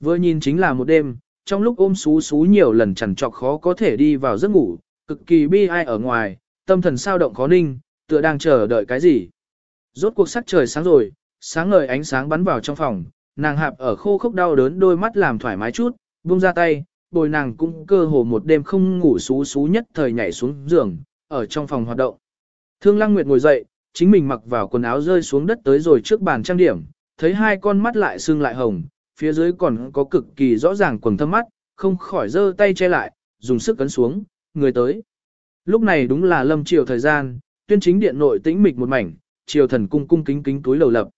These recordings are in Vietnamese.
Vừa nhìn chính là một đêm, trong lúc ôm xú xú nhiều lần chẳng trọc khó có thể đi vào giấc ngủ, cực kỳ bi ai ở ngoài, tâm thần sao động khó ninh, tựa đang chờ đợi cái gì. Rốt cuộc sắc trời sáng rồi, sáng ngời ánh sáng bắn vào trong phòng, nàng hạp ở khô khốc đau đớn đôi mắt làm thoải mái chút, buông ra tay, bồi nàng cũng cơ hồ một đêm không ngủ xú xú nhất thời nhảy xuống giường, ở trong phòng hoạt động. Thương Lăng Nguyệt ngồi dậy, chính mình mặc vào quần áo rơi xuống đất tới rồi trước bàn trang điểm, thấy hai con mắt lại sưng lại hồng, phía dưới còn có cực kỳ rõ ràng quần thâm mắt, không khỏi giơ tay che lại, dùng sức cấn xuống, người tới. Lúc này đúng là lâm chiều thời gian, tuyên chính điện nội tĩnh mịch một mảnh, triều thần cung cung kính kính túi lầu lập.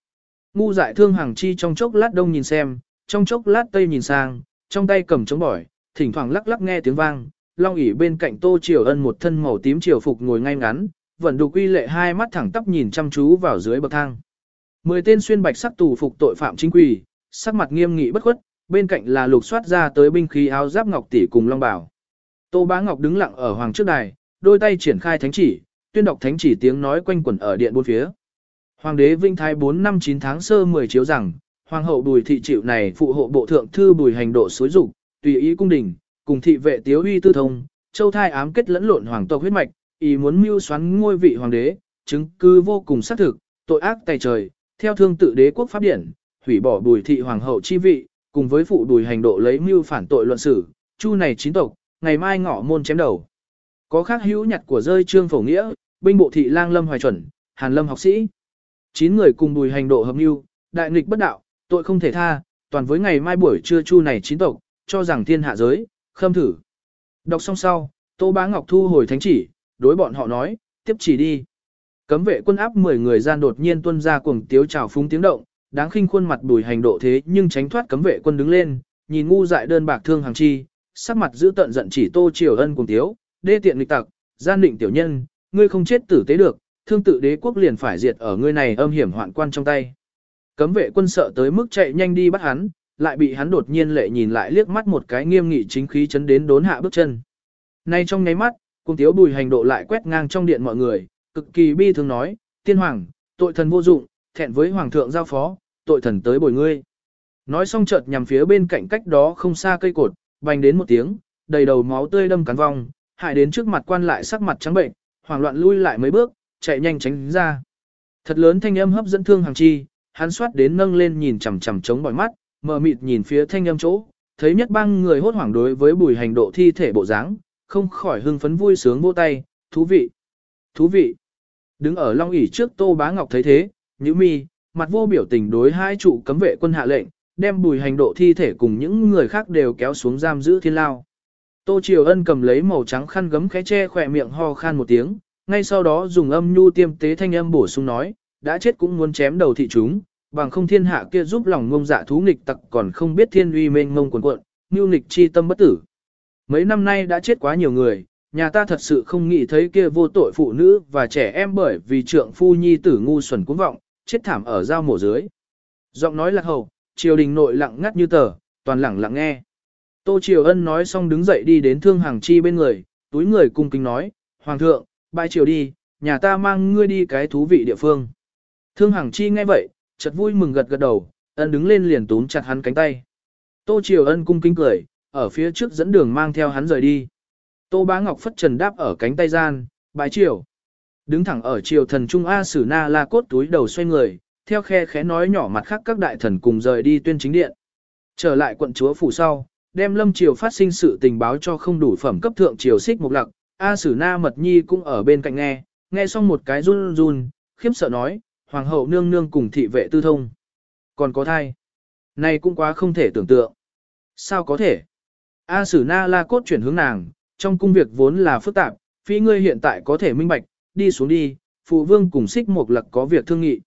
Ngu dại thương hàng chi trong chốc lát đông nhìn xem, trong chốc lát tây nhìn sang, trong tay cầm chống bỏi, thỉnh thoảng lắc lắc nghe tiếng vang, long ỉ bên cạnh tô triều ân một thân màu tím triều phục ngồi ngay ngắn, vẫn đủ quy lệ hai mắt thẳng tắp nhìn chăm chú vào dưới bậc thang. Mười tên xuyên bạch sắc tù phục tội phạm chính quỷ, sắc mặt nghiêm nghị bất khuất, bên cạnh là lục soát ra tới binh khí áo giáp ngọc tỷ cùng long bảo. Tô Bá Ngọc đứng lặng ở hoàng trước đài, đôi tay triển khai thánh chỉ, tuyên đọc thánh chỉ tiếng nói quanh quẩn ở điện bốn phía. Hoàng đế Vinh Thái 4 năm 9 tháng sơ 10 chiếu rằng, hoàng hậu Bùi thị chịu này phụ hộ bộ thượng thư Bùi hành độ xối dục, tùy ý cung đình, cùng thị vệ tiếu uy tư thông, châu thai ám kết lẫn lộn hoàng tộc huyết mạch, ý muốn mưu xoắn ngôi vị hoàng đế, chứng cứ vô cùng xác thực, tội ác tày trời, theo thương tự đế quốc pháp điển, hủy bỏ Bùi thị hoàng hậu chi vị, cùng với phụ Bùi hành độ lấy mưu phản tội luận xử, chu này chín tộc, ngày mai ngọ môn chém đầu. Có khác hữu nhặt của rơi trương phổ nghĩa, binh bộ thị lang lâm hoài chuẩn, hàn lâm học sĩ. Chín người cùng bùi hành độ hợp mưu, đại nghịch bất đạo, tội không thể tha, toàn với ngày mai buổi trưa chu này chín tộc, cho rằng thiên hạ giới, khâm thử. Đọc xong sau, Tô Bá Ngọc thu hồi thánh chỉ, đối bọn họ nói, tiếp chỉ đi. Cấm vệ quân áp 10 người gian đột nhiên tuân ra cuồng tiếu trào phúng tiếng động, đáng khinh khuôn mặt bùi hành độ thế nhưng tránh thoát cấm vệ quân đứng lên, nhìn ngu dại đơn bạc thương hàng chi, sắc mặt giữ tận giận chỉ Tô Triều Ân cùng thiếu đê tiện nghịch tặc, gian định tiểu nhân, ngươi không chết tử tế được, thương tự đế quốc liền phải diệt ở ngươi này âm hiểm hoạn quan trong tay. Cấm vệ quân sợ tới mức chạy nhanh đi bắt hắn, lại bị hắn đột nhiên lệ nhìn lại liếc mắt một cái nghiêm nghị chính khí chấn đến đốn hạ bước chân. Nay trong nháy mắt, cùng thiếu bùi hành độ lại quét ngang trong điện mọi người, cực kỳ bi thương nói, tiên hoàng, tội thần vô dụng, thẹn với hoàng thượng giao phó, tội thần tới bồi ngươi. Nói xong chợt nhằm phía bên cạnh cách đó không xa cây cột, bành đến một tiếng, đầy đầu máu tươi đâm cắn vong, hại đến trước mặt quan lại sắc mặt trắng bệnh, hoảng loạn lui lại mấy bước, chạy nhanh tránh ra. Thật lớn thanh âm hấp dẫn thương hàng chi, hắn soát đến nâng lên nhìn chằm chằm chống bỏi mắt, mờ mịt nhìn phía thanh âm chỗ, thấy nhất bang người hốt hoảng đối với bùi hành độ thi thể bộ dáng, không khỏi hưng phấn vui sướng vô tay, thú vị, thú vị. Đứng ở long ỷ trước Tô Bá Ngọc thấy thế, nhíu mi, mặt vô biểu tình đối hai trụ cấm vệ quân hạ lệnh, đem bùi hành độ thi thể cùng những người khác đều kéo xuống giam giữ thiên lao. Tô Triều Ân cầm lấy màu trắng khăn gấm khẽ che khỏe miệng ho khan một tiếng, ngay sau đó dùng âm nhu tiêm tế thanh âm bổ sung nói, đã chết cũng muốn chém đầu thị chúng, bằng không thiên hạ kia giúp lòng ngông dạ thú nghịch tặc còn không biết thiên uy mênh ngông quần cuộn, nhu nghịch chi tâm bất tử. Mấy năm nay đã chết quá nhiều người, nhà ta thật sự không nghĩ thấy kia vô tội phụ nữ và trẻ em bởi vì trượng phu nhi tử ngu xuẩn cuốn vọng, chết thảm ở giao mổ dưới. Giọng nói lạc hậu, triều đình nội lặng ngắt như tờ, toàn lặng lặng nghe. Tô Triều Ân nói xong đứng dậy đi đến Thương Hàng Chi bên người, túi người cung kính nói, Hoàng thượng, bãi triều đi, nhà ta mang ngươi đi cái thú vị địa phương. Thương Hàng Chi nghe vậy, chợt vui mừng gật gật đầu, ân đứng lên liền túm chặt hắn cánh tay. Tô Triều Ân cung kính cười, ở phía trước dẫn đường mang theo hắn rời đi. Tô Bá Ngọc phất trần đáp ở cánh tay gian, bái triều. Đứng thẳng ở triều thần Trung A Sử Na La Cốt túi đầu xoay người, theo khe khẽ nói nhỏ mặt khác các đại thần cùng rời đi tuyên chính điện. Trở lại quận chúa phủ sau, đem lâm triều phát sinh sự tình báo cho không đủ phẩm cấp thượng triều xích mục lặc, A Sử Na Mật Nhi cũng ở bên cạnh nghe, nghe xong một cái run run, khiếp sợ nói, hoàng hậu nương nương cùng thị vệ tư thông. Còn có thai. Này cũng quá không thể tưởng tượng. Sao có thể? A Sử Na La cốt chuyển hướng nàng, trong công việc vốn là phức tạp, phi ngươi hiện tại có thể minh bạch, đi xuống đi, phụ vương cùng xích một lặc có việc thương nghị.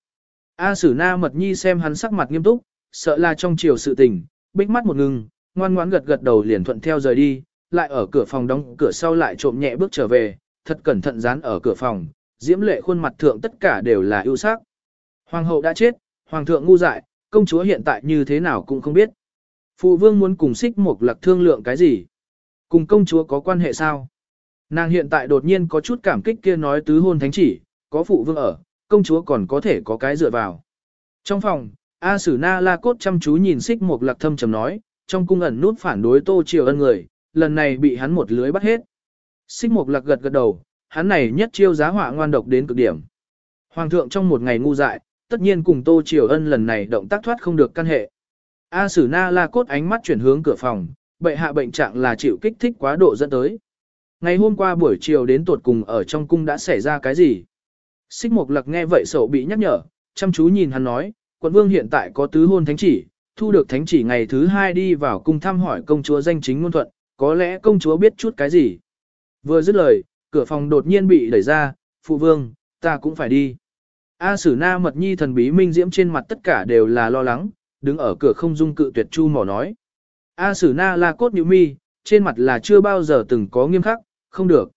A Sử Na Mật Nhi xem hắn sắc mặt nghiêm túc, sợ là trong chiều sự tình, bích mắt một ngừng, ngoan ngoãn gật gật đầu liền thuận theo rời đi, lại ở cửa phòng đóng cửa sau lại trộm nhẹ bước trở về, thật cẩn thận dán ở cửa phòng, diễm lệ khuôn mặt thượng tất cả đều là ưu sắc. Hoàng hậu đã chết, hoàng thượng ngu dại, công chúa hiện tại như thế nào cũng không biết. Phụ vương muốn cùng xích một lặc thương lượng cái gì? Cùng công chúa có quan hệ sao? Nàng hiện tại đột nhiên có chút cảm kích kia nói tứ hôn thánh chỉ, có phụ vương ở, công chúa còn có thể có cái dựa vào. Trong phòng, A Sử Na La Cốt chăm chú nhìn xích một lạc thâm trầm nói, trong cung ẩn nút phản đối Tô Triều Ân người, lần này bị hắn một lưới bắt hết. Xích một Lạc gật gật đầu, hắn này nhất chiêu giá họa ngoan độc đến cực điểm. Hoàng thượng trong một ngày ngu dại, tất nhiên cùng Tô Triều Ân lần này động tác thoát không được căn hệ. A Sử Na La Cốt ánh mắt chuyển hướng cửa phòng, bệ hạ bệnh trạng là chịu kích thích quá độ dẫn tới. Ngày hôm qua buổi chiều đến tuột cùng ở trong cung đã xảy ra cái gì? Xích Mộc Lặc nghe vậy sầu bị nhắc nhở, chăm chú nhìn hắn nói, quận vương hiện tại có tứ hôn thánh chỉ, thu được thánh chỉ ngày thứ hai đi vào cung thăm hỏi công chúa danh chính ngôn thuận, có lẽ công chúa biết chút cái gì. Vừa dứt lời, cửa phòng đột nhiên bị đẩy ra, phụ vương, ta cũng phải đi. A Sử Na Mật Nhi thần bí minh diễm trên mặt tất cả đều là lo lắng, đứng ở cửa không dung cự tuyệt chu mỏ nói. A Sử Na la cốt Nhữ mi, trên mặt là chưa bao giờ từng có nghiêm khắc, không được.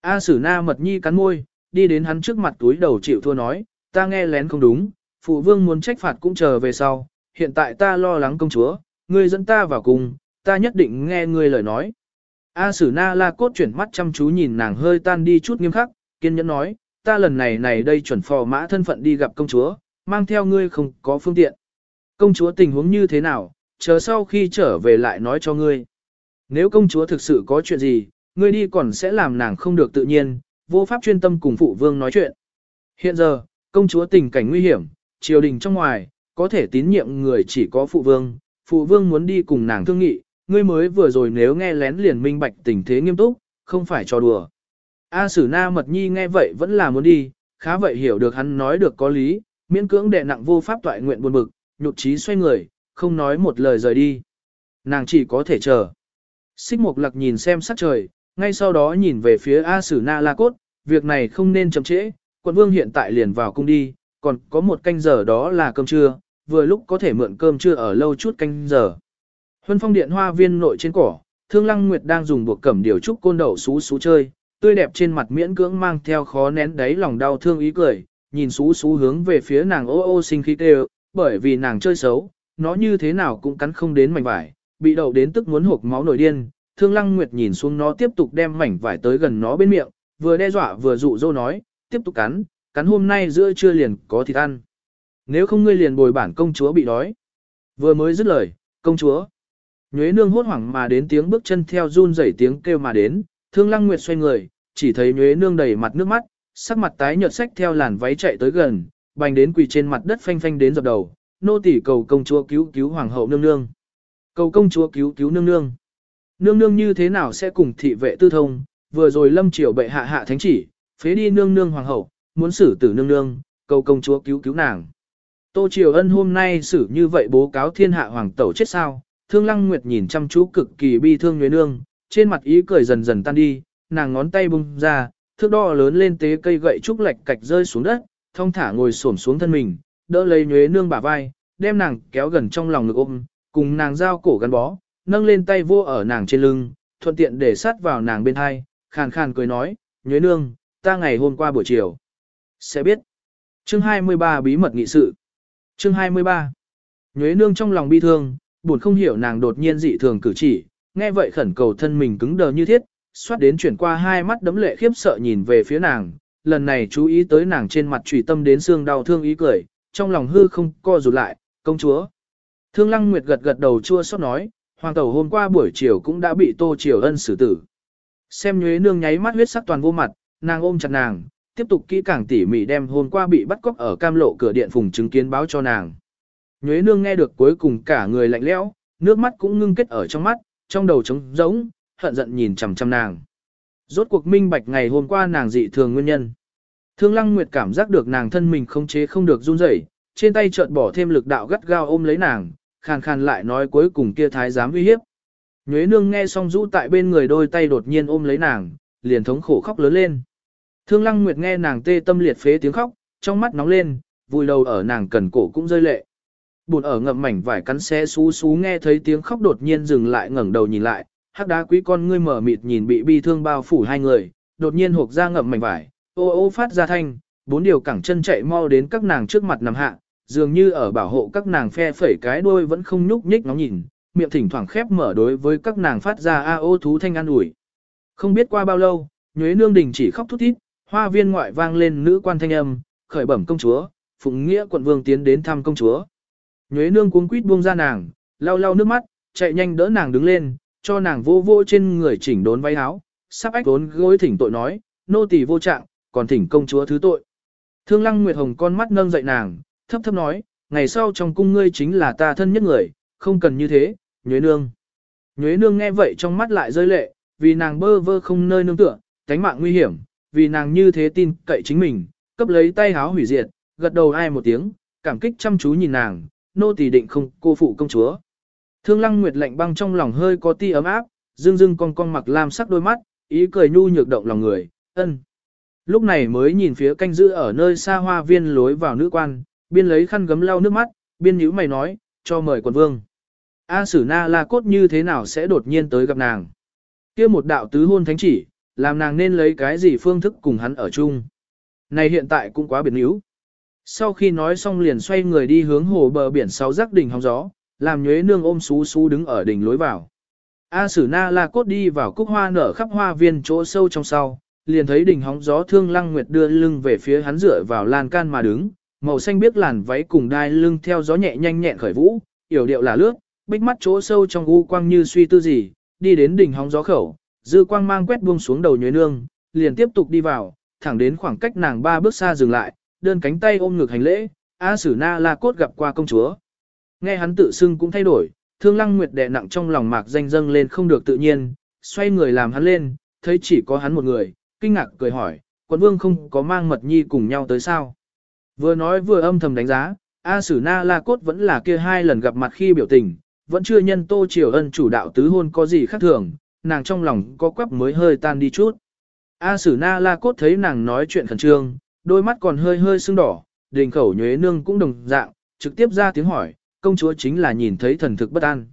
A Sử Na Mật Nhi cắn môi, đi đến hắn trước mặt túi đầu chịu thua nói, ta nghe lén không đúng, phụ vương muốn trách phạt cũng chờ về sau, hiện tại ta lo lắng công chúa, ngươi dẫn ta vào cùng, ta nhất định nghe ngươi lời nói. A Sử Na La Cốt chuyển mắt chăm chú nhìn nàng hơi tan đi chút nghiêm khắc, kiên nhẫn nói, ta lần này này đây chuẩn phò mã thân phận đi gặp công chúa, mang theo ngươi không có phương tiện. Công chúa tình huống như thế nào, chờ sau khi trở về lại nói cho ngươi. Nếu công chúa thực sự có chuyện gì, ngươi đi còn sẽ làm nàng không được tự nhiên, vô pháp chuyên tâm cùng phụ vương nói chuyện. Hiện giờ, công chúa tình cảnh nguy hiểm, triều đình trong ngoài, có thể tín nhiệm người chỉ có phụ vương, phụ vương muốn đi cùng nàng thương nghị, ngươi mới vừa rồi nếu nghe lén liền minh bạch tình thế nghiêm túc, không phải cho đùa. A Sử Na Mật Nhi nghe vậy vẫn là muốn đi, khá vậy hiểu được hắn nói được có lý, miễn cưỡng đệ nặng vô pháp toại nguyện buồn bực, nhụt chí xoay người, không nói một lời rời đi. Nàng chỉ có thể chờ. Xích Mộc Lạc nhìn xem sắc trời, ngay sau đó nhìn về phía A Sử Na La Cốt, việc này không nên chậm trễ, quận vương hiện tại liền vào cung đi, còn có một canh giờ đó là cơm trưa, vừa lúc có thể mượn cơm trưa ở lâu chút canh giờ. Huân phong điện hoa viên nội trên cỏ, Thương Lăng Nguyệt đang dùng buộc cẩm điều trúc côn đậu xú xú chơi, tươi đẹp trên mặt miễn cưỡng mang theo khó nén đáy lòng đau thương ý cười, nhìn xú xú hướng về phía nàng ô ô sinh khí kêu, bởi vì nàng chơi xấu, nó như thế nào cũng cắn không đến mảnh vải, bị đậu đến tức muốn hộp máu nổi điên. Thương Lăng Nguyệt nhìn xuống nó tiếp tục đem mảnh vải tới gần nó bên miệng, vừa đe dọa vừa dụ dỗ nói, tiếp tục cắn, cắn hôm nay giữa trưa liền có thịt ăn. Nếu không ngươi liền bồi bản công chúa bị đói. Vừa mới dứt lời, công chúa. Nhuế nương hốt hoảng mà đến tiếng bước chân theo run rẩy tiếng kêu mà đến, thương lăng nguyệt xoay người, chỉ thấy nhuế nương đầy mặt nước mắt, sắc mặt tái nhợt sách theo làn váy chạy tới gần, bành đến quỳ trên mặt đất phanh phanh đến dập đầu, nô tỳ cầu công chúa cứu cứu hoàng hậu nương nương. Cầu công chúa cứu cứu nương nương. Nương nương như thế nào sẽ cùng thị vệ tư thông, vừa rồi lâm triều bệ hạ hạ thánh chỉ, phế đi nương nương hoàng hậu, muốn xử tử nương nương, cầu công chúa cứu cứu nàng. Tô Triều Ân hôm nay xử như vậy bố cáo thiên hạ hoàng tẩu chết sao, thương lăng nguyệt nhìn chăm chú cực kỳ bi thương nhuế nương, trên mặt ý cười dần dần tan đi, nàng ngón tay bung ra, thước đo lớn lên tế cây gậy trúc lệch cạch rơi xuống đất, thong thả ngồi xổm xuống thân mình, đỡ lấy nhuế nương bả vai, đem nàng kéo gần trong lòng ngực ôm, cùng nàng giao cổ gắn bó, nâng lên tay vô ở nàng trên lưng, thuận tiện để sát vào nàng bên hai, khàn khàn cười nói, nhuế nương, ta ngày hôm qua buổi chiều. Sẽ biết. Chương 23 bí mật nghị sự. Chương 23. Nhuế nương trong lòng bi thương, buồn không hiểu nàng đột nhiên dị thường cử chỉ, nghe vậy khẩn cầu thân mình cứng đờ như thiết, xoát đến chuyển qua hai mắt đấm lệ khiếp sợ nhìn về phía nàng, lần này chú ý tới nàng trên mặt trùy tâm đến xương đau thương ý cười, trong lòng hư không co rụt lại, công chúa. Thương Lăng Nguyệt gật gật đầu chua xót nói, hoàng tẩu hôm qua buổi chiều cũng đã bị Tô Triều Ân xử tử. Xem Nhuế nương nháy mắt huyết sắc toàn vô mặt, nàng ôm chặt nàng, tiếp tục kỹ càng tỉ mỉ đem hôm qua bị bắt cóc ở cam lộ cửa điện phùng chứng kiến báo cho nàng. Nhuế nương nghe được cuối cùng cả người lạnh lẽo, nước mắt cũng ngưng kết ở trong mắt, trong đầu trống rỗng, hận giận nhìn chằm chằm nàng. Rốt cuộc minh bạch ngày hôm qua nàng dị thường nguyên nhân. Thương Lăng Nguyệt cảm giác được nàng thân mình không chế không được run rẩy, trên tay chợt bỏ thêm lực đạo gắt gao ôm lấy nàng, khàn khàn lại nói cuối cùng kia thái giám uy hiếp. Nhuế nương nghe xong rũ tại bên người đôi tay đột nhiên ôm lấy nàng, liền thống khổ khóc lớn lên. Thương Lăng Nguyệt nghe nàng tê tâm liệt phế tiếng khóc, trong mắt nóng lên, vùi đầu ở nàng cần cổ cũng rơi lệ. Bụt ở ngậm mảnh vải cắn xe xú xú nghe thấy tiếng khóc đột nhiên dừng lại ngẩng đầu nhìn lại, hắc đá quý con ngươi mở mịt nhìn bị bi thương bao phủ hai người, đột nhiên hộp ra ngậm mảnh vải, ô ô phát ra thanh, bốn điều cẳng chân chạy mau đến các nàng trước mặt nằm hạ, dường như ở bảo hộ các nàng phe phẩy cái đuôi vẫn không nhúc nhích nó nhìn, miệng thỉnh thoảng khép mở đối với các nàng phát ra a ô thú thanh an ủi. Không biết qua bao lâu, nhuế nương đình chỉ khóc thút thít, hoa viên ngoại vang lên nữ quan thanh âm, khởi bẩm công chúa, phụng nghĩa quận vương tiến đến thăm công chúa. Nhuế nương cuống quýt buông ra nàng, lau lau nước mắt, chạy nhanh đỡ nàng đứng lên, cho nàng vô vô trên người chỉnh đốn váy áo, sắp ách đốn gối thỉnh tội nói, nô tỳ vô trạng, còn thỉnh công chúa thứ tội. Thương Lăng Nguyệt Hồng con mắt nâng dậy nàng, thấp thấp nói, ngày sau trong cung ngươi chính là ta thân nhất người, không cần như thế, nhuế nương. Nhuế nương nghe vậy trong mắt lại rơi lệ, vì nàng bơ vơ không nơi nương tựa, cánh mạng nguy hiểm, vì nàng như thế tin cậy chính mình, cấp lấy tay háo hủy diệt, gật đầu ai một tiếng, cảm kích chăm chú nhìn nàng, nô tỳ định không cô phụ công chúa. Thương Lăng Nguyệt lạnh băng trong lòng hơi có ti ấm áp, dương dương con con mặc lam sắc đôi mắt, ý cười nhu nhược động lòng người, ân. Lúc này mới nhìn phía canh giữ ở nơi xa hoa viên lối vào nữ quan, biên lấy khăn gấm lau nước mắt, biên nhíu mày nói, cho mời quần vương. A Sử Na La Cốt như thế nào sẽ đột nhiên tới gặp nàng? kia một đạo tứ hôn thánh chỉ, làm nàng nên lấy cái gì phương thức cùng hắn ở chung? Này hiện tại cũng quá biệt níu. Sau khi nói xong liền xoay người đi hướng hồ bờ biển sáu rắc đỉnh hóng gió, làm nhuế nương ôm xú xú đứng ở đỉnh lối vào. A Sử Na La Cốt đi vào cúc hoa nở khắp hoa viên chỗ sâu trong sau, liền thấy đỉnh hóng gió thương lăng nguyệt đưa lưng về phía hắn dựa vào lan can mà đứng, màu xanh biếc làn váy cùng đai lưng theo gió nhẹ nhanh nhẹn khởi vũ, yểu điệu là lướt, bích mắt chỗ sâu trong u quang như suy tư gì, đi đến đỉnh hóng gió khẩu, dư quang mang quét buông xuống đầu nhuế nương, liền tiếp tục đi vào, thẳng đến khoảng cách nàng ba bước xa dừng lại, đơn cánh tay ôm ngực hành lễ, A Sử Na La Cốt gặp qua công chúa. Nghe hắn tự xưng cũng thay đổi, Thương Lăng Nguyệt đè nặng trong lòng mạc danh dâng lên không được tự nhiên, xoay người làm hắn lên, thấy chỉ có hắn một người, kinh ngạc cười hỏi, quân vương không có mang mật nhi cùng nhau tới sao. Vừa nói vừa âm thầm đánh giá, A Sử Na La Cốt vẫn là kia hai lần gặp mặt khi biểu tình, vẫn chưa nhân tô triều ân chủ đạo tứ hôn có gì khác thường, nàng trong lòng có quắp mới hơi tan đi chút. A Sử Na La Cốt thấy nàng nói chuyện khẩn trương, đôi mắt còn hơi hơi sưng đỏ, đình khẩu nhuế nương cũng đồng dạng, trực tiếp ra tiếng hỏi, công chúa chính là nhìn thấy thần thực bất an.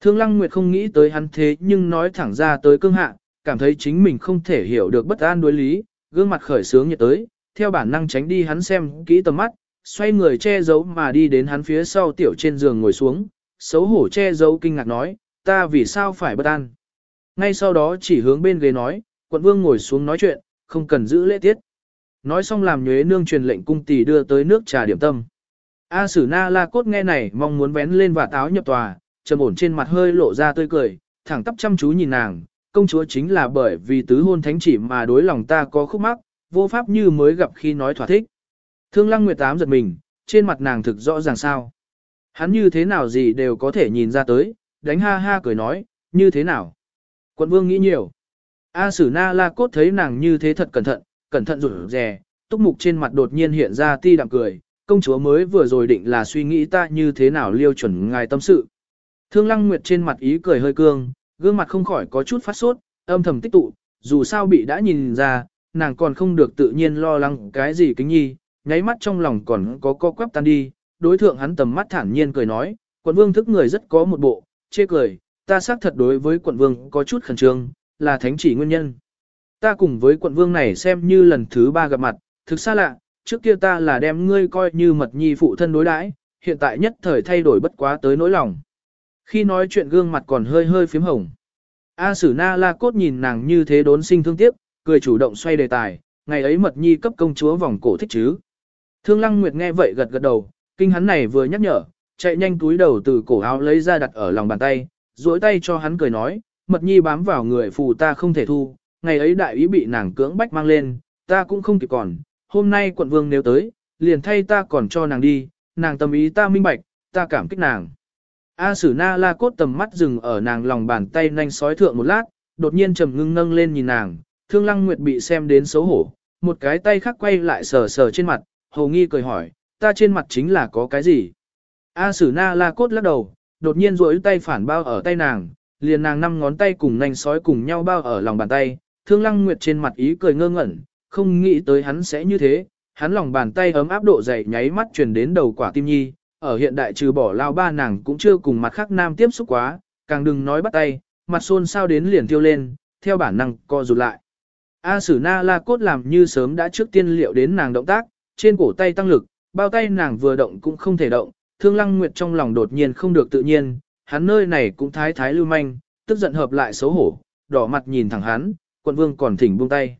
Thương Lăng Nguyệt không nghĩ tới hắn thế nhưng nói thẳng ra tới cương hạ, cảm thấy chính mình không thể hiểu được bất an đối lý, gương mặt khởi sướng nhiệt tới, theo bản năng tránh đi hắn xem kỹ tầm mắt, xoay người che giấu mà đi đến hắn phía sau tiểu trên giường ngồi xuống, xấu hổ che giấu kinh ngạc nói, ta vì sao phải bất an. Ngay sau đó chỉ hướng bên ghế nói, quận vương ngồi xuống nói chuyện, không cần giữ lễ tiết. Nói xong làm nhuế nương truyền lệnh cung tỷ đưa tới nước trà điểm tâm. A Sử Na La Cốt nghe này mong muốn vén lên và táo nhập tòa, trầm ổn trên mặt hơi lộ ra tươi cười, thẳng tắp chăm chú nhìn nàng, công chúa chính là bởi vì tứ hôn thánh chỉ mà đối lòng ta có khúc mắc, vô pháp như mới gặp khi nói thỏa thích. Thương Lăng Nguyệt Tám giật mình, trên mặt nàng thực rõ ràng sao. Hắn như thế nào gì đều có thể nhìn ra tới, đánh ha ha cười nói, như thế nào. Quận vương nghĩ nhiều. A Sử Na La Cốt thấy nàng như thế thật cẩn thận, cẩn thận rủi rè, túc mục trên mặt đột nhiên hiện ra ti đạm cười, công chúa mới vừa rồi định là suy nghĩ ta như thế nào liêu chuẩn ngài tâm sự. Thương Lăng Nguyệt trên mặt ý cười hơi cương, gương mặt không khỏi có chút phát sốt, âm thầm tích tụ, dù sao bị đã nhìn ra, nàng còn không được tự nhiên lo lắng cái gì kính nhi, nháy mắt trong lòng còn có co quắp tan đi, đối thượng hắn tầm mắt thản nhiên cười nói, quận vương thức người rất có một bộ, chê cười, ta xác thật đối với quận vương có chút khẩn trương, là thánh chỉ nguyên nhân. Ta cùng với quận vương này xem như lần thứ ba gặp mặt, thực xa lạ, trước kia ta là đem ngươi coi như mật nhi phụ thân đối đãi, hiện tại nhất thời thay đổi bất quá tới nỗi lòng. Khi nói chuyện gương mặt còn hơi hơi phím hồng. A Sử Na La Cốt nhìn nàng như thế đốn sinh thương tiếc, cười chủ động xoay đề tài, ngày ấy mật nhi cấp công chúa vòng cổ thích chứ. Thương Lăng Nguyệt nghe vậy gật gật đầu, kinh hắn này vừa nhắc nhở, chạy nhanh túi đầu từ cổ áo lấy ra đặt ở lòng bàn tay, duỗi tay cho hắn cười nói, mật nhi bám vào người phù ta không thể thu, ngày ấy đại ý bị nàng cưỡng bách mang lên, ta cũng không kịp còn, hôm nay quận vương nếu tới, liền thay ta còn cho nàng đi, nàng tâm ý ta minh bạch, ta cảm kích nàng. A Sử Na La cốt tầm mắt dừng ở nàng lòng bàn tay nhanh sói thượng một lát, đột nhiên trầm ngưng nâng lên nhìn nàng, Thương Lăng Nguyệt bị xem đến xấu hổ, một cái tay khác quay lại sờ sờ trên mặt, hầu nghi cười hỏi, ta trên mặt chính là có cái gì? A Sử Na La cốt lắc đầu, đột nhiên duỗi tay phản bao ở tay nàng, liền nàng năm ngón tay cùng nành sói cùng nhau bao ở lòng bàn tay, Thương Lăng Nguyệt trên mặt ý cười ngơ ngẩn, không nghĩ tới hắn sẽ như thế, hắn lòng bàn tay ấm áp độ dày nháy mắt truyền đến đầu quả tim nhi, ở hiện đại trừ bỏ lao ba nàng cũng chưa cùng mặt khác nam tiếp xúc quá, càng đừng nói bắt tay, mặt xôn sao đến liền tiêu lên, theo bản năng co rụt lại. A Sử Na La Cốt làm như sớm đã trước tiên liệu đến nàng động tác, trên cổ tay tăng lực, bao tay nàng vừa động cũng không thể động, Thương Lăng Nguyệt trong lòng đột nhiên không được tự nhiên, hắn nơi này cũng thái thái lưu manh, tức giận hợp lại xấu hổ, đỏ mặt nhìn thẳng hắn, quận vương còn thỉnh buông tay.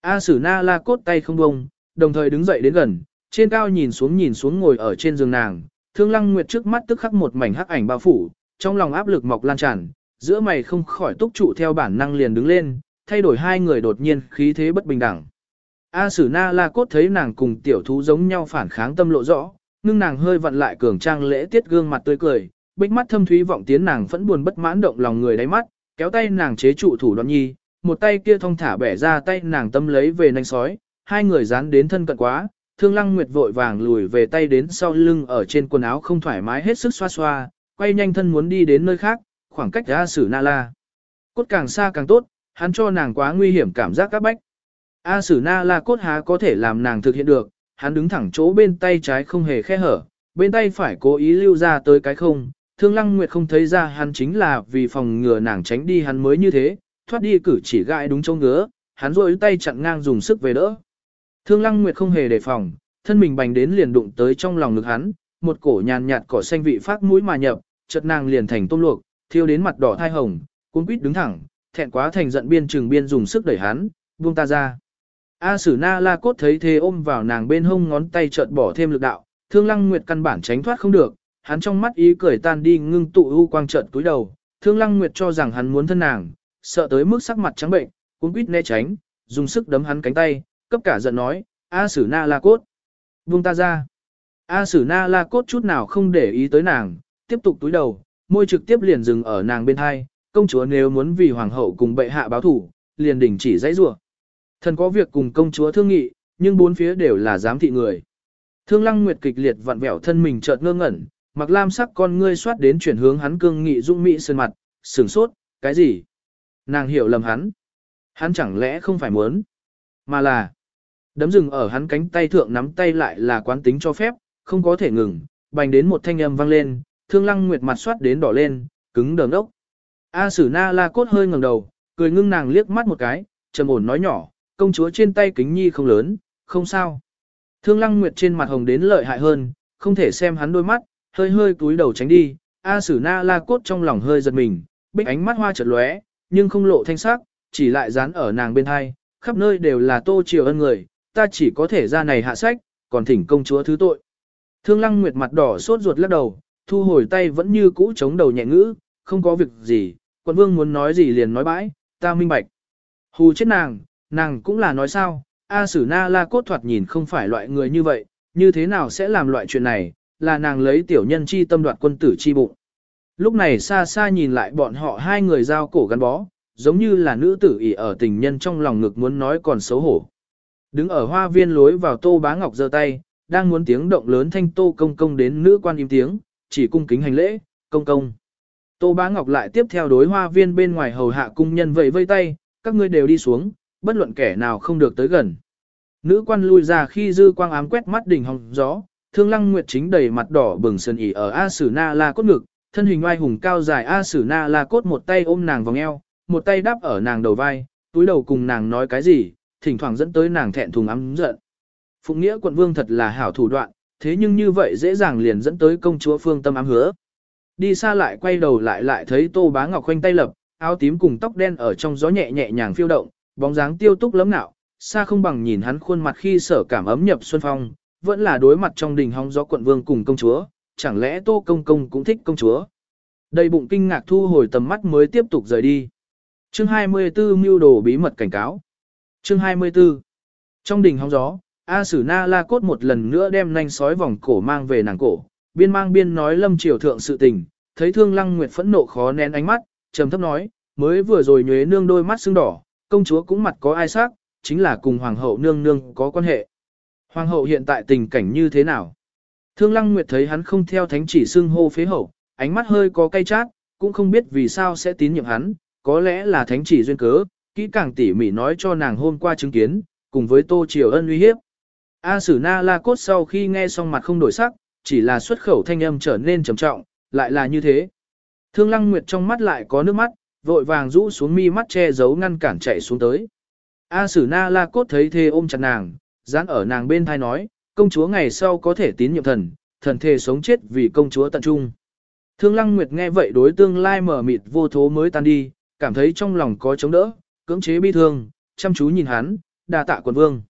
A Sử Na La cốt tay không buông, đồng thời đứng dậy đến gần, trên cao nhìn xuống nhìn xuống ngồi ở trên giường nàng, Thương Lăng Nguyệt trước mắt tức khắc một mảnh hắc ảnh bao phủ, trong lòng áp lực mọc lan tràn, giữa mày không khỏi túc trụ theo bản năng liền đứng lên, thay đổi hai người đột nhiên khí thế bất bình đẳng. A Sử Na La Cốt thấy nàng cùng tiểu thú giống nhau phản kháng tâm lộ rõ, ngưng nàng hơi vặn lại cường trang lễ tiết gương mặt tươi cười, bích mắt thâm thúy vọng tiến nàng vẫn buồn bất mãn động lòng người đáy mắt, kéo tay nàng chế trụ thủ đoạn nhi, một tay kia thong thả bẻ ra tay nàng tâm lấy về nanh sói, hai người dán đến thân cận quá, Thương Lăng Nguyệt vội vàng lùi về tay đến sau lưng ở trên quần áo không thoải mái hết sức xoa xoa, quay nhanh thân muốn đi đến nơi khác, khoảng cách A Sử Na La. Cốt càng xa càng tốt, hắn cho nàng quá nguy hiểm cảm giác các bách. A Sử Na La cốt há có thể làm nàng thực hiện được, hắn đứng thẳng chỗ bên tay trái không hề khe hở, bên tay phải cố ý lưu ra tới cái không. Thương Lăng Nguyệt không thấy ra hắn chính là vì phòng ngừa nàng tránh đi hắn mới như thế, thoát đi cử chỉ gãi đúng chỗ ngứa, hắn rôi tay chặn ngang dùng sức về đỡ. Thương Lăng Nguyệt không hề đề phòng, thân mình bành đến liền đụng tới trong lòng ngực hắn, một cổ nhàn nhạt cỏ xanh vị phát mũi mà nhập, chợt nàng liền thành tôm luộc, thiêu đến mặt đỏ thai hồng, cuống quýt đứng thẳng, thẹn quá thành giận biên trường biên dùng sức đẩy hắn, buông ta ra. A Sử Na La Cốt thấy thế ôm vào nàng bên hông ngón tay chợt bỏ thêm lực đạo, Thương Lăng Nguyệt căn bản tránh thoát không được, hắn trong mắt ý cười tan đi ngưng tụ u quang chợt cúi đầu, Thương Lăng Nguyệt cho rằng hắn muốn thân nàng, sợ tới mức sắc mặt trắng bệnh, cuống quýt né tránh, dùng sức đấm hắn cánh tay, cấp cả giận nói, A Sử Na La Cốt, buông ta ra. A Sử Na La Cốt chút nào không để ý tới nàng, tiếp tục túi đầu, môi trực tiếp liền dừng ở nàng bên hai, công chúa nếu muốn vì hoàng hậu cùng bệ hạ báo thủ, liền đình chỉ dãy rủa. Thần có việc cùng công chúa thương nghị, nhưng bốn phía đều là giám thị người. Thương Lăng Nguyệt kịch liệt vặn vẹo thân mình chợt ngơ ngẩn, mặc lam sắc con ngươi xoát đến chuyển hướng hắn cương nghị dung mỹ sơn mặt, sửng sốt, cái gì? Nàng hiểu lầm hắn. Hắn chẳng lẽ không phải muốn, mà là đấm rừng ở hắn cánh tay thượng nắm tay lại là quán tính cho phép, không có thể ngừng, bành đến một thanh âm vang lên, Thương Lăng Nguyệt mặt xoát đến đỏ lên, cứng đờ ngốc. A Sử Na La Cốt hơi ngẩng đầu, cười ngưng nàng liếc mắt một cái, trầm ổn nói nhỏ, công chúa trên tay kính nhi không lớn, không sao. Thương Lăng Nguyệt trên mặt hồng đến lợi hại hơn, không thể xem hắn đôi mắt, hơi hơi cúi đầu tránh đi. A Sử Na La Cốt trong lòng hơi giật mình, bích ánh mắt hoa chợt lóe, nhưng không lộ thanh sắc, chỉ lại dán ở nàng bên hai, khắp nơi đều là tô triều ân người, ta chỉ có thể ra này hạ sách, còn thỉnh công chúa thứ tội. Thương Lăng Nguyệt mặt đỏ sốt ruột lắc đầu, thu hồi tay vẫn như cũ chống đầu nhẹ ngữ, không có việc gì, quận vương muốn nói gì liền nói bãi, ta minh bạch. Hù chết nàng, nàng cũng là nói sao, A Sử Na La Cốt thoạt nhìn không phải loại người như vậy, như thế nào sẽ làm loại chuyện này, là nàng lấy tiểu nhân chi tâm đoạt quân tử chi bụng. Lúc này xa xa nhìn lại bọn họ hai người giao cổ gắn bó, giống như là nữ tử ỷ ở tình nhân trong lòng ngực muốn nói còn xấu hổ. Đứng ở hoa viên lối vào tô bá ngọc giơ tay, đang muốn tiếng động lớn thanh tô công công đến nữ quan im tiếng, chỉ cung kính hành lễ, công công. Tô Bá Ngọc lại tiếp theo đối hoa viên bên ngoài hầu hạ cung nhân vẫy vây tay, các ngươi đều đi xuống, bất luận kẻ nào không được tới gần. Nữ quan lui ra khi dư quang ám quét mắt đỉnh hồng gió, thương lăng nguyệt chính đầy mặt đỏ bừng sơn ỉ ở A Sử Na La cốt ngực, thân hình oai hùng cao dài A Sử Na La cốt một tay ôm nàng vòng eo, một tay đắp ở nàng đầu vai, túi đầu cùng nàng nói cái gì, thỉnh thoảng dẫn tới nàng thẹn thùng ấm giận. Phụng nghĩa quận vương thật là hảo thủ đoạn, thế nhưng như vậy dễ dàng liền dẫn tới công chúa phương tâm ám hứa. Đi xa lại quay đầu lại lại thấy Tô Bá Ngọc khoanh tay lập, áo tím cùng tóc đen ở trong gió nhẹ nhẹ nhàng phiêu động, bóng dáng tiêu túc lấm nạo, xa không bằng nhìn hắn khuôn mặt khi sở cảm ấm nhập xuân phong, vẫn là đối mặt trong đình hóng gió quận vương cùng công chúa, chẳng lẽ Tô Công Công cũng thích công chúa. Đầy bụng kinh ngạc thu hồi tầm mắt mới tiếp tục rời đi. Chương 24 mưu đồ bí mật cảnh cáo. Chương 24 Trong đình hóng gió, A Sử Na La Cốt một lần nữa đem nanh sói vòng cổ mang về nàng cổ, biên mang biên nói lâm triều thượng sự tình, thấy thương lăng nguyệt phẫn nộ khó nén ánh mắt, trầm thấp nói, mới vừa rồi nhuế nương đôi mắt sưng đỏ, công chúa cũng mặt có ai sắc, chính là cùng hoàng hậu nương nương có quan hệ. Hoàng hậu hiện tại tình cảnh như thế nào? Thương lăng nguyệt thấy hắn không theo thánh chỉ xưng hô phế hậu, ánh mắt hơi có cay chát, cũng không biết vì sao sẽ tín nhiệm hắn, có lẽ là thánh chỉ duyên cớ, kỹ càng tỉ mỉ nói cho nàng hôm qua chứng kiến, cùng với tô triều ân uy hiếp. A Sử Na La Cốt sau khi nghe xong mặt không đổi sắc, chỉ là xuất khẩu thanh âm trở nên trầm trọng, lại là như thế. Thương Lăng Nguyệt trong mắt lại có nước mắt, vội vàng rũ xuống mi mắt che giấu ngăn cản chạy xuống tới. A Sử Na La Cốt thấy thế ôm chặt nàng, dán ở nàng bên thai nói, công chúa ngày sau có thể tín nhiệm thần, thần thề sống chết vì công chúa tận trung. Thương Lăng Nguyệt nghe vậy đối tương lai mở mịt vô thố mới tan đi, cảm thấy trong lòng có chống đỡ, cưỡng chế bi thương, chăm chú nhìn hắn, đà tạ quần vương.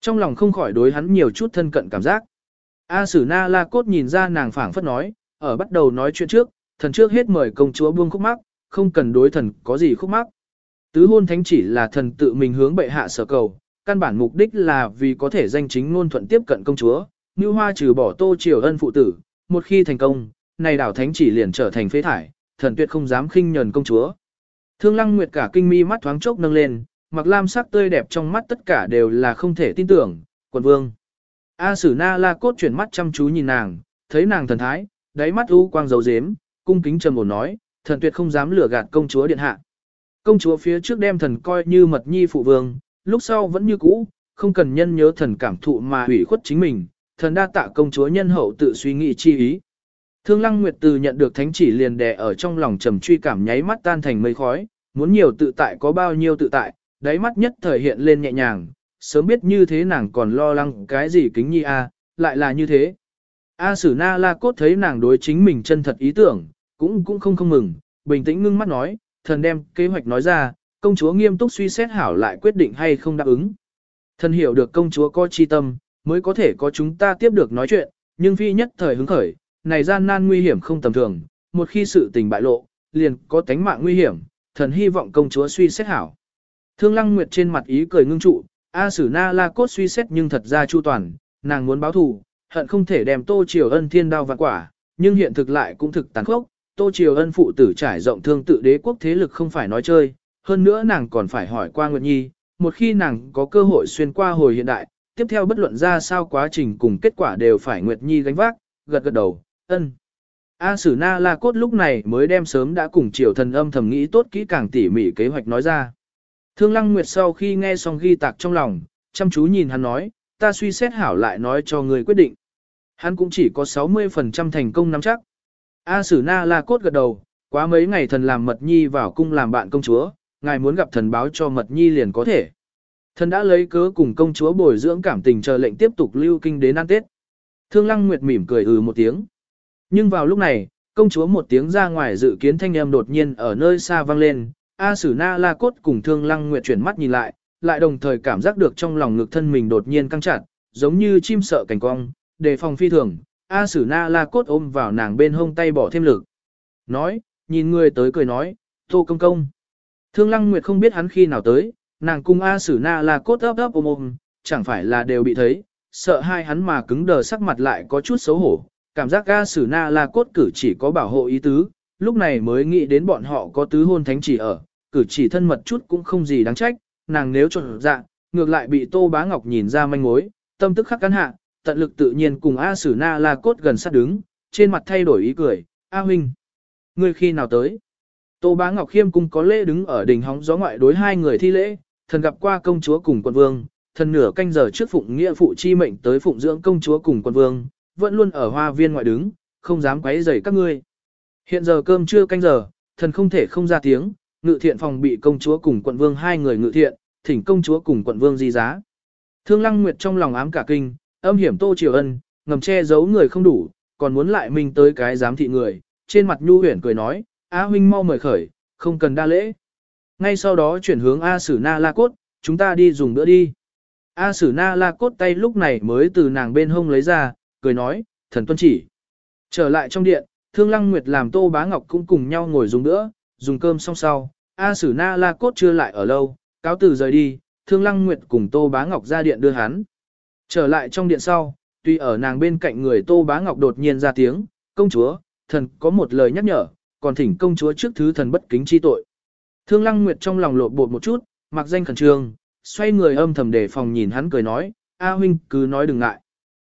Trong lòng không khỏi đối hắn nhiều chút thân cận cảm giác. A Sử Na La Cốt nhìn ra nàng phảng phất nói, ở bắt đầu nói chuyện trước, thần trước hết mời công chúa buông khúc mắc, không cần đối thần có gì khúc mắc. Tứ hôn thánh chỉ là thần tự mình hướng bệ hạ sở cầu, căn bản mục đích là vì có thể danh chính ngôn thuận tiếp cận công chúa, như hoa trừ bỏ tô triều ân phụ tử, một khi thành công, này đảo thánh chỉ liền trở thành phế thải, thần tuyệt không dám khinh nhờn công chúa. Thương lăng nguyệt cả kinh mi mắt thoáng chốc nâng lên, mặc lam sắc tươi đẹp trong mắt tất cả đều là không thể tin tưởng, quần vương. A sử na la cốt chuyển mắt chăm chú nhìn nàng, thấy nàng thần thái, đáy mắt u quang dấu dếm, cung kính trầm ổn nói, thần tuyệt không dám lừa gạt công chúa điện hạ. Công chúa phía trước đem thần coi như mật nhi phụ vương, lúc sau vẫn như cũ, không cần nhân nhớ thần cảm thụ mà hủy khuất chính mình, thần đa tạ công chúa nhân hậu tự suy nghĩ chi ý. Thương Lăng Nguyệt từ nhận được thánh chỉ liền đè ở trong lòng trầm truy cảm nháy mắt tan thành mây khói, muốn nhiều tự tại có bao nhiêu tự tại, đáy mắt nhất thời hiện lên nhẹ nhàng, sớm biết như thế nàng còn lo lắng cái gì kính nhi a, lại là như thế. A Sử Na La Cốt thấy nàng đối chính mình chân thật ý tưởng, cũng cũng không không mừng, bình tĩnh ngưng mắt nói, thần đem kế hoạch nói ra, công chúa nghiêm túc suy xét hảo lại quyết định hay không đáp ứng. Thần hiểu được công chúa có chi tâm, mới có thể có chúng ta tiếp được nói chuyện, nhưng phi nhất thời hứng khởi, này gian nan nguy hiểm không tầm thường, một khi sự tình bại lộ, liền có tánh mạng nguy hiểm, thần hy vọng công chúa suy xét hảo. Thương Lăng Nguyệt trên mặt ý cười ngưng trụ, A Sử Na La Cốt suy xét nhưng thật ra chu toàn, nàng muốn báo thù, hận không thể đem Tô Triều Ân thiên đao vạn quả, nhưng hiện thực lại cũng thực tàn khốc, Tô Triều Ân phụ tử trải rộng thương tự đế quốc thế lực không phải nói chơi, hơn nữa nàng còn phải hỏi qua Nguyệt Nhi, một khi nàng có cơ hội xuyên qua hồi hiện đại, tiếp theo bất luận ra sao quá trình cùng kết quả đều phải Nguyệt Nhi gánh vác, gật gật đầu, ân. A Sử Na La Cốt lúc này mới đem sớm đã cùng triều thần âm thầm nghĩ tốt kỹ càng tỉ mỉ kế hoạch nói ra. Thương Lăng Nguyệt sau khi nghe xong ghi tạc trong lòng, chăm chú nhìn hắn nói, ta suy xét hảo lại nói cho người quyết định. Hắn cũng chỉ có 60% thành công nắm chắc. A Sử Na La Cốt gật đầu, quá mấy ngày thần làm Mật Nhi vào cung làm bạn công chúa, ngài muốn gặp thần báo cho Mật Nhi liền có thể. Thần đã lấy cớ cùng công chúa bồi dưỡng cảm tình chờ lệnh tiếp tục lưu kinh đến ăn Tết. Thương Lăng Nguyệt mỉm cười ừ một tiếng. Nhưng vào lúc này, công chúa một tiếng ra ngoài dự kiến thanh âm đột nhiên ở nơi xa vang lên, A Sử Na La Cốt cùng Thương Lăng Nguyệt chuyển mắt nhìn lại, lại đồng thời cảm giác được trong lòng ngực thân mình đột nhiên căng chặt, giống như chim sợ cảnh cong, đề phòng phi thường, A Sử Na La Cốt ôm vào nàng bên hông tay bỏ thêm lực. Nói, nhìn người tới cười nói, Tô Công Công. Thương Lăng Nguyệt không biết hắn khi nào tới, nàng cùng A Sử Na La Cốt ấp ấp ôm ôm, chẳng phải là đều bị thấy, sợ hai hắn mà cứng đờ sắc mặt lại có chút xấu hổ, cảm giác A Sử Na La Cốt cử chỉ có bảo hộ ý tứ, lúc này mới nghĩ đến bọn họ có tứ hôn thánh chỉ ở, cử chỉ thân mật chút cũng không gì đáng trách, nàng nếu trộn dạ, ngược lại bị Tô Bá Ngọc nhìn ra manh mối, tâm tức khắc cắn hạ, tận lực tự nhiên cùng A Sử Na La Cốt gần sát đứng, trên mặt thay đổi ý cười, A huynh, ngươi khi nào tới? Tô Bá Ngọc khiêm cung có lễ đứng ở đỉnh hóng gió ngoại đối hai người thi lễ, thần gặp qua công chúa cùng quân vương, thần nửa canh giờ trước phụng nghĩa phụ chi mệnh tới phụng dưỡng công chúa cùng quân vương, vẫn luôn ở hoa viên ngoại đứng, không dám quấy rầy các ngươi. Hiện giờ cơm chưa canh giờ, thần không thể không ra tiếng, ngự thiện phòng bị công chúa cùng quận vương hai người ngự thiện, thỉnh công chúa cùng quận vương di giá. Thương Lăng Nguyệt trong lòng ám cả kinh, âm hiểm Tô Triều Ân, ngầm che giấu người không đủ, còn muốn lại mình tới cái giám thị người, trên mặt nhu huyền cười nói, A huynh mau mời khởi, không cần đa lễ. Ngay sau đó chuyển hướng A Sử Na La Cốt, chúng ta đi dùng bữa đi. A Sử Na La Cốt tay lúc này mới từ nàng bên hông lấy ra, cười nói, thần tuân chỉ. Trở lại trong điện, Thương Lăng Nguyệt làm Tô Bá Ngọc cũng cùng nhau ngồi dùng bữa, dùng cơm xong sau, A Sử Na La Cốt chưa lại ở lâu, cáo từ rời đi, Thương Lăng Nguyệt cùng Tô Bá Ngọc ra điện đưa hắn. Trở lại trong điện sau, tuy ở nàng bên cạnh người Tô Bá Ngọc đột nhiên ra tiếng, công chúa, thần có một lời nhắc nhở, còn thỉnh công chúa trước thứ thần bất kính chi tội. Thương Lăng Nguyệt trong lòng lột bột một chút, mặc danh khẩn trương, xoay người âm thầm để phòng nhìn hắn cười nói, A huynh cứ nói đừng ngại.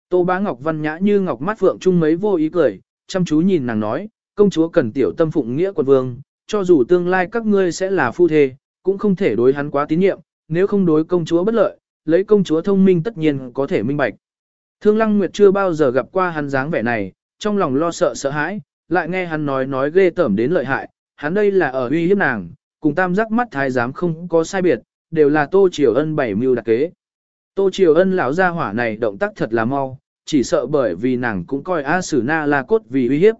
Tô Bá Ngọc văn nhã như ngọc mắt phượng trung mấy vô ý cười, chăm chú nhìn nàng nói, công chúa cần tiểu tâm phụng nghĩa quận vương, cho dù tương lai các ngươi sẽ là phu thê, cũng không thể đối hắn quá tín nhiệm, nếu không đối công chúa bất lợi, lấy công chúa thông minh tất nhiên có thể minh bạch. Thương Lăng Nguyệt chưa bao giờ gặp qua hắn dáng vẻ này, trong lòng lo sợ sợ hãi, lại nghe hắn nói nói ghê tởm đến lợi hại, hắn đây là ở uy hiếp nàng, cùng tam giác mắt thái giám không có sai biệt, đều là Tô Triều Ân bảy mưu đặc kế. Tô Triều Ân lão gia hỏa này động tác thật là mau, chỉ sợ bởi vì nàng cũng coi A Sử Na La Cốt vì uy hiếp.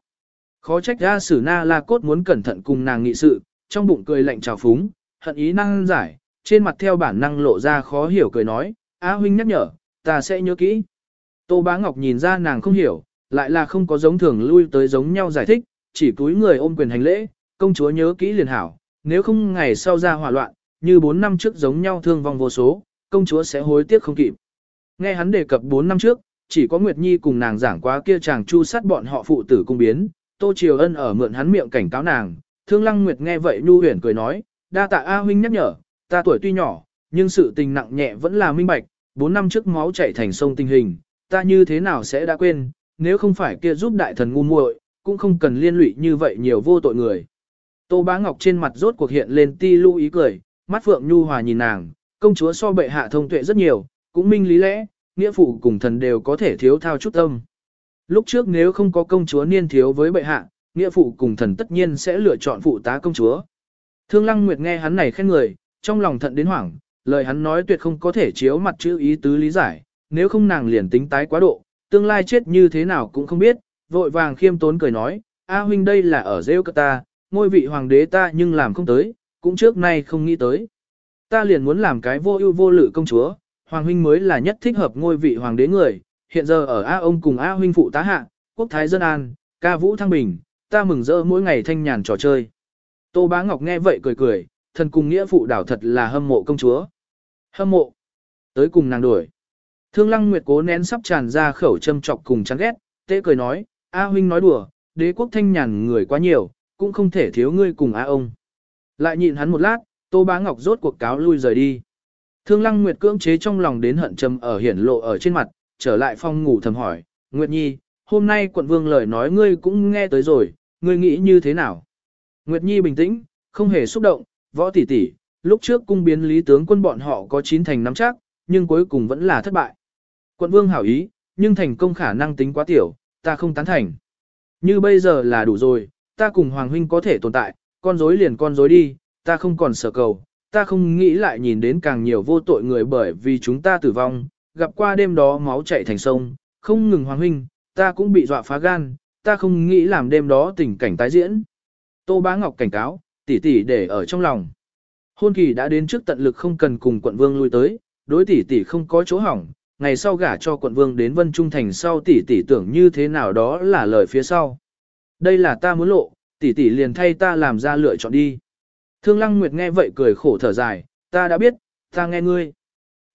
Khó trách ra Sử Na La Cốt muốn cẩn thận cùng nàng nghị sự, trong bụng cười lạnh trào phúng, hận ý năng giải, trên mặt theo bản năng lộ ra khó hiểu cười nói, A huynh nhắc nhở, ta sẽ nhớ kỹ. Tô Bá Ngọc nhìn ra nàng không hiểu, lại là không có giống thường lui tới giống nhau giải thích, chỉ túi người ôm quyền hành lễ, công chúa nhớ kỹ liền hảo, nếu không ngày sau ra hỏa loạn, như 4 năm trước giống nhau thương vong vô số, công chúa sẽ hối tiếc không kịp. Nghe hắn đề cập 4 năm trước, chỉ có Nguyệt Nhi cùng nàng giảng quá kia chàng chu sát bọn họ phụ tử cung biến, Tô Triều Ân ở mượn hắn miệng cảnh cáo nàng, Thương Lăng Nguyệt nghe vậy nhu huyền cười nói, đa tạ A huynh nhắc nhở, ta tuổi tuy nhỏ, nhưng sự tình nặng nhẹ vẫn là minh bạch, 4 năm trước máu chảy thành sông tình hình, ta như thế nào sẽ đã quên, nếu không phải kia giúp đại thần ngu muội, cũng không cần liên lụy như vậy nhiều vô tội người. Tô Bá Ngọc trên mặt rốt cuộc hiện lên ti lưu ý cười, mắt phượng nhu hòa nhìn nàng, công chúa so bệ hạ thông tuệ rất nhiều, cũng minh lý lẽ, nghĩa phụ cùng thần đều có thể thiếu thao chút tâm. Lúc trước nếu không có công chúa niên thiếu với bệ hạ, nghĩa phụ cùng thần tất nhiên sẽ lựa chọn phụ tá công chúa. Thương Lăng Nguyệt nghe hắn này khen người, trong lòng thận đến hoảng, lời hắn nói tuyệt không có thể chiếu mặt chữ ý tứ lý giải, nếu không nàng liền tính tái quá độ, tương lai chết như thế nào cũng không biết, vội vàng khiêm tốn cười nói, A huynh đây là ở rêu ta, ngôi vị hoàng đế ta nhưng làm không tới, cũng trước nay không nghĩ tới. Ta liền muốn làm cái vô ưu vô lự công chúa, hoàng huynh mới là nhất thích hợp ngôi vị hoàng đế người, hiện giờ ở A ông cùng A huynh phụ tá hạ, quốc thái dân an, ca vũ thăng bình, ta mừng rỡ mỗi ngày thanh nhàn trò chơi. Tô Bá Ngọc nghe vậy cười cười, thần cùng nghĩa phụ đảo thật là hâm mộ công chúa. Hâm mộ. Tới cùng nàng đuổi Thương Lăng Nguyệt cố nén sắp tràn ra khẩu châm chọc cùng chán ghét, tế cười nói, A huynh nói đùa, đế quốc thanh nhàn người quá nhiều, cũng không thể thiếu ngươi cùng A ông. Lại nhịn hắn một lát, Tô Bá Ngọc rốt cuộc cáo lui rời đi. Thương Lăng Nguyệt cưỡng chế trong lòng đến hận trầm ở hiển lộ ở trên mặt, trở lại phòng ngủ thầm hỏi, Nguyệt Nhi, hôm nay quận vương lời nói ngươi cũng nghe tới rồi, ngươi nghĩ như thế nào? Nguyệt Nhi bình tĩnh, không hề xúc động, võ tỷ tỷ, lúc trước cung biến lý tướng quân bọn họ có chín thành nắm chắc, nhưng cuối cùng vẫn là thất bại. Quận vương hảo ý, nhưng thành công khả năng tính quá tiểu, ta không tán thành. Như bây giờ là đủ rồi, ta cùng Hoàng Huynh có thể tồn tại, con rối liền con rối đi, ta không còn sợ cầu, ta không nghĩ lại nhìn đến càng nhiều vô tội người bởi vì chúng ta tử vong, gặp qua đêm đó máu chảy thành sông, không ngừng Hoàng Huynh, ta cũng bị dọa phá gan, ta không nghĩ làm đêm đó tình cảnh tái diễn. Tô Bá Ngọc cảnh cáo, tỷ tỷ để ở trong lòng. Hôn kỳ đã đến trước tận lực không cần cùng quận vương lui tới, đối tỷ tỷ không có chỗ hỏng, ngày sau gả cho quận vương đến Vân Trung Thành sau tỷ tỷ tưởng như thế nào đó là lời phía sau. Đây là ta muốn lộ, tỷ tỷ liền thay ta làm ra lựa chọn đi. Thương Lăng Nguyệt nghe vậy cười khổ thở dài, ta đã biết, ta nghe ngươi.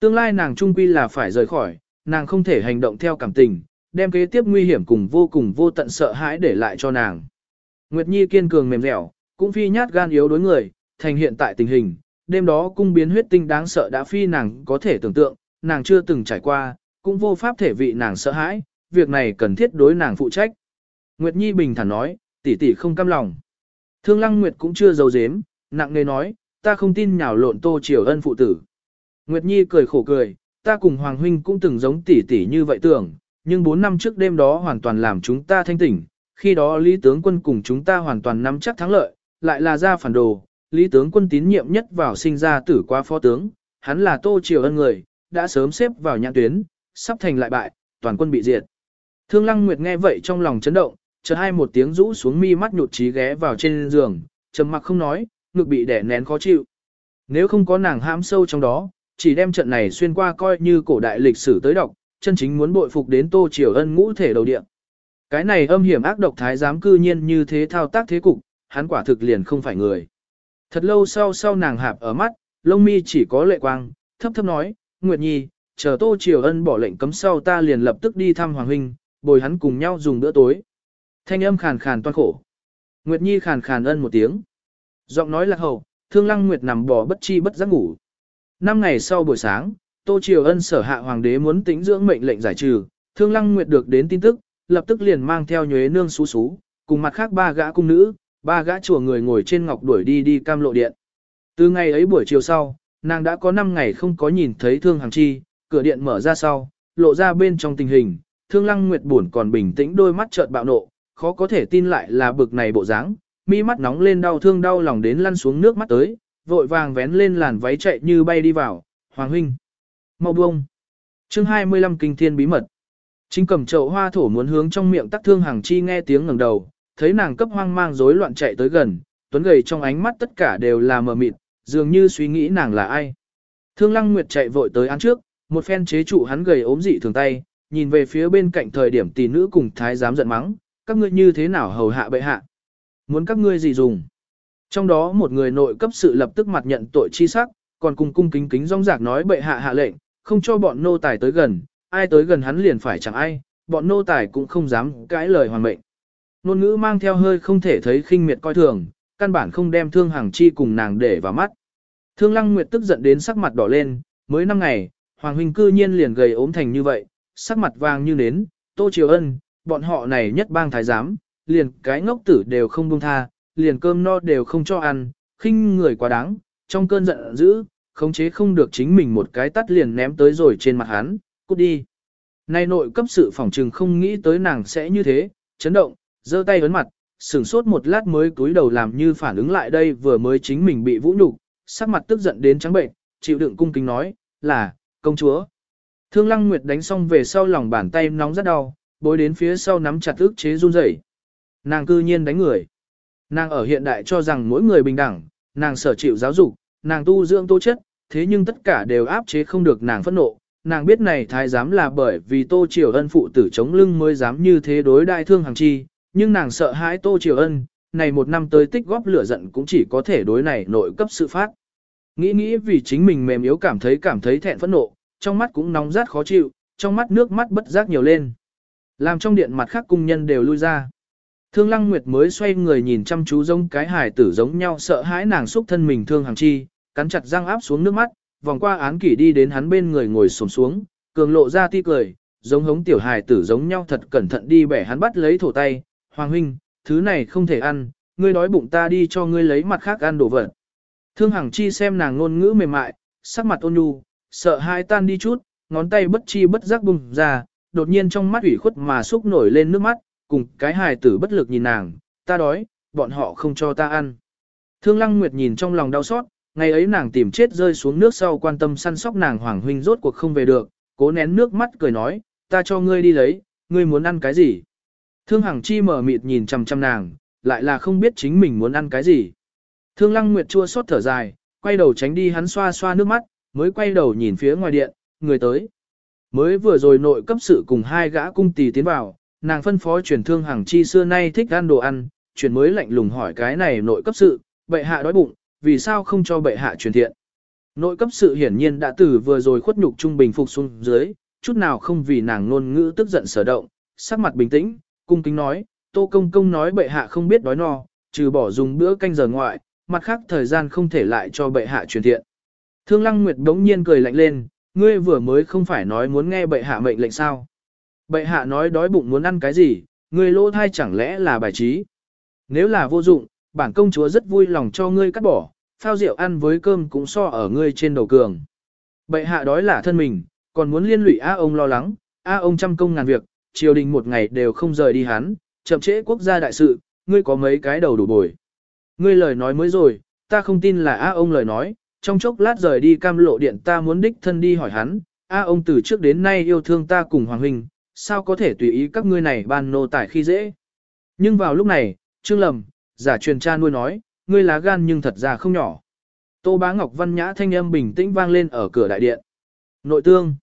Tương lai nàng trung quy là phải rời khỏi, nàng không thể hành động theo cảm tình, đem kế tiếp nguy hiểm cùng vô cùng vô tận sợ hãi để lại cho nàng. Nguyệt Nhi kiên cường mềm dẻo, cũng phi nhát gan yếu đối người, thành hiện tại tình hình, đêm đó cung biến huyết tinh đáng sợ đã phi nàng có thể tưởng tượng, nàng chưa từng trải qua, cũng vô pháp thể vị nàng sợ hãi, việc này cần thiết đối nàng phụ trách. Nguyệt Nhi bình thản nói, tỷ tỷ không cam lòng. Thương Lăng Nguyệt cũng chưa giấu giếm, nặng nề nói, ta không tin nhào lộn Tô Triều Ân phụ tử. Nguyệt Nhi cười khổ cười, ta cùng Hoàng huynh cũng từng giống tỷ tỷ như vậy tưởng, nhưng 4 năm trước đêm đó hoàn toàn làm chúng ta thanh tỉnh, khi đó Lý tướng quân cùng chúng ta hoàn toàn nắm chắc thắng lợi, lại là ra phản đồ, Lý tướng quân tín nhiệm nhất vào sinh ra tử qua phó tướng, hắn là Tô Triều Ân người, đã sớm xếp vào nhãn tuyến, sắp thành lại bại, toàn quân bị diệt. Thương Lăng Nguyệt nghe vậy trong lòng chấn động, chợt hai một tiếng rũ xuống mi mắt nhụt chí ghé vào trên giường, trầm mặc không nói, ngực bị đè nén khó chịu. Nếu không có nàng hãm sâu trong đó, chỉ đem trận này xuyên qua coi như cổ đại lịch sử tới đọc, chân chính muốn bội phục đến Tô Triều Ân ngũ thể đầu địa. Cái này âm hiểm ác độc thái giám cư nhiên như thế thao tác thế cục, hắn quả thực liền không phải người. Thật lâu sau sau nàng hạp ở mắt, lông mi chỉ có lệ quang, thấp thấp nói, Nguyệt Nhi, chờ Tô Triều Ân bỏ lệnh cấm sau ta liền lập tức đi thăm Hoàng Huynh, bồi hắn cùng nhau dùng bữa tối. Thanh âm khàn khàn toan khổ. Nguyệt Nhi khàn khàn ân một tiếng. Giọng nói lạc hậu, thương lăng Nguyệt nằm bò bất chi bất giác ngủ. Năm ngày sau buổi sáng, Tô Triều Ân sở hạ hoàng đế muốn tĩnh dưỡng mệnh lệnh giải trừ, thương lăng Nguyệt được đến tin tức, lập tức liền mang theo nhuế nương xú xú, cùng mặt khác ba gã cung nữ, ba gã chùa người ngồi trên ngọc đuổi đi đi cam lộ điện. Từ ngày ấy buổi chiều sau, nàng đã có 5 ngày không có nhìn thấy thương hàng chi, cửa điện mở ra sau, lộ ra bên trong tình hình, thương lăng nguyệt buồn còn bình tĩnh đôi mắt chợt bạo nộ, khó có thể tin lại là bực này bộ dáng, mi mắt nóng lên đau thương đau lòng đến lăn xuống nước mắt tới, vội vàng vén lên làn váy chạy như bay đi vào, hoàng huynh. Mau buông. chương 25 kinh thiên bí mật. Chính cầm chậu hoa thổ muốn hướng trong miệng tắc thương hàng chi nghe tiếng ngẩng đầu, thấy nàng cấp hoang mang rối loạn chạy tới gần, tuấn gầy trong ánh mắt tất cả đều là mờ mịt, dường như suy nghĩ nàng là ai. Thương Lăng Nguyệt chạy vội tới án trước, một phen chế trụ hắn gầy ốm dị thường tay, nhìn về phía bên cạnh thời điểm tỷ nữ cùng thái giám giận mắng, các ngươi như thế nào hầu hạ bệ hạ. muốn các ngươi gì dùng. Trong đó một người nội cấp sự lập tức mặt nhận tội chi sắc, còn cùng cung kính kính rong rạc nói bệ hạ hạ lệnh, không cho bọn nô tài tới gần, ai tới gần hắn liền phải chẳng ai, bọn nô tài cũng không dám cãi lời hoàng mệnh. Nôn ngữ mang theo hơi không thể thấy khinh miệt coi thường, căn bản không đem thương hàng chi cùng nàng để vào mắt. Thương lăng nguyệt tức giận đến sắc mặt đỏ lên, mới năm ngày, hoàng huynh cư nhiên liền gầy ốm thành như vậy, sắc mặt vàng như nến, tô triều ân, bọn họ này nhất bang thái giám, liền cái ngốc tử đều không buông tha, liền cơm no đều không cho ăn, khinh người quá đáng, trong cơn giận dữ, khống chế không được chính mình một cái tắt liền ném tới rồi trên mặt hắn, cút đi. Nay nội cấp sự phòng trừng không nghĩ tới nàng sẽ như thế, chấn động, giơ tay ấn mặt, sửng sốt một lát mới cúi đầu làm như phản ứng lại đây vừa mới chính mình bị vũ nhục, sắc mặt tức giận đến trắng bệnh, chịu đựng cung kính nói, là, công chúa. Thương Lăng Nguyệt đánh xong về sau lòng bàn tay nóng rất đau, bối đến phía sau nắm chặt ức chế run rẩy. Nàng cư nhiên đánh người. Nàng ở hiện đại cho rằng mỗi người bình đẳng, nàng sở chịu giáo dục, nàng tu dưỡng tố chất, thế nhưng tất cả đều áp chế không được nàng phẫn nộ. Nàng biết này thái giám là bởi vì Tô Triều Ân phụ tử chống lưng mới dám như thế đối đại thương hàng chi, nhưng nàng sợ hãi Tô Triều Ân, này một năm tới tích góp lửa giận cũng chỉ có thể đối này nội cấp sự phát. Nghĩ nghĩ vì chính mình mềm yếu cảm thấy cảm thấy thẹn phẫn nộ, trong mắt cũng nóng rát khó chịu, trong mắt nước mắt bất giác nhiều lên. Làm trong điện mặt khác cung nhân đều lui ra. Thương Lăng Nguyệt mới xoay người nhìn chăm chú giống cái hài tử giống nhau sợ hãi nàng xúc thân mình thương hàng chi, cắn chặt răng áp xuống nước mắt, vòng qua án kỷ đi đến hắn bên người ngồi xổm xuống, cường lộ ra ti cười, giống hống tiểu hài tử giống nhau thật cẩn thận đi bẻ hắn bắt lấy thổ tay, Hoàng huynh, thứ này không thể ăn, ngươi đói bụng ta đi cho ngươi lấy mặt khác ăn đồ vật. Thương Hằng Chi xem nàng ngôn ngữ mềm mại, sắc mặt ôn nhu, sợ hai tan đi chút, ngón tay bất chi bất giác bùng ra, đột nhiên trong mắt ủy khuất mà xúc nổi lên nước mắt, cùng cái hài tử bất lực nhìn nàng, ta đói, bọn họ không cho ta ăn. Thương Lăng Nguyệt nhìn trong lòng đau xót, ngày ấy nàng tìm chết rơi xuống nước sau quan tâm săn sóc nàng Hoàng huynh rốt cuộc không về được, cố nén nước mắt cười nói, ta cho ngươi đi lấy, ngươi muốn ăn cái gì? Thương Hằng Chi mở mịt nhìn chằm chằm nàng, lại là không biết chính mình muốn ăn cái gì. Thương Lăng Nguyệt chua xót thở dài, quay đầu tránh đi hắn xoa xoa nước mắt, mới quay đầu nhìn phía ngoài điện, người tới. Mới vừa rồi nội cấp sự cùng hai gã cung tỳ tiến vào, nàng phân phó truyền thương Hằng Chi xưa nay thích ăn đồ ăn, truyền mới lạnh lùng hỏi cái này nội cấp sự, bệ hạ đói bụng, vì sao không cho bệ hạ truyền thiện. Nội cấp sự hiển nhiên đã từ vừa rồi khuất nhục trung bình phục xuống dưới, chút nào không vì nàng ngôn ngữ tức giận sở động, sắc mặt bình tĩnh, cung kính nói, Tô Công Công nói bệ hạ không biết đói no, trừ bỏ dùng bữa canh giờ ngoại, mặt khác thời gian không thể lại cho bệ hạ truyền thiện. Thương Lăng Nguyệt đống nhiên cười lạnh lên, ngươi vừa mới không phải nói muốn nghe bệ hạ mệnh lệnh sao. Bệ hạ nói đói bụng muốn ăn cái gì, ngươi lỗ thai chẳng lẽ là bài trí. Nếu là vô dụng, bản công chúa rất vui lòng cho ngươi cắt bỏ, phao rượu ăn với cơm cũng so ở ngươi trên đầu cường. Bệ hạ đói là thân mình, còn muốn liên lụy A ông lo lắng, A ông trăm công ngàn việc, triều đình một ngày đều không rời đi hắn, chậm trễ quốc gia đại sự, ngươi có mấy cái đầu đủ bồi. Ngươi lời nói mới rồi, ta không tin là A ông lời nói, trong chốc lát rời đi cam lộ điện ta muốn đích thân đi hỏi hắn, A ông từ trước đến nay yêu thương ta cùng Hoàng Huynh, sao có thể tùy ý các ngươi này ban nô tải khi dễ. Nhưng vào lúc này, Trương Lầm, giả truyền cha nuôi nói, ngươi lá gan nhưng thật ra không nhỏ. Tô Bá Ngọc Văn Nhã thanh âm bình tĩnh vang lên ở cửa đại điện. Nội tương.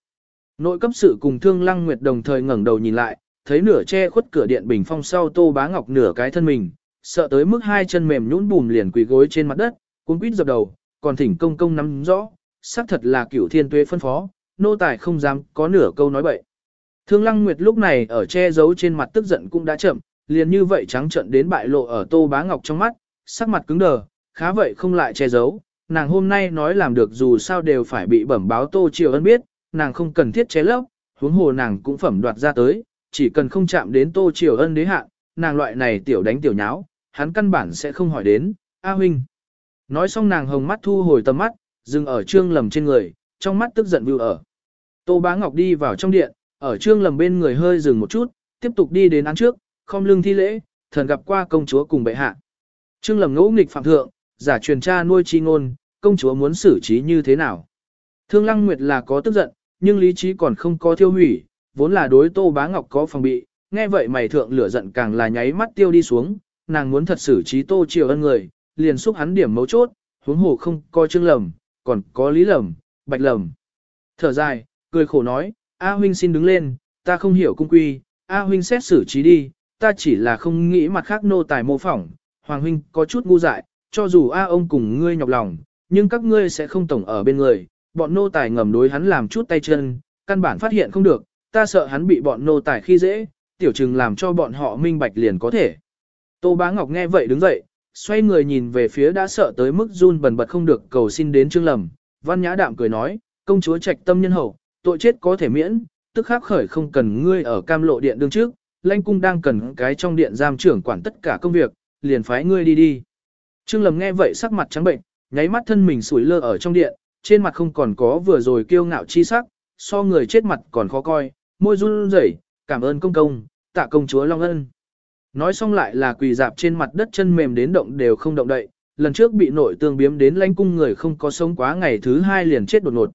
Nội cấp sự cùng Thương Lăng Nguyệt đồng thời ngẩng đầu nhìn lại, thấy nửa che khuất cửa điện bình phong sau Tô Bá Ngọc nửa cái thân mình, sợ tới mức hai chân mềm nhũn bùm liền quỳ gối trên mặt đất, cuống quýt dập đầu, còn thỉnh công công nắm rõ, xác thật là cửu thiên tuế phân phó, nô tài không dám có nửa câu nói bậy. Thương Lăng Nguyệt lúc này ở che giấu trên mặt tức giận cũng đã chậm, liền như vậy trắng trợn đến bại lộ ở Tô Bá Ngọc trong mắt, sắc mặt cứng đờ, khá vậy không lại che giấu, nàng hôm nay nói làm được dù sao đều phải bị bẩm báo Tô Triều Ân biết, nàng không cần thiết che lấp, huống hồ nàng cũng phẩm đoạt ra tới, chỉ cần không chạm đến Tô Triều Ân đế hạ, nàng loại này tiểu đánh tiểu nháo, hắn căn bản sẽ không hỏi đến, A huynh. Nói xong nàng hồng mắt thu hồi tầm mắt, dừng ở trương lầm trên người, trong mắt tức giận vưu ở. Tô Bá Ngọc đi vào trong điện, ở trương lầm bên người hơi dừng một chút, tiếp tục đi đến án trước, không lưng thi lễ, thần gặp qua công chúa cùng bệ hạ. Trương lầm ngẫu nghịch phạm thượng, giả truyền cha nuôi chi ngôn, công chúa muốn xử trí như thế nào. Thương Lăng Nguyệt là có tức giận, nhưng lý trí còn không có thiêu hủy, vốn là đối Tô Bá Ngọc có phòng bị, nghe vậy mày thượng lửa giận càng là nháy mắt tiêu đi xuống, nàng muốn thật xử trí Tô Triều Ân người, liền xúc hắn điểm mấu chốt, huống hồ không coi Trương Lầm, còn có Lý Lầm, Bạch Lầm. Thở dài, cười khổ nói, A huynh xin đứng lên, ta không hiểu cung quy, A huynh xét xử trí đi, ta chỉ là không nghĩ mặt khác nô tài mô phỏng, Hoàng huynh có chút ngu dại, cho dù A ông cùng ngươi nhọc lòng, nhưng các ngươi sẽ không tổng ở bên người, bọn nô tài ngầm đối hắn làm chút tay chân, căn bản phát hiện không được, ta sợ hắn bị bọn nô tài khi dễ, tiểu trừng làm cho bọn họ minh bạch liền có thể. Tô Bá Ngọc nghe vậy đứng dậy, xoay người nhìn về phía đã sợ tới mức run bần bật không được cầu xin đến Trương Lầm, Văn Nhã Đạm cười nói, công chúa trạch tâm nhân hậu, tội chết có thể miễn, tức khắc khởi không cần ngươi ở cam lộ điện đương trước, lãnh cung đang cần cái trong điện giam trưởng quản tất cả công việc, liền phái ngươi đi đi. Trương Lầm nghe vậy sắc mặt trắng bệnh, nháy mắt thân mình sủi lơ ở trong điện, trên mặt không còn có vừa rồi kiêu ngạo chi sắc, so người chết mặt còn khó coi, môi run rẩy, cảm ơn công công, tạ công chúa Long Ân. Nói xong lại là quỳ dạp trên mặt đất chân mềm đến động đều không động đậy, lần trước bị nội tương biếm đến lãnh cung người không có sống quá ngày thứ hai liền chết đột ngột.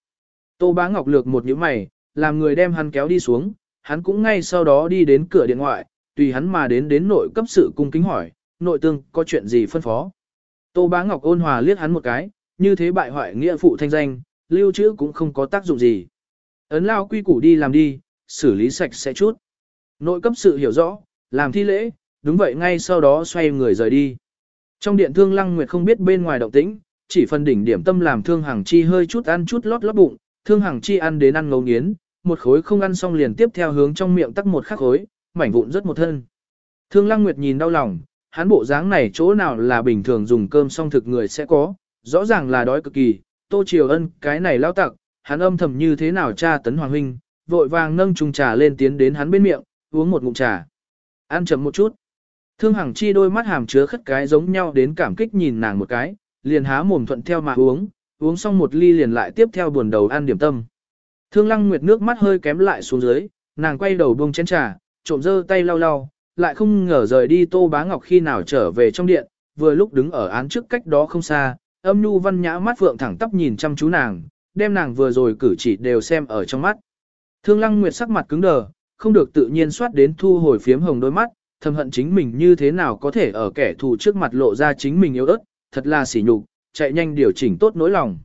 Tô Bá Ngọc lược một nhíu mày, làm người đem hắn kéo đi xuống, hắn cũng ngay sau đó đi đến cửa điện ngoại, tùy hắn mà đến đến nội cấp sự cung kính hỏi, nội tương có chuyện gì phân phó. Tô Bá Ngọc ôn hòa liếc hắn một cái, như thế bại hoại nghĩa phụ thanh danh, lưu trữ cũng không có tác dụng gì. Ấn lao quy củ đi làm đi, xử lý sạch sẽ chút. Nội cấp sự hiểu rõ, làm thi lễ, đúng vậy ngay sau đó xoay người rời đi. Trong điện thương lăng nguyệt không biết bên ngoài động tĩnh, chỉ phần đỉnh điểm tâm làm thương hàng chi hơi chút ăn chút lót lót bụng, thương hàng chi ăn đến ăn ngấu nghiến, một khối không ăn xong liền tiếp theo hướng trong miệng tắc một khắc khối, mảnh vụn rất một thân. Thương lăng nguyệt nhìn đau lòng, hắn bộ dáng này chỗ nào là bình thường dùng cơm xong thực người sẽ có, rõ ràng là đói cực kỳ, tô triều ân cái này lao tặc, hắn âm thầm như thế nào cha tấn hoàng huynh, vội vàng nâng chung trà lên tiến đến hắn bên miệng, uống một ngụm trà. Ăn chậm một chút. Thương Hằng Chi đôi mắt hàm chứa khất cái giống nhau đến cảm kích nhìn nàng một cái, liền há mồm thuận theo mà uống, uống xong một ly liền lại tiếp theo buồn đầu ăn điểm tâm. Thương Lăng Nguyệt nước mắt hơi kém lại xuống dưới, nàng quay đầu buông chén trà, trộm dơ tay lau lau, lại không ngờ rời đi Tô Bá Ngọc khi nào trở về trong điện, vừa lúc đứng ở án trước cách đó không xa, âm nhu văn nhã mắt vượng thẳng tắp nhìn chăm chú nàng, đem nàng vừa rồi cử chỉ đều xem ở trong mắt. Thương Lăng Nguyệt sắc mặt cứng đờ, không được tự nhiên soát đến thu hồi phiếm hồng đôi mắt, thầm hận chính mình như thế nào có thể ở kẻ thù trước mặt lộ ra chính mình yếu ớt, thật là sỉ nhục, chạy nhanh điều chỉnh tốt nỗi lòng.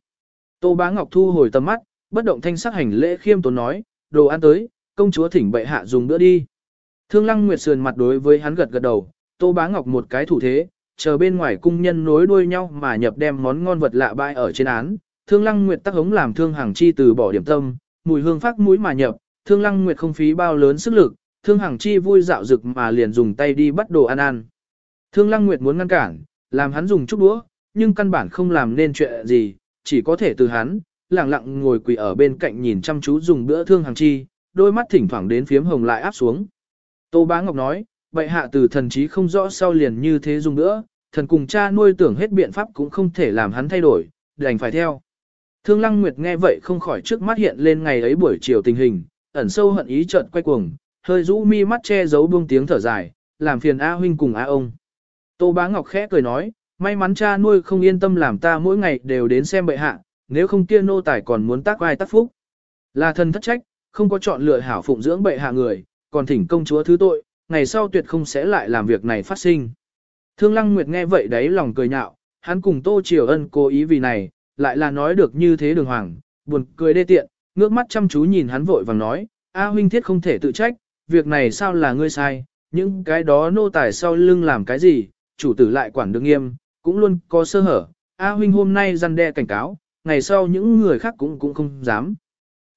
Tô Bá Ngọc thu hồi tầm mắt, bất động thanh sắc hành lễ khiêm tốn nói, đồ ăn tới, công chúa thỉnh bệ hạ dùng bữa đi. Thương Lăng Nguyệt sườn mặt đối với hắn gật gật đầu, Tô Bá Ngọc một cái thủ thế, chờ bên ngoài cung nhân nối đuôi nhau mà nhập đem món ngon vật lạ bãi ở trên án. Thương Lăng Nguyệt tắc hống làm Thương Hàng Chi từ bỏ điểm tâm, mùi hương phát mũi mà nhập, Thương Lăng Nguyệt không phí bao lớn sức lực, Thương Hằng Chi vui dạo dực mà liền dùng tay đi bắt đồ ăn ăn. Thương Lăng Nguyệt muốn ngăn cản, làm hắn dùng chút đũa, nhưng căn bản không làm nên chuyện gì, chỉ có thể từ hắn, lặng lặng ngồi quỳ ở bên cạnh nhìn chăm chú dùng bữa Thương hàng Chi, đôi mắt thỉnh thoảng đến phiếm hồng lại áp xuống. Tô Bá Ngọc nói, vậy hạ từ thần trí không rõ sau liền như thế dùng bữa, thần cùng cha nuôi tưởng hết biện pháp cũng không thể làm hắn thay đổi, đành phải theo. Thương Lăng Nguyệt nghe vậy không khỏi trước mắt hiện lên ngày ấy buổi chiều tình hình, ẩn sâu hận ý chợt quay cuồng, hơi rũ mi mắt che giấu buông tiếng thở dài, làm phiền A huynh cùng A ông. Tô Bá Ngọc khẽ cười nói, may mắn cha nuôi không yên tâm làm ta mỗi ngày đều đến xem bệ hạ, nếu không kia nô tài còn muốn tác ai tác phúc. Là thần thất trách, không có chọn lựa hảo phụng dưỡng bệ hạ người, còn thỉnh công chúa thứ tội, ngày sau tuyệt không sẽ lại làm việc này phát sinh. Thương Lăng Nguyệt nghe vậy đấy lòng cười nhạo, hắn cùng Tô Triều Ân cố ý vì này, lại là nói được như thế đường hoàng, buồn cười đê tiện, ngước mắt chăm chú nhìn hắn vội vàng nói, A huynh thiết không thể tự trách, việc này sao là ngươi sai, những cái đó nô tài sau lưng làm cái gì, chủ tử lại quản được nghiêm, cũng luôn có sơ hở. A huynh hôm nay răn đe cảnh cáo, ngày sau những người khác cũng cũng không dám.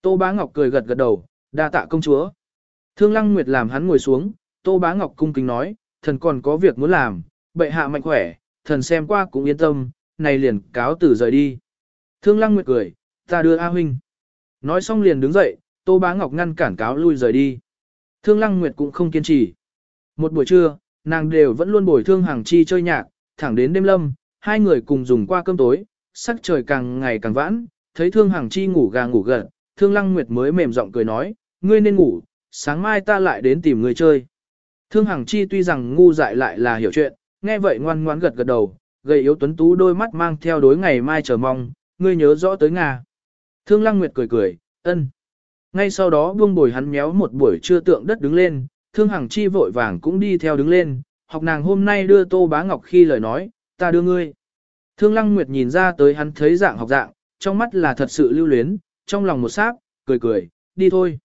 Tô Bá Ngọc cười gật gật đầu, đa tạ công chúa. Thương Lăng Nguyệt làm hắn ngồi xuống, Tô Bá Ngọc cung kính nói, thần còn có việc muốn làm, bệ hạ mạnh khỏe, thần xem qua cũng yên tâm, này liền cáo từ rời đi. Thương Lăng Nguyệt cười, ta đưa A huynh. Nói xong liền đứng dậy, Tô Bá Ngọc ngăn cản cáo lui rời đi. Thương Lăng Nguyệt cũng không kiên trì. Một buổi trưa, nàng đều vẫn luôn bồi thương hàng chi chơi nhạc, thẳng đến đêm lâm, hai người cùng dùng qua cơm tối, sắc trời càng ngày càng vãn, thấy thương Hằng chi ngủ gà ngủ gật, thương Lăng Nguyệt mới mềm giọng cười nói, ngươi nên ngủ, sáng mai ta lại đến tìm ngươi chơi. Thương Hằng chi tuy rằng ngu dại lại là hiểu chuyện, nghe vậy ngoan ngoãn gật gật đầu, gầy yếu tuấn tú đôi mắt mang theo đối ngày mai chờ mong, ngươi nhớ rõ tới Nga. Thương Lăng Nguyệt cười cười, ân. Ngay sau đó buông bồi hắn méo một buổi trưa tượng đất đứng lên, thương hằng chi vội vàng cũng đi theo đứng lên, học nàng hôm nay đưa tô bá ngọc khi lời nói, ta đưa ngươi. Thương lăng nguyệt nhìn ra tới hắn thấy dạng học dạng, trong mắt là thật sự lưu luyến, trong lòng một sát, cười cười, đi thôi.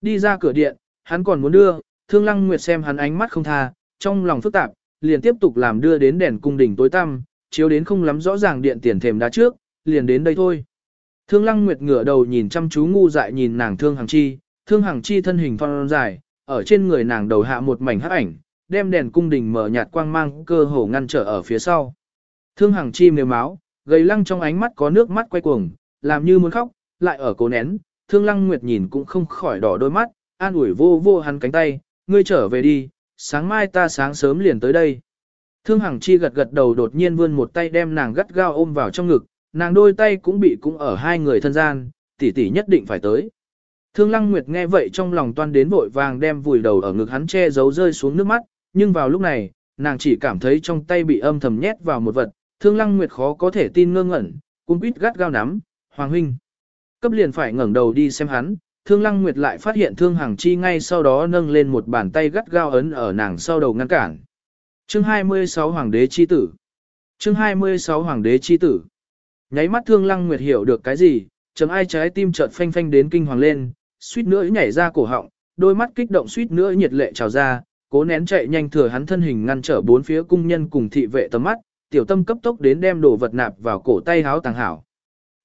Đi ra cửa điện, hắn còn muốn đưa, thương lăng nguyệt xem hắn ánh mắt không tha, trong lòng phức tạp, liền tiếp tục làm đưa đến đèn cung đỉnh tối tăm, chiếu đến không lắm rõ ràng điện tiền thềm đá trước, liền đến đây thôi. Thương Lăng Nguyệt ngửa đầu nhìn chăm chú ngu dại nhìn nàng Thương Hằng Chi, Thương Hằng Chi thân hình phong dài, ở trên người nàng đầu hạ một mảnh hắc ảnh, đem đèn cung đình mở nhạt quang mang cơ hồ ngăn trở ở phía sau. Thương Hằng Chi nếu máu, gầy lăng trong ánh mắt có nước mắt quay cuồng, làm như muốn khóc, lại ở cố nén, Thương Lăng Nguyệt nhìn cũng không khỏi đỏ đôi mắt, an ủi vô vô hắn cánh tay, ngươi trở về đi, sáng mai ta sáng sớm liền tới đây. Thương Hằng Chi gật gật đầu đột nhiên vươn một tay đem nàng gắt gao ôm vào trong ngực, nàng đôi tay cũng bị cũng ở hai người thân gian, tỷ tỷ nhất định phải tới. Thương Lăng Nguyệt nghe vậy trong lòng toan đến vội vàng đem vùi đầu ở ngực hắn che giấu rơi xuống nước mắt, nhưng vào lúc này, nàng chỉ cảm thấy trong tay bị âm thầm nhét vào một vật, Thương Lăng Nguyệt khó có thể tin ngơ ngẩn, cung quýt gắt gao nắm, Hoàng Huynh. Cấp liền phải ngẩng đầu đi xem hắn, Thương Lăng Nguyệt lại phát hiện Thương Hằng Chi ngay sau đó nâng lên một bàn tay gắt gao ấn ở nàng sau đầu ngăn cản. Chương 26 Hoàng đế chi tử. Chương 26 Hoàng đế chi tử. Nháy mắt Thương Lăng Nguyệt hiểu được cái gì, chấm ai trái tim chợt phanh phanh đến kinh hoàng lên, suýt nữa nhảy ra cổ họng, đôi mắt kích động suýt nữa nhiệt lệ trào ra, cố nén chạy nhanh thừa hắn thân hình ngăn trở bốn phía cung nhân cùng thị vệ tầm mắt, tiểu tâm cấp tốc đến đem đồ vật nạp vào cổ tay háo tàng hảo.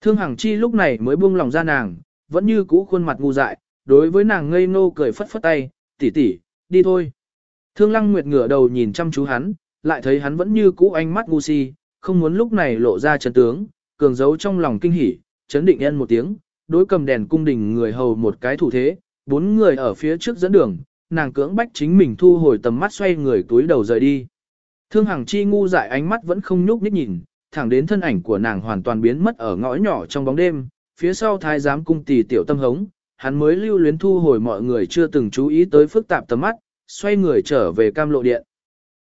Thương Hằng Chi lúc này mới buông lòng ra nàng, vẫn như cũ khuôn mặt ngu dại, đối với nàng ngây ngô cười phất phất tay, tỷ tỷ, đi thôi. Thương Lăng Nguyệt ngửa đầu nhìn chăm chú hắn, lại thấy hắn vẫn như cũ ánh mắt ngu si, không muốn lúc này lộ ra chân tướng, cường giấu trong lòng kinh hỉ, chấn định nhân một tiếng, đối cầm đèn cung đình người hầu một cái thủ thế, bốn người ở phía trước dẫn đường, nàng cưỡng bách chính mình thu hồi tầm mắt xoay người túi đầu rời đi. Thương Hằng Chi ngu dại ánh mắt vẫn không nhúc nhích nhìn, thẳng đến thân ảnh của nàng hoàn toàn biến mất ở ngõ nhỏ trong bóng đêm, phía sau thái giám cung tỷ tiểu tâm hống, hắn mới lưu luyến thu hồi mọi người chưa từng chú ý tới phức tạp tầm mắt, xoay người trở về cam lộ điện.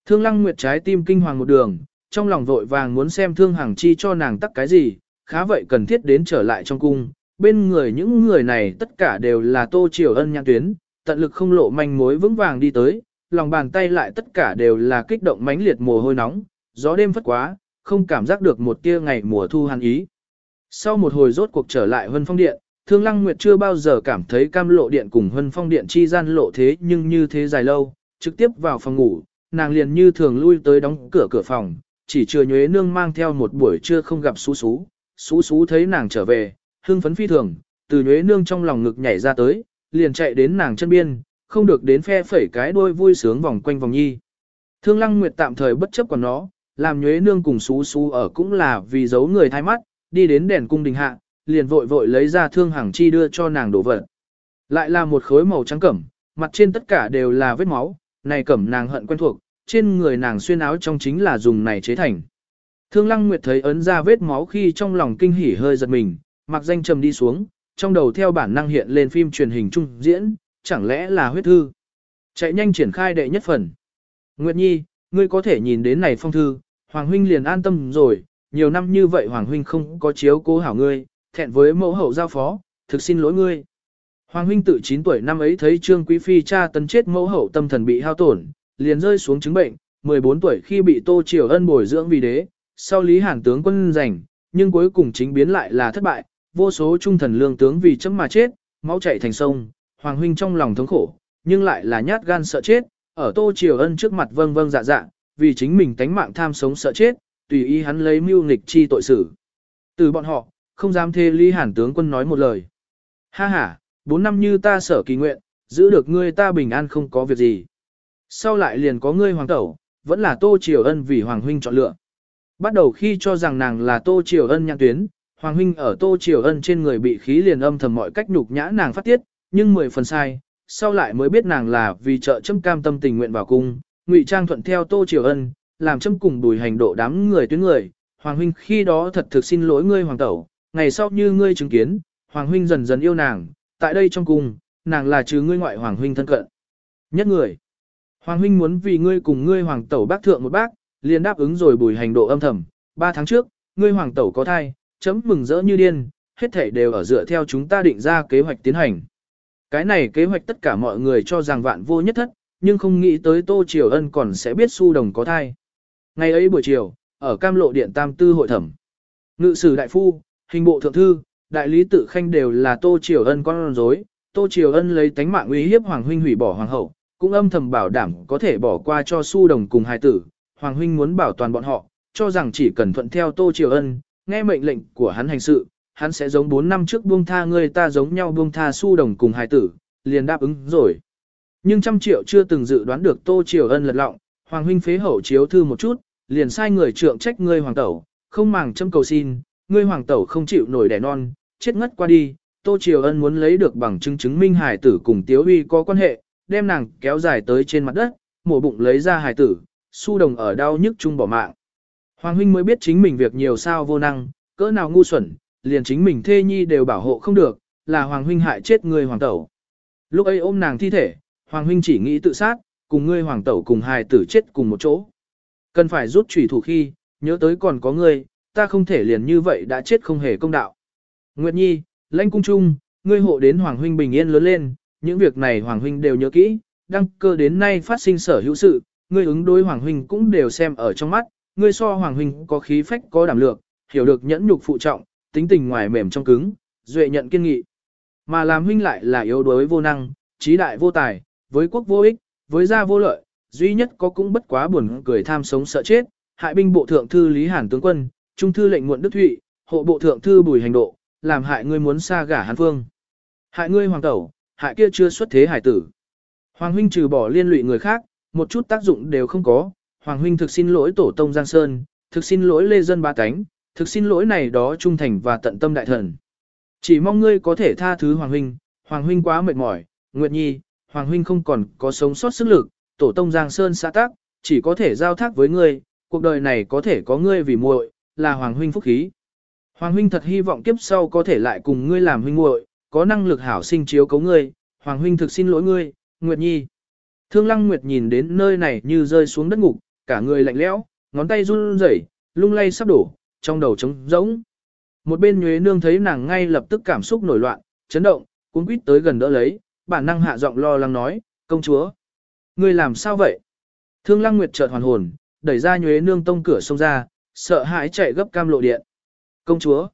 Thương Lăng Nguyệt trái tim kinh hoàng một đường, trong lòng vội vàng muốn xem Thương Hằng Chi cho nàng tắc cái gì, khá vậy cần thiết đến trở lại trong cung, bên người những người này tất cả đều là Tô Triều Ân nhãn tuyến, tận lực không lộ manh mối vững vàng đi tới, lòng bàn tay lại tất cả đều là kích động mãnh liệt mồ hôi nóng, gió đêm phất quá, không cảm giác được một tia ngày mùa thu hàn ý. Sau một hồi rốt cuộc trở lại Vân Phong Điện, Thương Lăng Nguyệt chưa bao giờ cảm thấy cam lộ điện cùng Vân Phong Điện chi gian lộ thế nhưng như thế dài lâu, trực tiếp vào phòng ngủ, nàng liền như thường lui tới đóng cửa cửa phòng, chỉ chưa nhuế nương mang theo một buổi trưa không gặp xú xú, xú xú thấy nàng trở về, hưng phấn phi thường, từ nhuế nương trong lòng ngực nhảy ra tới, liền chạy đến nàng chân biên, không được đến phe phẩy cái đôi vui sướng vòng quanh vòng nhi. Thương Lăng Nguyệt tạm thời bất chấp còn nó, làm nhuế nương cùng xú xú ở cũng là vì giấu người thay mắt, đi đến đèn cung đình hạ, liền vội vội lấy ra thương hàng chi đưa cho nàng đổ vật. Lại là một khối màu trắng cẩm, mặt trên tất cả đều là vết máu, này cẩm nàng hận quen thuộc, trên người nàng xuyên áo trong chính là dùng này chế thành. Thương Lăng Nguyệt thấy ấn ra vết máu khi trong lòng kinh hỉ hơi giật mình, mặc danh trầm đi xuống, trong đầu theo bản năng hiện lên phim truyền hình trung diễn, chẳng lẽ là huyết thư. Chạy nhanh triển khai đệ nhất phần. Nguyệt Nhi, ngươi có thể nhìn đến này phong thư, Hoàng Huynh liền an tâm rồi, nhiều năm như vậy Hoàng Huynh không có chiếu cố hảo ngươi, thẹn với mẫu hậu giao phó, thực xin lỗi ngươi. Hoàng Huynh tự 9 tuổi năm ấy thấy Trương Quý Phi cha tấn chết mẫu hậu tâm thần bị hao tổn, liền rơi xuống chứng bệnh, 14 tuổi khi bị Tô Triều Ân bồi dưỡng vì đế, sau Lý Hàn tướng quân giành, nhưng cuối cùng chính biến lại là thất bại, vô số trung thần lương tướng vì chấm mà chết, máu chảy thành sông, Hoàng huynh trong lòng thống khổ, nhưng lại là nhát gan sợ chết, ở Tô Triều Ân trước mặt vâng vâng dạ dạ, vì chính mình tánh mạng tham sống sợ chết, tùy ý hắn lấy mưu nghịch chi tội xử. Từ bọn họ, không dám thê Lý Hàn tướng quân nói một lời. Ha ha, bốn năm như ta sở kỳ nguyện, giữ được ngươi ta bình an không có việc gì. Sau lại liền có ngươi hoàng tẩu, vẫn là Tô Triều Ân vì hoàng huynh chọn lựa. Bắt đầu khi cho rằng nàng là Tô Triều Ân nhãn tuyến, Hoàng huynh ở Tô Triều Ân trên người bị khí liền âm thầm mọi cách nhục nhã nàng phát tiết, nhưng mười phần sai, sau lại mới biết nàng là vì trợ châm cam tâm tình nguyện vào cung, ngụy trang thuận theo Tô Triều Ân, làm châm cùng đùi hành độ đám người tuyến người. Hoàng huynh khi đó thật thực xin lỗi ngươi hoàng tẩu, ngày sau như ngươi chứng kiến, hoàng huynh dần dần yêu nàng, tại đây trong cung, nàng là trừ ngươi ngoại hoàng huynh thân cận. Nhất người, hoàng huynh muốn vì ngươi cùng ngươi hoàng tẩu bác thượng một bác, liền đáp ứng rồi bùi hành độ âm thầm. Ba tháng trước, ngươi hoàng tẩu có thai, chấm mừng rỡ như điên, hết thảy đều ở dựa theo chúng ta định ra kế hoạch tiến hành. Cái này kế hoạch tất cả mọi người cho rằng vạn vô nhất thất, nhưng không nghĩ tới Tô Triều Ân còn sẽ biết su đồng có thai. Ngày ấy buổi chiều, ở Cam Lộ Điện Tam Tư hội thẩm. Ngự sử đại phu, hình bộ thượng thư, đại lý tự khanh đều là Tô Triều Ân con rối. Tô Triều Ân lấy tánh mạng uy hiếp hoàng huynh hủy bỏ hoàng hậu, cũng âm thầm bảo đảm có thể bỏ qua cho su đồng cùng hài tử. Hoàng huynh muốn bảo toàn bọn họ, cho rằng chỉ cần thuận theo Tô Triều Ân, nghe mệnh lệnh của hắn hành sự, hắn sẽ giống 4 năm trước buông tha người ta giống nhau buông tha su đồng cùng hài tử, liền đáp ứng rồi. Nhưng trăm triệu chưa từng dự đoán được Tô Triều Ân lật lọng, Hoàng huynh phế hậu chiếu thư một chút, liền sai người trượng trách ngươi hoàng tẩu, không màng châm cầu xin, ngươi hoàng tẩu không chịu nổi đẻ non, chết ngất qua đi, Tô Triều Ân muốn lấy được bằng chứng chứng minh hài tử cùng Tiếu Uy có quan hệ, đem nàng kéo dài tới trên mặt đất, mổ bụng lấy ra hài tử, su đồng ở đau nhức chung bỏ mạng. Hoàng huynh mới biết chính mình việc nhiều sao vô năng, cỡ nào ngu xuẩn, liền chính mình thê nhi đều bảo hộ không được, là Hoàng huynh hại chết người hoàng tẩu. Lúc ấy ôm nàng thi thể, Hoàng huynh chỉ nghĩ tự sát, cùng ngươi hoàng tẩu cùng hài tử chết cùng một chỗ. Cần phải rút chủy thủ khi, nhớ tới còn có ngươi, ta không thể liền như vậy đã chết không hề công đạo. Nguyệt Nhi, lãnh cung trung, ngươi hộ đến Hoàng huynh bình yên lớn lên, những việc này Hoàng huynh đều nhớ kỹ, đăng cơ đến nay phát sinh sở hữu sự, ngươi ứng đối Hoàng huynh cũng đều xem ở trong mắt, ngươi so Hoàng huynh có khí phách có đảm lược, hiểu được nhẫn nhục phụ trọng, tính tình ngoài mềm trong cứng, duệ nhận kiên nghị. Mà làm huynh lại là yếu đuối vô năng, trí đại vô tài, với quốc vô ích, với gia vô lợi, duy nhất có cũng bất quá buồn cười tham sống sợ chết, hại binh bộ thượng thư Lý Hàn tướng quân, trung thư lệnh muộn đức thụy, hộ bộ thượng thư bùi hành độ, làm hại ngươi muốn xa gả Hàn Phương. Hại ngươi hoàng tẩu, hại kia chưa xuất thế hải tử. Hoàng huynh trừ bỏ liên lụy người khác, một chút tác dụng đều không có. Hoàng huynh thực xin lỗi tổ tông Giang Sơn, thực xin lỗi lê dân ba cánh, thực xin lỗi này đó trung thành và tận tâm đại thần. Chỉ mong ngươi có thể tha thứ Hoàng huynh, Hoàng huynh quá mệt mỏi, Nguyệt Nhi, Hoàng huynh không còn có sống sót sức lực, tổ tông Giang Sơn xã tác, chỉ có thể giao thác với ngươi, cuộc đời này có thể có ngươi vì muội, là Hoàng huynh phúc khí. Hoàng huynh thật hy vọng kiếp sau có thể lại cùng ngươi làm huynh muội, có năng lực hảo sinh chiếu cấu ngươi, Hoàng huynh thực xin lỗi ngươi, Nguyệt Nhi. Thương Lăng Nguyệt nhìn đến nơi này như rơi xuống đất ngục, cả người lạnh lẽo, ngón tay run rẩy, lung lay sắp đổ, trong đầu trống rỗng. Một bên Nhuế Nương thấy nàng ngay lập tức cảm xúc nổi loạn, chấn động, cuống quýt tới gần đỡ lấy, bản năng hạ giọng lo lắng nói, công chúa. Ngươi làm sao vậy? Thương Lăng Nguyệt chợt hoàn hồn, đẩy ra Nhuế Nương tông cửa xông ra, sợ hãi chạy gấp cam lộ điện. Công chúa.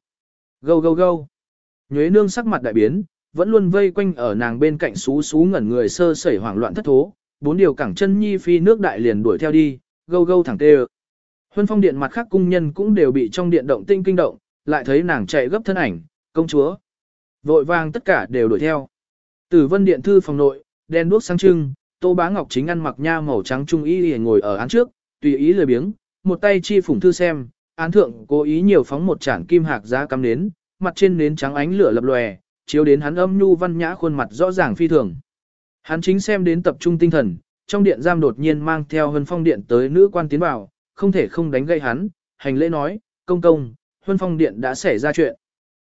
Gâu gâu gâu. Nhuế Nương sắc mặt đại biến, vẫn luôn vây quanh ở nàng bên cạnh xú xú ngẩn người sơ sẩy hoảng loạn thất thố, bốn điều cẳng chân nhi phi nước đại liền đuổi theo đi, gâu gâu thẳng tê Huân phong điện mặt khác cung nhân cũng đều bị trong điện động tinh kinh động, lại thấy nàng chạy gấp thân ảnh, công chúa. Vội vàng tất cả đều đuổi theo. Tử vân điện thư phòng nội, đen đuốc sáng trưng, tô bá ngọc chính ăn mặc nha màu trắng trung y ngồi ở án trước, tùy ý lười biếng, một tay chi phủng thư xem, án thượng cố ý nhiều phóng một chản kim hạc giá cắm nến, mặt trên nến trắng ánh lửa lập lòe, chiếu đến hắn âm nhu văn nhã khuôn mặt rõ ràng phi thường. Hắn chính xem đến tập trung tinh thần, trong điện giam đột nhiên mang theo Huân phong điện tới nữ quan tiến vào, không thể không đánh gây hắn, hành lễ nói, công công, huân phong điện đã xảy ra chuyện.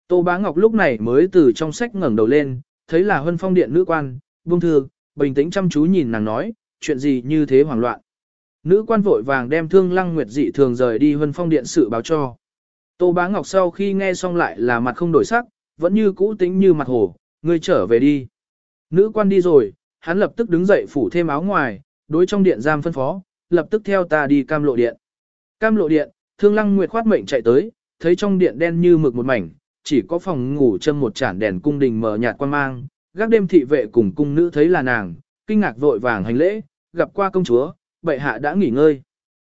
Tô Bá Ngọc lúc này mới từ trong sách ngẩng đầu lên, thấy là huân phong điện nữ quan, buông thư, bình tĩnh chăm chú nhìn nàng nói, chuyện gì như thế hoảng loạn. Nữ quan vội vàng đem thương lăng nguyệt dị thường rời đi huân phong điện sự báo cho. Tô Bá Ngọc sau khi nghe xong lại là mặt không đổi sắc, vẫn như cũ tính như mặt hồ, ngươi trở về đi. Nữ quan đi rồi, hắn lập tức đứng dậy phủ thêm áo ngoài, đối trong điện giam phân phó, lập tức theo ta đi cam lộ điện. Cam lộ điện, thương lăng nguyệt khoát mệnh chạy tới, thấy trong điện đen như mực một mảnh, chỉ có phòng ngủ châm một chản đèn cung đình mở nhạt quan mang, gác đêm thị vệ cùng cung nữ thấy là nàng, kinh ngạc vội vàng hành lễ, gặp qua công chúa, bệ hạ đã nghỉ ngơi.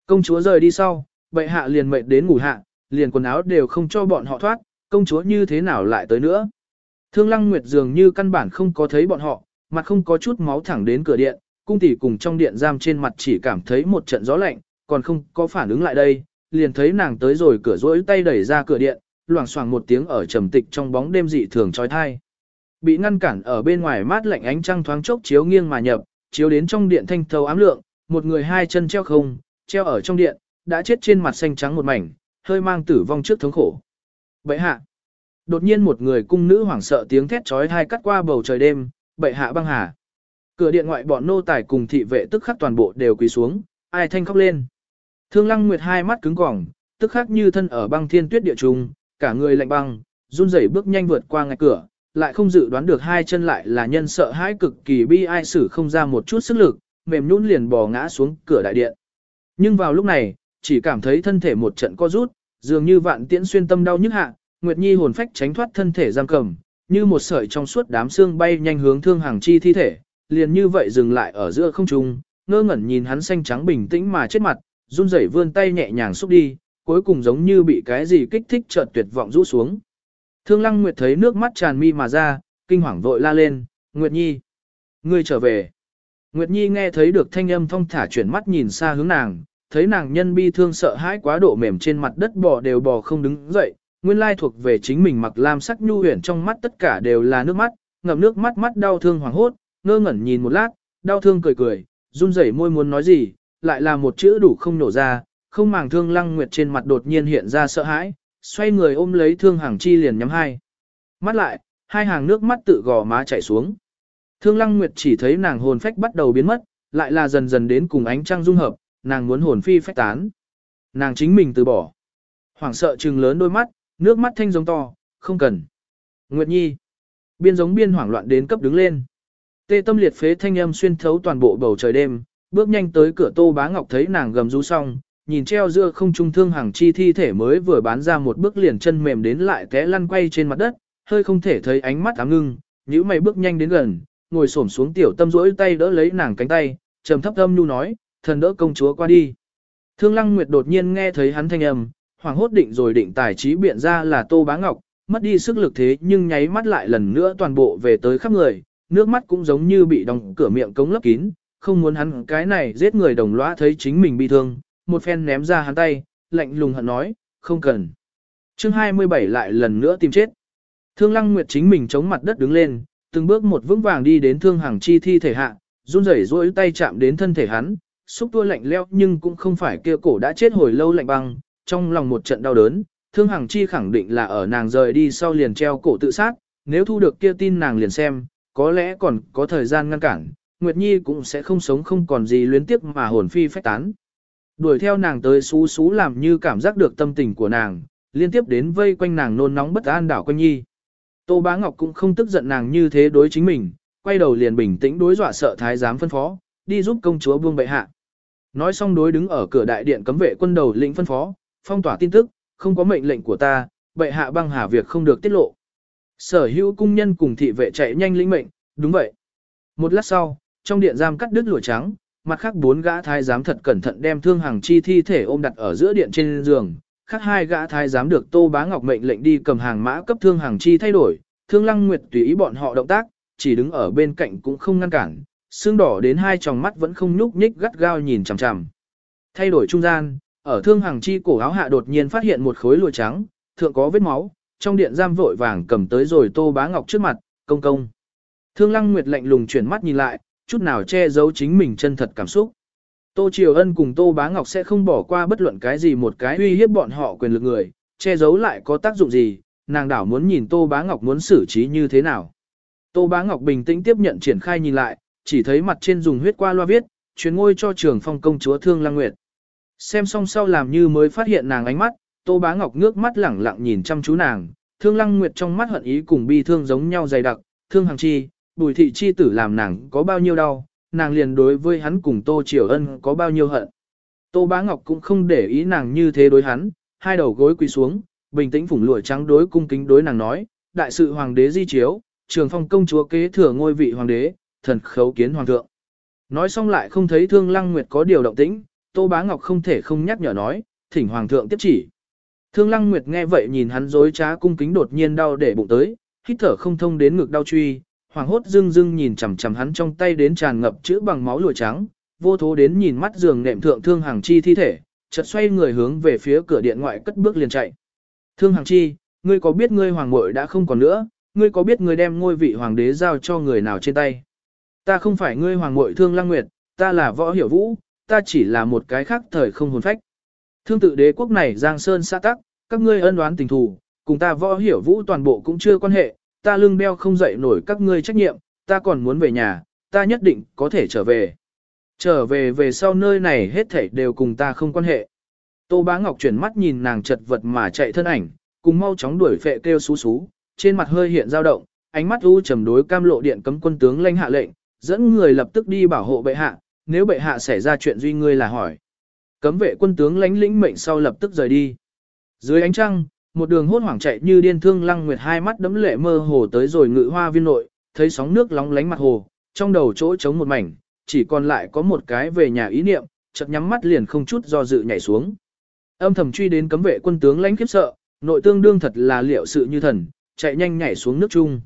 Công chúa rời đi sau, bệ hạ liền mệnh đến ngủ hạ, liền quần áo đều không cho bọn họ thoát, công chúa như thế nào lại tới nữa. Thương Lăng Nguyệt dường như căn bản không có thấy bọn họ, mặt không có chút máu thẳng đến cửa điện, cung tỷ cùng trong điện giam trên mặt chỉ cảm thấy một trận gió lạnh, còn không có phản ứng lại đây, liền thấy nàng tới rồi cửa rỗi tay đẩy ra cửa điện, loảng xoảng một tiếng ở trầm tịch trong bóng đêm dị thường trói thai. Bị ngăn cản ở bên ngoài mát lạnh ánh trăng thoáng chốc chiếu nghiêng mà nhập, chiếu đến trong điện thanh thấu ám lượng, một người hai chân treo không, treo ở trong điện, đã chết trên mặt xanh trắng một mảnh, hơi mang tử vong trước thống khổ. Bệ hạ. Đột nhiên một người cung nữ hoảng sợ tiếng thét trói thai cắt qua bầu trời đêm, bệ hạ băng hà. Cửa điện ngoại bọn nô tài cùng thị vệ tức khắc toàn bộ đều quỳ xuống, ai thanh khóc lên. Thương Lăng Nguyệt hai mắt cứng cỏng, tức khắc như thân ở băng thiên tuyết địa trung, cả người lạnh băng, run rẩy bước nhanh vượt qua ngạch cửa, lại không dự đoán được hai chân lại là nhân sợ hãi cực kỳ bi ai xử không ra một chút sức lực, mềm nhũn liền bò ngã xuống cửa đại điện. Nhưng vào lúc này, chỉ cảm thấy thân thể một trận co rút, dường như vạn tiễn xuyên tâm đau nhức hạ, Nguyệt Nhi hồn phách tránh thoát thân thể giam cầm, như một sợi trong suốt đám xương bay nhanh hướng thương hàng chi thi thể, liền như vậy dừng lại ở giữa không trung, ngơ ngẩn nhìn hắn xanh trắng bình tĩnh mà chết mặt, run rẩy vươn tay nhẹ nhàng xúc đi, cuối cùng giống như bị cái gì kích thích chợt tuyệt vọng rũ xuống. Thương Lăng Nguyệt thấy nước mắt tràn mi mà ra, kinh hoàng vội la lên, Nguyệt Nhi, ngươi trở về. Nguyệt Nhi nghe thấy được thanh âm thong thả chuyển mắt nhìn xa hướng nàng, thấy nàng nhân bi thương sợ hãi quá độ mềm trên mặt đất bò đều bò không đứng dậy, nguyên lai thuộc về chính mình mặc lam sắc nhu huyền trong mắt tất cả đều là nước mắt, ngậm nước mắt mắt đau thương hoảng hốt, ngơ ngẩn nhìn một lát, đau thương cười cười, run rẩy môi muốn nói gì, lại là một chữ đủ không nổ ra, không màng thương lăng nguyệt trên mặt đột nhiên hiện ra sợ hãi, xoay người ôm lấy thương hàng chi liền nhắm hai. Mắt lại, hai hàng nước mắt tự gò má chảy xuống. Thương lăng nguyệt chỉ thấy nàng hồn phách bắt đầu biến mất, lại là dần dần đến cùng ánh trăng dung hợp, nàng muốn hồn phi phách tán. Nàng chính mình từ bỏ. Hoảng sợ trừng lớn đôi mắt, nước mắt thanh giống to, không cần. Nguyệt Nhi. Biên giống biên hoảng loạn đến cấp đứng lên. Tê tâm liệt phế thanh âm xuyên thấu toàn bộ bầu trời đêm, bước nhanh tới cửa Tô Bá Ngọc thấy nàng gầm rú xong, nhìn treo giữa không trung thương hàng chi thi thể mới vừa bán ra một bước liền chân mềm đến lại té lăn quay trên mặt đất, hơi không thể thấy ánh mắt ám ngưng, nhíu mày bước nhanh đến gần, ngồi xổm xuống tiểu tâm rỗi tay đỡ lấy nàng cánh tay, trầm thấp âm nhu nói, thần đỡ công chúa qua đi. Thương Lăng Nguyệt đột nhiên nghe thấy hắn thanh âm, hoàng hốt định rồi định tài trí biện ra là Tô Bá Ngọc, mất đi sức lực thế nhưng nháy mắt lại lần nữa toàn bộ về tới khắp người, nước mắt cũng giống như bị đóng cửa miệng cống lấp kín, không muốn hắn cái này giết người đồng lõa thấy chính mình bị thương, một phen ném ra hắn tay, lạnh lùng hận nói, không cần. chương 27 lại lần nữa tìm chết. Thương Lăng Nguyệt chính mình chống mặt đất đứng lên, từng bước một vững vàng đi đến thương hàng chi thi thể hạ, run rẩy rỗi tay chạm đến thân thể hắn, xúc tua lạnh leo nhưng cũng không phải kia cổ đã chết hồi lâu lạnh băng, trong lòng một trận đau đớn, thương hằng chi khẳng định là ở nàng rời đi sau liền treo cổ tự sát, nếu thu được kia tin nàng liền xem, có lẽ còn có thời gian ngăn cản, Nguyệt Nhi cũng sẽ không sống không còn gì luyến tiếc mà hồn phi phách tán. Đuổi theo nàng tới xú xú làm như cảm giác được tâm tình của nàng, liên tiếp đến vây quanh nàng nôn nóng bất an đảo quanh Nhi. Tô Bá Ngọc cũng không tức giận nàng như thế đối chính mình, quay đầu liền bình tĩnh đối dọa sợ thái giám phân phó, đi giúp công chúa buông bệ hạ. Nói xong đối đứng ở cửa đại điện cấm vệ quân đầu lĩnh phân phó, phong tỏa tin tức, không có mệnh lệnh của ta, bệ hạ băng hà việc không được tiết lộ. Sở hữu cung nhân cùng thị vệ chạy nhanh lĩnh mệnh, đúng vậy. Một lát sau, trong điện giam cắt đứt lụa trắng, mặt khác bốn gã thái giám thật cẩn thận đem thương hàng chi thi thể ôm đặt ở giữa điện trên giường. Khác hai gã thái giám được Tô Bá Ngọc mệnh lệnh đi cầm hàng mã cấp thương hàng chi thay đổi, thương lăng nguyệt tùy ý bọn họ động tác, chỉ đứng ở bên cạnh cũng không ngăn cản, xương đỏ đến hai tròng mắt vẫn không nhúc nhích gắt gao nhìn chằm chằm. Thay đổi trung gian, ở thương hàng chi cổ áo hạ đột nhiên phát hiện một khối lụa trắng, thượng có vết máu, trong điện giam vội vàng cầm tới rồi Tô Bá Ngọc trước mặt, công công. Thương Lăng Nguyệt lạnh lùng chuyển mắt nhìn lại, chút nào che giấu chính mình chân thật cảm xúc. Tô Triều Ân cùng Tô Bá Ngọc sẽ không bỏ qua bất luận cái gì một cái uy hiếp bọn họ quyền lực người, che giấu lại có tác dụng gì, nàng đảo muốn nhìn Tô Bá Ngọc muốn xử trí như thế nào. Tô Bá Ngọc bình tĩnh tiếp nhận triển khai nhìn lại, chỉ thấy mặt trên dùng huyết qua loa viết, chuyến ngôi cho trường phong công chúa Thương Lăng Nguyệt. Xem xong sau làm như mới phát hiện nàng ánh mắt, Tô Bá Ngọc ngước mắt lẳng lặng nhìn chăm chú nàng, Thương Lăng Nguyệt trong mắt hận ý cùng bi thương giống nhau dày đặc, Thương Hằng Chi, Bùi thị chi tử làm nàng có bao nhiêu đau, nàng liền đối với hắn cùng Tô Triều Ân có bao nhiêu hận. Tô Bá Ngọc cũng không để ý nàng như thế đối hắn, hai đầu gối quỳ xuống, bình tĩnh phủng lụa trắng đối cung kính đối nàng nói, đại sự hoàng đế di chiếu, trường phong công chúa kế thừa ngôi vị hoàng đế, thần khấu kiến hoàng thượng. Nói xong lại không thấy thương lăng nguyệt có điều động tĩnh, Tô Bá Ngọc không thể không nhắc nhở nói, thỉnh hoàng thượng tiếp chỉ. Thương lăng nguyệt nghe vậy nhìn hắn dối trá cung kính đột nhiên đau để bụng tới, hít thở không thông đến ngực đau truy, hoàng hốt dưng dưng nhìn chằm chằm hắn trong tay đến tràn ngập chữ bằng máu lụa trắng, vô thố đến nhìn mắt giường nệm thượng thương hàng chi thi thể, chợt xoay người hướng về phía cửa điện ngoại cất bước liền chạy. Thương hàng chi, ngươi có biết ngươi hoàng muội đã không còn nữa, ngươi có biết ngươi đem ngôi vị hoàng đế giao cho người nào trên tay? Ta không phải ngươi hoàng muội thương lăng nguyệt, ta là võ hiểu vũ, ta chỉ là một cái khác thời không hồn phách. Thương tự đế quốc này giang sơn xã tắc, các ngươi ân oán tình thù, cùng ta võ hiểu vũ toàn bộ cũng chưa quan hệ, ta lưng beo không dậy nổi các ngươi trách nhiệm, ta còn muốn về nhà, ta nhất định có thể trở về. Trở về về sau nơi này hết thảy đều cùng ta không quan hệ. Tô Bá Ngọc chuyển mắt nhìn nàng chật vật mà chạy thân ảnh, cùng mau chóng đuổi phệ kêu xú xú, trên mặt hơi hiện dao động, ánh mắt u trầm đối cam lộ điện cấm quân tướng lãnh hạ lệnh, dẫn người lập tức đi bảo hộ bệ hạ, nếu bệ hạ xảy ra chuyện duy ngươi là hỏi. Cấm vệ quân tướng lãnh lĩnh mệnh sau lập tức rời đi. Dưới ánh trăng, một đường hốt hoảng chạy như điên thương lăng nguyệt hai mắt đấm lệ mơ hồ tới rồi ngự hoa viên nội, thấy sóng nước lóng lánh mặt hồ, trong đầu chỗ trống một mảnh, chỉ còn lại có một cái về nhà ý niệm, chợt nhắm mắt liền không chút do dự nhảy xuống. Âm thầm truy đến cấm vệ quân tướng lãnh khiếp sợ, nội tương đương thật là liệu sự như thần, chạy nhanh nhảy xuống nước chung.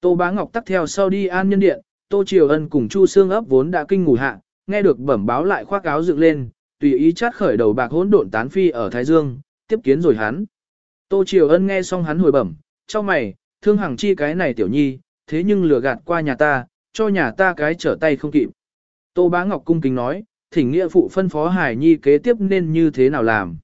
Tô Bá Ngọc tắt theo sau đi an nhân điện, Tô Triều Ân cùng Chu Sương ấp vốn đã kinh ngủ hạ, nghe được bẩm báo lại khoác áo dựng lên, tùy ý chát khởi đầu bạc hỗn độn tán phi ở Thái Dương, tiếp kiến rồi hắn. Tô Triều Ân nghe xong hắn hồi bẩm, cho mày, thương hàng chi cái này tiểu nhi, thế nhưng lừa gạt qua nhà ta, cho nhà ta cái trở tay không kịp. Tô Bá Ngọc cung kính nói, thỉnh nghĩa phụ phân phó Hải Nhi kế tiếp nên như thế nào làm.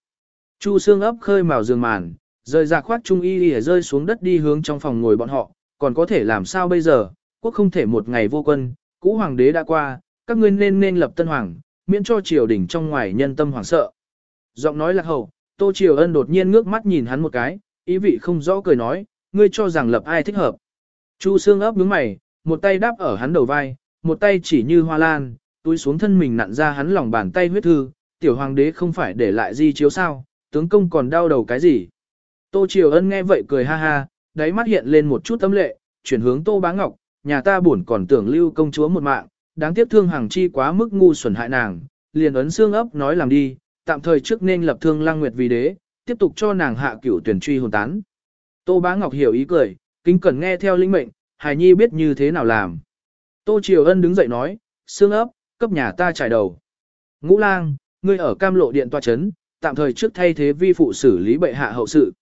Chu Sương ấp khơi màu giường màn, rời ra khoác trung y y rơi xuống đất đi hướng trong phòng ngồi bọn họ, còn có thể làm sao bây giờ, quốc không thể một ngày vô quân, cũ hoàng đế đã qua, các ngươi nên nên lập tân hoàng, miễn cho triều đình trong ngoài nhân tâm hoảng sợ. Giọng nói lạc hậu, Tô Triều Ân đột nhiên ngước mắt nhìn hắn một cái, ý vị không rõ cười nói, ngươi cho rằng lập ai thích hợp. Chu Sương ấp nhướng mày, một tay đáp ở hắn đầu vai, một tay chỉ như hoa lan, túi xuống thân mình nặn ra hắn lòng bàn tay huyết thư, tiểu hoàng đế không phải để lại di chiếu sao, tướng công còn đau đầu cái gì. Tô Triều Ân nghe vậy cười ha ha, đáy mắt hiện lên một chút tâm lệ, chuyển hướng Tô Bá Ngọc, nhà ta buồn còn tưởng lưu công chúa một mạng, đáng tiếc thương hàng chi quá mức ngu xuẩn hại nàng, liền ấn xương ấp nói làm đi, tạm thời trước nên lập thương lang nguyệt vì đế, tiếp tục cho nàng hạ cửu tuyển truy hồn tán. Tô Bá Ngọc hiểu ý cười, kính cẩn nghe theo linh mệnh, hài nhi biết như thế nào làm. Tô Triều Ân đứng dậy nói, xương ấp, cấp nhà ta trải đầu. Ngũ lang, ngươi ở cam lộ điện tòa chấn, tạm thời trước thay thế vi phụ xử lý bệ hạ hậu sự.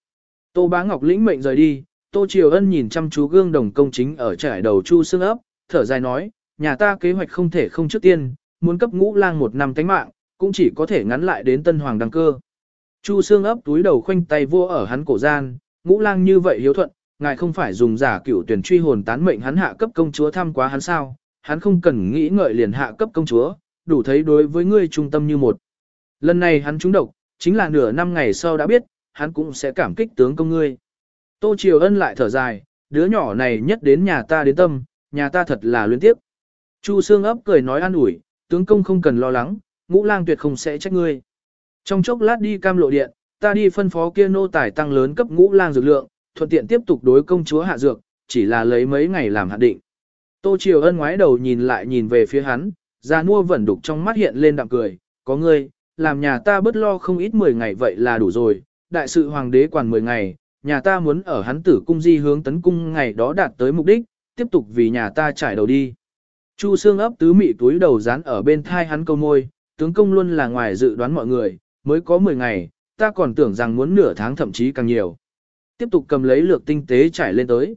Tô Bá Ngọc lĩnh mệnh rời đi, Tô Triều Ân nhìn chăm chú gương đồng công chính ở trải đầu chu xương ấp, thở dài nói, nhà ta kế hoạch không thể không trước tiên, muốn cấp ngũ lang một năm tánh mạng, cũng chỉ có thể ngắn lại đến tân hoàng đăng cơ. Chu xương ấp túi đầu khoanh tay vua ở hắn cổ gian, ngũ lang như vậy hiếu thuận, ngài không phải dùng giả cửu tuyển truy hồn tán mệnh hắn hạ cấp công chúa thăm quá hắn sao, hắn không cần nghĩ ngợi liền hạ cấp công chúa, đủ thấy đối với ngươi trung tâm như một. Lần này hắn trúng độc, chính là nửa năm ngày sau đã biết, hắn cũng sẽ cảm kích tướng công ngươi. Tô Triều Ân lại thở dài, đứa nhỏ này nhất đến nhà ta đến tâm, nhà ta thật là luyến tiếp. Chu Sương ấp cười nói an ủi, tướng công không cần lo lắng, ngũ lang tuyệt không sẽ trách ngươi. Trong chốc lát đi cam lộ điện, ta đi phân phó kia nô tài tăng lớn cấp ngũ lang dược lượng, thuận tiện tiếp tục đối công chúa hạ dược, chỉ là lấy mấy ngày làm hạn định. Tô Triều Ân ngoái đầu nhìn lại nhìn về phía hắn, ra mua vẫn đục trong mắt hiện lên đạm cười, có ngươi, làm nhà ta bớt lo không ít 10 ngày vậy là đủ rồi, đại sự hoàng đế quản 10 ngày, nhà ta muốn ở hắn tử cung di hướng tấn cung ngày đó đạt tới mục đích, tiếp tục vì nhà ta trải đầu đi. Chu xương ấp tứ mị túi đầu dán ở bên thai hắn câu môi, tướng công luôn là ngoài dự đoán mọi người, mới có 10 ngày, ta còn tưởng rằng muốn nửa tháng thậm chí càng nhiều. Tiếp tục cầm lấy lược tinh tế trải lên tới.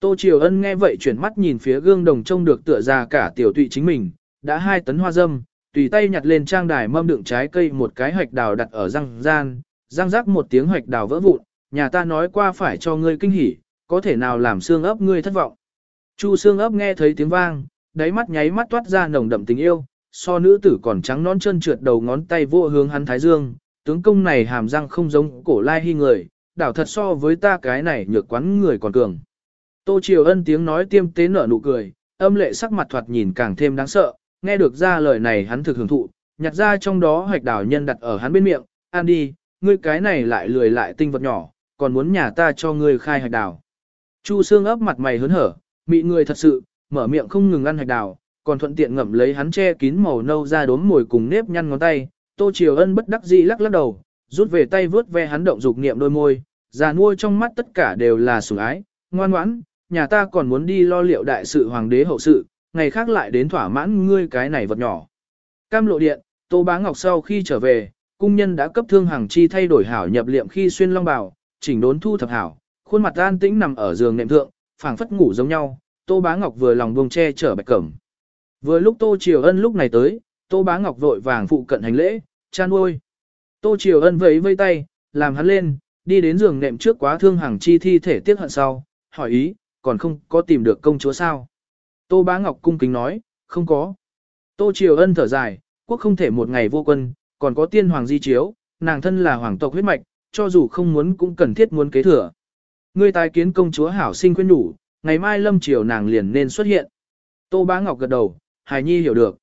Tô Triều Ân nghe vậy chuyển mắt nhìn phía gương đồng trông được tựa ra cả tiểu tụy chính mình, đã hai tấn hoa dâm, tùy tay nhặt lên trang đài mâm đựng trái cây một cái hoạch đào đặt ở răng gian, răng rắc một tiếng hoạch đào vỡ vụn, nhà ta nói qua phải cho ngươi kinh hỉ, có thể nào làm xương ấp ngươi thất vọng. Chu xương ấp nghe thấy tiếng vang, đáy mắt nháy mắt toát ra nồng đậm tình yêu, so nữ tử còn trắng non chân trượt đầu ngón tay vô hướng hắn thái dương, tướng công này hàm răng không giống cổ lai hy người, đảo thật so với ta cái này nhược quán người còn cường. Tô Triều Ân tiếng nói tiêm tế nở nụ cười, âm lệ sắc mặt thoạt nhìn càng thêm đáng sợ, nghe được ra lời này hắn thực hưởng thụ, nhặt ra trong đó hạch đảo nhân đặt ở hắn bên miệng, ăn đi, ngươi cái này lại lười lại tinh vật nhỏ, còn muốn nhà ta cho ngươi khai hạch đảo. Chu xương ấp mặt mày hớn hở, mị người thật sự, mở miệng không ngừng ăn hạch đào, còn thuận tiện ngậm lấy hắn che kín màu nâu ra đốm mồi cùng nếp nhăn ngón tay. Tô Triều Ân bất đắc dĩ lắc lắc đầu, rút về tay vướt ve hắn động dục niệm đôi môi, già nuôi trong mắt tất cả đều là sủng ái, ngoan ngoãn, nhà ta còn muốn đi lo liệu đại sự hoàng đế hậu sự, ngày khác lại đến thỏa mãn ngươi cái này vật nhỏ. Cam lộ điện, Tô Bá Ngọc sau khi trở về, cung nhân đã cấp thương hàng chi thay đổi hảo nhập liệm khi xuyên long bào, chỉnh đốn thu thập hảo, khuôn mặt an tĩnh nằm ở giường nệm thượng, phảng phất ngủ giống nhau, Tô Bá Ngọc vừa lòng buông che chở bạch cẩm. Vừa lúc Tô Triều Ân lúc này tới, Tô Bá Ngọc vội vàng phụ cận hành lễ, chan ôi. Tô Triều Ân vẫy vây tay, làm hắn lên, đi đến giường nệm trước quá thương hàng chi thi thể tiếc hận sau, hỏi ý, còn không có tìm được công chúa sao. Tô Bá Ngọc cung kính nói, không có. Tô Triều Ân thở dài, quốc không thể một ngày vô quân, còn có tiên hoàng di chiếu, nàng thân là hoàng tộc huyết mạch, cho dù không muốn cũng cần thiết muốn kế thừa. Ngươi tài kiến công chúa hảo sinh khuyên đủ, ngày mai lâm chiều nàng liền nên xuất hiện. Tô Bá Ngọc gật đầu, Hải Nhi hiểu được.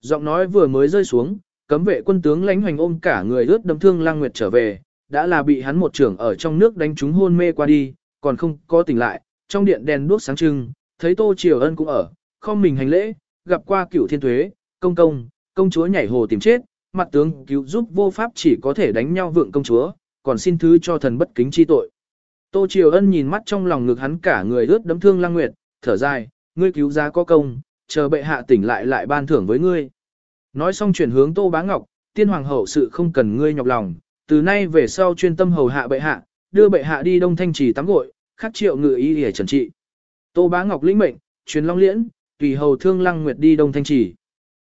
Giọng nói vừa mới rơi xuống, cấm vệ quân tướng lãnh hoành ôm cả người ướt đâm thương lang nguyệt trở về, đã là bị hắn một trưởng ở trong nước đánh trúng hôn mê qua đi, còn không có tỉnh lại, trong điện đèn đuốc sáng trưng, thấy Tô Triều Ân cũng ở, không mình hành lễ, gặp qua cửu thiên thuế, công công, công chúa nhảy hồ tìm chết, mặt tướng cứu giúp vô pháp chỉ có thể đánh nhau vượng công chúa, còn xin thứ cho thần bất kính chi tội. Tô Triều Ân nhìn mắt trong lòng ngực hắn cả người ướt đấm thương Lăng Nguyệt, thở dài, ngươi cứu giá có công, chờ bệ hạ tỉnh lại lại ban thưởng với ngươi. Nói xong chuyển hướng Tô Bá Ngọc, tiên hoàng hậu sự không cần ngươi nhọc lòng, từ nay về sau chuyên tâm hầu hạ bệ hạ, đưa bệ hạ đi đông thanh trì tắm gội, khắc triệu ngự ý để trần trị. Tô Bá Ngọc lĩnh mệnh, truyền long liễn, tùy hầu thương Lăng Nguyệt đi đông thanh trì.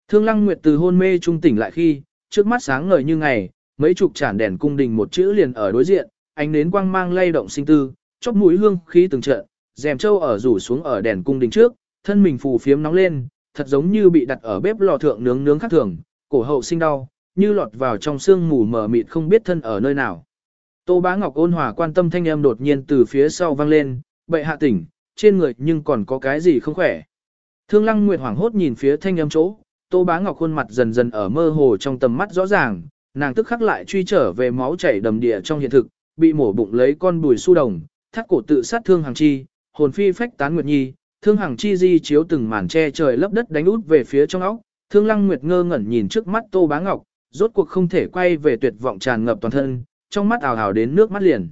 Thương Lăng Nguyệt từ hôn mê trung tỉnh lại khi, trước mắt sáng ngời như ngày, mấy chục chản đèn cung đình một chữ liền ở đối diện, ánh nến quang mang lay động sinh tư, chóp mũi hương khí từng trận, rèm châu ở rủ xuống ở đèn cung đình trước, thân mình phù phiếm nóng lên, thật giống như bị đặt ở bếp lò thượng nướng nướng khác thường, cổ hậu sinh đau, như lọt vào trong sương mù mờ mịt không biết thân ở nơi nào. Tô Bá Ngọc ôn hòa quan tâm thanh âm đột nhiên từ phía sau vang lên, bệ hạ tỉnh, trên người nhưng còn có cái gì không khỏe. Thương Lăng Nguyệt hoảng hốt nhìn phía thanh âm chỗ, Tô Bá Ngọc khuôn mặt dần dần ở mơ hồ trong tầm mắt rõ ràng, nàng tức khắc lại truy trở về máu chảy đầm địa trong hiện thực, bị mổ bụng lấy con bùi su đồng, thắt cổ tự sát thương hàng chi, hồn phi phách tán nguyệt nhi, thương hàng chi di chiếu từng màn che trời lấp đất đánh út về phía trong óc, thương lăng nguyệt ngơ ngẩn nhìn trước mắt Tô Bá Ngọc, rốt cuộc không thể quay về tuyệt vọng tràn ngập toàn thân, trong mắt ảo ảo đến nước mắt liền.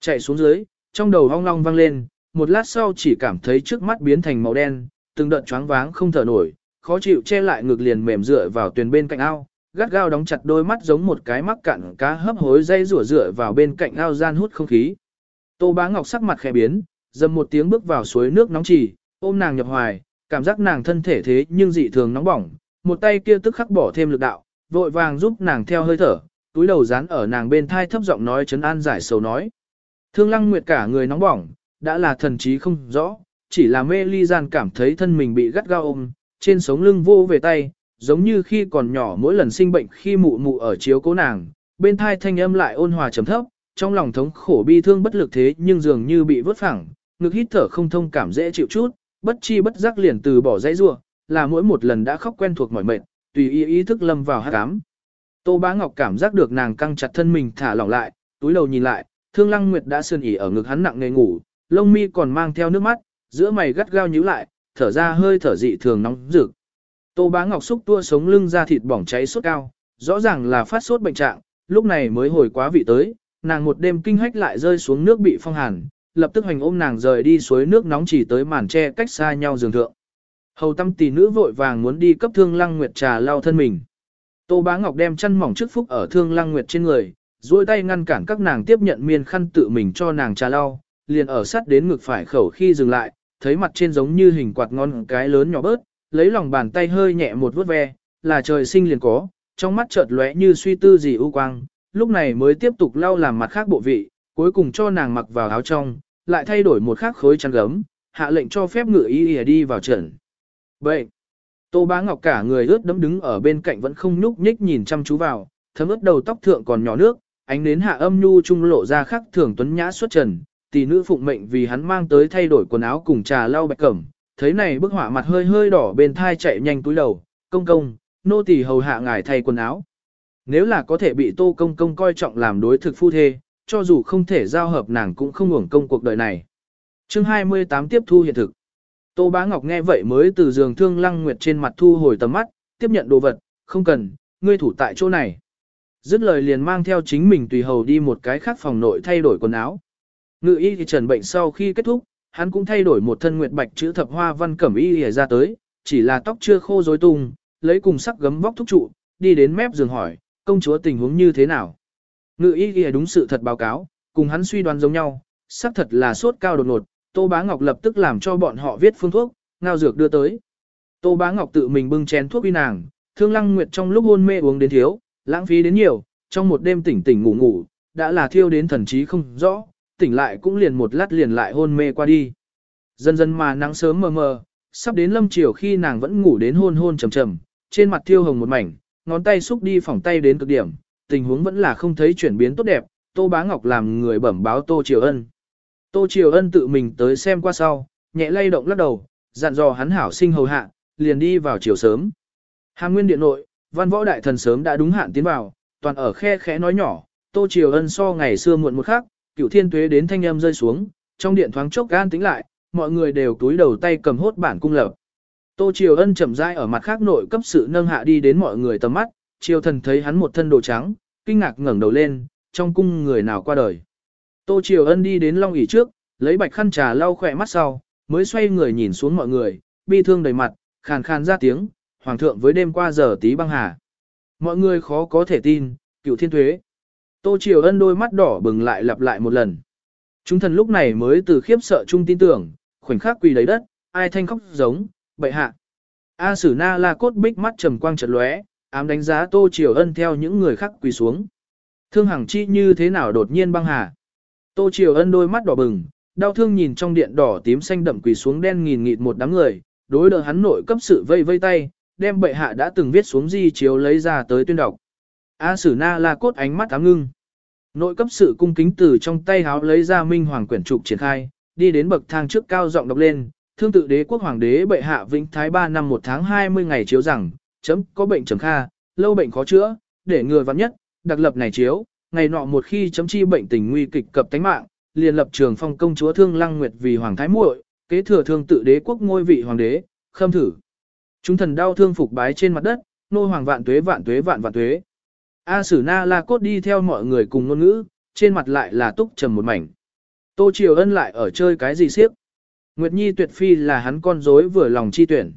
Chạy xuống dưới, trong đầu hong long vang lên, một lát sau chỉ cảm thấy trước mắt biến thành màu đen, từng đợt choáng váng không thở nổi, khó chịu che lại ngực liền mềm dựa vào tuyền bên cạnh ao, gắt gao đóng chặt đôi mắt giống một cái mắc cạn cá hấp hối dây rủa rửa vào bên cạnh ao gian hút không khí. Tô Bá Ngọc sắc mặt khẽ biến, dầm một tiếng bước vào suối nước nóng chỉ, ôm nàng nhập hoài, cảm giác nàng thân thể thế nhưng dị thường nóng bỏng, một tay kia tức khắc bỏ thêm lực đạo, vội vàng giúp nàng theo hơi thở, túi đầu dán ở nàng bên thai thấp giọng nói chấn an giải sầu nói. Thương Lăng Nguyệt cả người nóng bỏng, đã là thần trí không rõ, chỉ là mê ly gian cảm thấy thân mình bị gắt gao ôm, trên sống lưng vô về tay, giống như khi còn nhỏ mỗi lần sinh bệnh khi mụ mụ ở chiếu cố nàng, bên thai thanh âm lại ôn hòa trầm thấp, trong lòng thống khổ bi thương bất lực thế nhưng dường như bị vớt phẳng, ngực hít thở không thông cảm dễ chịu chút, bất chi bất giác liền từ bỏ dãy rua, là mỗi một lần đã khóc quen thuộc mỏi mệt, tùy ý ý thức lâm vào hát cám. Tô Bá Ngọc cảm giác được nàng căng chặt thân mình thả lỏng lại, túi đầu nhìn lại, Thương Lăng Nguyệt đã sơn ỉ ở ngực hắn nặng nề ngủ, lông mi còn mang theo nước mắt, giữa mày gắt gao nhíu lại, thở ra hơi thở dị thường nóng rực. Tô Bá Ngọc xúc tua sống lưng ra thịt bỏng cháy sốt cao, rõ ràng là phát sốt bệnh trạng, lúc này mới hồi quá vị tới, nàng một đêm kinh hách lại rơi xuống nước bị phong hàn, lập tức hành ôm nàng rời đi suối nước nóng chỉ tới màn tre cách xa nhau giường thượng. Hầu tâm tỷ nữ vội vàng muốn đi cấp thương lăng nguyệt trà lau thân mình. Tô Bá Ngọc đem chăn mỏng trước phúc ở thương lăng nguyệt trên người, duỗi tay ngăn cản các nàng tiếp nhận miên khăn tự mình cho nàng trà lau, liền ở sát đến ngực phải khẩu khi dừng lại, thấy mặt trên giống như hình quạt ngon cái lớn nhỏ bớt, lấy lòng bàn tay hơi nhẹ một vuốt ve, là trời sinh liền có, trong mắt chợt lóe như suy tư gì ưu quang, lúc này mới tiếp tục lau làm mặt khác bộ vị, cuối cùng cho nàng mặc vào áo trong, lại thay đổi một khác khối chăn gấm, hạ lệnh cho phép ngựa y ỉa đi vào trận. Vậy, Tô Bá Ngọc cả người ướt đẫm đứng ở bên cạnh vẫn không nhúc nhích nhìn chăm chú vào, thấm ướt đầu tóc thượng còn nhỏ nước, ánh nến hạ âm nhu trung lộ ra khắc thường tuấn nhã xuất trần, tỷ nữ phụng mệnh vì hắn mang tới thay đổi quần áo cùng trà lau bạch cẩm, thấy này bức họa mặt hơi hơi đỏ bên thai chạy nhanh túi đầu, công công, nô tỳ hầu hạ ngài thay quần áo. Nếu là có thể bị tô công công coi trọng làm đối thực phu thê, cho dù không thể giao hợp nàng cũng không hưởng công cuộc đời này. chương 28 tiếp thu hiện thực. Tô Bá Ngọc nghe vậy mới từ giường thương lăng nguyệt trên mặt thu hồi tầm mắt, tiếp nhận đồ vật, không cần, ngươi thủ tại chỗ này. Dứt lời liền mang theo chính mình tùy hầu đi một cái khác phòng nội thay đổi quần áo. Ngự y thì trần bệnh sau khi kết thúc, hắn cũng thay đổi một thân nguyệt bạch chữ thập hoa văn cẩm y hề ra tới, chỉ là tóc chưa khô rối tung, lấy cùng sắc gấm vóc thúc trụ, đi đến mép giường hỏi, công chúa tình huống như thế nào. Ngự y hề đúng sự thật báo cáo, cùng hắn suy đoán giống nhau, xác thật là sốt cao đột ngột, Tô Bá Ngọc lập tức làm cho bọn họ viết phương thuốc, ngao dược đưa tới. Tô Bá Ngọc tự mình bưng chén thuốc uy nàng, Thương Lăng Nguyệt trong lúc hôn mê uống đến thiếu, lãng phí đến nhiều, trong một đêm tỉnh tỉnh ngủ ngủ, đã là thiêu đến thần trí không rõ, tỉnh lại cũng liền một lát liền lại hôn mê qua đi. Dần dần mà nắng sớm mờ mờ, sắp đến lâm chiều khi nàng vẫn ngủ đến hôn hôn trầm trầm, trên mặt thiêu hồng một mảnh, ngón tay xúc đi phòng tay đến cực điểm, tình huống vẫn là không thấy chuyển biến tốt đẹp, Tô Bá Ngọc làm người bẩm báo Tô Triều Ân. Tô Triều Ân tự mình tới xem qua sau, nhẹ lay động lắc đầu, dặn dò hắn hảo sinh hầu hạ, liền đi vào chiều sớm. Hàng Nguyên Điện nội, văn võ đại thần sớm đã đúng hạn tiến vào, toàn ở khe khẽ nói nhỏ, Tô Triều Ân so ngày xưa muộn một khắc, cửu thiên tuế đến thanh âm rơi xuống, trong điện thoáng chốc gan tính lại, mọi người đều túi đầu tay cầm hốt bản cung lập. Tô Triều Ân chậm rãi ở mặt khác nội cấp sự nâng hạ đi đến mọi người tầm mắt, triều thần thấy hắn một thân đồ trắng, kinh ngạc ngẩng đầu lên, trong cung người nào qua đời. Tô Triều Ân đi đến long ỷ trước, lấy bạch khăn trà lau khỏe mắt sau, mới xoay người nhìn xuống mọi người, bi thương đầy mặt, khàn khàn ra tiếng, hoàng thượng với đêm qua giờ tí băng hà. Mọi người khó có thể tin, cựu thiên thuế. Tô Triều Ân đôi mắt đỏ bừng lại lặp lại một lần. Chúng thần lúc này mới từ khiếp sợ chung tin tưởng, khoảnh khắc quỳ đầy đất, ai thanh khóc giống, bệ hạ. A Sử Na La cốt bích mắt trầm quang chợt lóe, ám đánh giá Tô Triều Ân theo những người khác quỳ xuống. Thương Hằng Chi như thế nào đột nhiên băng hà. Tô Triều Ân đôi mắt đỏ bừng, đau thương nhìn trong điện đỏ tím xanh đậm quỳ xuống đen nghìn nghịt một đám người, đối đỡ hắn nội cấp sự vây vây tay, đem bệ hạ đã từng viết xuống di chiếu lấy ra tới tuyên đọc. A Sử Na La cốt ánh mắt ám ngưng. Nội cấp sự cung kính từ trong tay háo lấy ra minh hoàng quyển trục triển khai, đi đến bậc thang trước cao giọng đọc lên, thương tự đế quốc hoàng đế bệ hạ vĩnh thái 3 năm 1 tháng 20 ngày chiếu rằng, chấm có bệnh trầm kha, lâu bệnh khó chữa, để người vắng nhất, đặc lập này chiếu, ngày nọ một khi chấm chi bệnh tình nguy kịch cập tánh mạng, liền lập trường phong công chúa thương lăng nguyệt vì hoàng thái muội, kế thừa thương tự đế quốc ngôi vị hoàng đế, khâm thử. Chúng thần đau thương phục bái trên mặt đất, nô hoàng vạn tuế vạn tuế vạn vạn tuế. A Sử Na La Cốt đi theo mọi người cùng ngôn ngữ, trên mặt lại là túc trầm một mảnh. Tô Triều Ân lại ở chơi cái gì siếp? Nguyệt Nhi tuyệt phi là hắn con rối vừa lòng chi tuyển.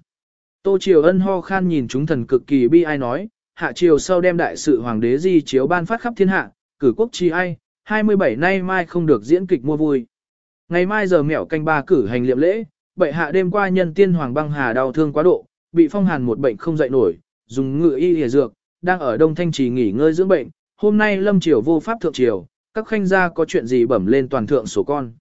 Tô Triều Ân ho khan nhìn chúng thần cực kỳ bi ai nói, hạ triều sau đem đại sự hoàng đế di chiếu ban phát khắp thiên hạ, cử quốc chi ai, 27 nay mai không được diễn kịch mua vui. Ngày mai giờ mẹo canh ba cử hành liệm lễ, bệ hạ đêm qua nhân tiên hoàng băng hà đau thương quá độ, bị phong hàn một bệnh không dậy nổi, dùng ngựa y hề dược, đang ở Đông Thanh Trì nghỉ ngơi dưỡng bệnh, hôm nay lâm triều vô pháp thượng triều, các khanh gia có chuyện gì bẩm lên toàn thượng sổ con.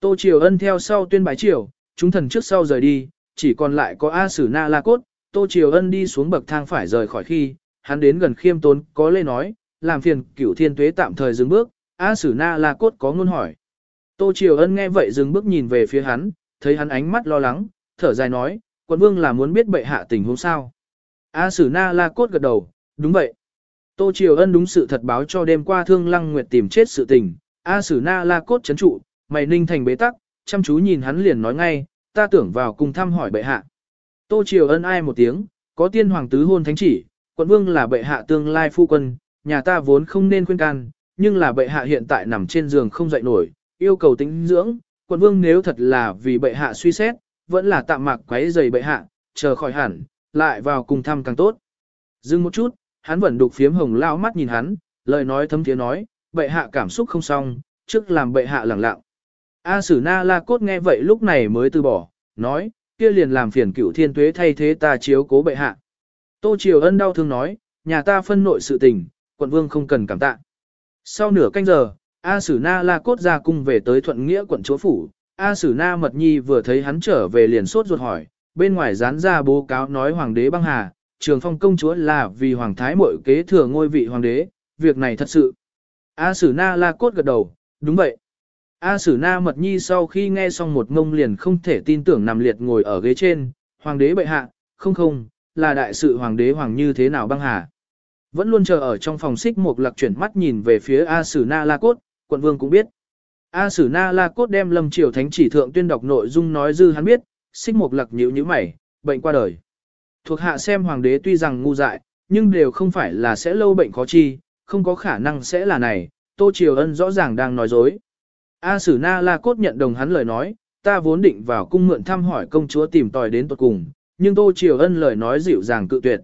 Tô Triều Ân theo sau tuyên bái triều, chúng thần trước sau rời đi, chỉ còn lại có A Sử Na La Cốt, Tô Triều Ân đi xuống bậc thang phải rời khỏi khi, hắn đến gần khiêm tốn, có lê nói, làm phiền cửu thiên tuế tạm thời dừng bước, A Sử Na La Cốt có ngôn hỏi. Tô Triều Ân nghe vậy dừng bước nhìn về phía hắn, thấy hắn ánh mắt lo lắng, thở dài nói, quận vương là muốn biết bệ hạ tình huống sao. A Sử Na La Cốt gật đầu, đúng vậy. Tô Triều Ân đúng sự thật báo cho đêm qua Thương Lăng Nguyệt tìm chết sự tình, A Sử Na La Cốt chấn trụ, mày ninh thành bế tắc, chăm chú nhìn hắn liền nói ngay, ta tưởng vào cùng thăm hỏi bệ hạ. Tô Triều Ân ai một tiếng, có tiên hoàng tứ hôn thánh chỉ, quận vương là bệ hạ tương lai phu quân, nhà ta vốn không nên khuyên can, nhưng là bệ hạ hiện tại nằm trên giường không dậy nổi, yêu cầu tính dưỡng, quận vương nếu thật là vì bệ hạ suy xét, vẫn là tạm mạc quấy giày bệ hạ, chờ khỏi hẳn, lại vào cùng thăm càng tốt. Dừng một chút, hắn vẫn đục phiếm hồng lao mắt nhìn hắn, lời nói thấm thiế nói, bệ hạ cảm xúc không xong, trước làm bệ hạ lẳng lặng. A Sử Na La Cốt nghe vậy lúc này mới từ bỏ, nói, kia liền làm phiền cửu thiên tuế thay thế ta chiếu cố bệ hạ. Tô Triều Ân đau thương nói, nhà ta phân nội sự tình, quận vương không cần cảm tạ. Sau nửa canh giờ, A Sử Na La Cốt ra cung về tới thuận nghĩa quận chúa phủ, A Sử Na Mật Nhi vừa thấy hắn trở về liền sốt ruột hỏi, bên ngoài dán ra bố cáo nói hoàng đế băng hà, trường phong công chúa là vì hoàng thái mội kế thừa ngôi vị hoàng đế, việc này thật sự. A Sử Na La Cốt gật đầu, đúng vậy. A Sử Na Mật Nhi sau khi nghe xong một ngông liền không thể tin tưởng nằm liệt ngồi ở ghế trên, hoàng đế bệ hạ, không không, là đại sự hoàng đế hoàng như thế nào băng hà. Vẫn luôn chờ ở trong phòng xích một lạc chuyển mắt nhìn về phía A Sử Na La Cốt, quận vương cũng biết. A Sử Na La Cốt đem lâm triều thánh chỉ thượng tuyên đọc nội dung nói dư hắn biết, xích một lạc nhíu nhíu mày, bệnh qua đời. Thuộc hạ xem hoàng đế tuy rằng ngu dại, nhưng đều không phải là sẽ lâu bệnh khó chi, không có khả năng sẽ là này, Tô Triều Ân rõ ràng đang nói dối. A Sử Na La Cốt nhận đồng hắn lời nói, ta vốn định vào cung mượn thăm hỏi công chúa tìm tòi đến tuật cùng, nhưng Tô Triều Ân lời nói dịu dàng cự tuyệt.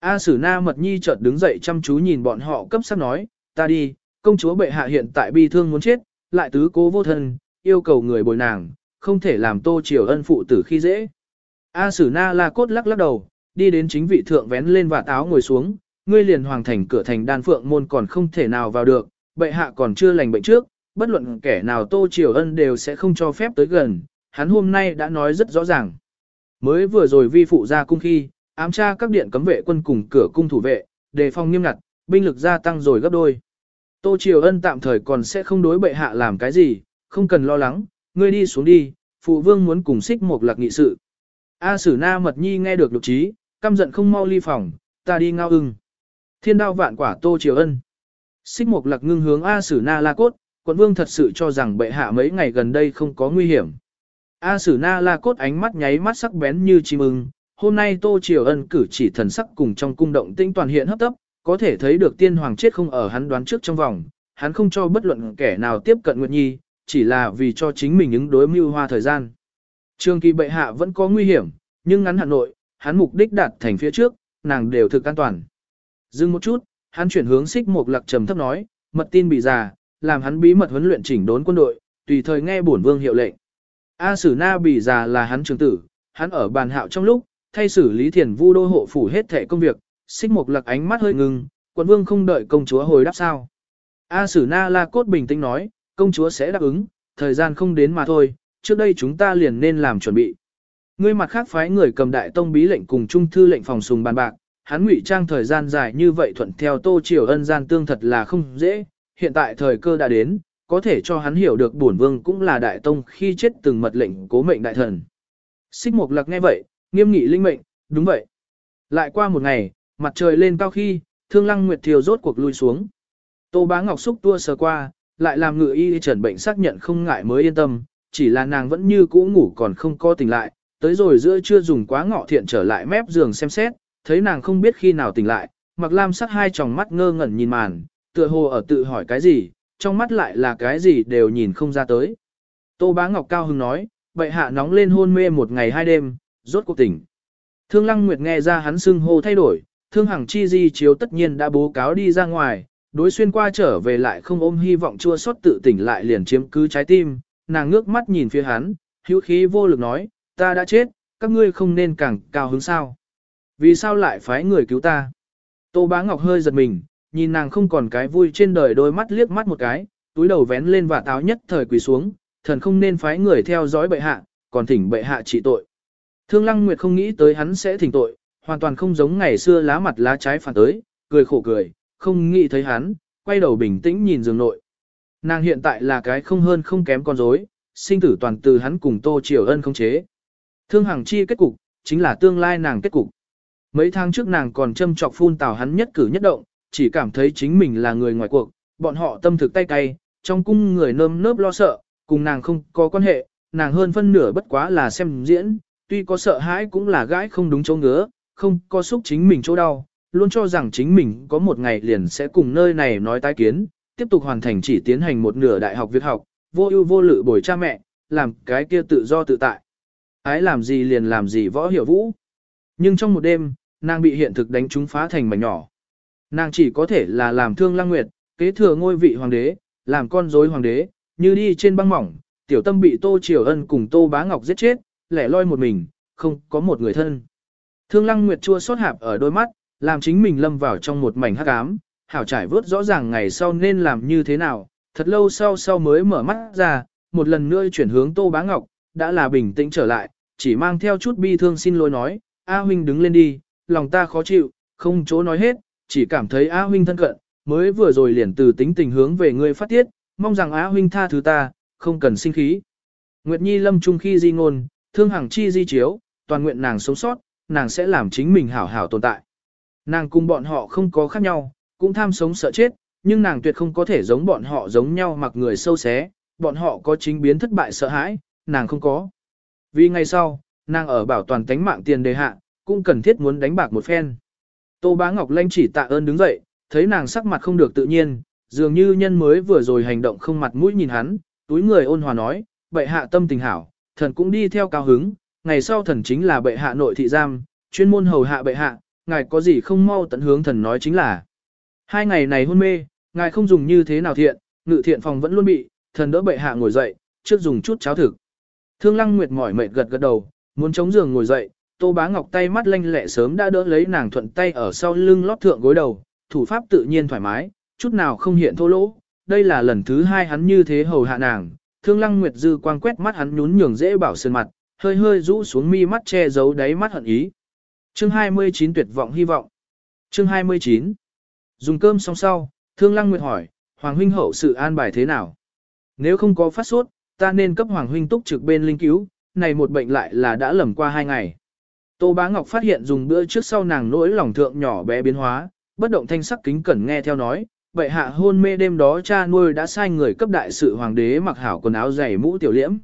A Sử Na Mật Nhi chợt đứng dậy chăm chú nhìn bọn họ cấp sắc nói, ta đi, công chúa bệ hạ hiện tại bi thương muốn chết, lại tứ cố vô thân, yêu cầu người bồi nàng, không thể làm Tô Triều Ân phụ tử khi dễ. A Sử Na La Cốt lắc lắc đầu, đi đến chính vị thượng vén lên và táo ngồi xuống, ngươi liền hoàng thành cửa thành đan phượng môn còn không thể nào vào được, bệ hạ còn chưa lành bệnh trước, bất luận kẻ nào Tô Triều Ân đều sẽ không cho phép tới gần, hắn hôm nay đã nói rất rõ ràng. Mới vừa rồi vi phụ ra cung khi, ám tra các điện cấm vệ quân cùng cửa cung thủ vệ, đề phòng nghiêm ngặt, binh lực gia tăng rồi gấp đôi. Tô Triều Ân tạm thời còn sẽ không đối bệ hạ làm cái gì, không cần lo lắng, ngươi đi xuống đi, phụ vương muốn cùng xích một lạc nghị sự. A Sử Na Mật Nhi nghe được lục trí, căm giận không mau ly phòng, ta đi ngao ưng. Thiên đao vạn quả Tô Triều Ân. Xích mục lạc ngưng hướng A Sử Na La Cốt, quận vương thật sự cho rằng bệ hạ mấy ngày gần đây không có nguy hiểm. A Sử Na La Cốt ánh mắt nháy mắt sắc bén như chim ưng, hôm nay Tô Triều Ân cử chỉ thần sắc cùng trong cung động tinh toàn hiện hấp tấp, có thể thấy được tiên hoàng chết không ở hắn đoán trước trong vòng, hắn không cho bất luận kẻ nào tiếp cận Nguyệt Nhi, chỉ là vì cho chính mình ứng đối mưu hoa thời gian. Trường kỳ bệ hạ vẫn có nguy hiểm, nhưng ngắn Hà Nội, hắn mục đích đạt thành phía trước, nàng đều thực an toàn. Dừng một chút, hắn chuyển hướng xích một lạc trầm thấp nói, mật tin bị già, làm hắn bí mật huấn luyện chỉnh đốn quân đội, tùy thời nghe bổn vương hiệu lệnh. A Sử Na bị già là hắn trường tử, hắn ở bàn hạo trong lúc, thay xử lý thiền vu đô hộ phủ hết thể công việc, xích một lạc ánh mắt hơi ngừng, quận vương không đợi công chúa hồi đáp sao. A Sử Na La Cốt bình tĩnh nói, công chúa sẽ đáp ứng, thời gian không đến mà thôi, trước đây chúng ta liền nên làm chuẩn bị. Ngươi mặt khác phái người cầm đại tông bí lệnh cùng trung thư lệnh phòng sùng bàn bạc, hắn ngụy trang thời gian dài như vậy thuận theo Tô Triều Ân gian tương thật là không dễ, hiện tại thời cơ đã đến, có thể cho hắn hiểu được bổn vương cũng là đại tông khi chết từng mật lệnh cố mệnh đại thần. Xích Mộc lặc nghe vậy, nghiêm nghị linh mệnh, đúng vậy. Lại qua một ngày, mặt trời lên cao khi, Thương Lăng Nguyệt Thiều rốt cuộc lui xuống. Tô Bá Ngọc xúc tua sờ qua, lại làm ngự y trần bệnh xác nhận không ngại mới yên tâm, chỉ là nàng vẫn như cũ ngủ còn không có tỉnh lại, tới rồi giữa chưa dùng quá ngọ thiện trở lại mép giường xem xét, thấy nàng không biết khi nào tỉnh lại, mặc lam sắc hai tròng mắt ngơ ngẩn nhìn màn, tựa hồ ở tự hỏi cái gì, trong mắt lại là cái gì đều nhìn không ra tới. Tô Bá Ngọc cao hưng nói, bệ hạ nóng lên hôn mê một ngày hai đêm, rốt cuộc tỉnh. Thương Lăng Nguyệt nghe ra hắn xưng hô thay đổi, Thương Hằng Chi Di chiếu tất nhiên đã bố cáo đi ra ngoài, đối xuyên qua trở về lại không ôm hy vọng chua xót tự tỉnh lại liền chiếm cứ trái tim, nàng ngước mắt nhìn phía hắn, hữu khí vô lực nói, ta đã chết, các ngươi không nên càng cao hứng sao. Vì sao lại phái người cứu ta? Tô Bá Ngọc hơi giật mình, nhìn nàng không còn cái vui trên đời đôi mắt liếc mắt một cái, túi đầu vén lên và táo nhất thời quỳ xuống, thần không nên phái người theo dõi bệ hạ, còn thỉnh bệ hạ trị tội. Thương Lăng Nguyệt không nghĩ tới hắn sẽ thỉnh tội, hoàn toàn không giống ngày xưa lá mặt lá trái phản tới, cười khổ cười, không nghĩ thấy hắn, quay đầu bình tĩnh nhìn giường nội. Nàng hiện tại là cái không hơn không kém con rối, sinh tử toàn từ hắn cùng Tô Triều Ân không chế. Thương Hằng Chi kết cục, chính là tương lai nàng kết cục. Mấy tháng trước nàng còn châm chọc phun tào hắn nhất cử nhất động, chỉ cảm thấy chính mình là người ngoài cuộc, bọn họ tâm thực tay cay, trong cung người nơm nớp lo sợ, cùng nàng không có quan hệ, nàng hơn phân nửa bất quá là xem diễn, tuy có sợ hãi cũng là gãi không đúng chỗ ngứa, không có xúc chính mình chỗ đau, luôn cho rằng chính mình có một ngày liền sẽ cùng nơi này nói tái kiến, tiếp tục hoàn thành chỉ tiến hành một nửa đại học việc học, vô ưu vô lự bồi cha mẹ, làm cái kia tự do tự tại. Ái làm gì liền làm gì võ hiểu vũ. Nhưng trong một đêm, nàng bị hiện thực đánh trúng phá thành mảnh nhỏ. Nàng chỉ có thể là làm thương lăng nguyệt, kế thừa ngôi vị hoàng đế, làm con rối hoàng đế, như đi trên băng mỏng, tiểu tâm bị Tô Triều Ân cùng Tô Bá Ngọc giết chết, lẻ loi một mình, không có một người thân. Thương lăng nguyệt chua xót hạp ở đôi mắt, làm chính mình lâm vào trong một mảnh hắc ám, hảo trải vớt rõ ràng ngày sau nên làm như thế nào, thật lâu sau sau mới mở mắt ra, một lần nữa chuyển hướng Tô Bá Ngọc, đã là bình tĩnh trở lại, chỉ mang theo chút bi thương xin lỗi nói, A huynh đứng lên đi, lòng ta khó chịu, không chỗ nói hết, chỉ cảm thấy A huynh thân cận, mới vừa rồi liền từ tính tình hướng về ngươi phát tiết, mong rằng A huynh tha thứ ta, không cần sinh khí. Nguyệt Nhi lâm trung khi di ngôn, thương hàng chi di chiếu, toàn nguyện nàng sống sót, nàng sẽ làm chính mình hảo hảo tồn tại. Nàng cùng bọn họ không có khác nhau, cũng tham sống sợ chết, nhưng nàng tuyệt không có thể giống bọn họ giống nhau mặc người sâu xé, bọn họ có chính biến thất bại sợ hãi, nàng không có. Vì ngày sau, nàng ở bảo toàn tánh mạng tiền đề hạ, cũng cần thiết muốn đánh bạc một phen. Tô Bá Ngọc Lanh chỉ tạ ơn đứng dậy, thấy nàng sắc mặt không được tự nhiên, dường như nhân mới vừa rồi hành động không mặt mũi nhìn hắn, túi người ôn hòa nói, bệ hạ tâm tình hảo, thần cũng đi theo cao hứng, ngày sau thần chính là bệ hạ nội thị giam, chuyên môn hầu hạ bệ hạ, ngài có gì không mau tận hướng thần nói chính là. Hai ngày này hôn mê, ngài không dùng như thế nào thiện, ngự thiện phòng vẫn luôn bị, thần đỡ bệ hạ ngồi dậy, trước dùng chút cháo thực. Thương Lăng Nguyệt mỏi mệt gật gật đầu, muốn chống giường ngồi dậy, Tô Bá Ngọc tay mắt lanh lẹ sớm đã đỡ lấy nàng thuận tay ở sau lưng lót thượng gối đầu, thủ pháp tự nhiên thoải mái, chút nào không hiện thô lỗ. Đây là lần thứ hai hắn như thế hầu hạ nàng, Thương Lăng Nguyệt dư quang quét mắt hắn nhún nhường dễ bảo sơn mặt, hơi hơi rũ xuống mi mắt che giấu đáy mắt hận ý. Chương 29 tuyệt vọng hy vọng. Chương 29. Dùng cơm xong sau, Thương Lăng Nguyệt hỏi, Hoàng huynh hậu sự an bài thế nào? Nếu không có phát sốt, ta nên cấp Hoàng huynh túc trực bên linh cứu, này một bệnh lại là đã lầm qua hai ngày. Tô Bá Ngọc phát hiện dùng bữa trước sau nàng nỗi lòng thượng nhỏ bé biến hóa, bất động thanh sắc kính cẩn nghe theo nói, vậy hạ hôn mê đêm đó cha nuôi đã sai người cấp đại sự hoàng đế mặc hảo quần áo dày mũ tiểu liễm.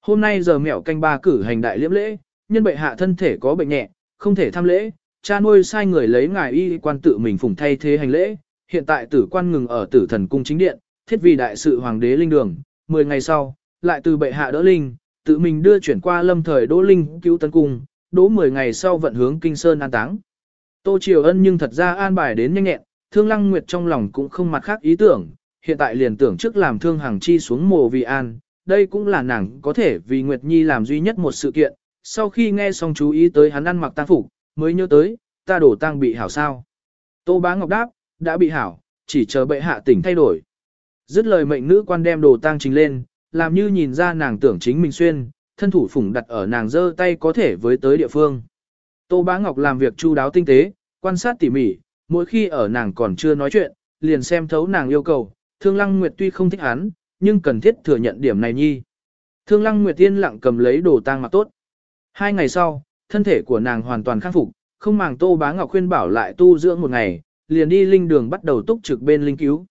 Hôm nay giờ mẹo canh ba cử hành đại liễm lễ, nhân bệ hạ thân thể có bệnh nhẹ, không thể tham lễ, cha nuôi sai người lấy ngài y quan tự mình phụng thay thế hành lễ, hiện tại tử quan ngừng ở tử thần cung chính điện, thiết vì đại sự hoàng đế linh đường, 10 ngày sau, lại từ bệ hạ đỡ linh, tự mình đưa chuyển qua lâm thời đỗ linh cứu tấn cung, đỗ 10 ngày sau vận hướng kinh sơn an táng. Tô Triều Ân nhưng thật ra an bài đến nhanh nhẹn, Thương Lăng Nguyệt trong lòng cũng không mặt khác ý tưởng, hiện tại liền tưởng trước làm Thương Hằng Chi xuống mồ vì an, đây cũng là nàng có thể vì Nguyệt Nhi làm duy nhất một sự kiện. Sau khi nghe xong chú ý tới hắn ăn mặc tang phục, mới nhớ tới, ta đổ tang bị hảo sao. Tô Bá Ngọc đáp, đã bị hảo, chỉ chờ bệ hạ tỉnh thay đổi. Dứt lời mệnh nữ quan đem đồ tang trình lên, làm như nhìn ra nàng tưởng chính mình xuyên, thân thủ phủng đặt ở nàng giơ tay có thể với tới địa phương. Tô Bá Ngọc làm việc chu đáo tinh tế, quan sát tỉ mỉ, mỗi khi ở nàng còn chưa nói chuyện, liền xem thấu nàng yêu cầu, Thương Lăng Nguyệt tuy không thích hắn, nhưng cần thiết thừa nhận điểm này nhi. Thương Lăng Nguyệt tiên lặng cầm lấy đồ tang mặc tốt. Hai ngày sau, thân thể của nàng hoàn toàn khắc phục, không màng Tô Bá Ngọc khuyên bảo lại tu dưỡng một ngày, liền đi linh đường bắt đầu túc trực bên linh cứu.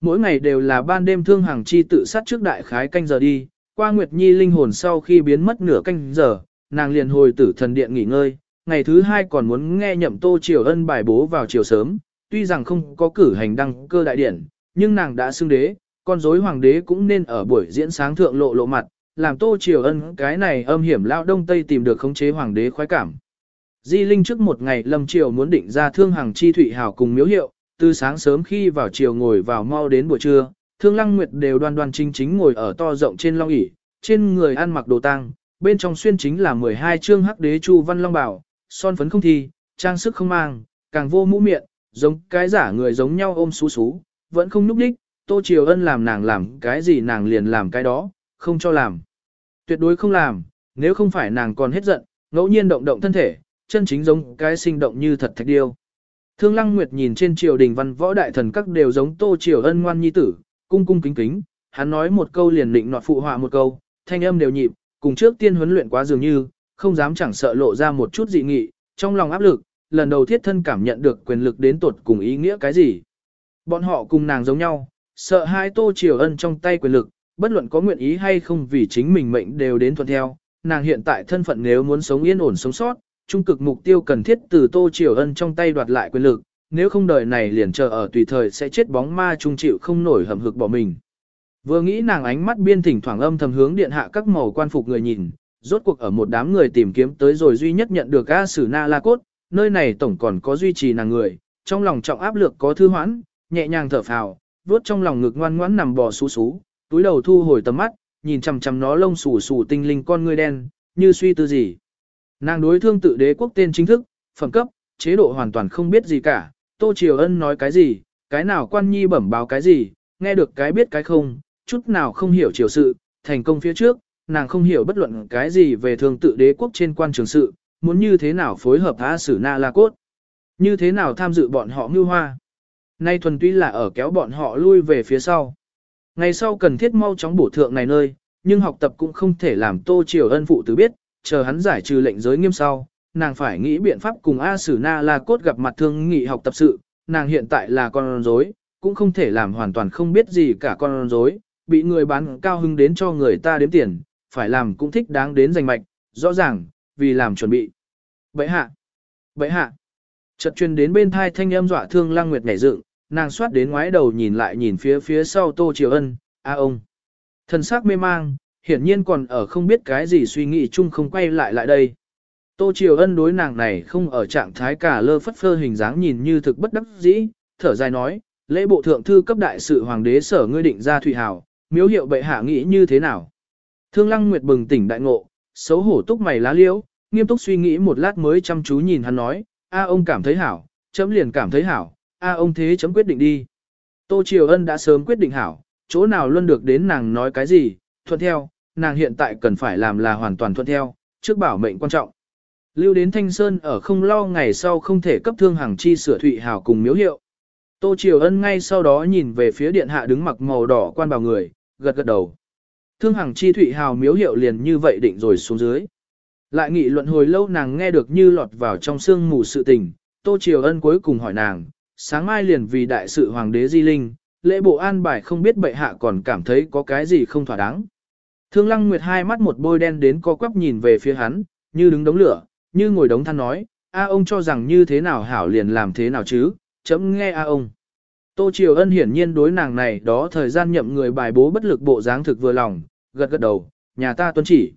Mỗi ngày đều là ban đêm thương hàng chi tự sát trước đại khái canh giờ đi, qua Nguyệt Nhi linh hồn sau khi biến mất nửa canh giờ, nàng liền hồi tử thần điện nghỉ ngơi, ngày thứ hai còn muốn nghe nhậm Tô Triều Ân bài bố vào chiều sớm, tuy rằng không có cử hành đăng cơ đại điển, nhưng nàng đã xưng đế, con rối hoàng đế cũng nên ở buổi diễn sáng thượng lộ lộ mặt, làm Tô Triều Ân cái này âm hiểm lao đông tây tìm được khống chế hoàng đế khoái cảm. Di Linh trước một ngày Lâm Triều muốn định ra thương hàng chi Thủy hào cùng miếu hiệu, từ sáng sớm khi vào chiều ngồi vào mau đến buổi trưa, Thương Lăng Nguyệt đều đoan đoan chính chính ngồi ở to rộng trên long ỷ, trên người ăn mặc đồ tang, bên trong xuyên chính là 12 chương hắc đế chu văn long bảo, son phấn không thi, trang sức không mang, càng vô mũ miệng, giống cái giả người giống nhau ôm xú xú, vẫn không núp đích, Tô Triều Ân làm nàng làm cái gì nàng liền làm cái đó, không cho làm. Tuyệt đối không làm, nếu không phải nàng còn hết giận, ngẫu nhiên động động thân thể, chân chính giống cái sinh động như thật thạch điêu. Thương Lăng Nguyệt nhìn trên triều đình văn võ đại thần các đều giống Tô Triều Ân ngoan nhi tử, cung cung kính kính, hắn nói một câu liền định nọt phụ họa một câu, thanh âm đều nhịp, cùng trước tiên huấn luyện quá dường như, không dám chẳng sợ lộ ra một chút dị nghị, trong lòng áp lực, lần đầu thiết thân cảm nhận được quyền lực đến tột cùng ý nghĩa cái gì. Bọn họ cùng nàng giống nhau, sợ hai Tô Triều Ân trong tay quyền lực, bất luận có nguyện ý hay không vì chính mình mệnh đều đến thuận theo, nàng hiện tại thân phận nếu muốn sống yên ổn sống sót, trung cực mục tiêu cần thiết từ Tô Triều Ân trong tay đoạt lại quyền lực, nếu không đời này liền chờ ở tùy thời sẽ chết bóng ma trung chịu không nổi hầm hực bỏ mình. Vừa nghĩ nàng ánh mắt biên thỉnh thoảng âm thầm hướng điện hạ các màu quan phục người nhìn, rốt cuộc ở một đám người tìm kiếm tới rồi duy nhất nhận được A Sử Na La Cốt, nơi này tổng còn có duy trì nàng người, trong lòng trọng áp lực có thư hoãn, nhẹ nhàng thở phào, vuốt trong lòng ngực ngoan ngoãn nằm bò sú sú, túi đầu thu hồi tầm mắt, nhìn chằm chằm nó lông xù xù tinh linh con ngươi đen, như suy tư gì. Nàng đối thương tự đế quốc tên chính thức, phẩm cấp, chế độ hoàn toàn không biết gì cả, Tô Triều Ân nói cái gì, cái nào quan nhi bẩm báo cái gì, nghe được cái biết cái không, chút nào không hiểu triều sự, thành công phía trước, nàng không hiểu bất luận cái gì về thương tự đế quốc trên quan trường sự, muốn như thế nào phối hợp A Sử Na La Cốt, như thế nào tham dự bọn họ ngư hoa. Nay thuần tuy là ở kéo bọn họ lui về phía sau. Ngày sau cần thiết mau chóng bổ thượng này nơi, nhưng học tập cũng không thể làm Tô Triều Ân phụ tử biết, chờ hắn giải trừ lệnh giới nghiêm sau, nàng phải nghĩ biện pháp cùng A Sử Na La Cốt gặp mặt thương nghị học tập sự, nàng hiện tại là con rối, cũng không thể làm hoàn toàn không biết gì cả con rối, bị người bán cao hưng đến cho người ta đếm tiền, phải làm cũng thích đáng đến danh mạch, rõ ràng, vì làm chuẩn bị. Bậy hạ! Bậy hạ! Chợt truyền đến bên thai thanh âm dọa thương lang nguyệt nhảy dựng, nàng xoát đến ngoái đầu nhìn lại nhìn phía phía sau Tô Triều Ân, a ông. Thần sắc mê mang, hiển nhiên còn ở không biết cái gì suy nghĩ chung không quay lại lại đây. Tô Triều Ân đối nàng này không ở trạng thái cả lơ phất phơ hình dáng nhìn như thực bất đắc dĩ, thở dài nói, lễ bộ thượng thư cấp đại sự hoàng đế sở ngươi định ra thủy hào, miếu hiệu bệ hạ nghĩ như thế nào. Thương Lăng Nguyệt bừng tỉnh đại ngộ, xấu hổ túc mày lá liễu, nghiêm túc suy nghĩ một lát mới chăm chú nhìn hắn nói, a ông cảm thấy hảo, chấm liền cảm thấy hảo, a ông thế chấm quyết định đi. Tô Triều Ân đã sớm quyết định hảo, chỗ nào luôn được đến nàng nói cái gì, thuận theo, nàng hiện tại cần phải làm là hoàn toàn thuận theo, trước bảo mệnh quan trọng. Lưu đến Thanh Sơn ở không lo ngày sau không thể cấp thương hàng chi sửa thụy hảo cùng miếu hiệu. Tô Triều Ân ngay sau đó nhìn về phía điện hạ đứng mặc màu đỏ quan bào người, gật gật đầu. Thương hàng chi thụy hào miếu hiệu liền như vậy định rồi xuống dưới. Lại nghị luận hồi lâu nàng nghe được như lọt vào trong sương mù sự tình, Tô Triều Ân cuối cùng hỏi nàng, sáng mai liền vì đại sự hoàng đế Di Linh, lễ bộ an bài không biết bệ hạ còn cảm thấy có cái gì không thỏa đáng. Thương Lăng Nguyệt hai mắt một bôi đen đến co quắp nhìn về phía hắn, như đứng đống lửa, như ngồi đống than nói, A ông cho rằng như thế nào hảo liền làm thế nào chứ, chấm nghe A ông. Tô Triều Ân hiển nhiên đối nàng này đó thời gian nhậm người bài bố bất lực bộ dáng thực vừa lòng, gật gật đầu, nhà ta tuân chỉ.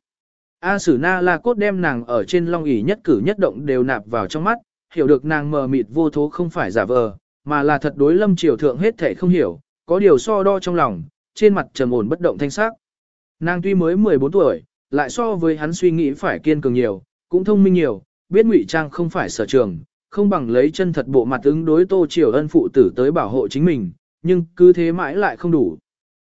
A Sử Na La Cốt đem nàng ở trên long ỷ nhất cử nhất động đều nạp vào trong mắt, hiểu được nàng mờ mịt vô thố không phải giả vờ, mà là thật đối lâm triều thượng hết thể không hiểu, có điều so đo trong lòng, trên mặt trầm ổn bất động thanh sắc. Nàng tuy mới 14 tuổi, lại so với hắn suy nghĩ phải kiên cường nhiều, cũng thông minh nhiều, biết ngụy trang không phải sở trường, không bằng lấy chân thật bộ mặt ứng đối Tô Triều Ân phụ tử tới bảo hộ chính mình, nhưng cứ thế mãi lại không đủ.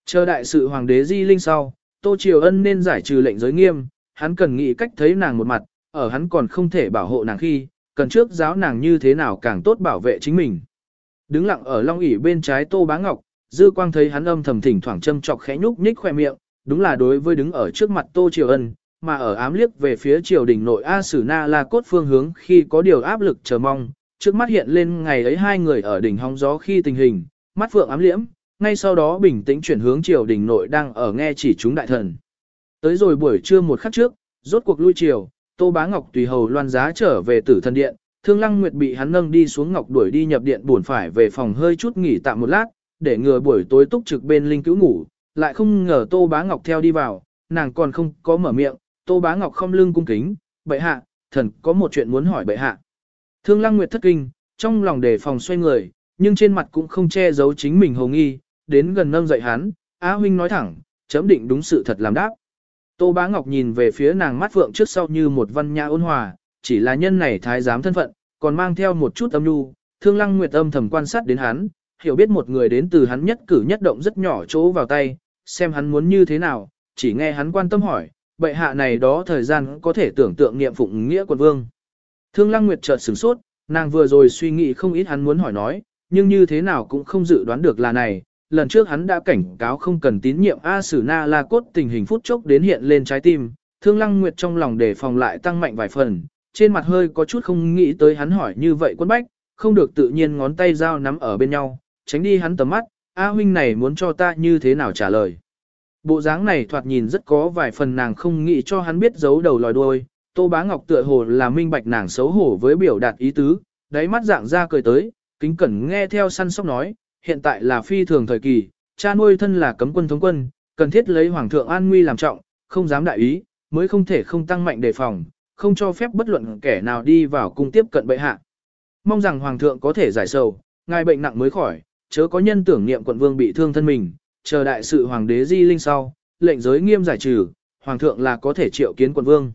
Chờ đại sự hoàng đế di linh sau, Tô Triều Ân nên giải trừ lệnh giới nghiêm, hắn cần nghĩ cách thấy nàng một mặt, ở hắn còn không thể bảo hộ nàng khi, cần trước giáo nàng như thế nào càng tốt bảo vệ chính mình. Đứng lặng ở long ỷ bên trái Tô Bá Ngọc, dư quang thấy hắn âm thầm thỉnh thoảng châm chọc khẽ nhúc nhích khoe miệng, đúng là đối với đứng ở trước mặt Tô Triều Ân, mà ở ám liếc về phía triều đình nội A Sử Na La Cốt phương hướng khi có điều áp lực chờ mong, trước mắt hiện lên ngày ấy hai người ở đỉnh hóng gió khi tình hình, mắt phượng ám liễm, ngay sau đó bình tĩnh chuyển hướng triều đình nội đang ở nghe chỉ chúng đại thần. Tới rồi buổi trưa một khắc trước, rốt cuộc lui triều, Tô Bá Ngọc tùy hầu loan giá trở về tử thần điện, Thương Lăng Nguyệt bị hắn nâng đi xuống ngọc đuổi đi nhập điện buồn phải về phòng hơi chút nghỉ tạm một lát, để ngừa buổi tối túc trực bên linh cứu ngủ, lại không ngờ Tô Bá Ngọc theo đi vào, nàng còn không có mở miệng, Tô Bá Ngọc không lưng cung kính, bệ hạ, thần có một chuyện muốn hỏi bệ hạ. Thương Lăng Nguyệt thất kinh, trong lòng đề phòng xoay người, nhưng trên mặt cũng không che giấu chính mình hồ nghi, đến gần nâng dậy hắn, Á huynh nói thẳng, chấm định đúng sự thật làm đáp. Tô Bá Ngọc nhìn về phía nàng mắt vượng trước sau như một văn nhã ôn hòa, chỉ là nhân này thái giám thân phận, còn mang theo một chút âm nhu, Thương Lăng Nguyệt âm thầm quan sát đến hắn, hiểu biết một người đến từ hắn nhất cử nhất động rất nhỏ chỗ vào tay, xem hắn muốn như thế nào, chỉ nghe hắn quan tâm hỏi, bệ hạ này đó thời gian có thể tưởng tượng niệm phụng nghĩa quận vương. Thương Lăng Nguyệt chợt sửng sốt, nàng vừa rồi suy nghĩ không ít hắn muốn hỏi nói, nhưng như thế nào cũng không dự đoán được là này. Lần trước hắn đã cảnh cáo không cần tín nhiệm A Sử Na La Cốt tình hình phút chốc đến hiện lên trái tim, Thương Lăng Nguyệt trong lòng đề phòng lại tăng mạnh vài phần, trên mặt hơi có chút không nghĩ tới hắn hỏi như vậy quân bách, không được tự nhiên ngón tay dao nắm ở bên nhau, tránh đi hắn tầm mắt, A huynh này muốn cho ta như thế nào trả lời. Bộ dáng này thoạt nhìn rất có vài phần nàng không nghĩ cho hắn biết giấu đầu lòi đuôi, Tô Bá Ngọc tựa hồ là minh bạch nàng xấu hổ với biểu đạt ý tứ, đáy mắt dạng ra cười tới, kính cẩn nghe theo săn sóc nói, hiện tại là phi thường thời kỳ, cha nuôi thân là cấm quân thống quân, cần thiết lấy hoàng thượng an nguy làm trọng, không dám đại ý, mới không thể không tăng mạnh đề phòng, không cho phép bất luận kẻ nào đi vào cung tiếp cận bệ hạ. Mong rằng hoàng thượng có thể giải sầu, ngài bệnh nặng mới khỏi, chớ có nhân tưởng niệm quận vương bị thương thân mình, chờ đại sự hoàng đế di linh sau, lệnh giới nghiêm giải trừ, hoàng thượng là có thể triệu kiến quận vương.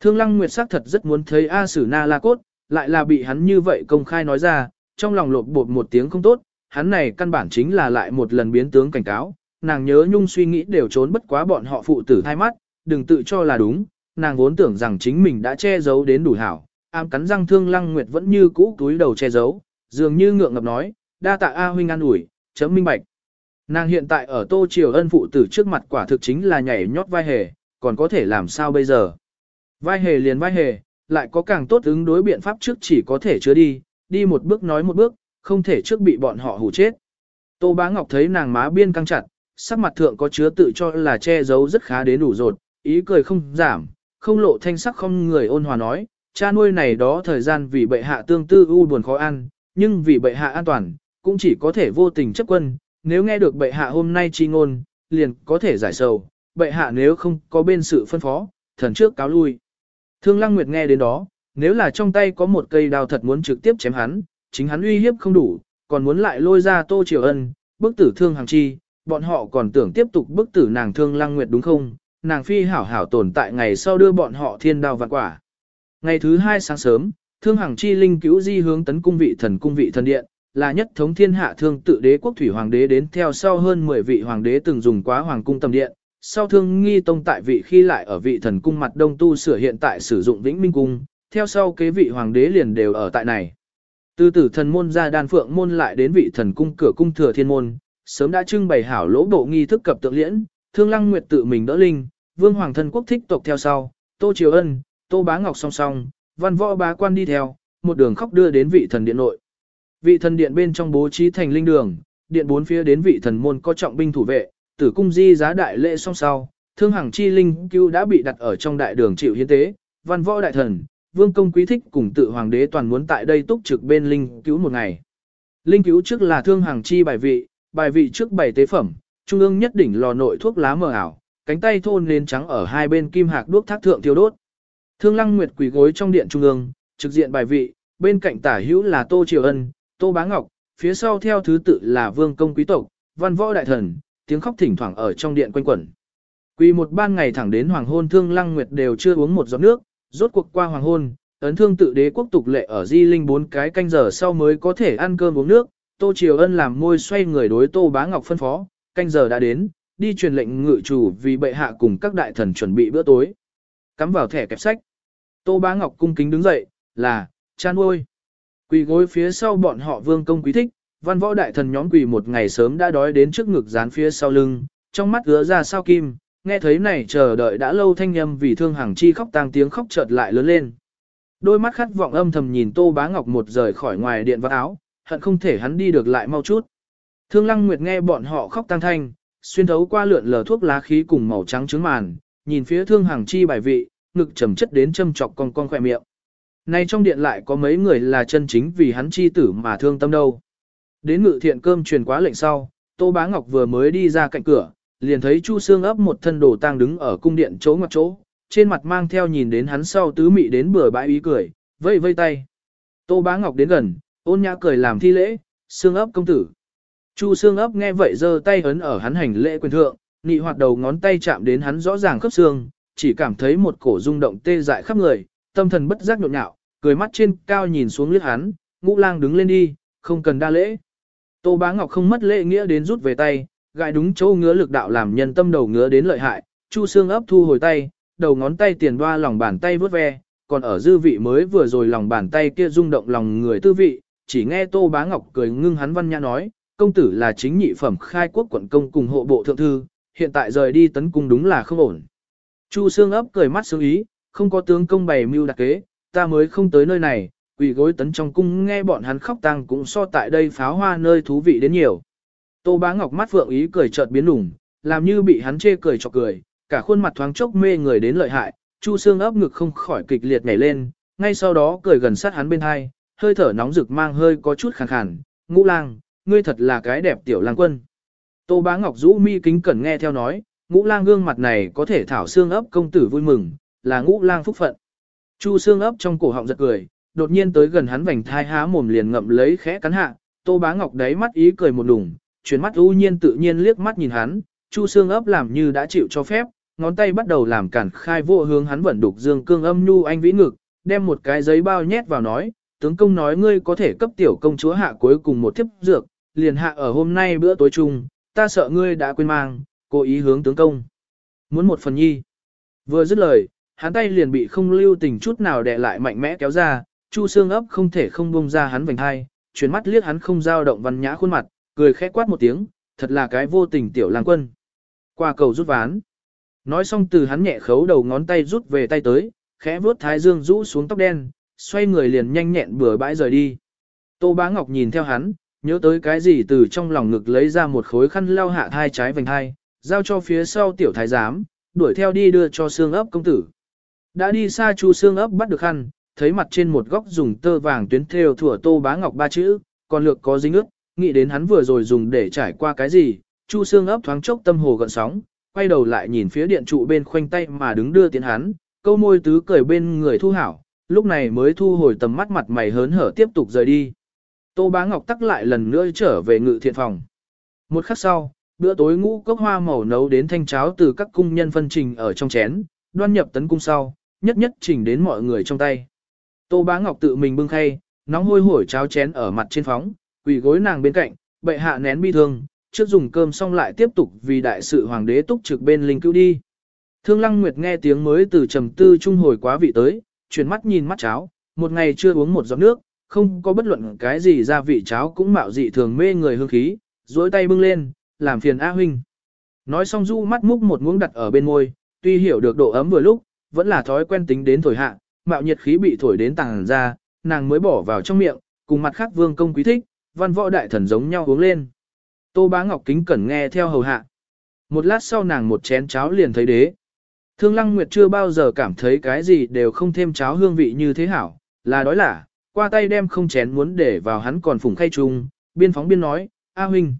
Thương Lăng Nguyệt sắc thật rất muốn thấy A Sử Na La Cốt, lại là bị hắn như vậy công khai nói ra, trong lòng lột bột một tiếng không tốt, hắn này căn bản chính là lại một lần biến tướng cảnh cáo, nàng nhớ nhung suy nghĩ đều trốn bất quá bọn họ phụ tử thay mắt, đừng tự cho là đúng, nàng vốn tưởng rằng chính mình đã che giấu đến đủ hảo, ám cắn răng Thương Lăng Nguyệt vẫn như cũ túi đầu che giấu, dường như ngượng ngập nói, đa tạ A huynh an ủi, chấm minh bạch. Nàng hiện tại ở Tô Triều Ân phụ tử trước mặt quả thực chính là nhảy nhót vai hề, còn có thể làm sao bây giờ? Vai hề liền vai hề, lại có càng tốt ứng đối biện pháp trước chỉ có thể chứa đi, đi một bước nói một bước, không thể trước bị bọn họ hù chết. Tô Bá Ngọc thấy nàng má biên căng chặt, sắc mặt thượng có chứa tự cho là che giấu rất khá đến đủ rột, ý cười không giảm, không lộ thanh sắc không người ôn hòa nói, cha nuôi này đó thời gian vì bệ hạ tương tư u buồn khó ăn, nhưng vì bệ hạ an toàn, cũng chỉ có thể vô tình chấp quân, nếu nghe được bệ hạ hôm nay chi ngôn, liền có thể giải sầu, bệ hạ nếu không có bên sự phân phó, thần trước cáo lui. Thương Lăng Nguyệt nghe đến đó, nếu là trong tay có một cây đao thật muốn trực tiếp chém hắn, chính hắn uy hiếp không đủ, còn muốn lại lôi ra Tô Triều Ân, bức tử Thương Hàng Chi, bọn họ còn tưởng tiếp tục bức tử nàng Thương Lăng Nguyệt đúng không? Nàng phi hảo hảo tồn tại ngày sau đưa bọn họ thiên đao vạn quả. Ngày thứ hai sáng sớm, Thương Hằng Chi linh cứu di hướng tấn cung vị thần cung vị thần điện, là nhất thống thiên hạ thương tự đế quốc thủy hoàng đế đến theo sau hơn 10 vị hoàng đế từng dùng quá hoàng cung tầm điện, sau thương nghi tông tại vị khi lại ở vị thần cung mặt đông tu sửa hiện tại sử dụng vĩnh minh cung, theo sau kế vị hoàng đế liền đều ở tại này. Từ tử thần môn ra đan phượng môn lại đến vị thần cung cửa cung thừa thiên môn, sớm đã trưng bày hảo lỗ bộ nghi thức cập tượng liễn, thương lăng nguyệt tự mình đỡ linh, vương hoàng thân quốc thích tộc theo sau, tô triều ân, tô bá ngọc song song, văn võ bá quan đi theo, một đường khóc đưa đến vị thần điện nội. Vị thần điện bên trong bố trí thành linh đường, điện bốn phía đến vị thần môn có trọng binh thủ vệ, tử cung di giá đại lễ song sau, thương hàng chi linh cứu đã bị đặt ở trong đại đường chịu hiến tế, văn võ đại thần, vương công quý thích cùng tự hoàng đế toàn muốn tại đây túc trực bên linh cứu một ngày. Linh cứu trước là thương hàng chi bài vị, bài vị trước bảy tế phẩm, trung ương nhất đỉnh lò nội thuốc lá mờ ảo, cánh tay thôn lên trắng ở hai bên kim hạc đuốc thác thượng tiêu đốt. Thương Lăng Nguyệt quỳ gối trong điện trung ương, trực diện bài vị, bên cạnh tả hữu là Tô Triều Ân, Tô Bá Ngọc, phía sau theo thứ tự là Vương công quý tộc, Văn Võ đại thần, tiếng khóc thỉnh thoảng ở trong điện quanh quẩn. Quỳ một ban ngày thẳng đến hoàng hôn Thương Lăng Nguyệt đều chưa uống một giọt nước, rốt cuộc qua hoàng hôn, ấn thương tự đế quốc tục lệ ở Di Linh bốn cái canh giờ sau mới có thể ăn cơm uống nước, Tô Triều Ân làm môi xoay người đối Tô Bá Ngọc phân phó, canh giờ đã đến, đi truyền lệnh ngự chủ vì bệ hạ cùng các đại thần chuẩn bị bữa tối. Cắm vào thẻ kẹp sách. Tô Bá Ngọc cung kính đứng dậy, là, chan ôi. Quỳ gối phía sau bọn họ vương công quý thích, văn võ đại thần nhóm quỳ một ngày sớm đã đói đến trước ngực dán phía sau lưng, trong mắt ứa ra sao kim, nghe thấy này chờ đợi đã lâu thanh âm vì thương hàng chi khóc tang tiếng khóc chợt lại lớn lên. Đôi mắt khát vọng âm thầm nhìn Tô Bá Ngọc một rời khỏi ngoài điện vắt áo, hận không thể hắn đi được lại mau chút. Thương Lăng Nguyệt nghe bọn họ khóc tang thanh, xuyên thấu qua lượn lờ thuốc lá khí cùng màu trắng trứng màn, nhìn phía thương hàng chi bài vị, ngực trầm chất đến châm chọc con con khỏe miệng. Nay trong điện lại có mấy người là chân chính vì hắn chi tử mà thương tâm đâu. Đến ngự thiện cơm truyền quá lệnh sau, Tô Bá Ngọc vừa mới đi ra cạnh cửa, liền thấy Chu Sương ấp một thân đồ tang đứng ở cung điện chỗ ngoặt chỗ, trên mặt mang theo nhìn đến hắn sau tứ mị đến bừa bãi ý cười, vây vây tay. Tô Bá Ngọc đến gần, ôn nhã cười làm thi lễ, Sương ấp công tử. Chu Sương ấp nghe vậy giơ tay ấn ở hắn hành lễ quyền thượng, nị hoạt đầu ngón tay chạm đến hắn rõ ràng khớp xương, chỉ cảm thấy một cổ rung động tê dại khắp người, tâm thần bất giác nhộn nhạo, cười mắt trên cao nhìn xuống liếc hắn, ngũ lang đứng lên đi, không cần đa lễ. Tô Bá Ngọc không mất lễ nghĩa đến rút về tay, gãi đúng chỗ ngứa lực đạo làm nhân tâm đầu ngứa đến lợi hại, Chu xương ấp thu hồi tay, đầu ngón tay tiền đoa lòng bàn tay vớt ve, còn ở dư vị mới vừa rồi lòng bàn tay kia rung động lòng người tư vị, chỉ nghe Tô Bá Ngọc cười ngưng hắn văn nhã nói, công tử là chính nhị phẩm khai quốc quận công cùng hộ bộ thượng thư, hiện tại rời đi tấn cung đúng là không ổn. Chu Sương ấp cười mắt sướng ý, không có tướng công bày mưu đặc kế, ta mới không tới nơi này, quỷ gối tấn trong cung nghe bọn hắn khóc tăng cũng so tại đây pháo hoa nơi thú vị đến nhiều. Tô Bá Ngọc mắt vượng ý cười chợt biến lủng, làm như bị hắn chê cười cho cười, cả khuôn mặt thoáng chốc mê người đến lợi hại, Chu xương ấp ngực không khỏi kịch liệt nhảy lên, ngay sau đó cười gần sát hắn bên hai, hơi thở nóng rực mang hơi có chút khàn khàn, ngũ lang, ngươi thật là cái đẹp tiểu lang quân. Tô Bá Ngọc rũ mi kính cẩn nghe theo nói, ngũ lang gương mặt này có thể thảo xương ấp công tử vui mừng, là ngũ lang phúc phận. Chu xương ấp trong cổ họng giật cười, đột nhiên tới gần hắn vành thai há mồm liền ngậm lấy khẽ cắn hạ, Tô Bá Ngọc đáy mắt ý cười một đùng, chuyển mắt u nhiên tự nhiên liếc mắt nhìn hắn, Chu xương ấp làm như đã chịu cho phép, ngón tay bắt đầu làm cản khai vô hướng hắn vận đục dương cương âm nhu anh vĩ ngực, đem một cái giấy bao nhét vào nói, tướng công nói ngươi có thể cấp tiểu công chúa hạ cuối cùng một thiếp dược, liền hạ ở hôm nay bữa tối chung, ta sợ ngươi đã quên mang, cố ý hướng tướng công. Muốn một phần nhi. Vừa dứt lời, hắn tay liền bị không lưu tình chút nào đè lại mạnh mẽ kéo ra, Chu xương ấp không thể không buông ra hắn vành hai, chuyển mắt liếc hắn không dao động văn nhã khuôn mặt, cười khẽ quát một tiếng, thật là cái vô tình tiểu lang quân. Qua cầu rút ván. Nói xong từ hắn nhẹ khấu đầu ngón tay rút về tay tới, khẽ vuốt thái dương rũ xuống tóc đen, xoay người liền nhanh nhẹn bừa bãi rời đi. Tô Bá Ngọc nhìn theo hắn, nhớ tới cái gì từ trong lòng ngực lấy ra một khối khăn lau hạ hai trái vành hai, giao cho phía sau tiểu thái giám, đuổi theo đi đưa cho xương ấp công tử. Đã đi xa chu xương ấp bắt được khăn, thấy mặt trên một góc dùng tơ vàng tuyến thêu thủa tô bá ngọc ba chữ, còn lược có dính ướt, nghĩ đến hắn vừa rồi dùng để trải qua cái gì, chu xương ấp thoáng chốc tâm hồ gợn sóng, quay đầu lại nhìn phía điện trụ bên khoanh tay mà đứng đưa tiến hắn, câu môi tứ cười bên người thu hảo, lúc này mới thu hồi tầm mắt mặt mày hớn hở tiếp tục rời đi. Tô bá ngọc tắc lại lần nữa trở về ngự thiện phòng. Một khắc sau, bữa tối ngũ cốc hoa màu nấu đến thanh cháo từ các cung nhân phân trình ở trong chén, đoan nhập tấn cung sau, nhất nhất chỉnh đến mọi người trong tay. Tô Bá Ngọc tự mình bưng khay, nóng hôi hổi cháo chén ở mặt trên phóng, quỳ gối nàng bên cạnh, bệ hạ nén bi thương, trước dùng cơm xong lại tiếp tục vì đại sự hoàng đế túc trực bên linh cứu đi. Thương Lăng Nguyệt nghe tiếng mới từ trầm tư trung hồi quá vị tới, chuyển mắt nhìn mắt cháo, một ngày chưa uống một giọt nước, không có bất luận cái gì ra vị cháo cũng mạo dị thường mê người hương khí, dối tay bưng lên, làm phiền A huynh. Nói xong du mắt múc một muỗng đặt ở bên môi, tuy hiểu được độ ấm vừa lúc, vẫn là thói quen tính đến thổi hạ, mạo nhiệt khí bị thổi đến tàng ra, nàng mới bỏ vào trong miệng, cùng mặt khác vương công quý thích, văn võ đại thần giống nhau uống lên. Tô bá ngọc kính cẩn nghe theo hầu hạ. Một lát sau nàng một chén cháo liền thấy đế. Thương Lăng Nguyệt chưa bao giờ cảm thấy cái gì đều không thêm cháo hương vị như thế hảo, là đói là, qua tay đem không chén muốn để vào hắn còn phùng khay chung, biên phóng biên nói, A huynh.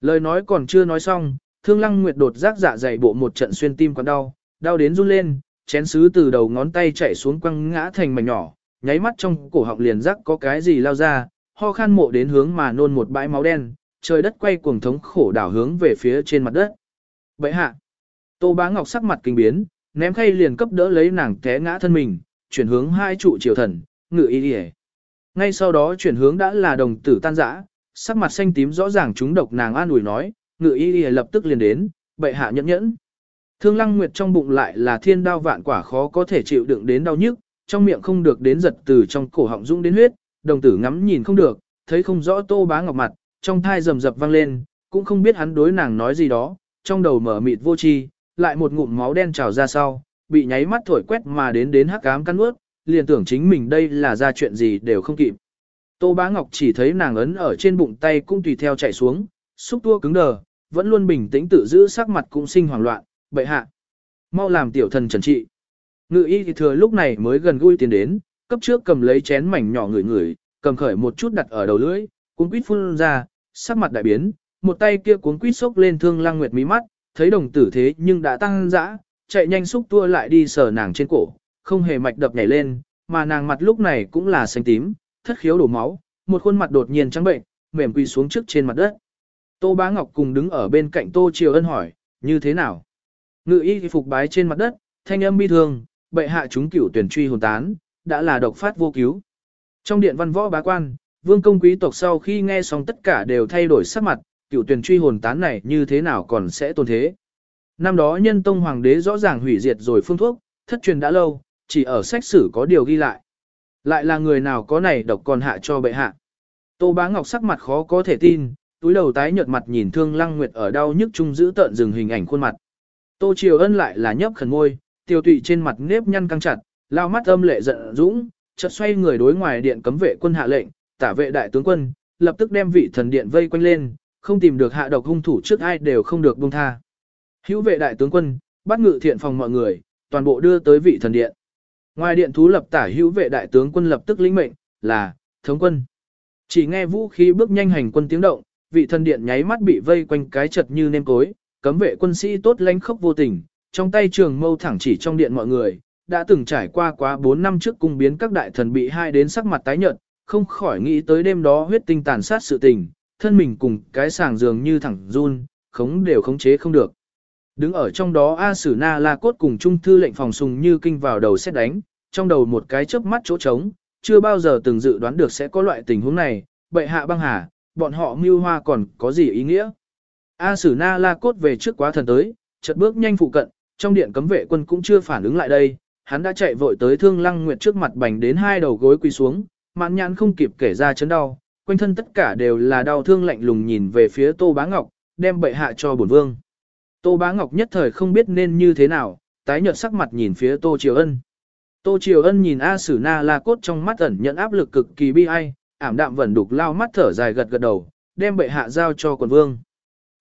Lời nói còn chưa nói xong, Thương Lăng Nguyệt đột giác dạ dày bộ một trận xuyên tim còn đau, đau đến run lên, chén sứ từ đầu ngón tay chạy xuống quăng ngã thành mảnh nhỏ, nháy mắt trong cổ họng liền rắc có cái gì lao ra, ho khan mộ đến hướng mà nôn một bãi máu đen, trời đất quay cuồng thống khổ đảo hướng về phía trên mặt đất. Bệ hạ, Tô Bá Ngọc sắc mặt kinh biến, ném khay liền cấp đỡ lấy nàng té ngã thân mình, chuyển hướng hai trụ triều thần, ngự y đi Ngay sau đó chuyển hướng đã là đồng tử tan rã, sắc mặt xanh tím rõ ràng chúng độc nàng an ủi nói, ngự y lập tức liền đến, bệ hạ nhẫn nhẫn. Thương lăng nguyệt trong bụng lại là thiên đao vạn quả khó có thể chịu đựng đến đau nhức, trong miệng không được đến giật từ trong cổ họng dũng đến huyết, đồng tử ngắm nhìn không được, thấy không rõ tô bá ngọc mặt, trong thai rầm rập vang lên, cũng không biết hắn đối nàng nói gì đó, trong đầu mở mịt vô tri, lại một ngụm máu đen trào ra sau, bị nháy mắt thổi quét mà đến đến hắc ám cắn nuốt, liền tưởng chính mình đây là ra chuyện gì đều không kịp. Tô Bá Ngọc chỉ thấy nàng ấn ở trên bụng tay cũng tùy theo chạy xuống, xúc tua cứng đờ, vẫn luôn bình tĩnh tự giữ sắc mặt cũng sinh hoảng loạn, bệ hạ. Mau làm tiểu thần trần trị. Ngự y thì thừa lúc này mới gần gũi tiến đến, cấp trước cầm lấy chén mảnh nhỏ ngửi ngửi, cầm khởi một chút đặt ở đầu lưỡi, cuốn quýt phun ra, sắc mặt đại biến, một tay kia cuốn quýt xốc lên thương lang nguyệt mí mắt, thấy đồng tử thế nhưng đã tăng dã, chạy nhanh xúc tua lại đi sờ nàng trên cổ, không hề mạch đập nhảy lên, mà nàng mặt lúc này cũng là xanh tím, thất khiếu đổ máu, một khuôn mặt đột nhiên trắng bệnh, mềm quỳ xuống trước trên mặt đất. Tô Bá Ngọc cùng đứng ở bên cạnh Tô Triều Ân hỏi, như thế nào? Ngự y phục bái trên mặt đất, thanh âm bi thương, bệ hạ chúng cửu tuyển truy hồn tán, đã là độc phát vô cứu. Trong điện văn võ bá quan, vương công quý tộc sau khi nghe xong tất cả đều thay đổi sắc mặt, cửu tuyển truy hồn tán này như thế nào còn sẽ tồn thế. Năm đó nhân tông hoàng đế rõ ràng hủy diệt rồi phương thuốc, thất truyền đã lâu, chỉ ở sách sử có điều ghi lại. Lại là người nào có này độc còn hạ cho bệ hạ. Tô bá ngọc sắc mặt khó có thể tin, túi đầu tái nhợt mặt nhìn thương lăng nguyệt ở đau nhức chung giữ tợn dừng hình ảnh khuôn mặt. Tô triều ân lại là nhấp khẩn môi, tiêu tụy trên mặt nếp nhăn căng chặt, lao mắt âm lệ giận dũng, chợt xoay người đối ngoài điện cấm vệ quân hạ lệnh, tả vệ đại tướng quân, lập tức đem vị thần điện vây quanh lên, không tìm được hạ độc hung thủ trước ai đều không được buông tha. Hữu vệ đại tướng quân, bắt ngự thiện phòng mọi người, toàn bộ đưa tới vị thần điện. Ngoài điện thú lập tả hữu vệ đại tướng quân lập tức lĩnh mệnh, là, thống quân. Chỉ nghe vũ khí bước nhanh hành quân tiếng động, vị thần điện nháy mắt bị vây quanh cái chật như nêm cối, cấm vệ quân sĩ tốt lánh khốc vô tình, trong tay trường mâu thẳng chỉ trong điện mọi người, đã từng trải qua quá 4 năm trước cung biến các đại thần bị hai đến sắc mặt tái nhợt, không khỏi nghĩ tới đêm đó huyết tinh tàn sát sự tình, thân mình cùng cái sàng dường như thẳng run, khống đều khống chế không được. Đứng ở trong đó A Sử Na La Cốt cùng Trung Thư lệnh phòng sùng như kinh vào đầu xét đánh, trong đầu một cái chớp mắt chỗ trống, chưa bao giờ từng dự đoán được sẽ có loại tình huống này, bệ hạ băng hà, bọn họ mưu hoa còn có gì ý nghĩa. A Sử Na La Cốt về trước quá thần tới, chợt bước nhanh phụ cận, trong điện cấm vệ quân cũng chưa phản ứng lại đây, hắn đã chạy vội tới Thương Lăng Nguyệt trước mặt bành đến hai đầu gối quỳ xuống, mạn nhãn không kịp kể ra chấn đau, quanh thân tất cả đều là đau thương lạnh lùng nhìn về phía Tô Bá Ngọc, đem bệ hạ cho bổn vương. Tô Bá Ngọc nhất thời không biết nên như thế nào, tái nhợt sắc mặt nhìn phía Tô Triều Ân. Tô Triều Ân nhìn A Sử Na La Cốt trong mắt ẩn nhận áp lực cực kỳ bi ai, ảm đạm vẫn đục lao mắt thở dài gật gật đầu, đem bệ hạ giao cho quần vương.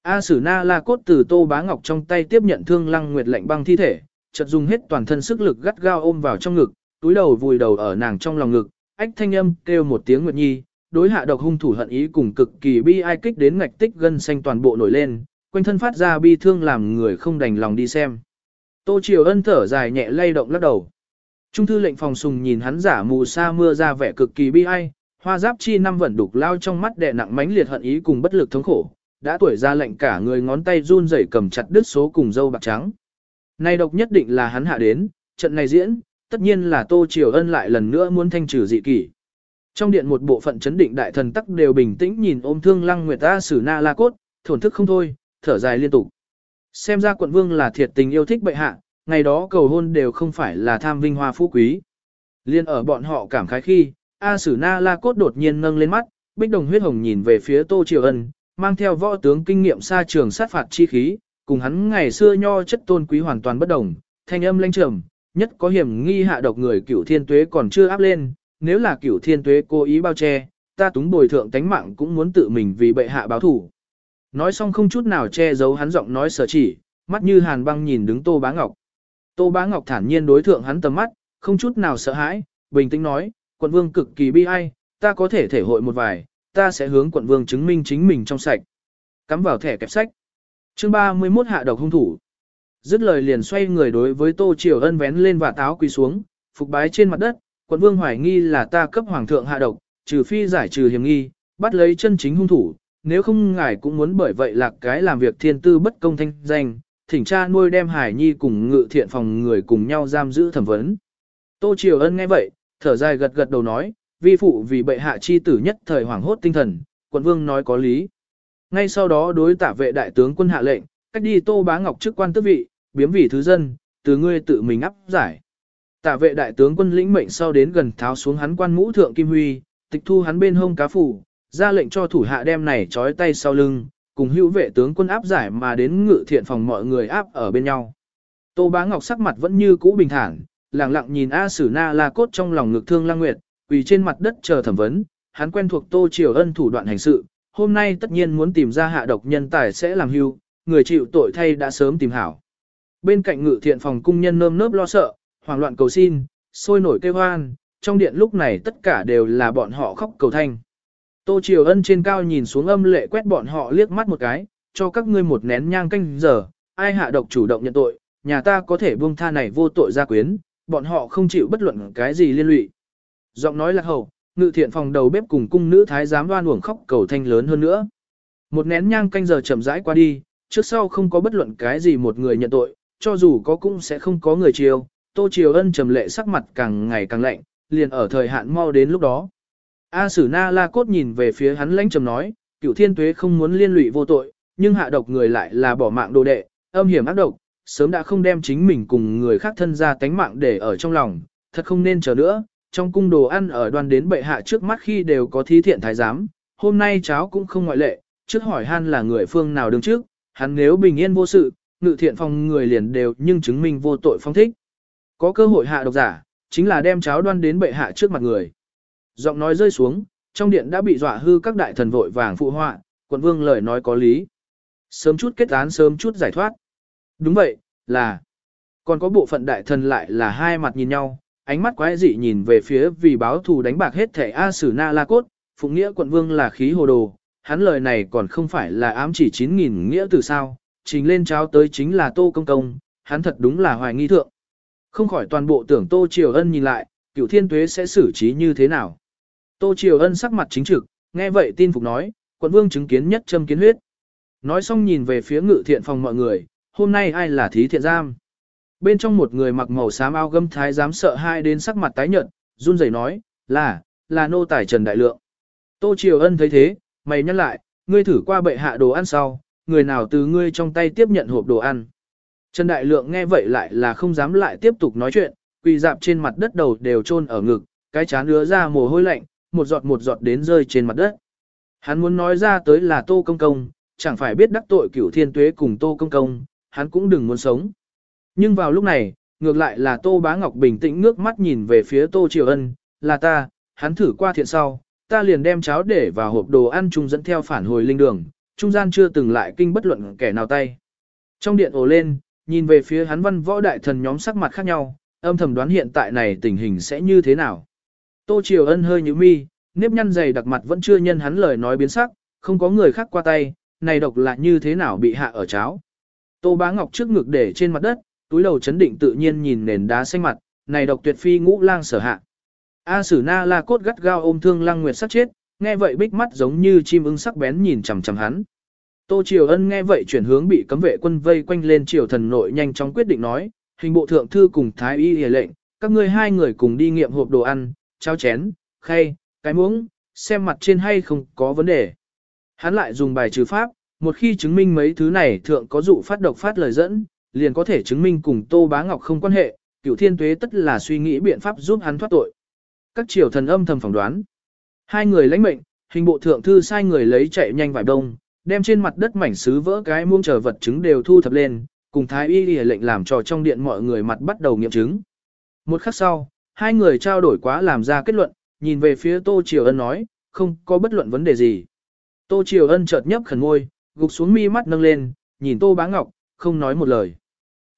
A Sử Na La Cốt từ Tô Bá Ngọc trong tay tiếp nhận thương lăng nguyệt lệnh băng thi thể, chợt dùng hết toàn thân sức lực gắt gao ôm vào trong ngực, túi đầu vùi đầu ở nàng trong lòng ngực, ách thanh âm kêu một tiếng nguyệt nhi, đối hạ độc hung thủ hận ý cùng cực kỳ bi ai kích đến ngạch tích gân xanh toàn bộ nổi lên, quanh thân phát ra bi thương làm người không đành lòng đi xem. Tô Triều Ân thở dài nhẹ lay động lắc đầu. Trung thư lệnh phòng sùng nhìn hắn giả mù sa mưa ra vẻ cực kỳ bi ai, hoa giáp chi năm vẫn đục lao trong mắt đè nặng mãnh liệt hận ý cùng bất lực thống khổ, đã tuổi ra lệnh cả người ngón tay run rẩy cầm chặt đứt số cùng dâu bạc trắng. nay độc nhất định là hắn hạ đến, trận này diễn, tất nhiên là Tô Triều Ân lại lần nữa muốn thanh trừ dị kỷ. Trong điện một bộ phận chấn định đại thần tắc đều bình tĩnh nhìn ôm thương lăng nguyệt ta xử na la cốt, thổn thức không thôi, thở dài liên tục. Xem ra quận vương là thiệt tình yêu thích bệ hạ, ngày đó cầu hôn đều không phải là tham vinh hoa phú quý. Liên ở bọn họ cảm khái khi, A Sử Na La Cốt đột nhiên nâng lên mắt, bích đồng huyết hồng nhìn về phía Tô Triều Ân, mang theo võ tướng kinh nghiệm xa trường sát phạt chi khí, cùng hắn ngày xưa nho chất tôn quý hoàn toàn bất đồng, thanh âm lanh trầm, nhất có hiểm nghi hạ độc người cửu thiên tuế còn chưa áp lên, nếu là cửu thiên tuế cố ý bao che, ta túng bồi thượng tánh mạng cũng muốn tự mình vì bệ hạ báo thủ. Nói xong không chút nào che giấu hắn giọng nói sở chỉ, mắt như hàn băng nhìn đứng Tô Bá Ngọc. Tô Bá Ngọc thản nhiên đối thượng hắn tầm mắt, không chút nào sợ hãi, bình tĩnh nói, quận vương cực kỳ bi ai, ta có thể thể hội một vài, ta sẽ hướng quận vương chứng minh chính mình trong sạch. Cắm vào thẻ kẹp sách. Chương 31 hạ độc hung thủ. Dứt lời liền xoay người đối với Tô Triều Ân vén lên và táo quỳ xuống, phục bái trên mặt đất, quận vương hoài nghi là ta cấp hoàng thượng hạ độc, trừ phi giải trừ hiểm nghi, bắt lấy chân chính hung thủ, nếu không ngài cũng muốn bởi vậy là cái làm việc thiên tư bất công thanh danh, thỉnh cha nuôi đem Hải Nhi cùng ngự thiện phòng người cùng nhau giam giữ thẩm vấn. Tô Triều Ân nghe vậy, thở dài gật gật đầu nói, vi phụ vì bệ hạ chi tử nhất thời hoảng hốt tinh thần, quận vương nói có lý. Ngay sau đó đối tả vệ đại tướng quân hạ lệnh, cách đi Tô Bá Ngọc chức quan tước vị, biếm vị thứ dân, từ ngươi tự mình áp giải. Tả vệ đại tướng quân lĩnh mệnh sau đến gần tháo xuống hắn quan mũ thượng kim huy, tịch thu hắn bên hông cá phủ, ra lệnh cho thủ hạ đem này trói tay sau lưng, cùng hữu vệ tướng quân áp giải mà đến ngự thiện phòng mọi người áp ở bên nhau. Tô Bá Ngọc sắc mặt vẫn như cũ bình thản, lặng lặng nhìn A Sử Na La Cốt trong lòng ngực thương Lang Nguyệt, quỳ trên mặt đất chờ thẩm vấn, hắn quen thuộc Tô Triều Ân thủ đoạn hành sự, hôm nay tất nhiên muốn tìm ra hạ độc nhân tài sẽ làm hưu, người chịu tội thay đã sớm tìm hảo. Bên cạnh ngự thiện phòng cung nhân nơm nớp lo sợ, hoảng loạn cầu xin, sôi nổi kêu hoan, trong điện lúc này tất cả đều là bọn họ khóc cầu thanh. Tô Triều Ân trên cao nhìn xuống âm lệ quét bọn họ liếc mắt một cái, cho các ngươi một nén nhang canh giờ, ai hạ độc chủ động nhận tội, nhà ta có thể buông tha này vô tội gia quyến, bọn họ không chịu bất luận cái gì liên lụy. Giọng nói là hầu, ngự thiện phòng đầu bếp cùng cung nữ thái giám đoan uổng khóc cầu thanh lớn hơn nữa. Một nén nhang canh giờ chậm rãi qua đi, trước sau không có bất luận cái gì một người nhận tội, cho dù có cũng sẽ không có người chiều. Tô Triều Ân trầm lệ sắc mặt càng ngày càng lạnh, liền ở thời hạn mau đến lúc đó. A Sử Na La Cốt nhìn về phía hắn lãnh trầm nói, cựu thiên tuế không muốn liên lụy vô tội, nhưng hạ độc người lại là bỏ mạng đồ đệ, âm hiểm ác độc, sớm đã không đem chính mình cùng người khác thân ra tánh mạng để ở trong lòng, thật không nên chờ nữa, trong cung đồ ăn ở đoàn đến bệ hạ trước mắt khi đều có thí thiện thái giám, hôm nay cháu cũng không ngoại lệ, trước hỏi han là người phương nào đứng trước, hắn nếu bình yên vô sự, ngự thiện phòng người liền đều nhưng chứng minh vô tội phong thích. Có cơ hội hạ độc giả, chính là đem cháo đoan đến bệ hạ trước mặt người. Giọng nói rơi xuống, trong điện đã bị dọa hư các đại thần vội vàng phụ họa, quận vương lời nói có lý. Sớm chút kết án sớm chút giải thoát. Đúng vậy, là. Còn có bộ phận đại thần lại là hai mặt nhìn nhau, ánh mắt quái dị nhìn về phía vì báo thù đánh bạc hết thẻ A Sử Na La Cốt, phụng nghĩa quận vương là khí hồ đồ, hắn lời này còn không phải là ám chỉ 9.000 nghĩa từ sao, trình lên cháo tới chính là Tô Công Công, hắn thật đúng là hoài nghi thượng. Không khỏi toàn bộ tưởng Tô Triều Ân nhìn lại, cửu thiên tuế sẽ xử trí như thế nào. Tô Triều Ân sắc mặt chính trực, nghe vậy tin phục nói, quận vương chứng kiến nhất châm kiến huyết. Nói xong nhìn về phía ngự thiện phòng mọi người, hôm nay ai là thí thiện giam. Bên trong một người mặc màu xám áo gâm thái dám sợ hai đến sắc mặt tái nhợt, run rẩy nói, là, là nô tài Trần Đại Lượng. Tô Triều Ân thấy thế, mày nhắc lại, ngươi thử qua bệ hạ đồ ăn sau, người nào từ ngươi trong tay tiếp nhận hộp đồ ăn. Trần Đại Lượng nghe vậy lại là không dám lại tiếp tục nói chuyện, quỳ dạp trên mặt đất đầu đều chôn ở ngực, cái chán ứa ra mồ hôi lạnh, một giọt một giọt đến rơi trên mặt đất. Hắn muốn nói ra tới là Tô Công Công, chẳng phải biết đắc tội cửu thiên tuế cùng Tô Công Công, hắn cũng đừng muốn sống. Nhưng vào lúc này, ngược lại là Tô Bá Ngọc bình tĩnh ngước mắt nhìn về phía Tô Triều Ân, là ta, hắn thử qua thiện sau, ta liền đem cháo để vào hộp đồ ăn chung dẫn theo phản hồi linh đường, trung gian chưa từng lại kinh bất luận kẻ nào tay. Trong điện ồ lên, nhìn về phía hắn văn võ đại thần nhóm sắc mặt khác nhau, âm thầm đoán hiện tại này tình hình sẽ như thế nào. Tô Triều Ân hơi như mi, nếp nhăn dày đặc mặt vẫn chưa nhân hắn lời nói biến sắc, không có người khác qua tay, này độc lạ như thế nào bị hạ ở cháo. Tô Bá Ngọc trước ngực để trên mặt đất, túi đầu chấn định tự nhiên nhìn nền đá xanh mặt, này độc tuyệt phi ngũ lang sở hạ. A Sử Na La cốt gắt gao ôm Thương Lăng Nguyệt sát chết, nghe vậy bích mắt giống như chim ưng sắc bén nhìn chằm chằm hắn. Tô Triều Ân nghe vậy chuyển hướng bị cấm vệ quân vây quanh lên triều thần nội nhanh chóng quyết định nói, hình bộ thượng thư cùng thái y hề lệnh, các ngươi hai người cùng đi nghiệm hộp đồ ăn, cháo chén, khay, cái muỗng, xem mặt trên hay không có vấn đề. Hắn lại dùng bài trừ pháp, một khi chứng minh mấy thứ này thượng có dụ phát độc phát lời dẫn, liền có thể chứng minh cùng Tô Bá Ngọc không quan hệ, cựu thiên tuế tất là suy nghĩ biện pháp giúp hắn thoát tội. Các triều thần âm thầm phỏng đoán. Hai người lãnh mệnh, hình bộ thượng thư sai người lấy chạy nhanh vải đông, đem trên mặt đất mảnh sứ vỡ cái muông chờ vật chứng đều thu thập lên, cùng thái y lìa lệnh làm trò trong điện mọi người mặt bắt đầu nghiệm chứng. Một khắc sau, hai người trao đổi quá làm ra kết luận, nhìn về phía Tô Triều Ân nói, không có bất luận vấn đề gì. Tô Triều Ân chợt nhấp khẩn ngôi, gục xuống mi mắt nâng lên, nhìn Tô Bá Ngọc, không nói một lời.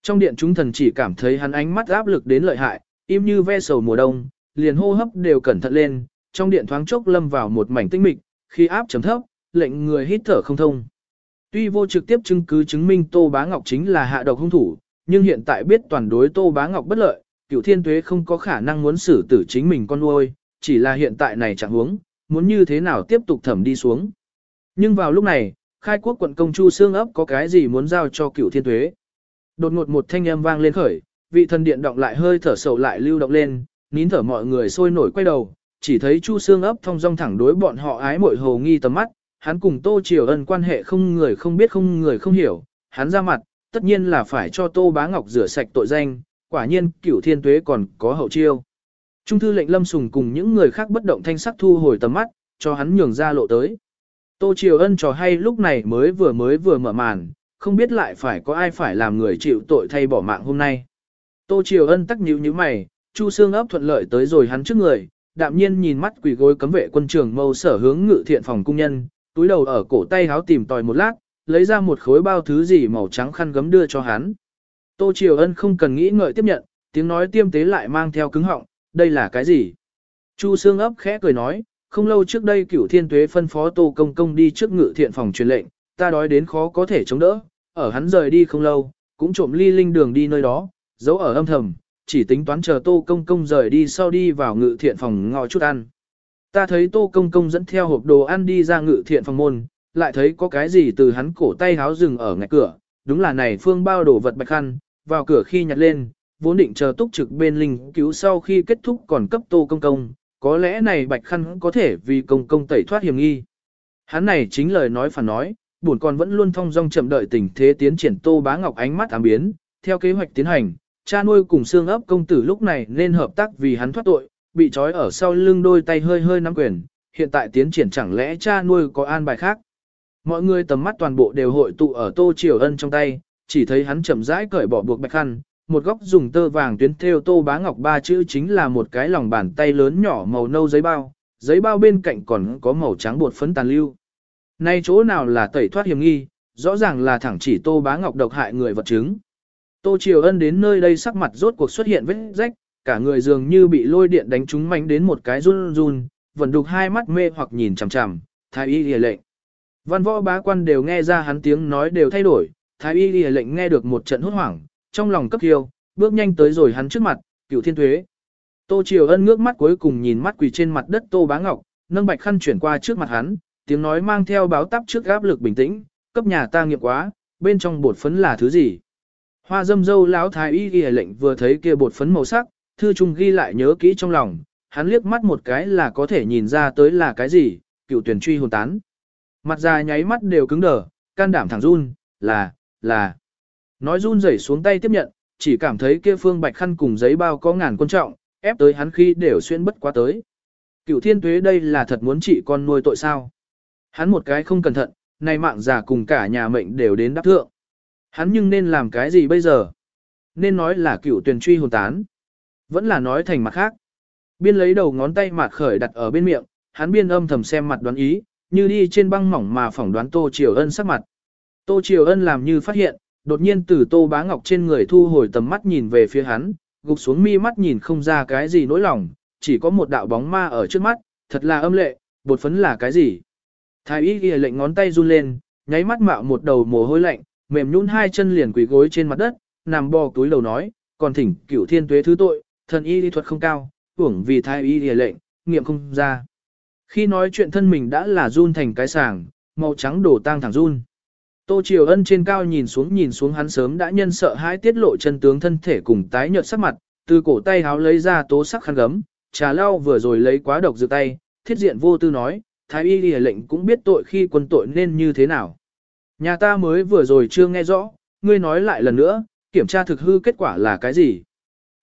Trong điện chúng thần chỉ cảm thấy hắn ánh mắt áp lực đến lợi hại, im như ve sầu mùa đông, liền hô hấp đều cẩn thận lên, trong điện thoáng chốc lâm vào một mảnh tinh mịch, khi áp chấm thấp, lệnh người hít thở không thông. Tuy vô trực tiếp chứng cứ chứng minh Tô Bá Ngọc chính là hạ độc hung thủ, nhưng hiện tại biết toàn đối Tô Bá Ngọc bất lợi, cựu thiên tuế không có khả năng muốn xử tử chính mình con nuôi, chỉ là hiện tại này chẳng huống, muốn như thế nào tiếp tục thẩm đi xuống. Nhưng vào lúc này, khai quốc quận công chu xương ấp có cái gì muốn giao cho cựu thiên tuế. Đột ngột một thanh âm vang lên khởi, vị thần điện động lại hơi thở sầu lại lưu động lên, nín thở mọi người sôi nổi quay đầu, chỉ thấy chu xương ấp thông dong thẳng đối bọn họ ái mội hồ nghi tầm mắt, hắn cùng Tô Triều Ân quan hệ không người không biết không người không hiểu, hắn ra mặt, tất nhiên là phải cho Tô Bá Ngọc rửa sạch tội danh, quả nhiên cửu thiên tuế còn có hậu chiêu. Trung thư lệnh Lâm Sùng cùng những người khác bất động thanh sắc thu hồi tầm mắt, cho hắn nhường ra lộ tới. Tô Triều Ân trò hay lúc này mới vừa mới vừa mở màn, không biết lại phải có ai phải làm người chịu tội thay bỏ mạng hôm nay. Tô Triều Ân tắc nhíu nhíu mày, Chu Xương ấp thuận lợi tới rồi hắn trước người, đạm nhiên nhìn mắt quỷ gối cấm vệ quân trường mâu sở hướng ngự thiện phòng cung nhân, túi đầu ở cổ tay háo tìm tòi một lát, lấy ra một khối bao thứ gì màu trắng khăn gấm đưa cho hắn. Tô Triều Ân không cần nghĩ ngợi tiếp nhận, tiếng nói tiêm tế lại mang theo cứng họng, đây là cái gì? Chu Sương ấp khẽ cười nói, không lâu trước đây cửu thiên tuế phân phó Tô Công Công đi trước ngự thiện phòng truyền lệnh, ta đói đến khó có thể chống đỡ, ở hắn rời đi không lâu, cũng trộm ly linh đường đi nơi đó, giấu ở âm thầm, chỉ tính toán chờ Tô Công Công rời đi sau đi vào ngự thiện phòng ngọ chút ăn. Ta thấy Tô Công Công dẫn theo hộp đồ ăn đi ra ngự thiện phòng môn, lại thấy có cái gì từ hắn cổ tay háo rừng ở ngạch cửa, đúng là này phương bao đồ vật bạch khăn, vào cửa khi nhặt lên, vốn định chờ túc trực bên linh cứu sau khi kết thúc còn cấp Tô Công Công, có lẽ này bạch khăn có thể vì công công tẩy thoát hiểm nghi. Hắn này chính lời nói phản nói, buồn còn vẫn luôn thong dong chậm đợi tình thế tiến triển Tô Bá Ngọc ánh mắt ám biến, theo kế hoạch tiến hành, cha nuôi cùng xương ấp công tử lúc này nên hợp tác vì hắn thoát tội, bị trói ở sau lưng đôi tay hơi hơi nắm quyền, hiện tại tiến triển chẳng lẽ cha nuôi có an bài khác. Mọi người tầm mắt toàn bộ đều hội tụ ở Tô Triều Ân trong tay, chỉ thấy hắn chậm rãi cởi bỏ buộc bạch khăn, một góc dùng tơ vàng tuyến thêu Tô Bá Ngọc ba chữ chính là một cái lòng bàn tay lớn nhỏ màu nâu giấy bao, giấy bao bên cạnh còn có màu trắng bột phấn tàn lưu. Nay chỗ nào là tẩy thoát hiểm nghi, rõ ràng là thẳng chỉ Tô Bá Ngọc độc hại người vật chứng. Tô Triều Ân đến nơi đây sắc mặt rốt cuộc xuất hiện vết rách, cả người dường như bị lôi điện đánh trúng mạnh đến một cái run run, vẫn đục hai mắt mê hoặc nhìn chằm chằm, thái y lìa lệnh. Văn võ bá quan đều nghe ra hắn tiếng nói đều thay đổi, thái y lìa lệnh nghe được một trận hốt hoảng, trong lòng cấp hiêu bước nhanh tới rồi hắn trước mặt, cựu thiên thuế. Tô Triều Ân ngước mắt cuối cùng nhìn mắt quỳ trên mặt đất Tô Bá Ngọc, nâng bạch khăn chuyển qua trước mặt hắn, tiếng nói mang theo báo tắp trước áp lực bình tĩnh, cấp nhà ta nghiệp quá, bên trong bột phấn là thứ gì. Hoa dâm dâu lão thái y ghi lệnh vừa thấy kia bột phấn màu sắc, thư trung ghi lại nhớ kỹ trong lòng, hắn liếc mắt một cái là có thể nhìn ra tới là cái gì, cựu tuyển truy hồn tán. Mặt già nháy mắt đều cứng đờ, can đảm thẳng run, là, là. Nói run rẩy xuống tay tiếp nhận, chỉ cảm thấy kia phương bạch khăn cùng giấy bao có ngàn quan trọng, ép tới hắn khi đều xuyên bất quá tới. Cựu thiên tuế đây là thật muốn trị con nuôi tội sao. Hắn một cái không cẩn thận, nay mạng già cùng cả nhà mệnh đều đến đáp thượng. Hắn nhưng nên làm cái gì bây giờ? Nên nói là cựu tuyển truy hồn tán. Vẫn là nói thành mặt khác. Biên lấy đầu ngón tay mạt khởi đặt ở bên miệng, hắn biên âm thầm xem mặt đoán ý, như đi trên băng mỏng mà phỏng đoán Tô Triều Ân sắc mặt. Tô Triều Ân làm như phát hiện, đột nhiên từ Tô Bá Ngọc trên người thu hồi tầm mắt nhìn về phía hắn, gục xuống mi mắt nhìn không ra cái gì nỗi lòng, chỉ có một đạo bóng ma ở trước mắt, thật là âm lệ, bột phấn là cái gì. Thái y ghi lệnh ngón tay run lên, nháy mắt mạo một đầu mồ hôi lạnh, mềm nhún hai chân liền quỳ gối trên mặt đất, nằm bò túi lầu nói, còn thỉnh cửu thiên tuế thứ tội, thần y lý thuật không cao, hưởng vì thái y ghi lệnh, nghiệm không ra. Khi nói chuyện thân mình đã là run thành cái sàng, màu trắng đổ tang thẳng run. Tô Triều Ân trên cao nhìn xuống nhìn xuống hắn sớm đã nhân sợ hãi tiết lộ chân tướng thân thể cùng tái nhợt sắc mặt, từ cổ tay háo lấy ra tố sắc khăn gấm, trà lau vừa rồi lấy quá độc dược tay, thiết diện vô tư nói, thái y lìa lệnh cũng biết tội khi quân tội nên như thế nào. Nhà ta mới vừa rồi chưa nghe rõ, ngươi nói lại lần nữa, kiểm tra thực hư kết quả là cái gì.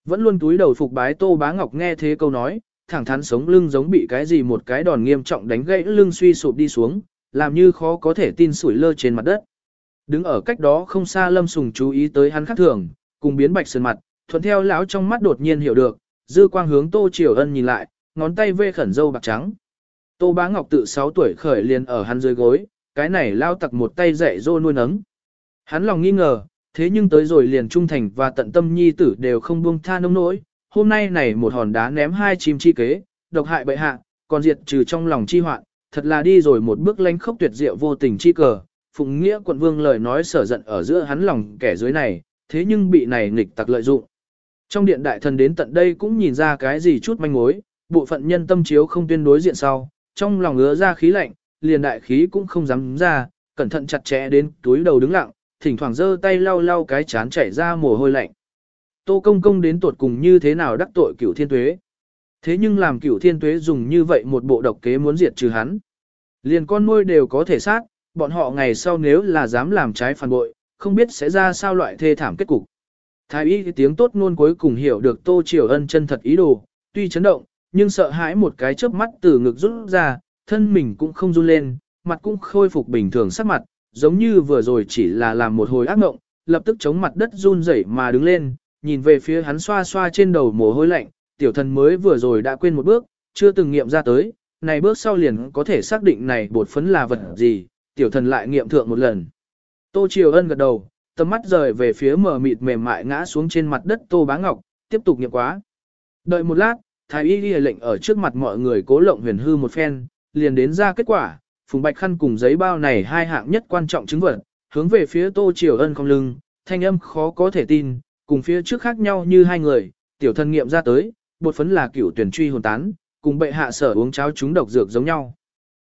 Vẫn luôn túi đầu phục bái Tô Bá Ngọc nghe thế câu nói, thẳng thắn sống lưng giống bị cái gì một cái đòn nghiêm trọng đánh gãy lưng suy sụp đi xuống, làm như khó có thể tin sủi lơ trên mặt đất. Đứng ở cách đó không xa Lâm Sùng chú ý tới hắn khác thường, cùng biến bạch sơn mặt, thuận theo lão trong mắt đột nhiên hiểu được, dư quang hướng Tô Triều Ân nhìn lại, ngón tay vê khẩn dâu bạc trắng. Tô Bá Ngọc tự 6 tuổi khởi liền ở hắn dưới gối, cái này lao tặc một tay dạy dỗ nuôi nấng. Hắn lòng nghi ngờ, thế nhưng tới rồi liền trung thành và tận tâm nhi tử đều không buông tha nông nỗi, hôm nay này một hòn đá ném hai chim chi kế, độc hại bệ hạ, còn diệt trừ trong lòng chi hoạn, thật là đi rồi một bước lánh khốc tuyệt diệu vô tình chi cờ, phụng nghĩa quận vương lời nói sở giận ở giữa hắn lòng kẻ dưới này, thế nhưng bị này nghịch tặc lợi dụng. Trong điện đại thần đến tận đây cũng nhìn ra cái gì chút manh mối, bộ phận nhân tâm chiếu không tuyên đối diện sau, trong lòng ngứa ra khí lạnh, liền đại khí cũng không dám ra, cẩn thận chặt chẽ đến túi đầu đứng lặng, thỉnh thoảng giơ tay lau lau cái chán chảy ra mồ hôi lạnh. Tô công công đến tuột cùng như thế nào đắc tội cửu thiên tuế. Thế nhưng làm cửu thiên tuế dùng như vậy một bộ độc kế muốn diệt trừ hắn. Liền con nuôi đều có thể sát, bọn họ ngày sau nếu là dám làm trái phản bội, không biết sẽ ra sao loại thê thảm kết cục. Thái y tiếng tốt luôn cuối cùng hiểu được Tô Triều Ân chân thật ý đồ, tuy chấn động, nhưng sợ hãi một cái chớp mắt từ ngực rút ra, thân mình cũng không run lên, mặt cũng khôi phục bình thường sắc mặt, giống như vừa rồi chỉ là làm một hồi ác mộng, lập tức chống mặt đất run rẩy mà đứng lên, nhìn về phía hắn xoa xoa trên đầu mồ hôi lạnh, tiểu thần mới vừa rồi đã quên một bước, chưa từng nghiệm ra tới, này bước sau liền có thể xác định này bột phấn là vật gì, tiểu thần lại nghiệm thượng một lần. Tô Triều Ân gật đầu, tầm mắt rời về phía mờ mịt mềm mại ngã xuống trên mặt đất Tô Bá Ngọc, tiếp tục nghiệm quá. Đợi một lát, thái y ghi lệnh ở trước mặt mọi người cố lộng huyền hư một phen, liền đến ra kết quả, phùng bạch khăn cùng giấy bao này hai hạng nhất quan trọng chứng vật, hướng về phía Tô Triều Ân không lưng, thanh âm khó có thể tin, cùng phía trước khác nhau như hai người, tiểu thân nghiệm ra tới, bột phấn là cựu tuyển truy hồn tán, cùng bệ hạ sở uống cháo chúng độc dược giống nhau.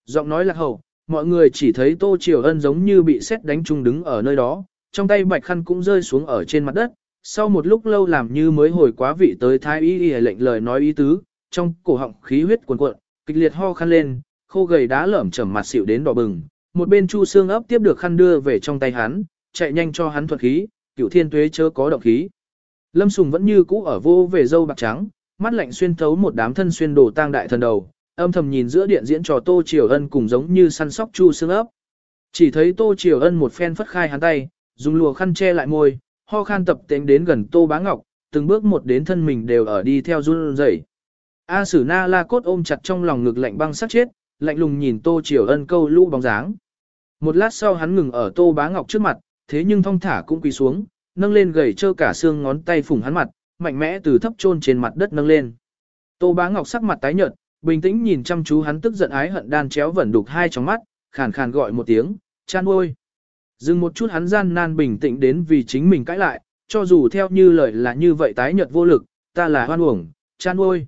Giọng nói lạc hậu, mọi người chỉ thấy Tô Triều Ân giống như bị xét đánh trung đứng ở nơi đó, trong tay bạch khăn cũng rơi xuống ở trên mặt đất, sau một lúc lâu làm như mới hồi quá vị tới thái y y lệnh lời nói ý tứ, trong cổ họng khí huyết cuồn cuộn, kịch liệt ho khăn lên, khô gầy đá lởm chởm mặt xỉu đến đỏ bừng, một bên Chu Xương ấp tiếp được khăn đưa về trong tay hắn, chạy nhanh cho hắn thuật khí, cửu thiên tuế chớ có động khí. Lâm Sùng vẫn như cũ ở vô về dâu bạc trắng, mắt lạnh xuyên thấu một đám thân xuyên đồ tang đại thần đầu, âm thầm nhìn giữa điện diễn trò Tô Triều Ân cùng giống như săn sóc Chu Xương ấp. Chỉ thấy Tô Triều Ân một phen phất khai hắn tay, dùng lùa khăn che lại môi, ho khan tập tính đến gần Tô Bá Ngọc, từng bước một đến thân mình đều ở đi theo run rẩy. A Sử Na La Cốt ôm chặt trong lòng ngực lạnh băng sát chết, lạnh lùng nhìn Tô Triều Ân câu lũ bóng dáng. Một lát sau hắn ngừng ở Tô Bá Ngọc trước mặt, thế nhưng thong thả cũng quỳ xuống, nâng lên gầy trơ cả xương ngón tay phủng hắn mặt, mạnh mẽ từ thấp chôn trên mặt đất nâng lên. Tô Bá Ngọc sắc mặt tái nhợt, bình tĩnh nhìn chăm chú hắn tức giận ái hận đan chéo vẩn đục hai trong mắt, khàn khàn gọi một tiếng, "Chan ôi!" Dừng một chút hắn gian nan bình tĩnh đến vì chính mình cãi lại, cho dù theo như lời là như vậy tái nhợt vô lực, ta là hoan uổng, chan ôi.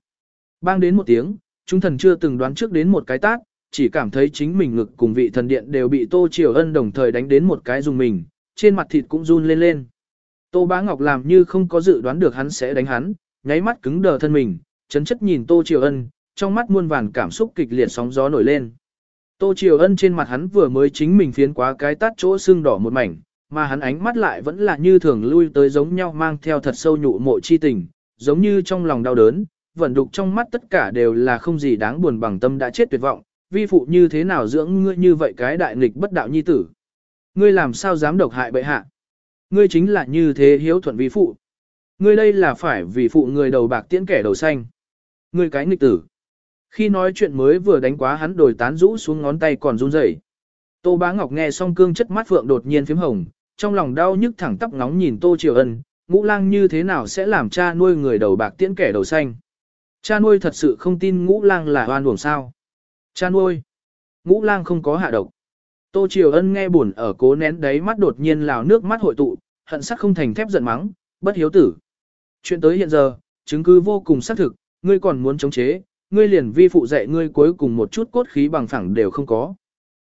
Bang đến một tiếng, chúng thần chưa từng đoán trước đến một cái tác, chỉ cảm thấy chính mình ngực cùng vị thần điện đều bị Tô Triều Ân đồng thời đánh đến một cái dùng mình, trên mặt thịt cũng run lên lên. Tô Bá Ngọc làm như không có dự đoán được hắn sẽ đánh hắn, nháy mắt cứng đờ thân mình, chấn chất nhìn Tô Triều Ân, trong mắt muôn vàn cảm xúc kịch liệt sóng gió nổi lên. Tô Triều Ân trên mặt hắn vừa mới chính mình phiến quá cái tát chỗ sưng đỏ một mảnh, mà hắn ánh mắt lại vẫn là như thường lui tới giống nhau mang theo thật sâu nhụ mộ chi tình, giống như trong lòng đau đớn, vẫn đục trong mắt tất cả đều là không gì đáng buồn bằng tâm đã chết tuyệt vọng, vi phụ như thế nào dưỡng ngươi như vậy cái đại nghịch bất đạo nhi tử. Ngươi làm sao dám độc hại bệ hạ? Ngươi chính là như thế hiếu thuận vi phụ. Ngươi đây là phải vì phụ người đầu bạc tiễn kẻ đầu xanh. Ngươi cái nghịch tử. Khi nói chuyện mới vừa đánh quá hắn đổi tán rũ xuống ngón tay còn run rẩy. Tô Bá Ngọc nghe xong cương chất mắt phượng đột nhiên phím hồng, trong lòng đau nhức thẳng tắp ngóng nhìn Tô Triều Ân, ngũ lang như thế nào sẽ làm cha nuôi người đầu bạc tiễn kẻ đầu xanh. Cha nuôi thật sự không tin ngũ lang là oan uổng sao. Cha nuôi, ngũ lang không có hạ độc. Tô Triều Ân nghe buồn ở cố nén đáy mắt đột nhiên lào nước mắt hội tụ, hận sắc không thành thép giận mắng, bất hiếu tử. Chuyện tới hiện giờ, chứng cứ vô cùng xác thực, ngươi còn muốn chống chế, ngươi liền vi phụ dạy ngươi cuối cùng một chút cốt khí bằng phẳng đều không có.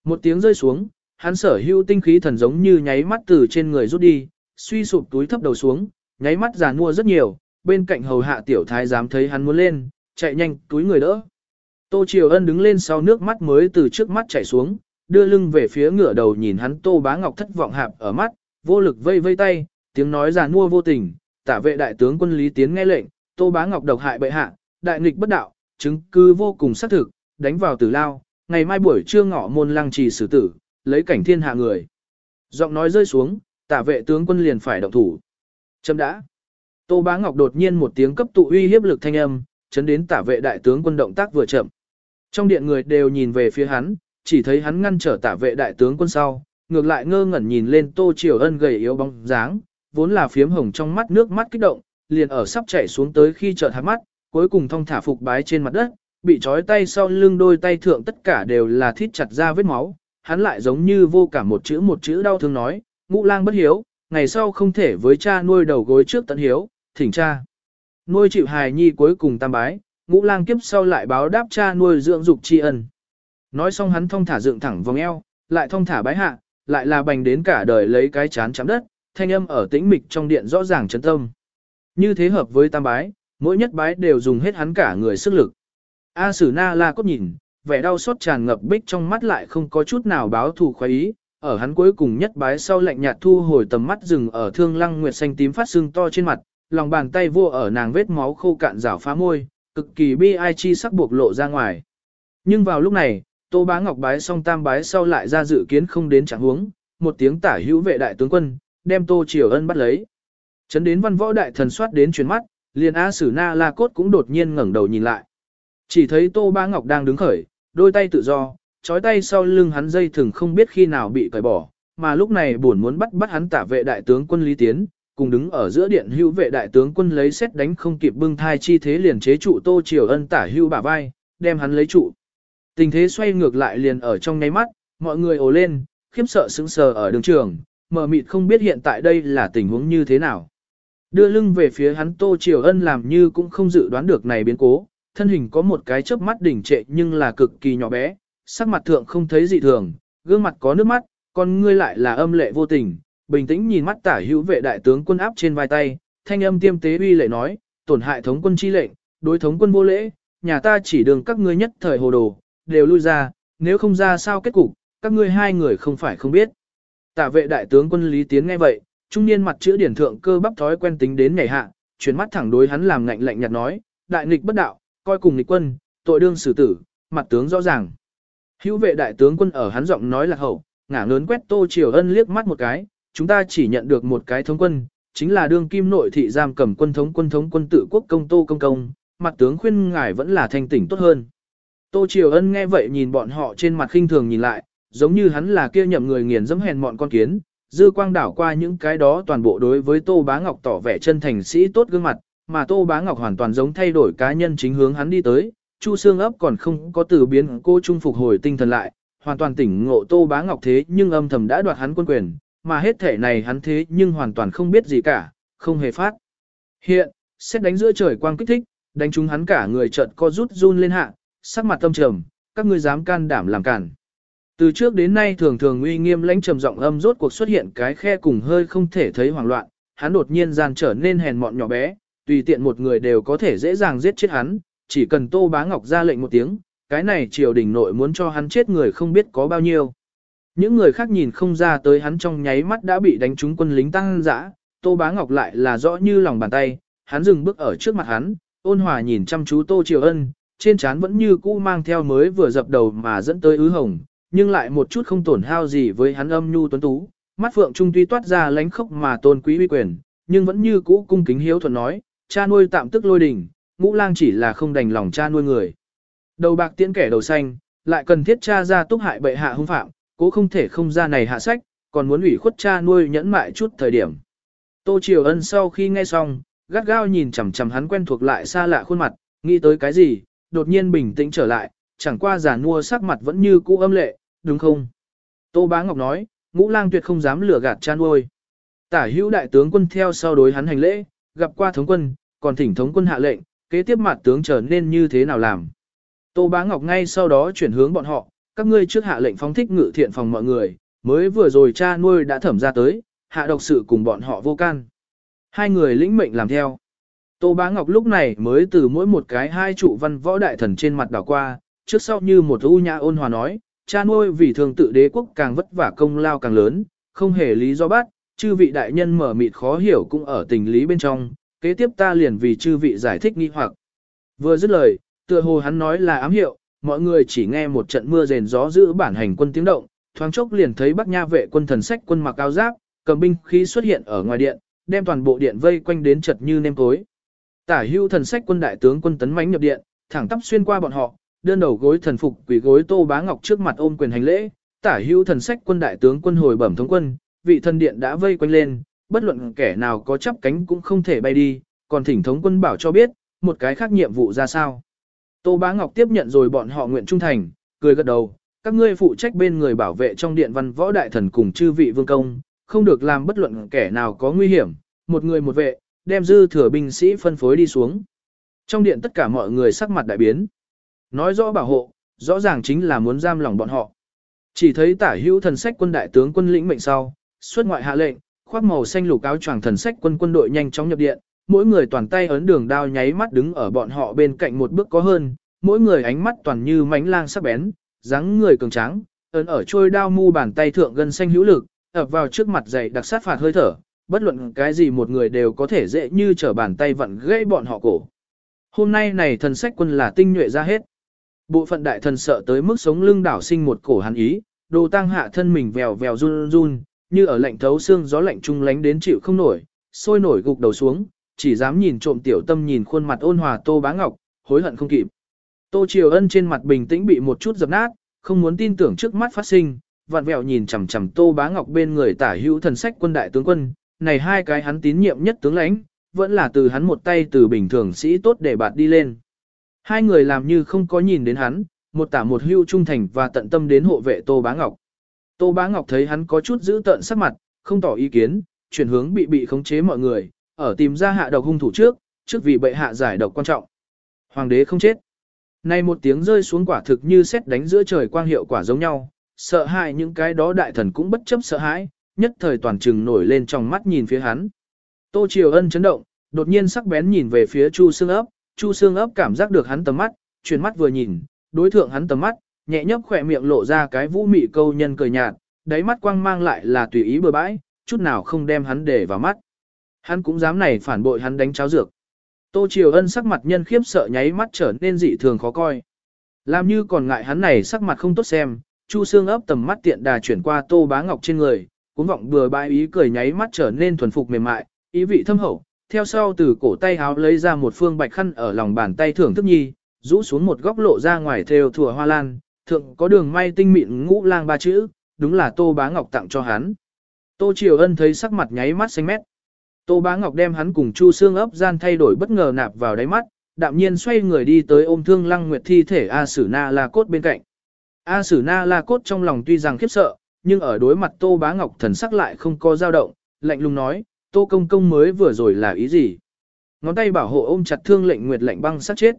Một tiếng rơi xuống, hắn sở hữu tinh khí thần giống như nháy mắt từ trên người rút đi, suy sụp túi thấp đầu xuống, nháy mắt già mua rất nhiều, bên cạnh hầu hạ tiểu thái dám thấy hắn muốn lên, chạy nhanh túi người đỡ. Tô Triều Ân đứng lên sau nước mắt mới từ trước mắt chảy xuống, đưa lưng về phía ngửa đầu nhìn hắn Tô Bá Ngọc thất vọng hạp ở mắt, vô lực vây vây tay, tiếng nói già mua vô tình, tả vệ đại tướng quân Lý Tiến nghe lệnh, Tô Bá Ngọc độc hại bệ hạ, đại nghịch bất đạo, chứng cứ vô cùng xác thực, đánh vào tử lao, ngày mai buổi trưa ngọ môn lăng trì xử tử, lấy cảnh thiên hạ người. Giọng nói rơi xuống, tả vệ tướng quân liền phải động thủ. Chấm đã. Tô Bá Ngọc đột nhiên một tiếng cấp tụ uy hiếp lực thanh âm, chấn đến tả vệ đại tướng quân động tác vừa chậm. Trong điện người đều nhìn về phía hắn, chỉ thấy hắn ngăn trở tả vệ đại tướng quân sau, ngược lại ngơ ngẩn nhìn lên Tô Triều Ân gầy yếu bóng dáng, vốn là phiếm hồng trong mắt nước mắt kích động, liền ở sắp chảy xuống tới khi chợt hạt mắt, cuối cùng thong thả phục bái trên mặt đất, bị trói tay sau lưng đôi tay thượng tất cả đều là thít chặt ra vết máu, hắn lại giống như vô cảm một chữ một chữ đau thương nói, ngũ lang bất hiếu, ngày sau không thể với cha nuôi đầu gối trước tận hiếu, thỉnh cha. Nuôi chịu hài nhi cuối cùng tam bái, ngũ lang kiếp sau lại báo đáp cha nuôi dưỡng dục tri ân. Nói xong hắn thong thả dựng thẳng vòng eo, lại thong thả bái hạ, lại là bành đến cả đời lấy cái chán chạm đất, thanh âm ở tĩnh mịch trong điện rõ ràng chấn tâm. Như thế hợp với tam bái, mỗi nhất bái đều dùng hết hắn cả người sức lực. A Sử Na La cốt nhìn, vẻ đau xót tràn ngập bích trong mắt lại không có chút nào báo thù khoái ý, ở hắn cuối cùng nhất bái sau lạnh nhạt thu hồi tầm mắt dừng ở thương lăng nguyệt xanh tím phát sưng to trên mặt, lòng bàn tay vua ở nàng vết máu khô cạn rảo phá môi, cực kỳ bi ai chi sắc buộc lộ ra ngoài. Nhưng vào lúc này, Tô Bá Ngọc bái xong tam bái sau lại ra dự kiến không đến chẳng huống, một tiếng tả hữu vệ đại tướng quân, đem Tô Triều Ân bắt lấy. Chấn đến văn võ đại thần soát đến chuyến mắt, liền A Sử Na La Cốt cũng đột nhiên ngẩng đầu nhìn lại. Chỉ thấy Tô Ba Ngọc đang đứng khởi, đôi tay tự do, trói tay sau lưng hắn dây thừng không biết khi nào bị cởi bỏ, mà lúc này buồn muốn bắt bắt hắn tả vệ đại tướng quân Lý Tiến, cùng đứng ở giữa điện hữu vệ đại tướng quân lấy xét đánh không kịp bưng thai chi thế liền chế trụ Tô Triều Ân tả hữu bả vai, đem hắn lấy trụ. Tình thế xoay ngược lại liền ở trong nháy mắt, mọi người ồ lên, khiếp sợ sững sờ ở đường trường, mờ mịt không biết hiện tại đây là tình huống như thế nào. Đưa lưng về phía hắn Tô Triều Ân làm như cũng không dự đoán được này biến cố, thân hình có một cái chớp mắt đỉnh trệ nhưng là cực kỳ nhỏ bé, sắc mặt thượng không thấy gì thường, gương mặt có nước mắt, con ngươi lại là âm lệ vô tình, bình tĩnh nhìn mắt tả hữu vệ đại tướng quân áp trên vai tay, thanh âm tiêm tế uy lệ nói, tổn hại thống quân chi lệnh, đối thống quân vô lễ, nhà ta chỉ đường các ngươi nhất thời hồ đồ, đều lui ra, nếu không ra sao kết cục, các ngươi hai người không phải không biết. Tả vệ đại tướng quân Lý Tiến nghe vậy, trung niên mặt chữ điển thượng cơ bắp thói quen tính đến ngày hạ, chuyển mắt thẳng đối hắn làm ngạnh lạnh nhạt nói, đại nghịch bất đạo, coi cùng nghịch quân, tội đương xử tử, mặt tướng rõ ràng. Hữu vệ đại tướng quân ở hắn giọng nói là hậu, ngả ngớn quét Tô Triều Ân liếc mắt một cái, chúng ta chỉ nhận được một cái thống quân, chính là đương kim nội thị giam cầm quân thống quân thống quân tự quốc công Tô Công Công, mặt tướng khuyên ngài vẫn là thanh tỉnh tốt hơn. Tô Triều Ân nghe vậy nhìn bọn họ trên mặt khinh thường nhìn lại, giống như hắn là kia nhậm người nghiền dẫm hèn mọn con kiến, dư quang đảo qua những cái đó toàn bộ đối với Tô Bá Ngọc tỏ vẻ chân thành sĩ tốt gương mặt, mà Tô Bá Ngọc hoàn toàn giống thay đổi cá nhân chính hướng hắn đi tới, Chu Xương ấp còn không có từ biến cô trung phục hồi tinh thần lại, hoàn toàn tỉnh ngộ Tô Bá Ngọc thế nhưng âm thầm đã đoạt hắn quân quyền, mà hết thể này hắn thế nhưng hoàn toàn không biết gì cả, không hề phát. Hiện, xét đánh giữa trời quang kích thích, đánh chúng hắn cả người chợt co rút run lên hạ, sắc mặt tâm trầm, các ngươi dám can đảm làm cản. Từ trước đến nay thường thường uy nghiêm lãnh trầm giọng âm rốt cuộc xuất hiện cái khe cùng hơi không thể thấy hoảng loạn, hắn đột nhiên gian trở nên hèn mọn nhỏ bé, tùy tiện một người đều có thể dễ dàng giết chết hắn, chỉ cần Tô Bá Ngọc ra lệnh một tiếng, cái này triều đình nội muốn cho hắn chết người không biết có bao nhiêu. Những người khác nhìn không ra tới hắn trong nháy mắt đã bị đánh trúng quân lính tăng dã, Tô Bá Ngọc lại là rõ như lòng bàn tay, hắn dừng bước ở trước mặt hắn, ôn hòa nhìn chăm chú Tô Triều Ân, trên trán vẫn như cũ mang theo mới vừa dập đầu mà dẫn tới ứ hồng, nhưng lại một chút không tổn hao gì với hắn âm nhu tuấn tú. Mắt phượng trung tuy toát ra lánh khốc mà tôn quý uy quyền, nhưng vẫn như cũ cung kính hiếu thuận nói, cha nuôi tạm tức lôi đỉnh, ngũ lang chỉ là không đành lòng cha nuôi người. Đầu bạc tiễn kẻ đầu xanh, lại cần thiết cha ra túc hại bệ hạ hung phạm, cố không thể không ra này hạ sách, còn muốn ủy khuất cha nuôi nhẫn mại chút thời điểm. Tô Triều Ân sau khi nghe xong, gắt gao nhìn chằm chằm hắn quen thuộc lại xa lạ khuôn mặt, nghĩ tới cái gì, đột nhiên bình tĩnh trở lại, chẳng qua giả nua sắc mặt vẫn như cũ âm lệ, đúng không? Tô Bá Ngọc nói, ngũ lang tuyệt không dám lừa gạt cha nuôi. Tả hữu đại tướng quân theo sau đối hắn hành lễ, gặp qua thống quân, còn thỉnh thống quân hạ lệnh, kế tiếp mặt tướng trở nên như thế nào làm. Tô Bá Ngọc ngay sau đó chuyển hướng bọn họ, các ngươi trước hạ lệnh phóng thích ngự thiện phòng mọi người, mới vừa rồi cha nuôi đã thẩm ra tới, hạ độc sự cùng bọn họ vô can. Hai người lĩnh mệnh làm theo. Tô Bá Ngọc lúc này mới từ mỗi một cái hai trụ văn võ đại thần trên mặt đảo qua, trước sau như một u nhã ôn hòa nói, cha nuôi vì thường tự đế quốc càng vất vả công lao càng lớn, không hề lý do bắt, chư vị đại nhân mở mịt khó hiểu cũng ở tình lý bên trong, kế tiếp ta liền vì chư vị giải thích nghi hoặc. Vừa dứt lời, tựa hồ hắn nói là ám hiệu, mọi người chỉ nghe một trận mưa rền gió giữ bản hành quân tiếng động, thoáng chốc liền thấy Bắc Nha vệ quân thần sách quân mặc áo giáp, cầm binh khí xuất hiện ở ngoài điện, đem toàn bộ điện vây quanh đến chật như nêm tối. Tả hưu thần sách quân đại tướng quân tấn mãnh nhập điện, thẳng tắp xuyên qua bọn họ, đơn đầu gối thần phục quỷ gối Tô Bá Ngọc trước mặt ôm quyền hành lễ, tả hữu thần sách quân đại tướng quân hồi bẩm thống quân, vị thần điện đã vây quanh lên, bất luận kẻ nào có chắp cánh cũng không thể bay đi, còn thỉnh thống quân bảo cho biết, một cái khác nhiệm vụ ra sao. Tô Bá Ngọc tiếp nhận rồi bọn họ nguyện trung thành, cười gật đầu, các ngươi phụ trách bên người bảo vệ trong điện văn võ đại thần cùng chư vị vương công, không được làm bất luận kẻ nào có nguy hiểm, một người một vệ, đem dư thừa binh sĩ phân phối đi xuống. Trong điện tất cả mọi người sắc mặt đại biến. Nói rõ bảo hộ, rõ ràng chính là muốn giam lòng bọn họ. Chỉ thấy tả hữu thần sách quân đại tướng quân lĩnh mệnh sau, xuất ngoại hạ lệnh, khoác màu xanh lục áo choàng thần sách quân quân đội nhanh chóng nhập điện, mỗi người toàn tay ấn đường đao nháy mắt đứng ở bọn họ bên cạnh một bước có hơn, mỗi người ánh mắt toàn như mánh lang sắc bén, dáng người cường tráng, ấn ở trôi đao mu bàn tay thượng gần xanh hữu lực, ập vào trước mặt dày đặc sát phạt hơi thở, bất luận cái gì một người đều có thể dễ như trở bàn tay vặn gãy bọn họ cổ. Hôm nay này thần sách quân là tinh nhuệ ra hết. Bộ phận đại thần sợ tới mức sống lưng đảo sinh một cổ hàn ý, đồ tăng hạ thân mình vèo vèo run run, như ở lạnh thấu xương gió lạnh trung lánh đến chịu không nổi, sôi nổi gục đầu xuống, chỉ dám nhìn trộm tiểu tâm nhìn khuôn mặt ôn hòa Tô Bá Ngọc, hối hận không kịp. Tô Triều Ân trên mặt bình tĩnh bị một chút dập nát, không muốn tin tưởng trước mắt phát sinh, vặn vẹo nhìn chằm chằm Tô Bá Ngọc bên người tả hữu thần sách quân đại tướng quân, này hai cái hắn tín nhiệm nhất tướng lãnh, vẫn là từ hắn một tay từ bình thường sĩ tốt để bạt đi lên. Hai người làm như không có nhìn đến hắn, một tả một hưu trung thành và tận tâm đến hộ vệ Tô Bá Ngọc. Tô Bá Ngọc thấy hắn có chút giữ tận sắc mặt, không tỏ ý kiến, chuyển hướng bị bị khống chế mọi người, ở tìm ra hạ độc hung thủ trước, trước vì bệ hạ giải độc quan trọng. Hoàng đế không chết. Nay một tiếng rơi xuống quả thực như xét đánh giữa trời quang hiệu quả giống nhau, sợ hãi những cái đó đại thần cũng bất chấp sợ hãi, nhất thời toàn trừng nổi lên trong mắt nhìn phía hắn. Tô Triều Ân chấn động, đột nhiên sắc bén nhìn về phía Chu Sương ấp, Chu Sương ấp cảm giác được hắn tầm mắt, chuyển mắt vừa nhìn, đối thượng hắn tầm mắt, nhẹ nhấp khỏe miệng lộ ra cái vũ mị câu nhân cười nhạt, đáy mắt quang mang lại là tùy ý bừa bãi, chút nào không đem hắn để vào mắt. Hắn cũng dám này phản bội hắn đánh cháo dược. Tô Triều Ân sắc mặt nhân khiếp sợ nháy mắt trở nên dị thường khó coi. Làm như còn ngại hắn này sắc mặt không tốt xem, Chu Sương ấp tầm mắt tiện đà chuyển qua Tô Bá Ngọc trên người, cuốn vọng bừa bãi ý cười nháy mắt trở nên thuần phục mềm mại, ý vị thâm hậu, theo sau từ cổ tay háo lấy ra một phương bạch khăn ở lòng bàn tay thưởng thức nhi, rũ xuống một góc lộ ra ngoài theo thùa hoa lan, thượng có đường may tinh mịn ngũ lang ba chữ, đúng là Tô Bá Ngọc tặng cho hắn. Tô Triều Ân thấy sắc mặt nháy mắt xanh mét. Tô Bá Ngọc đem hắn cùng Chu Xương ấp gian thay đổi bất ngờ nạp vào đáy mắt, đạm nhiên xoay người đi tới ôm thương lăng nguyệt thi thể A Sử Na La Cốt bên cạnh. A Sử Na La Cốt trong lòng tuy rằng khiếp sợ, nhưng ở đối mặt Tô Bá Ngọc thần sắc lại không có dao động, lạnh lùng nói, Tô Công Công mới vừa rồi là ý gì? Ngón tay bảo hộ ôm chặt thương lệnh nguyệt lạnh băng sát chết.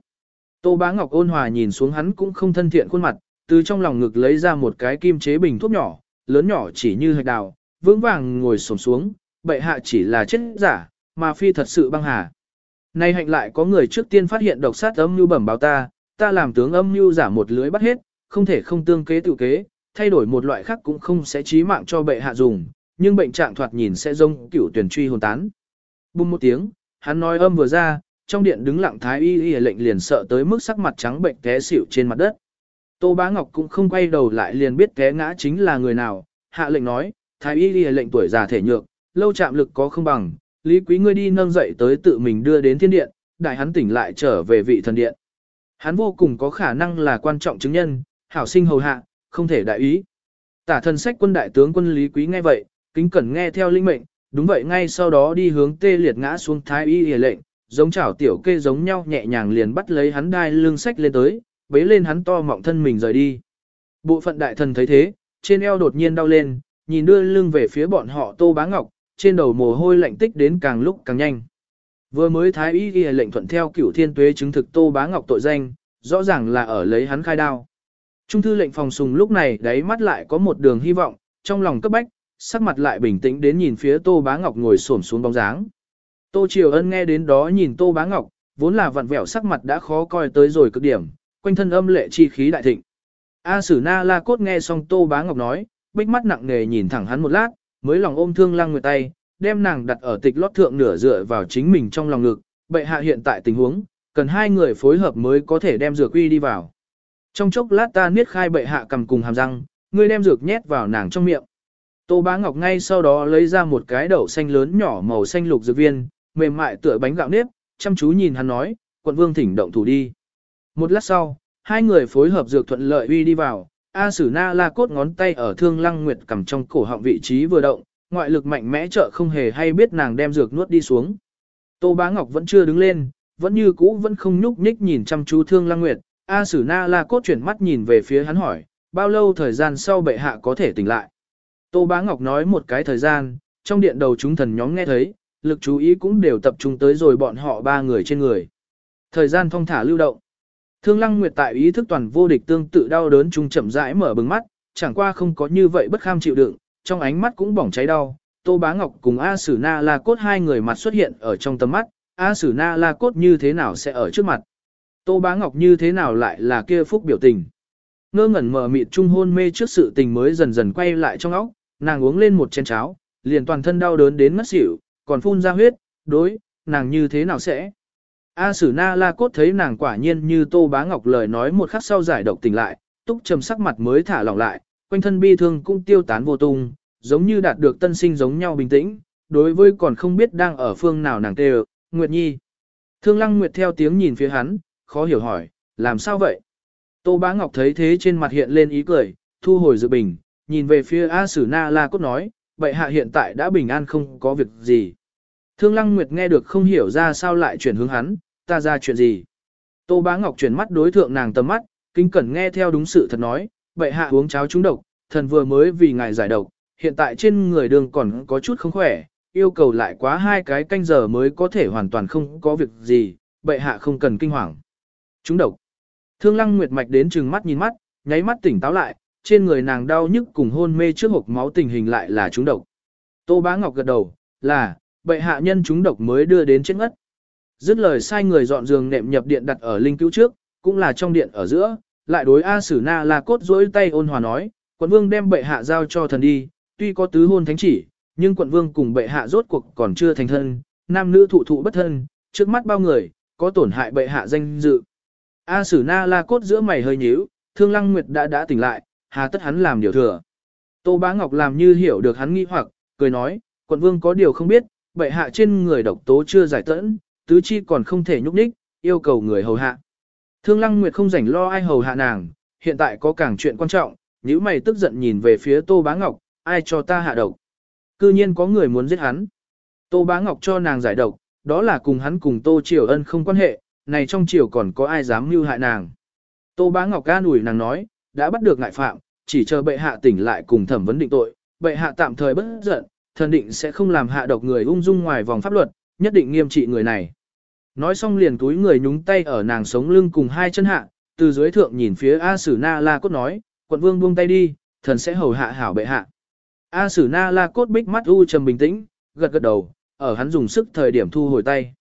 Tô Bá Ngọc ôn hòa nhìn xuống hắn cũng không thân thiện khuôn mặt, từ trong lòng ngực lấy ra một cái kim chế bình thuốc nhỏ, lớn nhỏ chỉ như hạch đào, vững vàng ngồi xổm xuống, bệ hạ chỉ là chết giả, mà phi thật sự băng hà. Nay hạnh lại có người trước tiên phát hiện độc sát âm mưu bẩm báo ta, ta làm tướng âm mưu giả một lưới bắt hết, không thể không tương kế tự kế, thay đổi một loại khác cũng không sẽ chí mạng cho bệ hạ dùng, nhưng bệnh trạng thoạt nhìn sẽ rông cửu tuyển truy hồn tán. Bùm một tiếng, hắn nói âm vừa ra, trong điện đứng lặng thái y y lệnh liền sợ tới mức sắc mặt trắng bệnh té xỉu trên mặt đất. Tô Bá Ngọc cũng không quay đầu lại liền biết té ngã chính là người nào, hạ lệnh nói, thái y y lệnh tuổi già thể nhược, lâu chạm lực có không bằng, lý quý ngươi đi nâng dậy tới tự mình đưa đến thiên điện, đại hắn tỉnh lại trở về vị thần điện. Hắn vô cùng có khả năng là quan trọng chứng nhân, hảo sinh hầu hạ, không thể đại ý. Tả thần sách quân đại tướng quân lý quý nghe vậy, kính cẩn nghe theo linh mệnh, đúng vậy ngay sau đó đi hướng tê liệt ngã xuống thái y y lệnh, giống chảo tiểu kê giống nhau nhẹ nhàng liền bắt lấy hắn đai lưng sách lên tới, bế lên hắn to mọng thân mình rời đi. Bộ phận đại thần thấy thế, trên eo đột nhiên đau lên, nhìn đưa lưng về phía bọn họ Tô Bá Ngọc, trên đầu mồ hôi lạnh tích đến càng lúc càng nhanh. Vừa mới thái y ghi lệnh thuận theo cửu thiên tuế chứng thực Tô Bá Ngọc tội danh, rõ ràng là ở lấy hắn khai đao. Trung thư lệnh phòng sùng lúc này đáy mắt lại có một đường hy vọng, trong lòng cấp bách, sắc mặt lại bình tĩnh đến nhìn phía Tô Bá Ngọc ngồi xổm xuống bóng dáng. Tô Triều Ân nghe đến đó nhìn Tô Bá Ngọc, vốn là vặn vẹo sắc mặt đã khó coi tới rồi cực điểm, quanh thân âm lệ chi khí đại thịnh. A Sử Na La Cốt nghe xong Tô Bá Ngọc nói, bích mắt nặng nề nhìn thẳng hắn một lát, mới lòng ôm thương lăng người tay, đem nàng đặt ở tịch lót thượng nửa dựa vào chính mình trong lòng ngực, bệ hạ hiện tại tình huống, cần hai người phối hợp mới có thể đem dược uy đi vào. Trong chốc lát ta niết khai bệ hạ cầm cùng hàm răng, ngươi đem dược nhét vào nàng trong miệng. Tô Bá Ngọc ngay sau đó lấy ra một cái đậu xanh lớn nhỏ màu xanh lục dược viên, mềm mại tựa bánh gạo nếp, chăm chú nhìn hắn nói, quận vương thỉnh động thủ đi. Một lát sau, hai người phối hợp dược thuận lợi uy đi vào, A Sử Na La cốt ngón tay ở Thương Lăng Nguyệt cầm trong cổ họng vị trí vừa động, ngoại lực mạnh mẽ trợ không hề hay biết nàng đem dược nuốt đi xuống. Tô Bá Ngọc vẫn chưa đứng lên, vẫn như cũ vẫn không nhúc nhích nhìn chăm chú Thương Lăng Nguyệt, A Sử Na La Cốt chuyển mắt nhìn về phía hắn hỏi, bao lâu thời gian sau bệ hạ có thể tỉnh lại. Tô Bá Ngọc nói một cái thời gian, trong điện đầu chúng thần nhóm nghe thấy, lực chú ý cũng đều tập trung tới rồi bọn họ ba người trên người. Thời gian thong thả lưu động. Thương Lăng Nguyệt tại ý thức toàn vô địch tương tự đau đớn trung chậm rãi mở bừng mắt, chẳng qua không có như vậy bất kham chịu đựng, trong ánh mắt cũng bỏng cháy đau. Tô Bá Ngọc cùng A Sử Na La Cốt hai người mặt xuất hiện ở trong tầm mắt, A Sử Na La Cốt như thế nào sẽ ở trước mặt. Tô Bá Ngọc như thế nào lại là kia phúc biểu tình. Ngơ ngẩn mở mịt trung hôn mê trước sự tình mới dần dần quay lại trong óc, nàng uống lên một chén cháo, liền toàn thân đau đớn đến ngất xỉu, còn phun ra huyết, đối, nàng như thế nào sẽ. A Sử Na La Cốt thấy nàng quả nhiên như Tô Bá Ngọc lời nói một khắc sau giải độc tỉnh lại, túc trầm sắc mặt mới thả lỏng lại, quanh thân bi thương cũng tiêu tán vô tung, giống như đạt được tân sinh giống nhau bình tĩnh, đối với còn không biết đang ở phương nào nàng tê Nguyệt Nhi. Thương Lăng Nguyệt theo tiếng nhìn phía hắn, khó hiểu hỏi, làm sao vậy? Tô Bá Ngọc thấy thế trên mặt hiện lên ý cười, thu hồi dự bình, nhìn về phía A Sử Na La Cốt nói, vậy hạ hiện tại đã bình an không có việc gì. Thương Lăng Nguyệt nghe được không hiểu ra sao lại chuyển hướng hắn, ta ra chuyện gì. Tô Bá Ngọc chuyển mắt đối thượng nàng tầm mắt, kinh cẩn nghe theo đúng sự thật nói, vậy hạ uống cháo trúng độc, thần vừa mới vì ngài giải độc, hiện tại trên người đường còn có chút không khỏe, yêu cầu lại quá hai cái canh giờ mới có thể hoàn toàn không có việc gì, bệ hạ không cần kinh hoàng. Trúng độc. Thương Lăng Nguyệt mạch đến trừng mắt nhìn mắt, nháy mắt tỉnh táo lại, trên người nàng đau nhức cùng hôn mê trước hộp máu tình hình lại là trúng độc. Tô Bá Ngọc gật đầu, là, bệ hạ nhân trúng độc mới đưa đến chết ngất. Dứt lời sai người dọn giường nệm nhập điện đặt ở linh cứu trước, cũng là trong điện ở giữa, lại đối A Sử Na La cốt rỗi tay ôn hòa nói, quận vương đem bệ hạ giao cho thần đi, tuy có tứ hôn thánh chỉ, nhưng quận vương cùng bệ hạ rốt cuộc còn chưa thành thân, nam nữ thụ thụ bất thân, trước mắt bao người, có tổn hại bệ hạ danh dự. A Sử Na La cốt giữa mày hơi nhíu, Thương Lăng Nguyệt đã đã tỉnh lại, hà tất hắn làm điều thừa. Tô Bá Ngọc làm như hiểu được hắn nghi hoặc, cười nói, quận vương có điều không biết, bệ hạ trên người độc tố chưa giải tẫn, tứ chi còn không thể nhúc nhích, yêu cầu người hầu hạ. Thương Lăng Nguyệt không rảnh lo ai hầu hạ nàng, hiện tại có càng chuyện quan trọng, nếu mày tức giận nhìn về phía Tô Bá Ngọc, ai cho ta hạ độc. Cư nhiên có người muốn giết hắn. Tô Bá Ngọc cho nàng giải độc, đó là cùng hắn cùng Tô Triều Ân không quan hệ, này trong triều còn có ai dám mưu hại nàng. Tô Bá Ngọc ca ủi nàng nói, đã bắt được ngại phạm, chỉ chờ bệ hạ tỉnh lại cùng thẩm vấn định tội, bệ hạ tạm thời bất giận, thần định sẽ không làm hạ độc người ung dung ngoài vòng pháp luật, nhất định nghiêm trị người này. Nói xong liền túi người nhúng tay ở nàng sống lưng cùng hai chân hạ, từ dưới thượng nhìn phía A Sử Na La Cốt nói, quận vương buông tay đi, thần sẽ hầu hạ hảo bệ hạ. A Sử Na La Cốt bích mắt u trầm bình tĩnh, gật gật đầu, ở hắn dùng sức thời điểm thu hồi tay.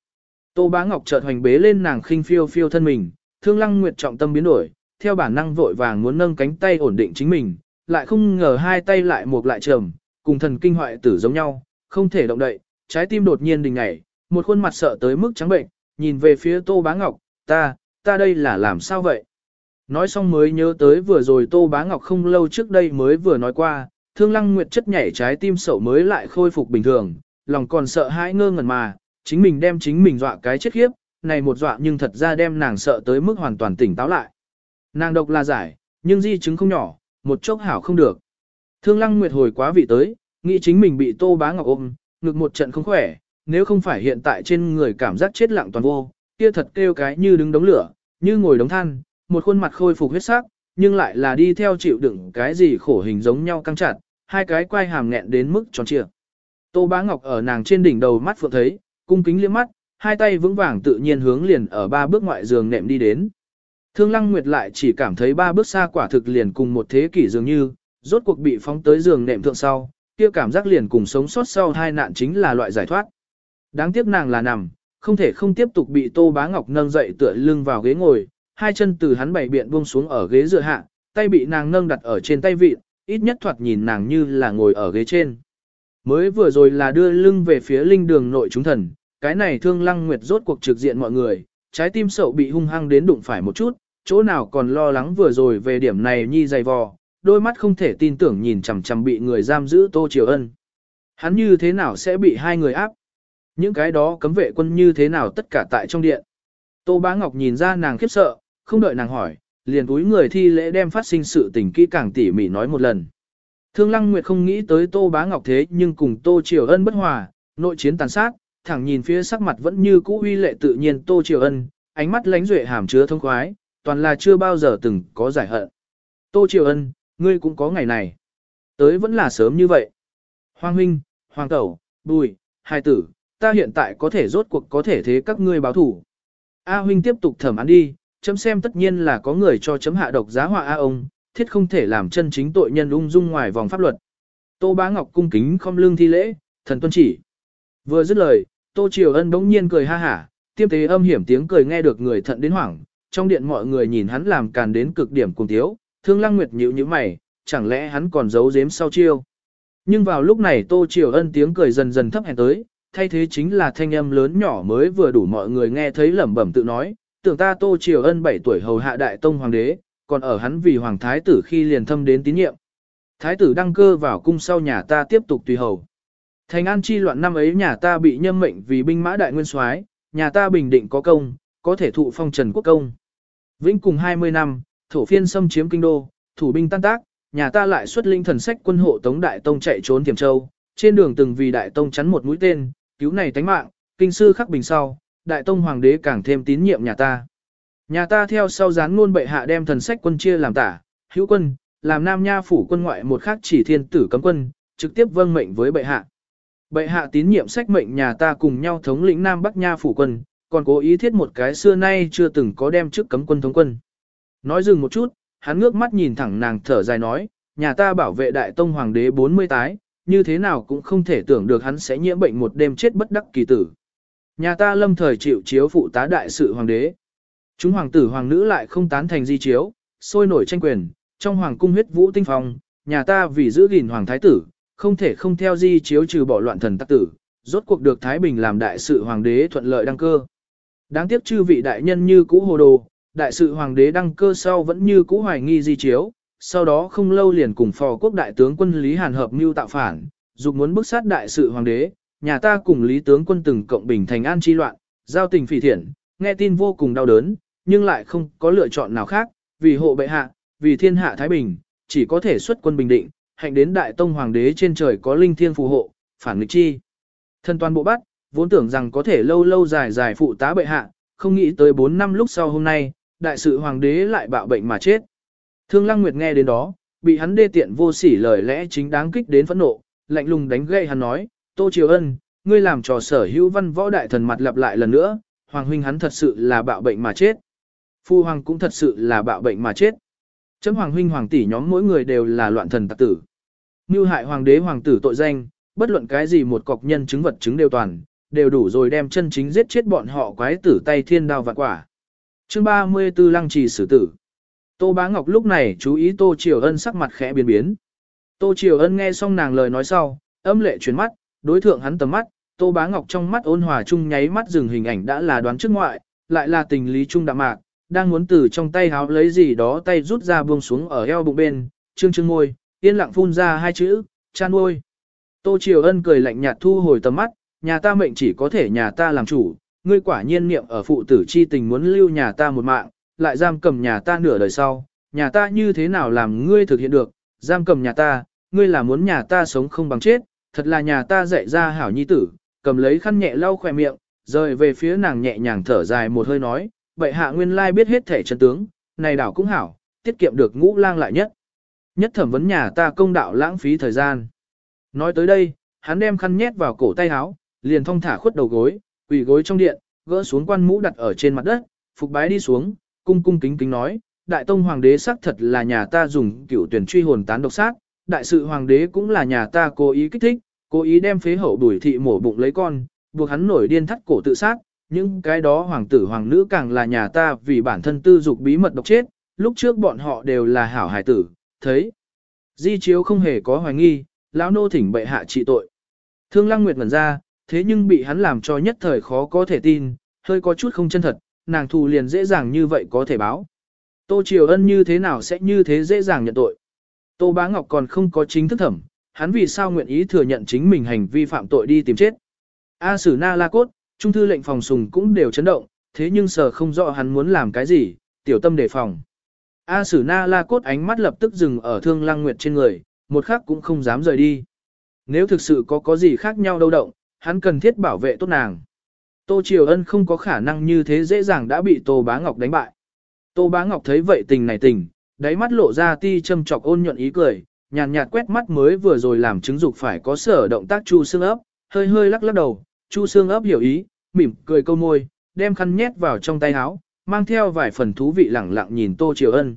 Tô Bá Ngọc chợt hoành bế lên nàng khinh phiêu phiêu thân mình, Thương Lăng Nguyệt trọng tâm biến đổi, theo bản năng vội vàng muốn nâng cánh tay ổn định chính mình, lại không ngờ hai tay lại một lại trầm, cùng thần kinh hoại tử giống nhau, không thể động đậy, trái tim đột nhiên đình ngảy, một khuôn mặt sợ tới mức trắng bệnh, nhìn về phía Tô Bá Ngọc, ta, ta đây là làm sao vậy? Nói xong mới nhớ tới vừa rồi Tô Bá Ngọc không lâu trước đây mới vừa nói qua, Thương Lăng Nguyệt chất nhảy trái tim sậu mới lại khôi phục bình thường, lòng còn sợ hãi ngơ ngẩn mà, chính mình đem chính mình dọa cái chết khiếp, này một dọa nhưng thật ra đem nàng sợ tới mức hoàn toàn tỉnh táo lại. Nàng độc là giải, nhưng di chứng không nhỏ, một chốc hảo không được. Thương Lăng Nguyệt hồi quá vị tới, nghĩ chính mình bị Tô Bá Ngọc ôm, ngực một trận không khỏe, nếu không phải hiện tại trên người cảm giác chết lặng toàn vô, kia thật kêu cái như đứng đống lửa, như ngồi đống than, một khuôn mặt khôi phục huyết sắc, nhưng lại là đi theo chịu đựng cái gì khổ hình giống nhau căng chặt, hai cái quai hàm nghẹn đến mức tròn trịa. Tô Bá Ngọc ở nàng trên đỉnh đầu mắt phượng thấy, cung kính liếc mắt, hai tay vững vàng tự nhiên hướng liền ở ba bước ngoại giường nệm đi đến. Thương Lăng Nguyệt lại chỉ cảm thấy ba bước xa quả thực liền cùng một thế kỷ dường như, rốt cuộc bị phóng tới giường nệm thượng sau, kia cảm giác liền cùng sống sót sau hai nạn chính là loại giải thoát. Đáng tiếc nàng là nằm, không thể không tiếp tục bị Tô Bá Ngọc nâng dậy tựa lưng vào ghế ngồi, hai chân từ hắn bảy biện buông xuống ở ghế dựa hạ, tay bị nàng nâng đặt ở trên tay vịt, ít nhất thoạt nhìn nàng như là ngồi ở ghế trên. Mới vừa rồi là đưa lưng về phía linh đường nội chúng thần, cái này thương lăng nguyệt rốt cuộc trực diện mọi người, trái tim sậu bị hung hăng đến đụng phải một chút, chỗ nào còn lo lắng vừa rồi về điểm này nhi dày vò, đôi mắt không thể tin tưởng nhìn chằm chằm bị người giam giữ Tô Triều Ân. Hắn như thế nào sẽ bị hai người áp? Những cái đó cấm vệ quân như thế nào tất cả tại trong điện? Tô Bá Ngọc nhìn ra nàng khiếp sợ, không đợi nàng hỏi, liền túi người thi lễ đem phát sinh sự tình kỹ càng tỉ mỉ nói một lần. Thương Lăng Nguyệt không nghĩ tới Tô Bá Ngọc thế nhưng cùng Tô Triều Ân bất hòa, nội chiến tàn sát, thẳng nhìn phía sắc mặt vẫn như cũ uy lệ tự nhiên Tô Triều Ân, ánh mắt lánh duệ hàm chứa thông khoái, toàn là chưa bao giờ từng có giải hận. Tô Triều Ân, ngươi cũng có ngày này. Tới vẫn là sớm như vậy. Hoàng huynh, Hoàng tẩu, Bùi, hai tử, ta hiện tại có thể rốt cuộc có thể thế các ngươi báo thủ. A huynh tiếp tục thẩm án đi, chấm xem tất nhiên là có người cho chấm hạ độc giá họa A ông, thiết không thể làm chân chính tội nhân ung dung ngoài vòng pháp luật. Tô Bá Ngọc cung kính không lương thi lễ, thần tuân chỉ. Vừa dứt lời, Tô Triều Ân bỗng nhiên cười ha hả, tiêm tế âm hiểm tiếng cười nghe được người thận đến hoảng, trong điện mọi người nhìn hắn làm càn đến cực điểm cùng thiếu, thương lăng nguyệt nhíu như mày, chẳng lẽ hắn còn giấu giếm sau chiêu. Nhưng vào lúc này Tô Triều Ân tiếng cười dần dần thấp hèn tới, thay thế chính là thanh âm lớn nhỏ mới vừa đủ mọi người nghe thấy lẩm bẩm tự nói, tưởng ta Tô Triều Ân 7 tuổi hầu hạ đại tông hoàng đế, còn ở hắn vì hoàng thái tử khi liền thâm đến tín nhiệm. Thái tử đăng cơ vào cung sau nhà ta tiếp tục tùy hầu. Thành an chi loạn năm ấy nhà ta bị nhâm mệnh vì binh mã đại nguyên soái, nhà ta bình định có công, có thể thụ phong trần quốc công. Vĩnh cùng 20 năm, thổ phiên xâm chiếm kinh đô, thủ binh tan tác, nhà ta lại xuất linh thần sách quân hộ Tống Đại Tông chạy trốn Tiềm Châu, trên đường từng vì Đại Tông chắn một mũi tên, cứu này tánh mạng, kinh sư khắc bình sau, Đại Tông Hoàng đế càng thêm tín nhiệm nhà ta. Nhà ta theo sau gián ngôn bệ hạ đem thần sách quân chia làm tả, hữu quân, làm nam nha phủ quân ngoại một khác chỉ thiên tử cấm quân, trực tiếp vâng mệnh với bệ hạ. Bệ hạ tín nhiệm sách mệnh nhà ta cùng nhau thống lĩnh nam bắc nha phủ quân, còn cố ý thiết một cái xưa nay chưa từng có đem trước cấm quân thống quân. Nói dừng một chút, hắn ngước mắt nhìn thẳng nàng thở dài nói, nhà ta bảo vệ đại tông hoàng đế 40 tái, như thế nào cũng không thể tưởng được hắn sẽ nhiễm bệnh một đêm chết bất đắc kỳ tử. Nhà ta lâm thời chịu chiếu phụ tá đại sự hoàng đế. Chúng hoàng tử hoàng nữ lại không tán thành di chiếu, sôi nổi tranh quyền, trong hoàng cung huyết vũ tinh phong, nhà ta vì giữ gìn hoàng thái tử, không thể không theo di chiếu trừ bỏ loạn thần tắc tử, rốt cuộc được Thái Bình làm đại sự hoàng đế thuận lợi đăng cơ. Đáng tiếc chư vị đại nhân như cũ hồ đồ, đại sự hoàng đế đăng cơ sau vẫn như cũ hoài nghi di chiếu, sau đó không lâu liền cùng phò quốc đại tướng quân Lý Hàn hợp mưu tạo phản, dục muốn bức sát đại sự hoàng đế, nhà ta cùng Lý tướng quân từng cộng bình thành an chi loạn, giao tình phỉ thiện, nghe tin vô cùng đau đớn, nhưng lại không có lựa chọn nào khác, vì hộ bệ hạ, vì thiên hạ Thái Bình, chỉ có thể xuất quân bình định, hạnh đến đại tông hoàng đế trên trời có linh thiêng phù hộ, phản nghịch chi. Thân toàn bộ bắt, vốn tưởng rằng có thể lâu lâu dài dài phụ tá bệ hạ, không nghĩ tới 4 năm lúc sau hôm nay, đại sự hoàng đế lại bạo bệnh mà chết. Thương Lăng Nguyệt nghe đến đó, bị hắn đê tiện vô sỉ lời lẽ chính đáng kích đến phẫn nộ, lạnh lùng đánh gậy hắn nói, Tô Triều Ân, ngươi làm trò sở hữu văn võ đại thần mặt lặp lại lần nữa, hoàng huynh hắn thật sự là bạo bệnh mà chết. Phu hoàng cũng thật sự là bạo bệnh mà chết. Chấm hoàng huynh hoàng tỷ nhóm mỗi người đều là loạn thần tặc tử. Như hại hoàng đế hoàng tử tội danh, bất luận cái gì một cọc nhân chứng vật chứng đều toàn, đều đủ rồi đem chân chính giết chết bọn họ quái tử tay thiên đao vạn quả. Chương 34 Lăng trì xử tử. Tô Bá Ngọc lúc này chú ý Tô Triều Ân sắc mặt khẽ biến biến. Tô Triều Ân nghe xong nàng lời nói sau, âm lệ chuyển mắt, đối thượng hắn tầm mắt, Tô Bá Ngọc trong mắt ôn hòa chung nháy mắt dừng hình ảnh đã là đoán trước ngoại, lại là tình lý chung đạm mạc, đang muốn từ trong tay háo lấy gì đó tay rút ra buông xuống ở eo bụng bên, trương trương môi, yên lặng phun ra hai chữ, chan nuôi. Tô Triều Ân cười lạnh nhạt thu hồi tầm mắt, nhà ta mệnh chỉ có thể nhà ta làm chủ, ngươi quả nhiên niệm ở phụ tử chi tình muốn lưu nhà ta một mạng, lại giam cầm nhà ta nửa đời sau, nhà ta như thế nào làm ngươi thực hiện được, giam cầm nhà ta, ngươi là muốn nhà ta sống không bằng chết, thật là nhà ta dạy ra hảo nhi tử, cầm lấy khăn nhẹ lau khỏe miệng, rời về phía nàng nhẹ nhàng thở dài một hơi nói, bệ hạ nguyên lai biết hết thể chân tướng, này đảo cũng hảo, tiết kiệm được ngũ lang lại nhất. Nhất thẩm vấn nhà ta công đạo lãng phí thời gian. Nói tới đây, hắn đem khăn nhét vào cổ tay áo, liền thong thả khuất đầu gối, quỳ gối trong điện, gỡ xuống quan mũ đặt ở trên mặt đất, phục bái đi xuống, cung cung kính kính nói, đại tông hoàng đế xác thật là nhà ta dùng cựu tuyển truy hồn tán độc sát, đại sự hoàng đế cũng là nhà ta cố ý kích thích, cố ý đem phế hậu đuổi thị mổ bụng lấy con, buộc hắn nổi điên thắt cổ tự sát, những cái đó hoàng tử hoàng nữ càng là nhà ta vì bản thân tư dục bí mật độc chết, lúc trước bọn họ đều là hảo hải tử, thấy. Di chiếu không hề có hoài nghi, lão nô thỉnh bệ hạ trị tội. Thương Lăng Nguyệt ngẩn ra, thế nhưng bị hắn làm cho nhất thời khó có thể tin, hơi có chút không chân thật, nàng thù liền dễ dàng như vậy có thể báo. Tô Triều Ân như thế nào sẽ như thế dễ dàng nhận tội. Tô Bá Ngọc còn không có chính thức thẩm, hắn vì sao nguyện ý thừa nhận chính mình hành vi phạm tội đi tìm chết. A Sử Na La Cốt, trung thư lệnh phòng sùng cũng đều chấn động, thế nhưng sở không rõ hắn muốn làm cái gì, tiểu tâm đề phòng. A Sử Na La Cốt ánh mắt lập tức dừng ở Thương Lăng Nguyệt trên người, một khắc cũng không dám rời đi. Nếu thực sự có có gì khác nhau đâu động, hắn cần thiết bảo vệ tốt nàng. Tô Triều Ân không có khả năng như thế dễ dàng đã bị Tô Bá Ngọc đánh bại. Tô Bá Ngọc thấy vậy tình này tình, đáy mắt lộ ra ti châm chọc ôn nhuận ý cười, nhàn nhạt, quét mắt mới vừa rồi làm chứng dục phải có sở động tác chu xương ấp, hơi hơi lắc lắc đầu, chu xương ấp hiểu ý, mỉm cười câu môi, đem khăn nhét vào trong tay áo, mang theo vài phần thú vị lẳng lặng nhìn Tô Triều Ân.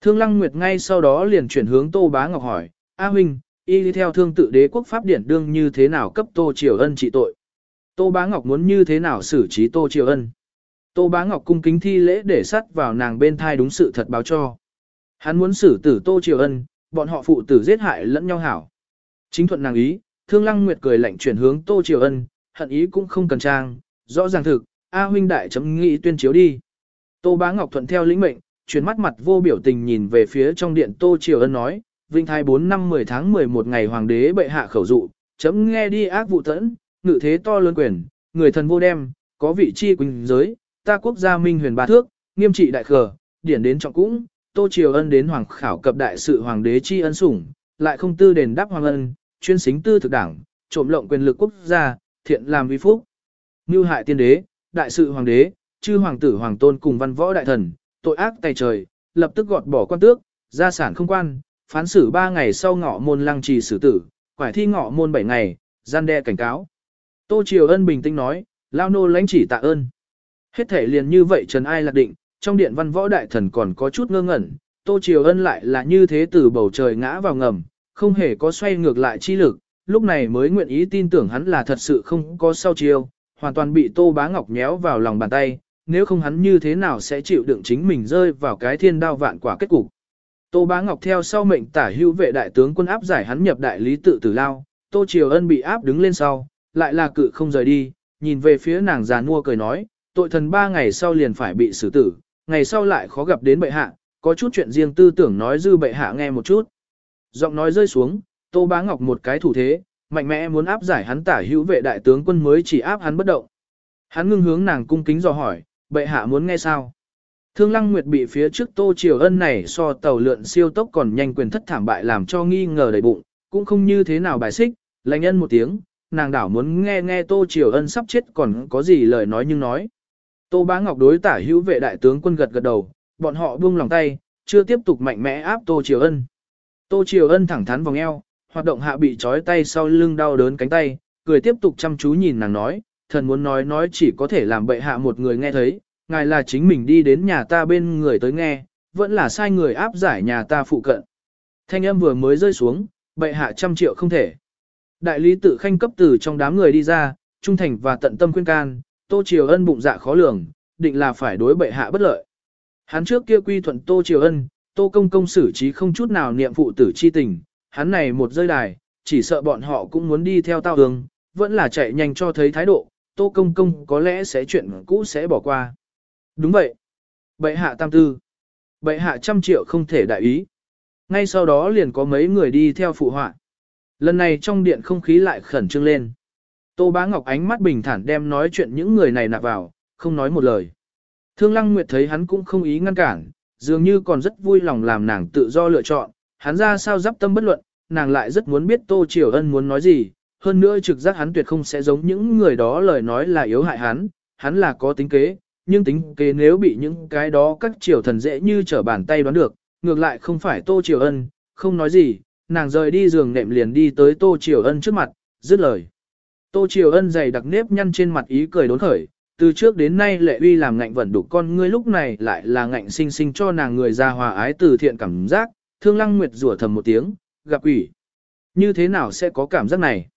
Thương Lăng Nguyệt ngay sau đó liền chuyển hướng Tô Bá Ngọc hỏi, A huynh, y đi theo thương tự đế quốc pháp điển đương như thế nào cấp Tô Triều Ân trị tội. Tô Bá Ngọc muốn như thế nào xử trí Tô Triều Ân. Tô Bá Ngọc cung kính thi lễ để sắt vào nàng bên thai đúng sự thật báo cho. Hắn muốn xử tử Tô Triều Ân, bọn họ phụ tử giết hại lẫn nhau hảo. Chính thuận nàng ý, Thương Lăng Nguyệt cười lạnh chuyển hướng Tô Triều Ân, hận ý cũng không cần trang, rõ ràng thực, A huynh đại chấm nghị tuyên chiếu đi. Tô Bá Ngọc thuận theo lĩnh mệnh, chuyển mắt mặt vô biểu tình nhìn về phía trong điện Tô Triều Ân nói, Vinh Thái 4 năm 10 tháng 11 ngày hoàng đế bệ hạ khẩu dụ, chấm nghe đi ác vụ tẫn, ngự thế to lớn quyền, người thần vô đem, có vị chi quỳnh giới, ta quốc gia minh huyền ba thước, nghiêm trị đại khờ, điển đến trọng cũng, Tô Triều Ân đến hoàng khảo cập đại sự hoàng đế chi ân sủng, lại không tư đền đáp hoàng ân, chuyên xính tư thực đảng, trộm lộng quyền lực quốc gia, thiện làm vi phúc. Như hại tiên đế, đại sự hoàng đế, chư hoàng tử hoàng tôn cùng văn võ đại thần, tội ác tay trời, lập tức gọt bỏ quan tước, gia sản không quan, phán xử 3 ngày sau ngọ môn lăng trì xử tử, quải thi ngọ môn 7 ngày, gian đe cảnh cáo. Tô Triều Ân bình tĩnh nói, lao nô lãnh chỉ tạ ơn. Hết thể liền như vậy trần ai lạc định, trong điện văn võ đại thần còn có chút ngơ ngẩn, Tô Triều Ân lại là như thế từ bầu trời ngã vào ngầm, không hề có xoay ngược lại chi lực, lúc này mới nguyện ý tin tưởng hắn là thật sự không có sau chiêu, hoàn toàn bị Tô Bá Ngọc nhéo vào lòng bàn tay, nếu không hắn như thế nào sẽ chịu đựng chính mình rơi vào cái thiên đao vạn quả kết cục. Tô Bá Ngọc theo sau mệnh tả hữu vệ đại tướng quân áp giải hắn nhập đại lý tự tử lao, Tô Triều Ân bị áp đứng lên sau, lại là cự không rời đi, nhìn về phía nàng già mua cười nói, tội thần ba ngày sau liền phải bị xử tử, ngày sau lại khó gặp đến bệ hạ, có chút chuyện riêng tư tưởng nói dư bệ hạ nghe một chút. Giọng nói rơi xuống, Tô Bá Ngọc một cái thủ thế, mạnh mẽ muốn áp giải hắn tả hữu vệ đại tướng quân mới chỉ áp hắn bất động. Hắn ngưng hướng nàng cung kính dò hỏi, bệ hạ muốn nghe sao? Thương Lăng Nguyệt bị phía trước Tô Triều Ân này so tàu lượn siêu tốc còn nhanh quyền thất thảm bại làm cho nghi ngờ đầy bụng, cũng không như thế nào bài xích, lạnh nhân một tiếng, nàng đảo muốn nghe nghe Tô Triều Ân sắp chết còn có gì lời nói nhưng nói. Tô Bá Ngọc đối tả hữu vệ đại tướng quân gật gật đầu, bọn họ buông lòng tay, chưa tiếp tục mạnh mẽ áp Tô Triều Ân. Tô Triều Ân thẳng thắn vòng eo, hoạt động hạ bị trói tay sau lưng đau đớn cánh tay, cười tiếp tục chăm chú nhìn nàng nói, thần muốn nói nói chỉ có thể làm bệ hạ một người nghe thấy, ngài là chính mình đi đến nhà ta bên người tới nghe, vẫn là sai người áp giải nhà ta phụ cận. Thanh âm vừa mới rơi xuống, bệ hạ trăm triệu không thể. Đại lý tự khanh cấp từ trong đám người đi ra, trung thành và tận tâm khuyên can, Tô Triều Ân bụng dạ khó lường, định là phải đối bệ hạ bất lợi. Hắn trước kia quy thuận Tô Triều Ân, Tô Công Công xử trí không chút nào niệm phụ tử chi tình, hắn này một rơi đài, chỉ sợ bọn họ cũng muốn đi theo tao đường, vẫn là chạy nhanh cho thấy thái độ, Tô Công Công có lẽ sẽ chuyện cũ sẽ bỏ qua. Đúng vậy. Bệ hạ tam tư. Bệ hạ trăm triệu không thể đại ý. Ngay sau đó liền có mấy người đi theo phụ họa. Lần này trong điện không khí lại khẩn trương lên. Tô Bá Ngọc ánh mắt bình thản đem nói chuyện những người này nạp vào, không nói một lời. Thương Lăng Nguyệt thấy hắn cũng không ý ngăn cản, dường như còn rất vui lòng làm nàng tự do lựa chọn, hắn ra sao dắp tâm bất luận, nàng lại rất muốn biết Tô Triều Ân muốn nói gì, hơn nữa trực giác hắn tuyệt không sẽ giống những người đó lời nói là yếu hại hắn, hắn là có tính kế, nhưng tính kế nếu bị những cái đó các triều thần dễ như trở bàn tay đoán được, ngược lại không phải Tô Triều Ân, không nói gì, nàng rời đi giường nệm liền đi tới Tô Triều Ân trước mặt, dứt lời. Tô Triều Ân dày đặc nếp nhăn trên mặt ý cười đốn khởi, từ trước đến nay lệ uy làm ngạnh vẩn đủ con ngươi lúc này lại là ngạnh sinh sinh cho nàng người ra hòa ái từ thiện cảm giác, thương lăng nguyệt rủa thầm một tiếng, gặp quỷ. Như thế nào sẽ có cảm giác này?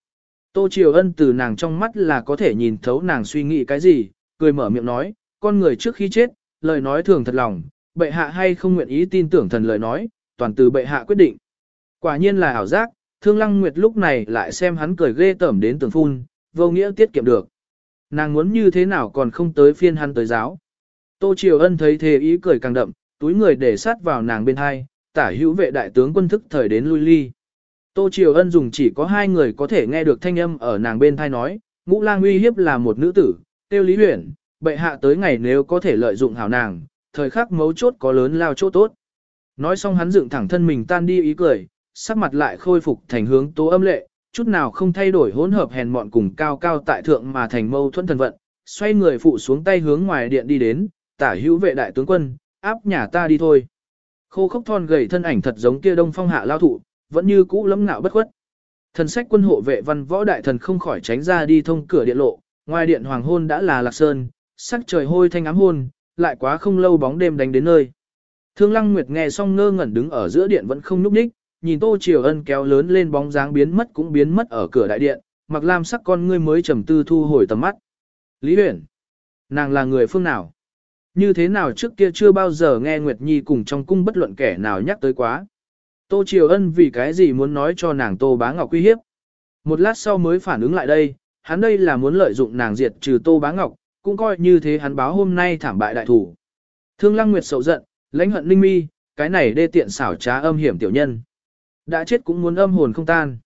Tô Triều Ân từ nàng trong mắt là có thể nhìn thấu nàng suy nghĩ cái gì, cười mở miệng nói, con người trước khi chết, lời nói thường thật lòng, bệ hạ hay không nguyện ý tin tưởng thần lời nói, toàn từ bệ hạ quyết định. Quả nhiên là ảo giác, thương lăng nguyệt lúc này lại xem hắn cười ghê tởm đến tường phun, vô nghĩa tiết kiệm được. Nàng muốn như thế nào còn không tới phiên hắn tới giáo. Tô Triều Ân thấy thế ý cười càng đậm, túi người để sát vào nàng bên hai, tả hữu vệ đại tướng quân thức thời đến lui ly. Tô Triều Ân dùng chỉ có hai người có thể nghe được thanh âm ở nàng bên thai nói, ngũ lang uy hiếp là một nữ tử, tiêu lý huyển, bệ hạ tới ngày nếu có thể lợi dụng hảo nàng, thời khắc mấu chốt có lớn lao chỗ tốt. Nói xong hắn dựng thẳng thân mình tan đi ý cười, sắc mặt lại khôi phục thành hướng tố âm lệ, chút nào không thay đổi hỗn hợp hèn mọn cùng cao cao tại thượng mà thành mâu thuẫn thần vận, xoay người phụ xuống tay hướng ngoài điện đi đến, tả hữu vệ đại tướng quân, áp nhà ta đi thôi. Khô khốc thon gầy thân ảnh thật giống kia đông phong hạ lao thụ, vẫn như cũ lẫm ngạo bất khuất. Thần sách quân hộ vệ văn võ đại thần không khỏi tránh ra đi thông cửa điện lộ, ngoài điện hoàng hôn đã là lạc sơn, sắc trời hôi thanh ám hôn, lại quá không lâu bóng đêm đánh đến nơi. Thương Lăng Nguyệt nghe xong ngơ ngẩn đứng ở giữa điện vẫn không nhúc nhích, nhìn Tô Triều Ân kéo lớn lên bóng dáng biến mất cũng biến mất ở cửa đại điện, mặc lam sắc con ngươi mới trầm tư thu hồi tầm mắt. Lý Huyền, nàng là người phương nào? Như thế nào trước kia chưa bao giờ nghe Nguyệt Nhi cùng trong cung bất luận kẻ nào nhắc tới quá. Tô Triều Ân vì cái gì muốn nói cho nàng Tô Bá Ngọc uy hiếp. Một lát sau mới phản ứng lại đây, hắn đây là muốn lợi dụng nàng diệt trừ Tô Bá Ngọc, cũng coi như thế hắn báo hôm nay thảm bại đại thủ. Thương Lăng Nguyệt sầu giận, lãnh hận linh mi, cái này đê tiện xảo trá âm hiểm tiểu nhân. Đã chết cũng muốn âm hồn không tan.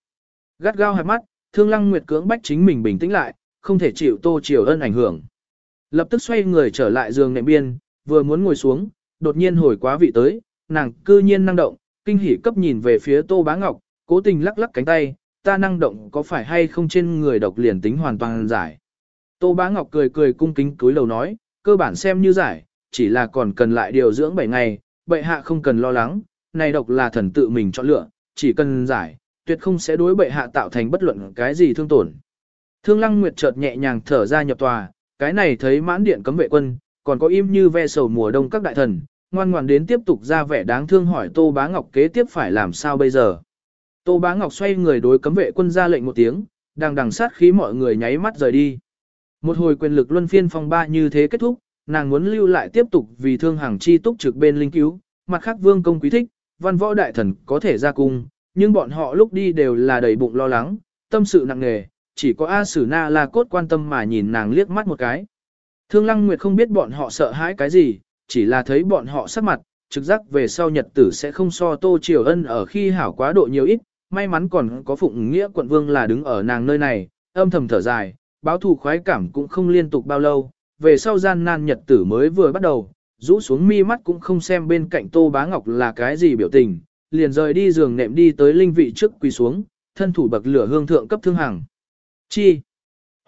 Gắt gao hai mắt, Thương Lăng Nguyệt cưỡng bách chính mình bình tĩnh lại, không thể chịu Tô Triều Ân ảnh hưởng. Lập tức xoay người trở lại giường nệm biên, vừa muốn ngồi xuống, đột nhiên hồi quá vị tới, nàng cư nhiên năng động, kinh hỉ cấp nhìn về phía Tô Bá Ngọc, cố tình lắc lắc cánh tay, ta năng động có phải hay không trên người độc liền tính hoàn toàn giải. Tô Bá Ngọc cười cười cung kính túi lầu nói, cơ bản xem như giải, chỉ là còn cần lại điều dưỡng 7 ngày, bệ hạ không cần lo lắng, này độc là thần tự mình chọn lựa, chỉ cần giải, tuyệt không sẽ đối bệ hạ tạo thành bất luận cái gì thương tổn. Thương Lăng Nguyệt chợt nhẹ nhàng thở ra nhập tòa, cái này thấy mãn điện cấm vệ quân, còn có im như ve sầu mùa đông các đại thần, ngoan ngoan đến tiếp tục ra vẻ đáng thương hỏi Tô Bá Ngọc kế tiếp phải làm sao bây giờ. Tô Bá Ngọc xoay người đối cấm vệ quân ra lệnh một tiếng, đang đằng sát khí mọi người nháy mắt rời đi. Một hồi quyền lực luân phiên phong ba như thế kết thúc, nàng muốn lưu lại tiếp tục vì thương hàng chi túc trực bên linh cứu, mặt khác vương công quý thích, văn võ đại thần có thể ra cung, nhưng bọn họ lúc đi đều là đầy bụng lo lắng, tâm sự nặng nề, chỉ có A Sử Na là cốt quan tâm mà nhìn nàng liếc mắt một cái. Thương Lăng Nguyệt không biết bọn họ sợ hãi cái gì, chỉ là thấy bọn họ sắc mặt, trực giác về sau nhật tử sẽ không so Tô Triều Ân ở khi hảo quá độ nhiều ít, may mắn còn có Phụng Nghĩa quận vương là đứng ở nàng nơi này, âm thầm thở dài, báo thù khoái cảm cũng không liên tục bao lâu, về sau gian nan nhật tử mới vừa bắt đầu, rũ xuống mi mắt cũng không xem bên cạnh Tô Bá Ngọc là cái gì biểu tình, liền rời đi giường nệm đi tới linh vị trước quỳ xuống, thân thủ bậc lửa hương thượng cấp thương hàng. Chi?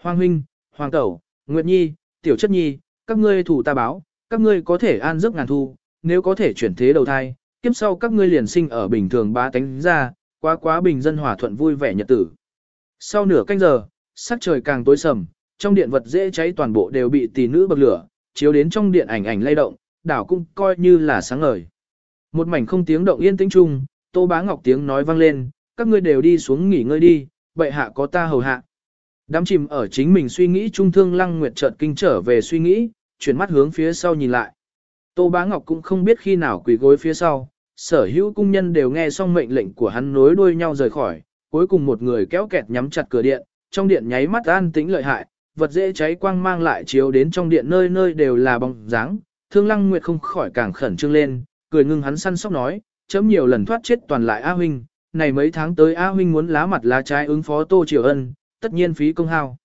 Hoàng huynh, Hoàng tẩu, Nguyệt Nhi, Tiểu chất Nhi, các ngươi thủ ta báo, các ngươi có thể an giấc ngàn thu, nếu có thể chuyển thế đầu thai, kiếp sau các ngươi liền sinh ở bình thường ba tánh ra, quá quá bình dân hòa thuận vui vẻ nhật tử. Sau nửa canh giờ, sắc trời càng tối sầm, trong điện vật dễ cháy toàn bộ đều bị tỷ nữ bậc lửa, chiếu đến trong điện ảnh ảnh lay động, đảo cũng coi như là sáng ngời. Một mảnh không tiếng động yên tĩnh chung, Tô Bá Ngọc tiếng nói vang lên, các ngươi đều đi xuống nghỉ ngơi đi, bệ hạ có ta hầu hạ. Đám chìm ở chính mình suy nghĩ trung thương lăng nguyệt chợt kinh trở về suy nghĩ, chuyển mắt hướng phía sau nhìn lại. Tô Bá Ngọc cũng không biết khi nào quỳ gối phía sau, sở hữu cung nhân đều nghe xong mệnh lệnh của hắn nối đuôi nhau rời khỏi, cuối cùng một người kéo kẹt nhắm chặt cửa điện, trong điện nháy mắt an tĩnh lợi hại, vật dễ cháy quang mang lại chiếu đến trong điện nơi nơi đều là bóng dáng, Thương Lăng Nguyệt không khỏi càng khẩn trương lên, cười ngưng hắn săn sóc nói, chấm nhiều lần thoát chết toàn lại A huynh, này mấy tháng tới A huynh muốn lá mặt lá trái ứng phó Tô Triều Ân, tất nhiên phí công hao.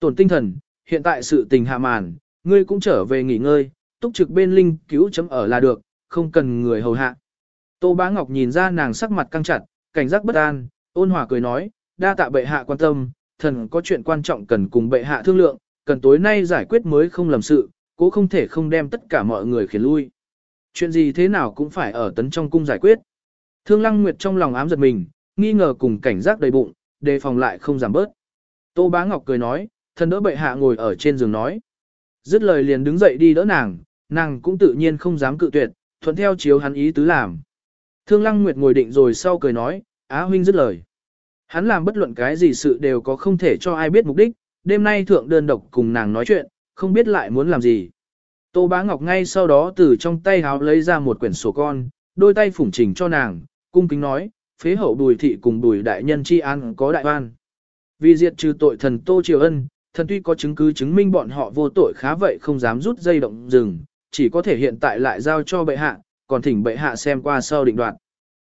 Tổn tinh thần, hiện tại sự tình hạ màn, ngươi cũng trở về nghỉ ngơi, túc trực bên linh cứu chấm ở là được, không cần người hầu hạ. Tô Bá Ngọc nhìn ra nàng sắc mặt căng chặt, cảnh giác bất an, ôn hòa cười nói, đa tạ bệ hạ quan tâm, thần có chuyện quan trọng cần cùng bệ hạ thương lượng, cần tối nay giải quyết mới không lầm sự, cố không thể không đem tất cả mọi người khiến lui. Chuyện gì thế nào cũng phải ở tấn trong cung giải quyết. Thương Lăng Nguyệt trong lòng ám giật mình, nghi ngờ cùng cảnh giác đầy bụng, đề phòng lại không giảm bớt. Tô Bá Ngọc cười nói, thần đỡ bệ hạ ngồi ở trên giường nói. Dứt lời liền đứng dậy đi đỡ nàng, nàng cũng tự nhiên không dám cự tuyệt, thuận theo chiếu hắn ý tứ làm. Thương Lăng Nguyệt ngồi định rồi sau cười nói, Á huynh dứt lời. Hắn làm bất luận cái gì sự đều có không thể cho ai biết mục đích, đêm nay thượng đơn độc cùng nàng nói chuyện, không biết lại muốn làm gì. Tô Bá Ngọc ngay sau đó từ trong tay háo lấy ra một quyển sổ con, đôi tay phủng trình cho nàng, cung kính nói, phế hậu bùi thị cùng bùi đại nhân chi an có đại oan. Vì diệt trừ tội thần Tô Triều Ân, thần tuy có chứng cứ chứng minh bọn họ vô tội khá vậy không dám rút dây động rừng, chỉ có thể hiện tại lại giao cho bệ hạ, còn thỉnh bệ hạ xem qua sau định đoạt.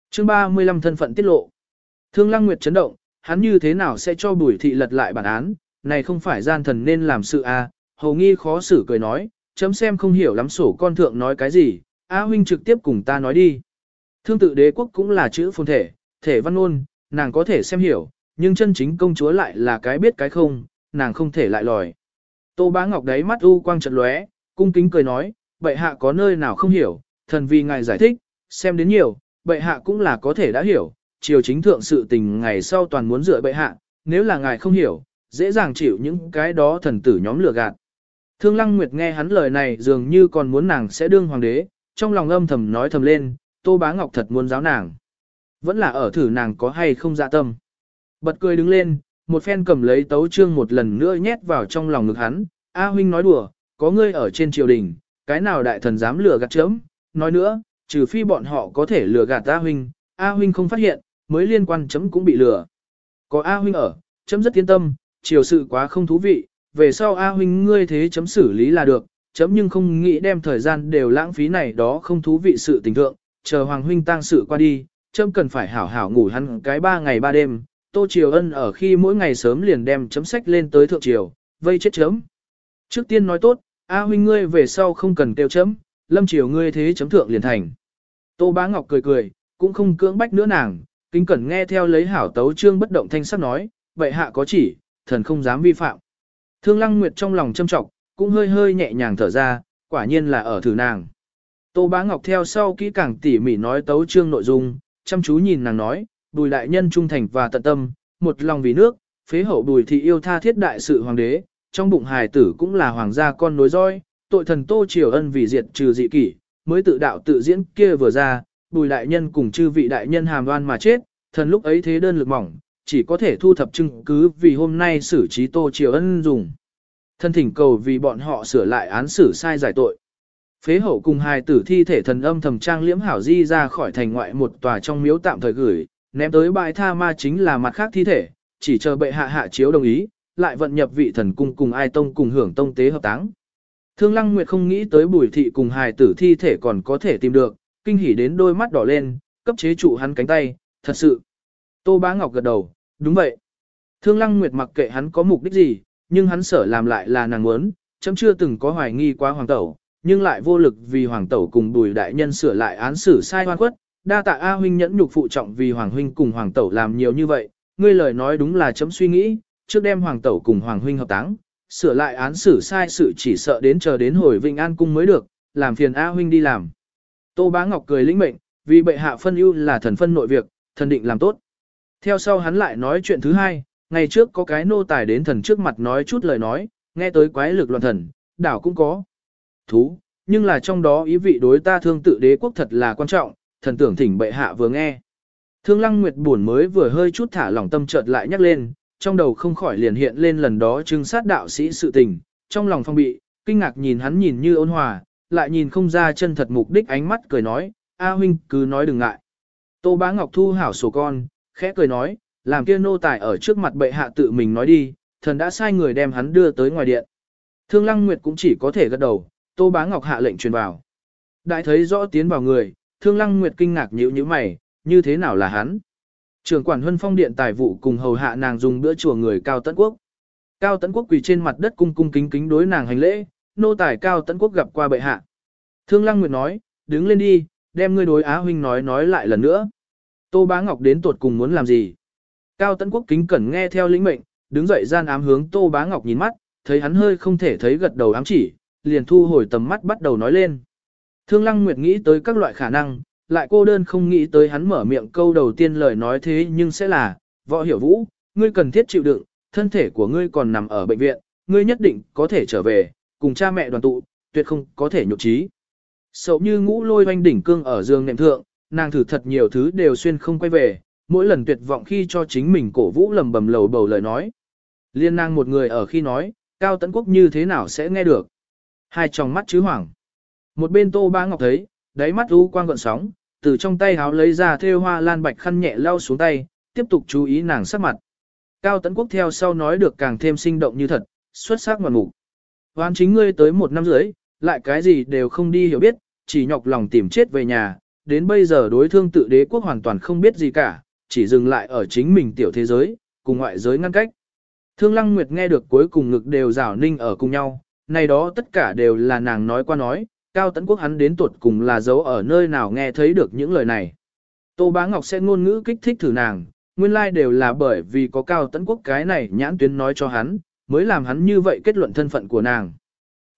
Chương 35 thân phận tiết lộ. Thương Lăng Nguyệt chấn động, hắn như thế nào sẽ cho Bùi thị lật lại bản án, này không phải gian thần nên làm sự a. À? Hầu nghi khó xử cười nói, chấm xem không hiểu lắm sổ con thượng nói cái gì, A huynh trực tiếp cùng ta nói đi. Thương tự đế quốc cũng là chữ phồn thể, thể văn ôn, nàng có thể xem hiểu, nhưng chân chính công chúa lại là cái biết cái không, nàng không thể lại lòi. Tô Bá Ngọc đấy mắt u quang chợt lóe, cung kính cười nói, bệ hạ có nơi nào không hiểu, thần vì ngài giải thích, xem đến nhiều, bệ hạ cũng là có thể đã hiểu, triều chính thượng sự tình ngày sau toàn muốn dựa bệ hạ, nếu là ngài không hiểu, dễ dàng chịu những cái đó thần tử nhóm lừa gạt. Thương Lăng Nguyệt nghe hắn lời này dường như còn muốn nàng sẽ đương hoàng đế, trong lòng âm thầm nói thầm lên, Tô Bá Ngọc thật muốn giáo nàng. Vẫn là ở thử nàng có hay không dạ tâm. Bật cười đứng lên, một phen cầm lấy tấu trương một lần nữa nhét vào trong lòng ngực hắn. A huynh nói đùa, có ngươi ở trên triều đình, cái nào đại thần dám lừa gạt chấm. Nói nữa, trừ phi bọn họ có thể lừa gạt A huynh, A huynh không phát hiện, mới liên quan chấm cũng bị lừa. Có A huynh ở, chấm rất yên tâm, triều sự quá không thú vị, về sau A huynh ngươi thế chấm xử lý là được, chấm nhưng không nghĩ đem thời gian đều lãng phí này đó không thú vị sự tình thượng, chờ Hoàng huynh tang sự qua đi, chấm cần phải hảo hảo ngủ hắn cái ba ngày ba đêm, Tô Triều Ân ở khi mỗi ngày sớm liền đem chấm sách lên tới thượng triều, vây chết chấm. Trước tiên nói tốt, A huynh ngươi về sau không cần kêu chấm, lâm triều ngươi thế chấm thượng liền thành. Tô Bá Ngọc cười cười, cũng không cưỡng bách nữa nàng, kính cẩn nghe theo lấy hảo tấu trương bất động thanh sắc nói, vậy hạ có chỉ, thần không dám vi phạm. Thương Lăng Nguyệt trong lòng châm trọng, cũng hơi hơi nhẹ nhàng thở ra, quả nhiên là ở thử nàng. Tô Bá Ngọc theo sau kỹ càng tỉ mỉ nói tấu trương nội dung, chăm chú nhìn nàng nói, bùi đại nhân trung thành và tận tâm, một lòng vì nước, phế hậu bùi thị yêu tha thiết đại sự hoàng đế, trong bụng hài tử cũng là hoàng gia con nối roi, tội thần Tô Triều Ân vì diệt trừ dị kỷ, mới tự đạo tự diễn kia vừa ra, bùi đại nhân cùng chư vị đại nhân hàm đoan mà chết, thần lúc ấy thế đơn lực mỏng, chỉ có thể thu thập chứng cứ vì hôm nay xử trí Tô Triều Ân dùng. Thân thỉnh cầu vì bọn họ sửa lại án xử sai giải tội. Phế hậu cùng hai tử thi thể thần âm thầm trang liễm hảo di ra khỏi thành ngoại một tòa trong miếu tạm thời gửi, ném tới bãi tha ma chính là mặt khác thi thể, chỉ chờ bệ hạ hạ chiếu đồng ý, lại vận nhập vị thần cung cùng ai tông cùng hưởng tông tế hợp táng. Thương Lăng Nguyệt không nghĩ tới bùi thị cùng hài tử thi thể còn có thể tìm được, kinh hỉ đến đôi mắt đỏ lên, cấp chế trụ hắn cánh tay, thật sự. Tô Bá Ngọc gật đầu, đúng vậy. Thương Lăng Nguyệt mặc kệ hắn có mục đích gì, nhưng hắn sở làm lại là nàng muốn, chấm chưa từng có hoài nghi quá hoàng tẩu, nhưng lại vô lực vì hoàng tẩu cùng bùi đại nhân sửa lại án xử sai hoan quất. đa tạ A huynh nhẫn nhục phụ trọng vì hoàng huynh cùng hoàng tẩu làm nhiều như vậy, ngươi lời nói đúng là chấm suy nghĩ, trước đem hoàng tẩu cùng hoàng huynh hợp táng, sửa lại án xử sai sự chỉ sợ đến chờ đến hồi Vinh An cung mới được, làm phiền A huynh đi làm. Tô Bá Ngọc cười lĩnh mệnh, vì bệ hạ phân ưu là thần phân nội việc, thần định làm tốt. Theo sau hắn lại nói chuyện thứ hai, ngày trước có cái nô tài đến thần trước mặt nói chút lời nói, nghe tới quái lực loạn thần, đảo cũng có. Thú, nhưng là trong đó ý vị đối ta thương tự đế quốc thật là quan trọng, thần tưởng thỉnh bệ hạ vừa nghe. Thương Lăng Nguyệt buồn mới vừa hơi chút thả lỏng tâm chợt lại nhắc lên, trong đầu không khỏi liền hiện lên lần đó trưng sát đạo sĩ sự tình, trong lòng phong bị, kinh ngạc nhìn hắn nhìn như ôn hòa, lại nhìn không ra chân thật mục đích ánh mắt cười nói, A huynh cứ nói đừng ngại. Tô Bá Ngọc thu hảo sổ con, khẽ cười nói, làm kia nô tài ở trước mặt bệ hạ tự mình nói đi, thần đã sai người đem hắn đưa tới ngoài điện. Thương Lăng Nguyệt cũng chỉ có thể gật đầu, Tô Bá Ngọc hạ lệnh truyền vào. Đại thấy rõ tiến vào người, Thương Lăng Nguyệt kinh ngạc nhíu nhíu mày, như thế nào là hắn? Trưởng quản Huân Phong điện tài vụ cùng hầu hạ nàng dùng bữa chùa người Cao Tấn Quốc. Cao Tấn Quốc quỳ trên mặt đất cung cung kính kính đối nàng hành lễ, nô tài Cao Tấn Quốc gặp qua bệ hạ. Thương Lăng Nguyệt nói, đứng lên đi, đem ngươi đối Á huynh nói nói lại lần nữa. Tô Bá Ngọc đến tuột cùng muốn làm gì? Cao Tấn Quốc kính cẩn nghe theo lĩnh mệnh, đứng dậy gian ám hướng Tô Bá Ngọc nhìn mắt, thấy hắn hơi không thể thấy gật đầu ám chỉ, liền thu hồi tầm mắt bắt đầu nói lên. Thương Lăng Nguyệt nghĩ tới các loại khả năng, lại cô đơn không nghĩ tới hắn mở miệng câu đầu tiên lời nói thế nhưng sẽ là, võ hiểu vũ, ngươi cần thiết chịu đựng, thân thể của ngươi còn nằm ở bệnh viện, ngươi nhất định có thể trở về, cùng cha mẹ đoàn tụ, tuyệt không có thể nhục trí. Sậu như ngũ lôi oanh đỉnh cương ở giường nệm thượng, nàng thử thật nhiều thứ đều xuyên không quay về, mỗi lần tuyệt vọng khi cho chính mình cổ vũ lầm bầm lầu bầu lời nói. Liên nàng một người ở khi nói, Cao Tấn Quốc như thế nào sẽ nghe được. Hai tròng mắt chứ hoảng. Một bên Tô Ba Ngọc thấy, đáy mắt u quang gọn sóng, từ trong tay háo lấy ra thêu hoa lan bạch khăn nhẹ lau xuống tay, tiếp tục chú ý nàng sắc mặt. Cao Tấn Quốc theo sau nói được càng thêm sinh động như thật, xuất sắc ngoạn mục. Hoan chính ngươi tới một năm rưỡi, lại cái gì đều không đi hiểu biết, chỉ nhọc lòng tìm chết về nhà, đến bây giờ đối thương tự đế quốc hoàn toàn không biết gì cả, chỉ dừng lại ở chính mình tiểu thế giới, cùng ngoại giới ngăn cách. Thương Lăng Nguyệt nghe được cuối cùng ngực đều rảo ninh ở cùng nhau, này đó tất cả đều là nàng nói qua nói, Cao Tấn Quốc hắn đến tuột cùng là giấu ở nơi nào nghe thấy được những lời này. Tô Bá Ngọc sẽ ngôn ngữ kích thích thử nàng, nguyên lai like đều là bởi vì có cao tấn quốc cái này nhãn tuyến nói cho hắn, mới làm hắn như vậy kết luận thân phận của nàng.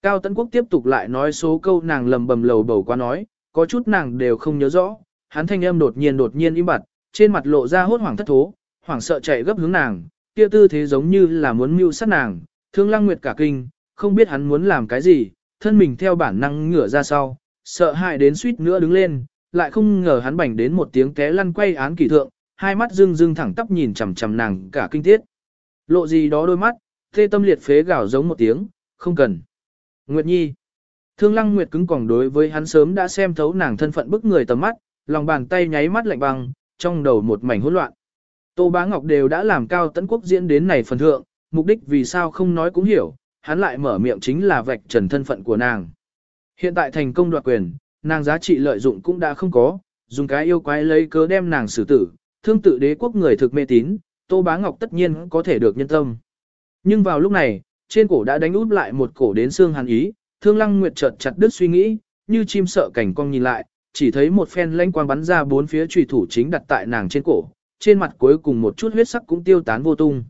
Cao tấn quốc tiếp tục lại nói số câu nàng lầm bầm lầu bầu qua nói, có chút nàng đều không nhớ rõ, hắn thanh âm đột nhiên đột nhiên im bặt, trên mặt lộ ra hốt hoảng thất thố, hoảng sợ chạy gấp hướng nàng, kia tư thế giống như là muốn mưu sát nàng, thương lăng nguyệt cả kinh, không biết hắn muốn làm cái gì, thân mình theo bản năng ngửa ra sau, sợ hãi đến suýt nữa đứng lên, lại không ngờ hắn bảnh đến một tiếng té lăn quay án kỳ thượng, hai mắt dưng dưng thẳng tắp nhìn chằm chằm nàng cả kinh thiết. Lộ gì đó đôi mắt, thê tâm liệt phế gào giống một tiếng, không cần. Nguyệt Nhi. Thương Lăng Nguyệt cứng còng đối với hắn sớm đã xem thấu nàng thân phận bức người tầm mắt, lòng bàn tay nháy mắt lạnh băng, trong đầu một mảnh hỗn loạn. Tô Bá Ngọc đều đã làm cao tấn quốc diễn đến này phần thượng, mục đích vì sao không nói cũng hiểu, hắn lại mở miệng chính là vạch trần thân phận của nàng. Hiện tại thành công đoạt quyền, nàng giá trị lợi dụng cũng đã không có, dùng cái yêu quái lấy cớ đem nàng xử tử, thương tự đế quốc người thực mê tín, Tô Bá Ngọc tất nhiên có thể được nhân tâm. Nhưng vào lúc này, trên cổ đã đánh út lại một cổ đến xương hàn ý, Thương Lăng Nguyệt chợt chặt đứt suy nghĩ, như chim sợ cảnh cong nhìn lại, chỉ thấy một phen lãnh quang bắn ra bốn phía chủy thủ chính đặt tại nàng trên cổ, trên mặt cuối cùng một chút huyết sắc cũng tiêu tán vô tung.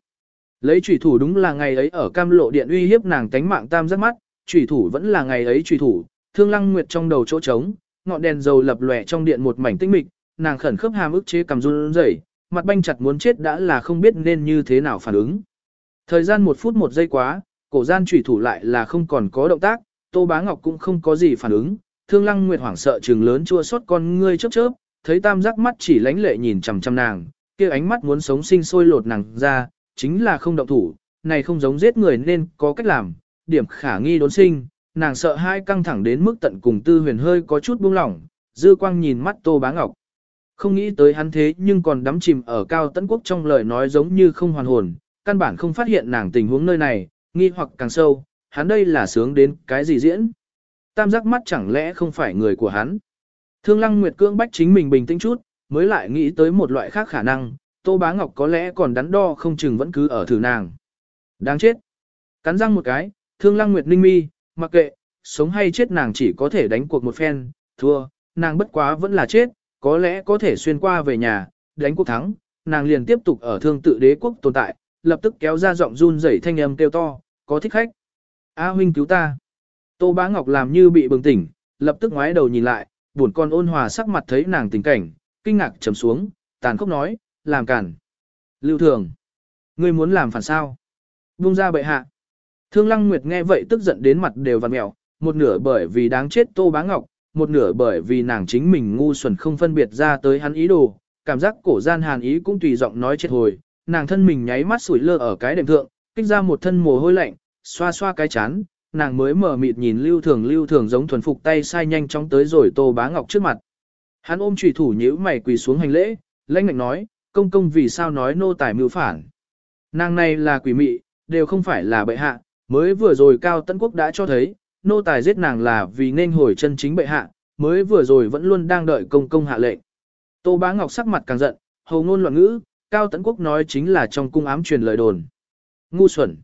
Lấy chủy thủ đúng là ngày ấy ở cam lộ điện uy hiếp nàng tánh mạng tam giác mắt, chủy thủ vẫn là ngày ấy chủy thủ, Thương Lăng Nguyệt trong đầu chỗ trống, ngọn đèn dầu lập lòe trong điện một mảnh tinh mịch, nàng khẩn khớp hàm ức chế cầm run rẩy, mặt banh chặt muốn chết đã là không biết nên như thế nào phản ứng. Thời gian một phút một giây quá, cổ gian chủy thủ lại là không còn có động tác, Tô Bá Ngọc cũng không có gì phản ứng, Thương Lăng Nguyệt hoảng sợ trừng lớn chua xót con ngươi chớp chớp, thấy tam giác mắt chỉ lánh lệ nhìn chằm chằm nàng, kia ánh mắt muốn sống sinh sôi lột nàng ra, chính là không động thủ, này không giống giết người nên có cách làm, điểm khả nghi đốn sinh, nàng sợ hai căng thẳng đến mức tận cùng tư huyền hơi có chút buông lỏng, dư quang nhìn mắt Tô Bá Ngọc. Không nghĩ tới hắn thế nhưng còn đắm chìm ở cao tấn quốc trong lời nói giống như không hoàn hồn, căn bản không phát hiện nàng tình huống nơi này, nghi hoặc càng sâu, hắn đây là sướng đến cái gì diễn. Tam giác mắt chẳng lẽ không phải người của hắn. Thương lăng nguyệt cưỡng bách chính mình bình tĩnh chút, mới lại nghĩ tới một loại khác khả năng, Tô Bá Ngọc có lẽ còn đắn đo không chừng vẫn cứ ở thử nàng. Đáng chết. Cắn răng một cái, thương lăng nguyệt ninh mi, mặc kệ, sống hay chết nàng chỉ có thể đánh cuộc một phen, thua, nàng bất quá vẫn là chết, có lẽ có thể xuyên qua về nhà, đánh cuộc thắng, nàng liền tiếp tục ở thương tự đế quốc tồn tại, lập tức kéo ra giọng run rẩy thanh âm kêu to, có thích khách. A huynh cứu ta. Tô Bá Ngọc làm như bị bừng tỉnh, lập tức ngoái đầu nhìn lại, buồn con ôn hòa sắc mặt thấy nàng tình cảnh, kinh ngạc trầm xuống, tàn khốc nói, làm cản. Lưu thường. Ngươi muốn làm phản sao? Buông ra bệ hạ. Thương Lăng Nguyệt nghe vậy tức giận đến mặt đều vặn mẹo, một nửa bởi vì đáng chết Tô Bá Ngọc, một nửa bởi vì nàng chính mình ngu xuẩn không phân biệt ra tới hắn ý đồ, cảm giác cổ gian hàn ý cũng tùy giọng nói chết hồi, nàng thân mình nháy mắt sủi lơ ở cái đệm thượng, kích ra một thân mồ hôi lạnh, xoa xoa cái chán, nàng mới mở mịt nhìn lưu thường lưu thường giống thuần phục tay sai nhanh chóng tới rồi Tô Bá Ngọc trước mặt. Hắn ôm trùy thủ nhíu mày quỳ xuống hành lễ, lãnh ngạnh nói, công công vì sao nói nô tài mưu phản. Nàng này là quỷ mị, đều không phải là bệ hạ, mới vừa rồi cao tấn quốc đã cho thấy, nô tài giết nàng là vì nên hồi chân chính bệ hạ, mới vừa rồi vẫn luôn đang đợi công công hạ lệnh. Tô Bá Ngọc sắc mặt càng giận, hầu ngôn loạn ngữ, cao tấn quốc nói chính là trong cung ám truyền lời đồn. Ngu xuẩn.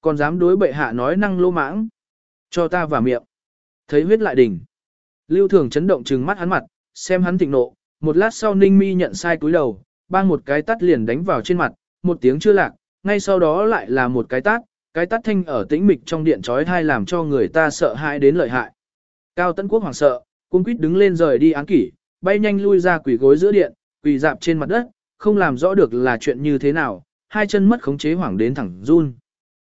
Còn dám đối bệ hạ nói năng lô mãng. Cho ta vào miệng. Thấy huyết lại đỉnh. Lưu thường chấn động trừng mắt hắn mặt, xem hắn thịnh nộ, một lát sau ninh mi nhận sai cúi đầu, bang một cái tắt liền đánh vào trên mặt, một tiếng chưa lạc, ngay sau đó lại là một cái tát, cái tát thanh ở tĩnh mịch trong điện trói thai làm cho người ta sợ hãi đến lợi hại. Cao Tấn Quốc hoảng sợ, cung quýt đứng lên rời đi án kỷ, bay nhanh lui ra quỷ gối giữa điện, quỳ dạp trên mặt đất, không làm rõ được là chuyện như thế nào, hai chân mất khống chế hoảng đến thẳng run.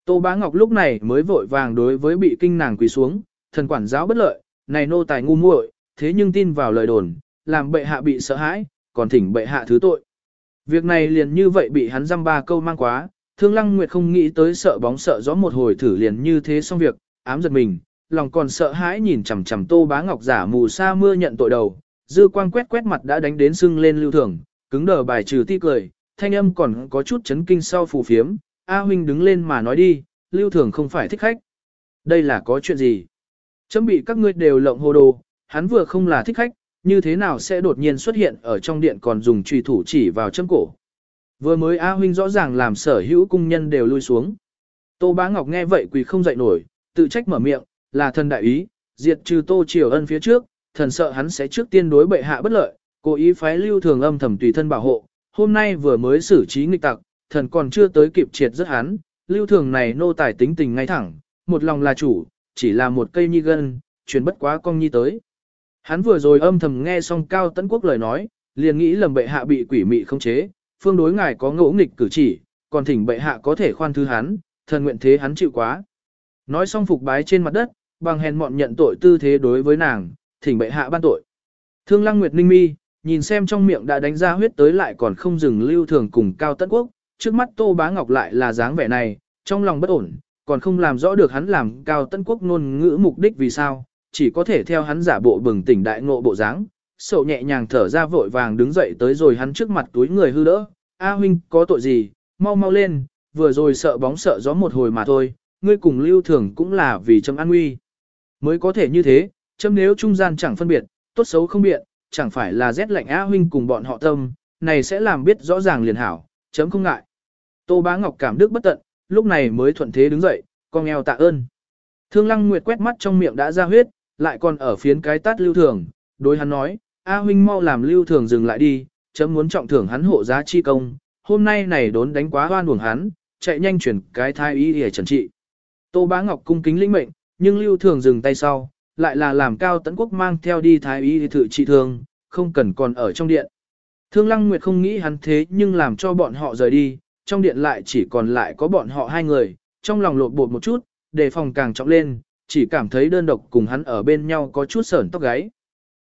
Tô Bá Ngọc lúc này mới vội vàng đối với bị kinh nàng quỳ xuống, thần quản giáo bất lợi, này nô tài ngu muội, thế nhưng tin vào lời đồn, làm bệ hạ bị sợ hãi, còn thỉnh bệ hạ thứ tội. Việc này liền như vậy bị hắn dăm ba câu mang quá, Thương Lăng Nguyệt không nghĩ tới sợ bóng sợ gió một hồi thử liền như thế xong việc, ám giật mình, lòng còn sợ hãi nhìn chằm chằm Tô Bá Ngọc giả mù sa mưa nhận tội đầu, dư quang quét quét mặt đã đánh đến sưng lên lưu thường, cứng đờ bài trừ ti cười, thanh âm còn có chút chấn kinh sau phù phiếm, A huynh đứng lên mà nói đi, lưu thường không phải thích khách. Đây là có chuyện gì? Chấm bị các ngươi đều lộng hồ đồ, hắn vừa không là thích khách, như thế nào sẽ đột nhiên xuất hiện ở trong điện còn dùng trùy thủ chỉ vào chấm cổ. Vừa mới A huynh rõ ràng làm sở hữu cung nhân đều lui xuống. Tô Bá Ngọc nghe vậy quỳ không dậy nổi, tự trách mở miệng, là thần đại ý, diệt trừ Tô Triều Ân phía trước, thần sợ hắn sẽ trước tiên đối bệ hạ bất lợi, Cố ý phái lưu thường âm thầm tùy thân bảo hộ, hôm nay vừa mới xử trí nghịch tặc, thần còn chưa tới kịp triệt rất hắn, lưu thường này nô tài tính tình ngay thẳng, một lòng là chủ, chỉ là một cây nhi gân, chuyển bất quá cong nhi tới. Hắn vừa rồi âm thầm nghe xong Cao Tấn Quốc lời nói, liền nghĩ lầm bệ hạ bị quỷ mị không chế, phương đối ngài có ngỗ nghịch cử chỉ, còn thỉnh bệ hạ có thể khoan thứ hắn, thần nguyện thế hắn chịu quá. Nói xong phục bái trên mặt đất, bằng hèn mọn nhận tội tư thế đối với nàng, thỉnh bệ hạ ban tội. Thương Lăng Nguyệt Ninh Mi, nhìn xem trong miệng đã đánh ra huyết tới lại còn không dừng lưu thường cùng Cao Tấn Quốc, trước mắt Tô Bá Ngọc lại là dáng vẻ này, trong lòng bất ổn, còn không làm rõ được hắn làm Cao Tấn Quốc ngôn ngữ mục đích vì sao, chỉ có thể theo hắn giả bộ bừng tỉnh đại ngộ bộ dáng, sậu nhẹ nhàng thở ra vội vàng đứng dậy tới rồi hắn trước mặt túi người hư đỡ, A huynh, có tội gì, mau mau lên, vừa rồi sợ bóng sợ gió một hồi mà thôi, ngươi cùng lưu thường cũng là vì châm an nguy. Mới có thể như thế, châm nếu trung gian chẳng phân biệt, tốt xấu không biện, chẳng phải là rét lạnh á huynh cùng bọn họ tâm, này sẽ làm biết rõ ràng liền hảo, chấm không ngại. Tô bá ngọc cảm đức bất tận, lúc này mới thuận thế đứng dậy, con eo tạ ơn. Thương lăng nguyệt quét mắt trong miệng đã ra huyết, lại còn ở phiến cái tát lưu thường, đối hắn nói, A huynh mau làm lưu thường dừng lại đi, chấm muốn trọng thưởng hắn hộ giá chi công, hôm nay này đốn đánh quá hoan uổng hắn, chạy nhanh chuyển cái thai ý để trần trị. Tô Bá Ngọc cung kính lĩnh mệnh, nhưng lưu thường dừng tay sau, lại là làm cao tấn quốc mang theo đi thái y thử trị thương, không cần còn ở trong điện. Thương Lăng Nguyệt không nghĩ hắn thế nhưng làm cho bọn họ rời đi, trong điện lại chỉ còn lại có bọn họ hai người, trong lòng lột bột một chút, đề phòng càng trọng lên, chỉ cảm thấy đơn độc cùng hắn ở bên nhau có chút sởn tóc gáy.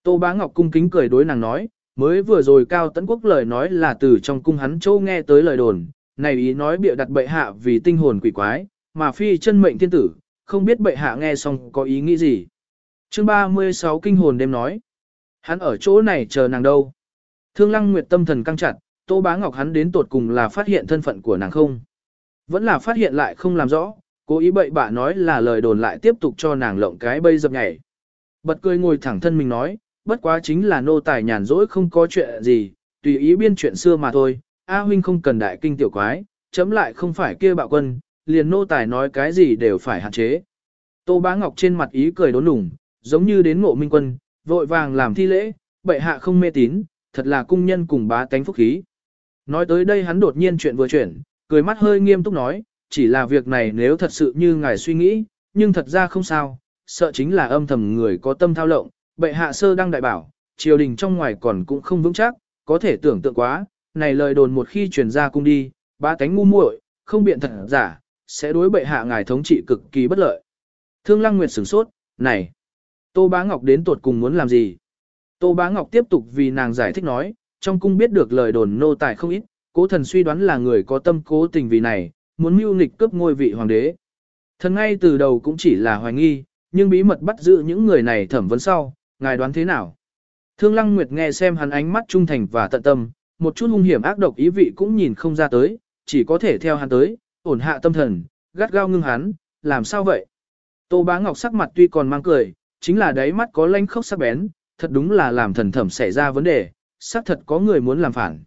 Tô Bá Ngọc cung kính cười đối nàng nói, mới vừa rồi Cao Tấn Quốc lời nói là từ trong cung hắn châu nghe tới lời đồn, này ý nói bịa đặt bệ hạ vì tinh hồn quỷ quái, mà phi chân mệnh thiên tử, không biết bệ hạ nghe xong có ý nghĩ gì. Chương 36 kinh hồn đêm nói, hắn ở chỗ này chờ nàng đâu. Thương Lăng Nguyệt tâm thần căng chặt, Tô Bá Ngọc hắn đến tột cùng là phát hiện thân phận của nàng không. Vẫn là phát hiện lại không làm rõ, cố ý bậy bạ nói là lời đồn lại tiếp tục cho nàng lộng cái bây dập nhảy. Bật cười ngồi thẳng thân mình nói, bất quá chính là nô tài nhàn rỗi không có chuyện gì, tùy ý biên chuyện xưa mà thôi, A huynh không cần đại kinh tiểu quái, chấm lại không phải kia bạo quân, liền nô tài nói cái gì đều phải hạn chế. Tô Bá Ngọc trên mặt ý cười đốn lủng, giống như đến ngộ minh quân, vội vàng làm thi lễ, bệ hạ không mê tín, thật là cung nhân cùng bá tánh phúc khí. Nói tới đây hắn đột nhiên chuyện vừa chuyển, cười mắt hơi nghiêm túc nói, chỉ là việc này nếu thật sự như ngài suy nghĩ, nhưng thật ra không sao, sợ chính là âm thầm người có tâm thao lộng, bệ hạ sơ đăng đại bảo, triều đình trong ngoài còn cũng không vững chắc, có thể tưởng tượng quá, này lời đồn một khi truyền ra cung đi, ba cánh ngu muội, không biện thật giả, sẽ đối bệ hạ ngài thống trị cực kỳ bất lợi. Thương Lăng Nguyệt sửng sốt, này, Tô Bá Ngọc đến tuột cùng muốn làm gì? Tô Bá Ngọc tiếp tục vì nàng giải thích nói, trong cung biết được lời đồn nô tài không ít, cố thần suy đoán là người có tâm cố tình vì này, muốn mưu nghịch cướp ngôi vị hoàng đế. Thần ngay từ đầu cũng chỉ là hoài nghi, nhưng bí mật bắt giữ những người này thẩm vấn sau, ngài đoán thế nào? Thương Lăng Nguyệt nghe xem hắn ánh mắt trung thành và tận tâm, một chút hung hiểm ác độc ý vị cũng nhìn không ra tới, chỉ có thể theo hắn tới, ổn hạ tâm thần, gắt gao ngưng hắn, làm sao vậy? Tô Bá Ngọc sắc mặt tuy còn mang cười, chính là đáy mắt có lanh khốc sắc bén, thật đúng là làm thần thẩm xảy ra vấn đề, xác thật có người muốn làm phản.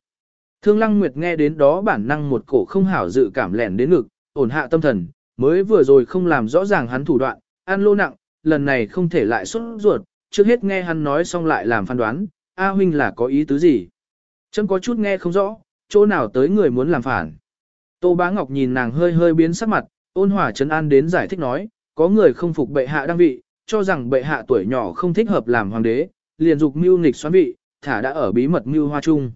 Thương Lăng Nguyệt nghe đến đó bản năng một cổ không hảo dự cảm lẻn đến ngực, ổn hạ tâm thần, mới vừa rồi không làm rõ ràng hắn thủ đoạn, ăn lô nặng, lần này không thể lại xuất ruột, trước hết nghe hắn nói xong lại làm phán đoán, A huynh là có ý tứ gì. Chấm có chút nghe không rõ, chỗ nào tới người muốn làm phản. Tô Bá Ngọc nhìn nàng hơi hơi biến sắc mặt, ôn hòa trấn an đến giải thích nói, có người không phục bệ hạ đăng vị, cho rằng bệ hạ tuổi nhỏ không thích hợp làm hoàng đế, liền dục mưu nghịch xoán vị, thả đã ở bí mật mưu hoa chung.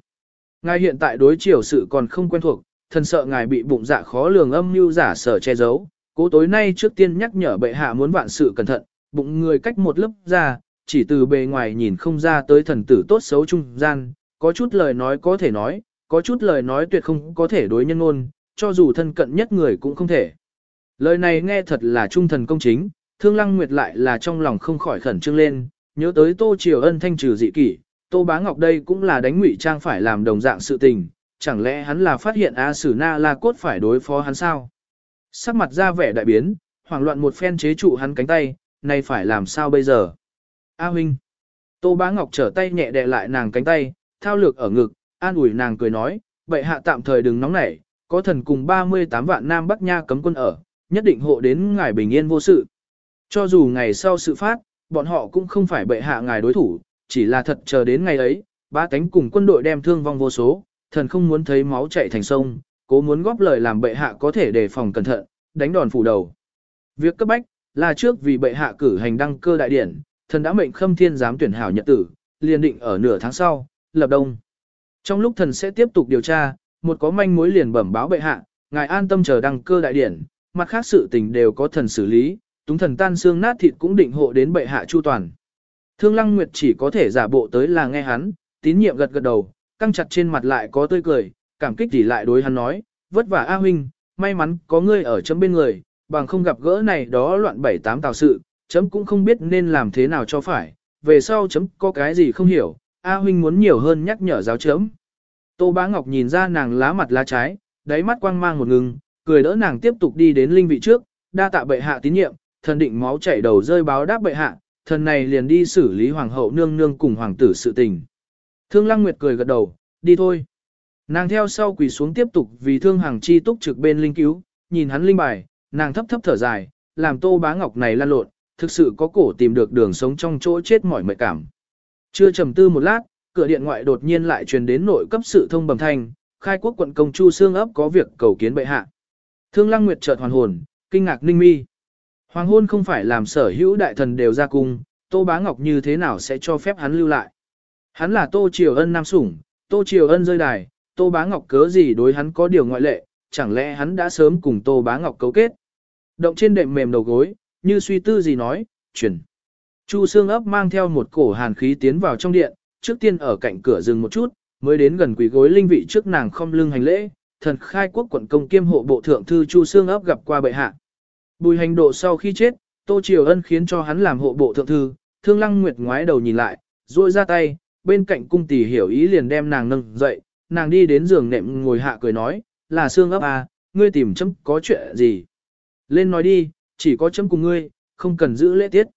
Ngài hiện tại đối chiều sự còn không quen thuộc, thần sợ ngài bị bụng dạ khó lường âm mưu giả sở che giấu. Cố tối nay trước tiên nhắc nhở bệ hạ muốn vạn sự cẩn thận, bụng người cách một lớp ra, chỉ từ bề ngoài nhìn không ra tới thần tử tốt xấu trung gian, có chút lời nói có thể nói, có chút lời nói tuyệt không có thể đối nhân ngôn, cho dù thân cận nhất người cũng không thể. Lời này nghe thật là trung thần công chính, thương lăng nguyệt lại là trong lòng không khỏi khẩn trương lên, nhớ tới tô triều ân thanh trừ dị kỷ, tô bá ngọc đây cũng là đánh ngụy trang phải làm đồng dạng sự tình, chẳng lẽ hắn là phát hiện A Sử Na La Cốt phải đối phó hắn sao? Sắc mặt ra vẻ đại biến, hoảng loạn một phen chế trụ hắn cánh tay, này phải làm sao bây giờ? A huynh. Tô Bá Ngọc trở tay nhẹ đè lại nàng cánh tay, thao lược ở ngực, an ủi nàng cười nói, vậy hạ tạm thời đừng nóng nảy, có thần cùng 38 vạn Nam Bắc Nha cấm quân ở, nhất định hộ đến ngài bình yên vô sự. Cho dù ngày sau sự phát, bọn họ cũng không phải bệ hạ ngài đối thủ, chỉ là thật chờ đến ngày ấy, ba tánh cùng quân đội đem thương vong vô số, thần không muốn thấy máu chảy thành sông, cố muốn góp lời làm bệ hạ có thể đề phòng cẩn thận, đánh đòn phủ đầu. Việc cấp bách là trước vì bệ hạ cử hành đăng cơ đại điển, thần đã mệnh khâm thiên giám tuyển hảo nhật tử, liền định ở nửa tháng sau, lập đông. Trong lúc thần sẽ tiếp tục điều tra, một có manh mối liền bẩm báo bệ hạ, ngài an tâm chờ đăng cơ đại điển, mặt khác sự tình đều có thần xử lý, túng thần tan xương nát thịt cũng định hộ đến bệ hạ chu toàn. Thương Lăng Nguyệt chỉ có thể giả bộ tới là nghe hắn, tín nhiệm gật gật đầu, căng chặt trên mặt lại có tươi cười, cảm kích thì lại đối hắn nói, vất vả A huynh, may mắn có ngươi ở chấm bên người, bằng không gặp gỡ này đó loạn bảy tám tào sự, chấm cũng không biết nên làm thế nào cho phải, về sau chấm có cái gì không hiểu, A huynh muốn nhiều hơn nhắc nhở giáo chấm. Tô Bá Ngọc nhìn ra nàng lá mặt lá trái, đáy mắt quang mang một ngừng, cười đỡ nàng tiếp tục đi đến linh vị trước, đa tạ bệ hạ tín nhiệm, thần định máu chảy đầu rơi báo đáp bệ hạ, thần này liền đi xử lý hoàng hậu nương nương cùng hoàng tử sự tình. Thương Lăng Nguyệt cười gật đầu, đi thôi. Nàng theo sau quỳ xuống tiếp tục vì thương hàng chi túc trực bên linh cứu, nhìn hắn linh bài, nàng thấp thấp thở dài, làm tô bá ngọc này lan lộn, thực sự có cổ tìm được đường sống trong chỗ chết mỏi mệt cảm. Chưa trầm tư một lát, cửa điện ngoại đột nhiên lại truyền đến nội cấp sự thông bẩm thanh, khai quốc quận công chu xương ấp có việc cầu kiến bệ hạ. Thương Lăng Nguyệt chợt hoàn hồn, kinh ngạc ninh mi. Hoàng hôn không phải làm sở hữu đại thần đều ra cung, Tô Bá Ngọc như thế nào sẽ cho phép hắn lưu lại. Hắn là Tô Triều Ân nam sủng, Tô Triều Ân rơi đài, Tô Bá Ngọc cớ gì đối hắn có điều ngoại lệ, chẳng lẽ hắn đã sớm cùng Tô Bá Ngọc cấu kết. Động trên đệm mềm đầu gối, như suy tư gì nói, chuyển. Chu xương ấp mang theo một cổ hàn khí tiến vào trong điện, trước tiên ở cạnh cửa dừng một chút, mới đến gần quỷ gối linh vị trước nàng không lưng hành lễ, thần khai quốc quận công kiêm hộ bộ thượng thư Chu xương ấp gặp qua bệ hạ. Bùi hành độ sau khi chết, Tô Triều Ân khiến cho hắn làm hộ bộ thượng thư, Thương Lăng Nguyệt ngoái đầu nhìn lại, duỗi ra tay, bên cạnh cung tỷ hiểu ý liền đem nàng nâng dậy, nàng đi đến giường nệm ngồi hạ cười nói, là xương ấp à, ngươi tìm chấm có chuyện gì. Lên nói đi, chỉ có chấm cùng ngươi, không cần giữ lễ tiết.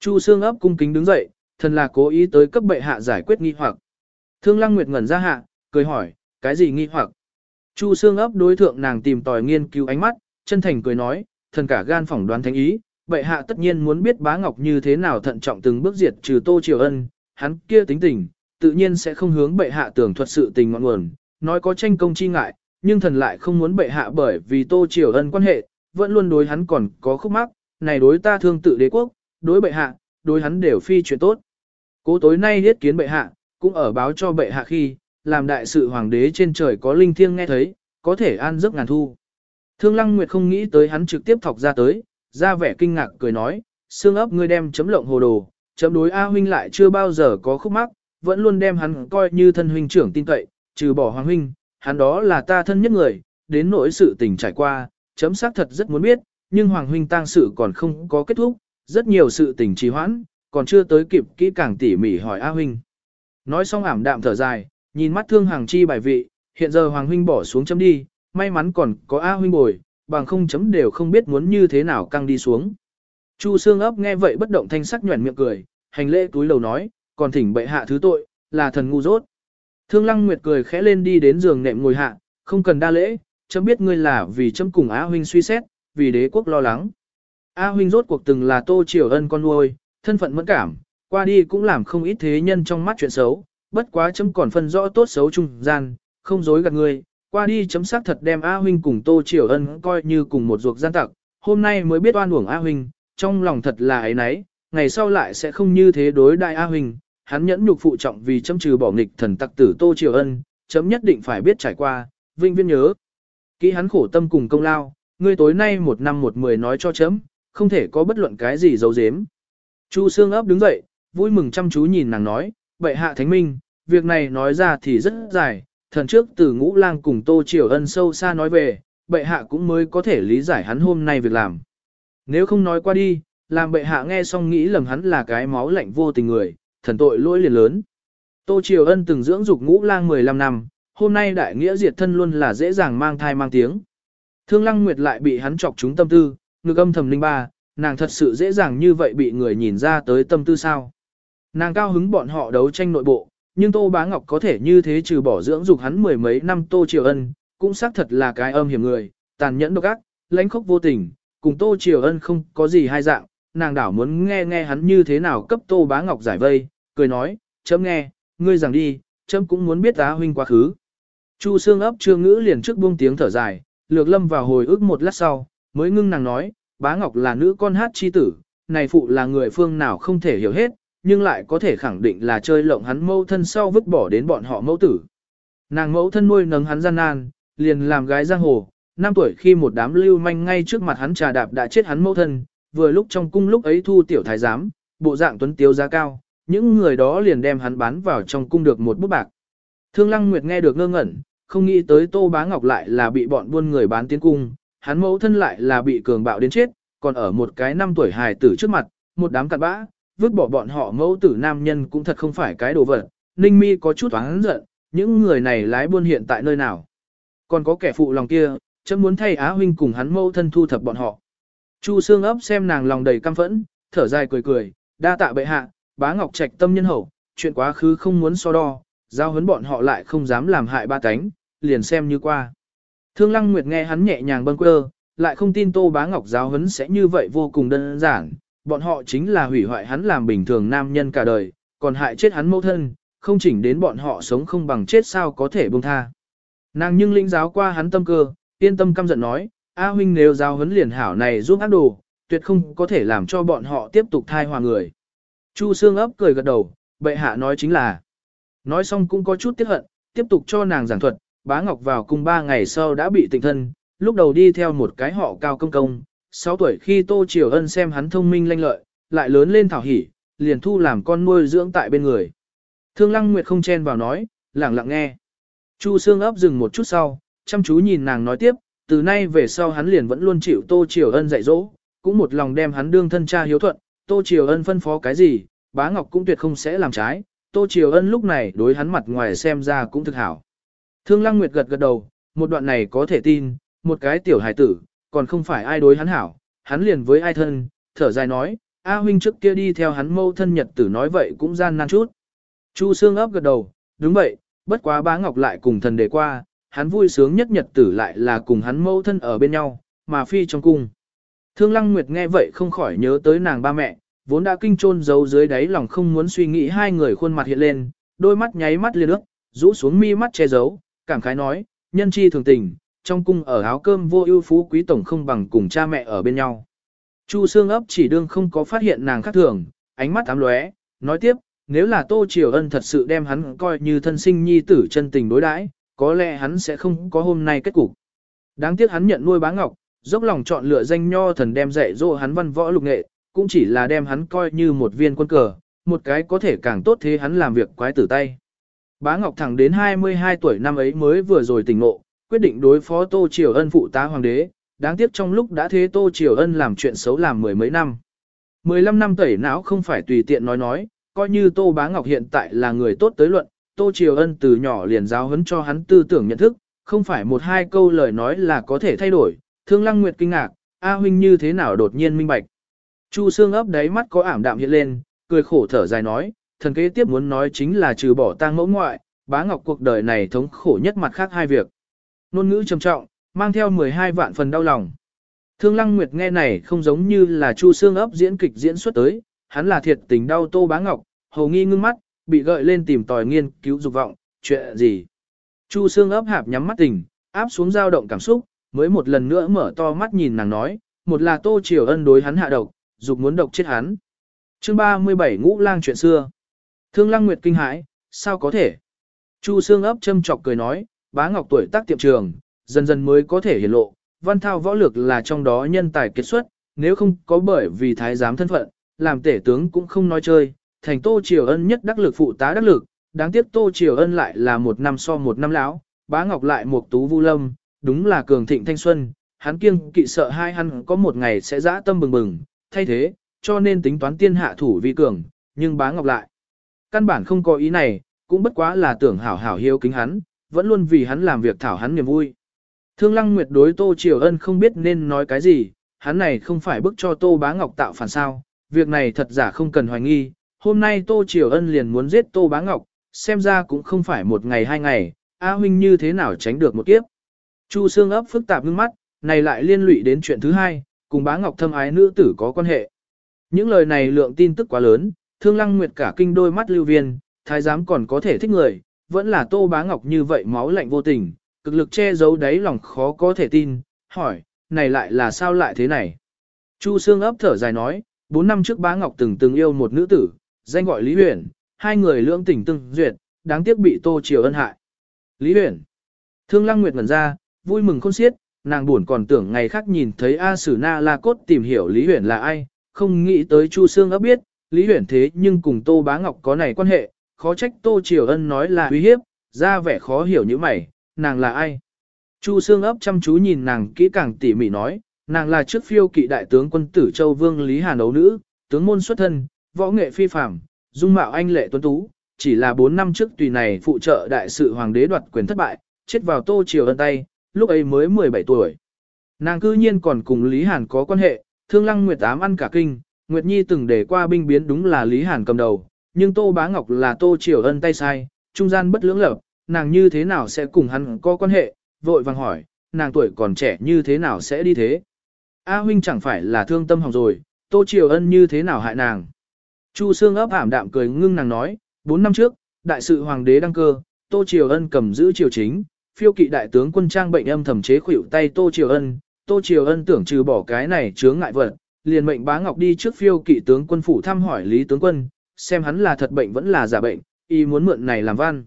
Chu xương ấp cung kính đứng dậy, thần là cố ý tới cấp bệ hạ giải quyết nghi hoặc. Thương Lăng Nguyệt ngẩn ra hạ, cười hỏi, cái gì nghi hoặc? Chu xương ấp đối thượng nàng tìm tòi nghiên cứu ánh mắt, chân thành cười nói, thần cả gan phỏng đoán thánh ý, bệ hạ tất nhiên muốn biết bá ngọc như thế nào thận trọng từng bước diệt trừ tô triều ân, hắn kia tính tình, tự nhiên sẽ không hướng bệ hạ tưởng thuật sự tình ngọn nguồn, nói có tranh công chi ngại, nhưng thần lại không muốn bệ hạ bởi vì tô triều ân quan hệ, vẫn luôn đối hắn còn có khúc mắc, này đối ta thương tự đế quốc, đối bệ hạ, đối hắn đều phi chuyện tốt. Cố tối nay thiết kiến bệ hạ, cũng ở báo cho bệ hạ khi, làm đại sự hoàng đế trên trời có linh thiêng nghe thấy, có thể an giấc ngàn thu. Thương Lăng Nguyệt không nghĩ tới hắn trực tiếp thọc ra tới, ra vẻ kinh ngạc cười nói, xương ấp ngươi đem chấm lộng hồ đồ, chấm đối A huynh lại chưa bao giờ có khúc mắc, vẫn luôn đem hắn coi như thân huynh trưởng tin cậy, trừ bỏ hoàng huynh, hắn đó là ta thân nhất người, đến nỗi sự tình trải qua, chấm xác thật rất muốn biết, nhưng hoàng huynh tang sự còn không có kết thúc, rất nhiều sự tình trì hoãn, còn chưa tới kịp kỹ càng tỉ mỉ hỏi A huynh. Nói xong ảm đạm thở dài, nhìn mắt thương hàng chi bài vị, hiện giờ hoàng huynh bỏ xuống chấm đi, may mắn còn có A huynh bồi, bằng không chấm đều không biết muốn như thế nào căng đi xuống. Chu xương ấp nghe vậy bất động thanh sắc nhuẩn miệng cười, hành lễ túi lầu nói, còn thỉnh bệ hạ thứ tội, là thần ngu dốt. Thương Lăng Nguyệt cười khẽ lên đi đến giường nệm ngồi hạ, không cần đa lễ, chấm biết ngươi là vì chấm cùng Á huynh suy xét, vì đế quốc lo lắng. A huynh rốt cuộc từng là Tô Triều Ân con nuôi, thân phận mẫn cảm, qua đi cũng làm không ít thế nhân trong mắt chuyện xấu, bất quá chấm còn phân rõ tốt xấu trung gian, không dối gạt ngươi, qua đi chấm xác thật đem A huynh cùng Tô Triều Ân coi như cùng một ruột gian tặc, hôm nay mới biết oan uổng A huynh, trong lòng thật là ấy nấy, ngày sau lại sẽ không như thế đối đại A huynh, hắn nhẫn nhục phụ trọng vì chấm trừ bỏ nghịch thần tặc tử Tô Triều Ân, chấm nhất định phải biết trải qua, vinh viên nhớ. Kỹ hắn khổ tâm cùng công lao, ngươi tối nay một năm một mười nói cho chấm, không thể có bất luận cái gì giấu giếm. Chu Sương ấp đứng dậy, vui mừng chăm chú nhìn nàng nói, bệ hạ thánh minh, việc này nói ra thì rất dài, thần trước từ ngũ lang cùng Tô Triều Ân sâu xa nói về, bệ hạ cũng mới có thể lý giải hắn hôm nay việc làm. Nếu không nói qua đi, làm bệ hạ nghe xong nghĩ lầm hắn là cái máu lạnh vô tình người, thần tội lỗi liền lớn. Tô Triều Ân từng dưỡng dục ngũ lang 15 năm, hôm nay đại nghĩa diệt thân luôn là dễ dàng mang thai mang tiếng. Thương Lăng Nguyệt lại bị hắn chọc trúng tâm tư, ngực âm thầm linh ba, nàng thật sự dễ dàng như vậy bị người nhìn ra tới tâm tư sao. Nàng cao hứng bọn họ đấu tranh nội bộ, nhưng Tô Bá Ngọc có thể như thế trừ bỏ dưỡng dục hắn mười mấy năm Tô Triều Ân, cũng xác thật là cái âm hiểm người, tàn nhẫn độc ác, lãnh khốc vô tình, cùng Tô Triều Ân không có gì hai dạng, nàng đảo muốn nghe nghe hắn như thế nào cấp Tô Bá Ngọc giải vây, cười nói, chấm nghe, ngươi rằng đi, chấm cũng muốn biết Á huynh quá khứ. Chu xương ấp trương ngữ liền trước buông tiếng thở dài, lược lâm vào hồi ức một lát sau, mới ngưng nàng nói, bá ngọc là nữ con hát chi tử, này phụ là người phương nào không thể hiểu hết, nhưng lại có thể khẳng định là chơi lộng hắn mâu thân sau vứt bỏ đến bọn họ mẫu tử. Nàng mẫu thân nuôi nấng hắn gian nan, liền làm gái giang hồ, năm tuổi khi một đám lưu manh ngay trước mặt hắn trà đạp đã chết hắn mẫu thân, vừa lúc trong cung lúc ấy thu tiểu thái giám, bộ dạng tuấn tiếu giá cao, những người đó liền đem hắn bán vào trong cung được một bút bạc. Thương Lăng Nguyệt nghe được ngơ ngẩn, không nghĩ tới Tô Bá Ngọc lại là bị bọn buôn người bán tiến cung, hắn mẫu thân lại là bị cường bạo đến chết, còn ở một cái năm tuổi hài tử trước mặt, một đám cặn bã, vứt bỏ bọn họ mẫu tử nam nhân cũng thật không phải cái đồ vật. Ninh Mi có chút oán giận, những người này lái buôn hiện tại nơi nào? Còn có kẻ phụ lòng kia, chấm muốn thay Á huynh cùng hắn mẫu thân thu thập bọn họ. Chu Sương ấp xem nàng lòng đầy căm phẫn, thở dài cười cười, đa tạ bệ hạ, bá ngọc trạch tâm nhân hậu, chuyện quá khứ không muốn so đo, giao huấn bọn họ lại không dám làm hại ba cánh, liền xem như qua. Thương Lăng Nguyệt nghe hắn nhẹ nhàng bâng quơ, lại không tin Tô Bá Ngọc giáo huấn sẽ như vậy vô cùng đơn giản, bọn họ chính là hủy hoại hắn làm bình thường nam nhân cả đời, còn hại chết hắn mẫu thân, không chỉnh đến bọn họ sống không bằng chết sao có thể buông tha. Nàng nhưng linh giáo qua hắn tâm cơ, yên tâm căm giận nói, A huynh nếu giáo huấn liền hảo này giúp ác đồ, tuyệt không có thể làm cho bọn họ tiếp tục thai hòa người. Chu Sương ấp cười gật đầu, bệ hạ nói chính là. Nói xong cũng có chút tiếc hận, tiếp tục cho nàng giảng thuật, bá ngọc vào cung ba ngày sau đã bị tịnh thân, lúc đầu đi theo một cái họ cao công công, 6 tuổi khi Tô Triều Ân xem hắn thông minh lanh lợi, lại lớn lên thảo hỉ, liền thu làm con nuôi dưỡng tại bên người. Thương Lăng Nguyệt không chen vào nói, lặng lặng nghe. Chu Sương ấp dừng một chút sau, chăm chú nhìn nàng nói tiếp, từ nay về sau hắn liền vẫn luôn chịu Tô Triều Ân dạy dỗ, cũng một lòng đem hắn đương thân cha hiếu thuận, Tô Triều Ân phân phó cái gì, bá ngọc cũng tuyệt không sẽ làm trái, Tô Triều Ân lúc này đối hắn mặt ngoài xem ra cũng thực hảo. Thương Lăng Nguyệt gật gật đầu, một đoạn này có thể tin, một cái tiểu hài tử, còn không phải ai đối hắn hảo, hắn liền với ai thân, thở dài nói, A huynh trước kia đi theo hắn mâu thân nhật tử nói vậy cũng gian nan chút. Chu Sương ấp gật đầu, đúng vậy, bất quá bá ngọc lại cùng thần đề qua, hắn vui sướng nhất nhật tử lại là cùng hắn mâu thân ở bên nhau, mà phi trong cung. Thương Lăng Nguyệt nghe vậy không khỏi nhớ tới nàng ba mẹ, vốn đã kinh chôn giấu dưới đáy lòng không muốn suy nghĩ hai người khuôn mặt hiện lên, đôi mắt nháy mắt liên ước, rũ xuống mi mắt che giấu, cảm khái nói, nhân chi thường tình, trong cung ở áo cơm vô ưu phú quý tổng không bằng cùng cha mẹ ở bên nhau. Chu Sương ấp chỉ đương không có phát hiện nàng khác thường, ánh mắt ám lóe, nói tiếp, nếu là Tô Triều Ân thật sự đem hắn coi như thân sinh nhi tử chân tình đối đãi, có lẽ hắn sẽ không có hôm nay kết cục. Đáng tiếc hắn nhận nuôi bá ngọc, dốc lòng chọn lựa danh nho thần đem dạy dỗ hắn văn võ lục nghệ, cũng chỉ là đem hắn coi như một viên quân cờ, một cái có thể càng tốt thế hắn làm việc quái tử tay. Bá Ngọc thẳng đến 22 tuổi năm ấy mới vừa rồi tỉnh ngộ, quyết định đối phó Tô Triều Ân phụ tá hoàng đế, đáng tiếc trong lúc đã thế Tô Triều Ân làm chuyện xấu làm mười mấy năm. 15 năm tẩy não không phải tùy tiện nói nói, coi như Tô Bá Ngọc hiện tại là người tốt tới luận, Tô Triều Ân từ nhỏ liền giáo huấn cho hắn tư tưởng nhận thức, không phải một hai câu lời nói là có thể thay đổi. Thương Lăng Nguyệt kinh ngạc, A huynh như thế nào đột nhiên minh bạch. Chu Sương ấp đáy mắt có ảm đạm hiện lên, cười khổ thở dài nói, thần kế tiếp muốn nói chính là trừ bỏ tang mẫu ngoại, bá ngọc cuộc đời này thống khổ nhất mặt khác hai việc. Nôn ngữ trầm trọng, mang theo 12 vạn phần đau lòng. Thương Lăng Nguyệt nghe này không giống như là Chu Sương ấp diễn kịch diễn xuất tới, hắn là thiệt tình đau Tô Bá Ngọc, hầu nghi ngưng mắt, bị gợi lên tìm tòi nghiên cứu dục vọng, chuyện gì. Chu Sương ấp hạp nhắm mắt tỉnh, áp xuống dao động cảm xúc, mới một lần nữa mở to mắt nhìn nàng nói, một là Tô Triều Ân đối hắn hạ độc, dục muốn độc chết hắn. Chương 37 Ngũ Lang chuyện xưa. Thương Lăng Nguyệt kinh hãi, sao có thể? Chu Sương ấp châm chọc cười nói, bá ngọc tuổi tác tiệm trường, dần dần mới có thể hiển lộ, văn thao võ lược là trong đó nhân tài kết xuất, nếu không có bởi vì thái giám thân phận, làm tể tướng cũng không nói chơi, thành Tô Triều Ân nhất đắc lực phụ tá đắc lực, đáng tiếc Tô Triều Ân lại là một năm so một năm lão, bá ngọc lại một tú vu lâm, đúng là cường thịnh thanh xuân, hắn kiêng kỵ sợ hai hắn có một ngày sẽ dã tâm bừng bừng, thay thế, cho nên tính toán tiên hạ thủ vi cường, nhưng bá ngọc lại. Căn bản không có ý này, cũng bất quá là tưởng hảo hảo hiếu kính hắn, vẫn luôn vì hắn làm việc thảo hắn niềm vui. Thương Lăng Nguyệt đối Tô Triều Ân không biết nên nói cái gì, hắn này không phải bức cho Tô Bá Ngọc tạo phản sao, việc này thật giả không cần hoài nghi, hôm nay Tô Triều Ân liền muốn giết Tô Bá Ngọc, xem ra cũng không phải một ngày hai ngày, A huynh như thế nào tránh được một kiếp. Chu Sương ấp phức tạp ngưng mắt, này lại liên lụy đến chuyện thứ hai, cùng Bá Ngọc thâm ái nữ tử có quan hệ. Những lời này lượng tin tức quá lớn, Thương Lăng Nguyệt cả kinh đôi mắt lưu viên, thái giám còn có thể thích người, vẫn là Tô Bá Ngọc như vậy máu lạnh vô tình, cực lực che giấu đáy lòng khó có thể tin, hỏi, này lại là sao lại thế này? Chu Sương ấp thở dài nói, 4 năm trước Bá Ngọc từng từng yêu một nữ tử, danh gọi Lý Huyền, hai người lưỡng tình tương duyệt, đáng tiếc bị Tô Triều ân hại. Lý Huyền. Thương Lăng Nguyệt ngẩn ra, vui mừng khôn xiết, nàng buồn còn tưởng ngày khác nhìn thấy A Sử Na La Cốt tìm hiểu Lý Huyền là ai, không nghĩ tới Chu Sương ấp biết, Lý Huyền thế nhưng cùng Tô Bá Ngọc có này quan hệ, khó trách Tô Triều Ân nói là uy hiếp, ra vẻ khó hiểu như mày, nàng là ai? Chu Sương ấp chăm chú nhìn nàng kỹ càng tỉ mỉ nói, nàng là trước phiêu kỵ đại tướng quân tử Châu Vương Lý Hàn ấu nữ, tướng môn xuất thân, võ nghệ phi phàm, dung mạo anh lệ tuấn tú, chỉ là 4 năm trước tùy này phụ trợ đại sự hoàng đế đoạt quyền thất bại, chết vào Tô Triều Ân tay, lúc ấy mới 17 tuổi. Nàng cư nhiên còn cùng Lý Hàn có quan hệ, thương lăng Nguyệt ám ăn cả kinh, Nguyệt Nhi từng để qua binh biến đúng là Lý Hàn cầm đầu, nhưng Tô Bá Ngọc là Tô Triều Ân tay sai, trung gian bất lưỡng lập, nàng như thế nào sẽ cùng hắn có quan hệ, vội vàng hỏi, nàng tuổi còn trẻ như thế nào sẽ đi thế. A huynh chẳng phải là thương tâm hỏng rồi, Tô Triều Ân như thế nào hại nàng. Chu Sương ấp ảm đạm cười ngưng nàng nói, 4 năm trước, đại sự hoàng đế đăng cơ, Tô Triều Ân cầm giữ triều chính, phiêu kỵ đại tướng quân trang bệnh âm thầm chế khuỷu tay Tô Triều Ân, Tô Triều Ân tưởng trừ bỏ cái này chướng ngại vật, liền mệnh bá ngọc đi trước phiêu kỵ tướng quân phủ thăm hỏi Lý tướng quân, xem hắn là thật bệnh vẫn là giả bệnh, y muốn mượn này làm văn.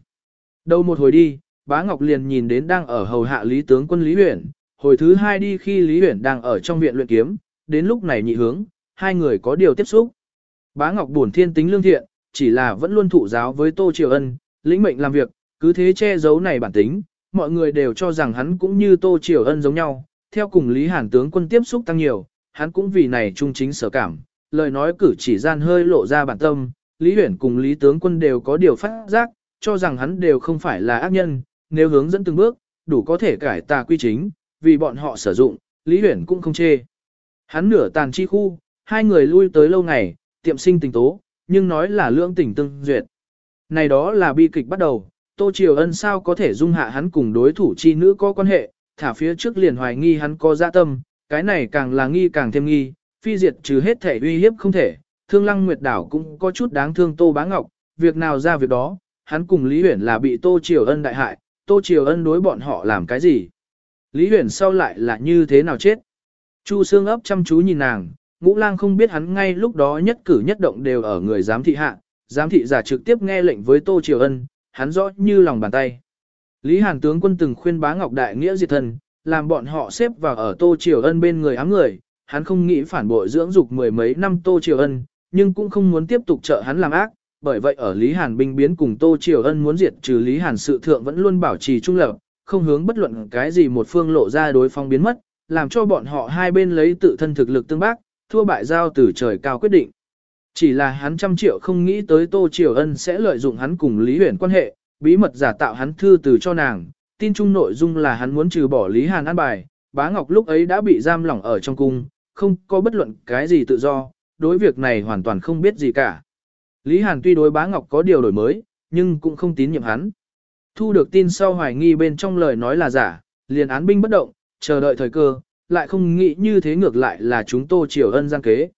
Đầu một hồi đi, bá ngọc liền nhìn đến đang ở hầu hạ Lý tướng quân Lý Huyển, hồi thứ hai đi khi Lý Huyển đang ở trong viện luyện kiếm, đến lúc này nhị hướng, hai người có điều tiếp xúc. Bá ngọc buồn thiên tính lương thiện, chỉ là vẫn luôn thụ giáo với Tô Triều Ân, lĩnh mệnh làm việc, cứ thế che giấu này bản tính, mọi người đều cho rằng hắn cũng như Tô Triều Ân giống nhau, theo cùng Lý Hàn tướng quân tiếp xúc tăng nhiều, hắn cũng vì này trung chính sở cảm, lời nói cử chỉ gian hơi lộ ra bản tâm, Lý Huyển cùng Lý tướng quân đều có điều phát giác, cho rằng hắn đều không phải là ác nhân, nếu hướng dẫn từng bước, đủ có thể cải tà quy chính, vì bọn họ sử dụng, Lý Huyển cũng không chê. Hắn nửa tàn chi khu, hai người lui tới lâu ngày, tiệm sinh tình tố, nhưng nói là lưỡng tình tương duyệt. Này đó là bi kịch bắt đầu, Tô Triều Ân sao có thể dung hạ hắn cùng đối thủ chi nữ có quan hệ, thả phía trước liền hoài nghi hắn có dạ tâm, cái này càng là nghi càng thêm nghi, phi diệt trừ hết thể uy hiếp không thể, thương lăng nguyệt đảo cũng có chút đáng thương Tô Bá Ngọc, việc nào ra việc đó, hắn cùng Lý Huyển là bị Tô Triều Ân đại hại, Tô Triều Ân đối bọn họ làm cái gì? Lý Huyển sau lại là như thế nào chết? Chu Sương ấp chăm chú nhìn nàng, ngũ lang không biết hắn ngay lúc đó nhất cử nhất động đều ở người giám thị hạ, giám thị giả trực tiếp nghe lệnh với Tô Triều Ân, hắn rõ như lòng bàn tay. Lý Hàn tướng quân từng khuyên bá ngọc đại nghĩa diệt thần, làm bọn họ xếp vào ở Tô Triều Ân bên người ám người, hắn không nghĩ phản bội dưỡng dục mười mấy năm Tô Triều Ân, nhưng cũng không muốn tiếp tục trợ hắn làm ác, bởi vậy ở Lý Hàn binh biến cùng Tô Triều Ân muốn diệt trừ Lý Hàn sự thượng vẫn luôn bảo trì trung lập, không hướng bất luận cái gì một phương lộ ra đối phong biến mất, làm cho bọn họ hai bên lấy tự thân thực lực tương bác, thua bại giao từ trời cao quyết định. Chỉ là hắn trăm triệu không nghĩ tới Tô Triều Ân sẽ lợi dụng hắn cùng Lý Huyền quan hệ, bí mật giả tạo hắn thư từ cho nàng, tin chung nội dung là hắn muốn trừ bỏ Lý Hàn an bài, bá ngọc lúc ấy đã bị giam lỏng ở trong cung, không có bất luận cái gì tự do, đối việc này hoàn toàn không biết gì cả. Lý Hàn tuy đối bá ngọc có điều đổi mới, nhưng cũng không tín nhiệm hắn. Thu được tin sau hoài nghi bên trong lời nói là giả, liền án binh bất động, chờ đợi thời cơ, lại không nghĩ như thế ngược lại là chúng Tô Triều Ân gian kế.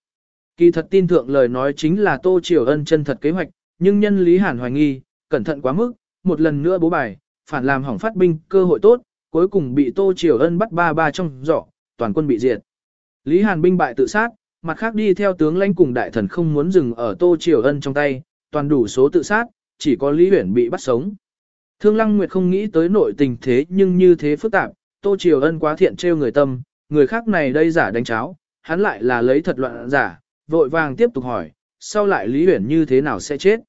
Kỳ thật tin thượng lời nói chính là Tô Triều Ân chân thật kế hoạch, nhưng nhân Lý Hàn hoài nghi, cẩn thận quá mức, một lần nữa bố bài, phản làm hỏng phát binh, cơ hội tốt, cuối cùng bị Tô Triều Ân bắt ba ba trong giỏ, toàn quân bị diệt. Lý Hàn binh bại tự sát, mặt khác đi theo tướng lãnh cùng đại thần không muốn dừng ở Tô Triều Ân trong tay, toàn đủ số tự sát, chỉ có Lý Huyển bị bắt sống. Thương Lăng Nguyệt không nghĩ tới nội tình thế nhưng như thế phức tạp, Tô Triều Ân quá thiện trêu người tâm, người khác này đây giả đánh cháo, hắn lại là lấy thật loạn giả, vội vàng tiếp tục hỏi, sau lại Lý Huyển như thế nào sẽ chết.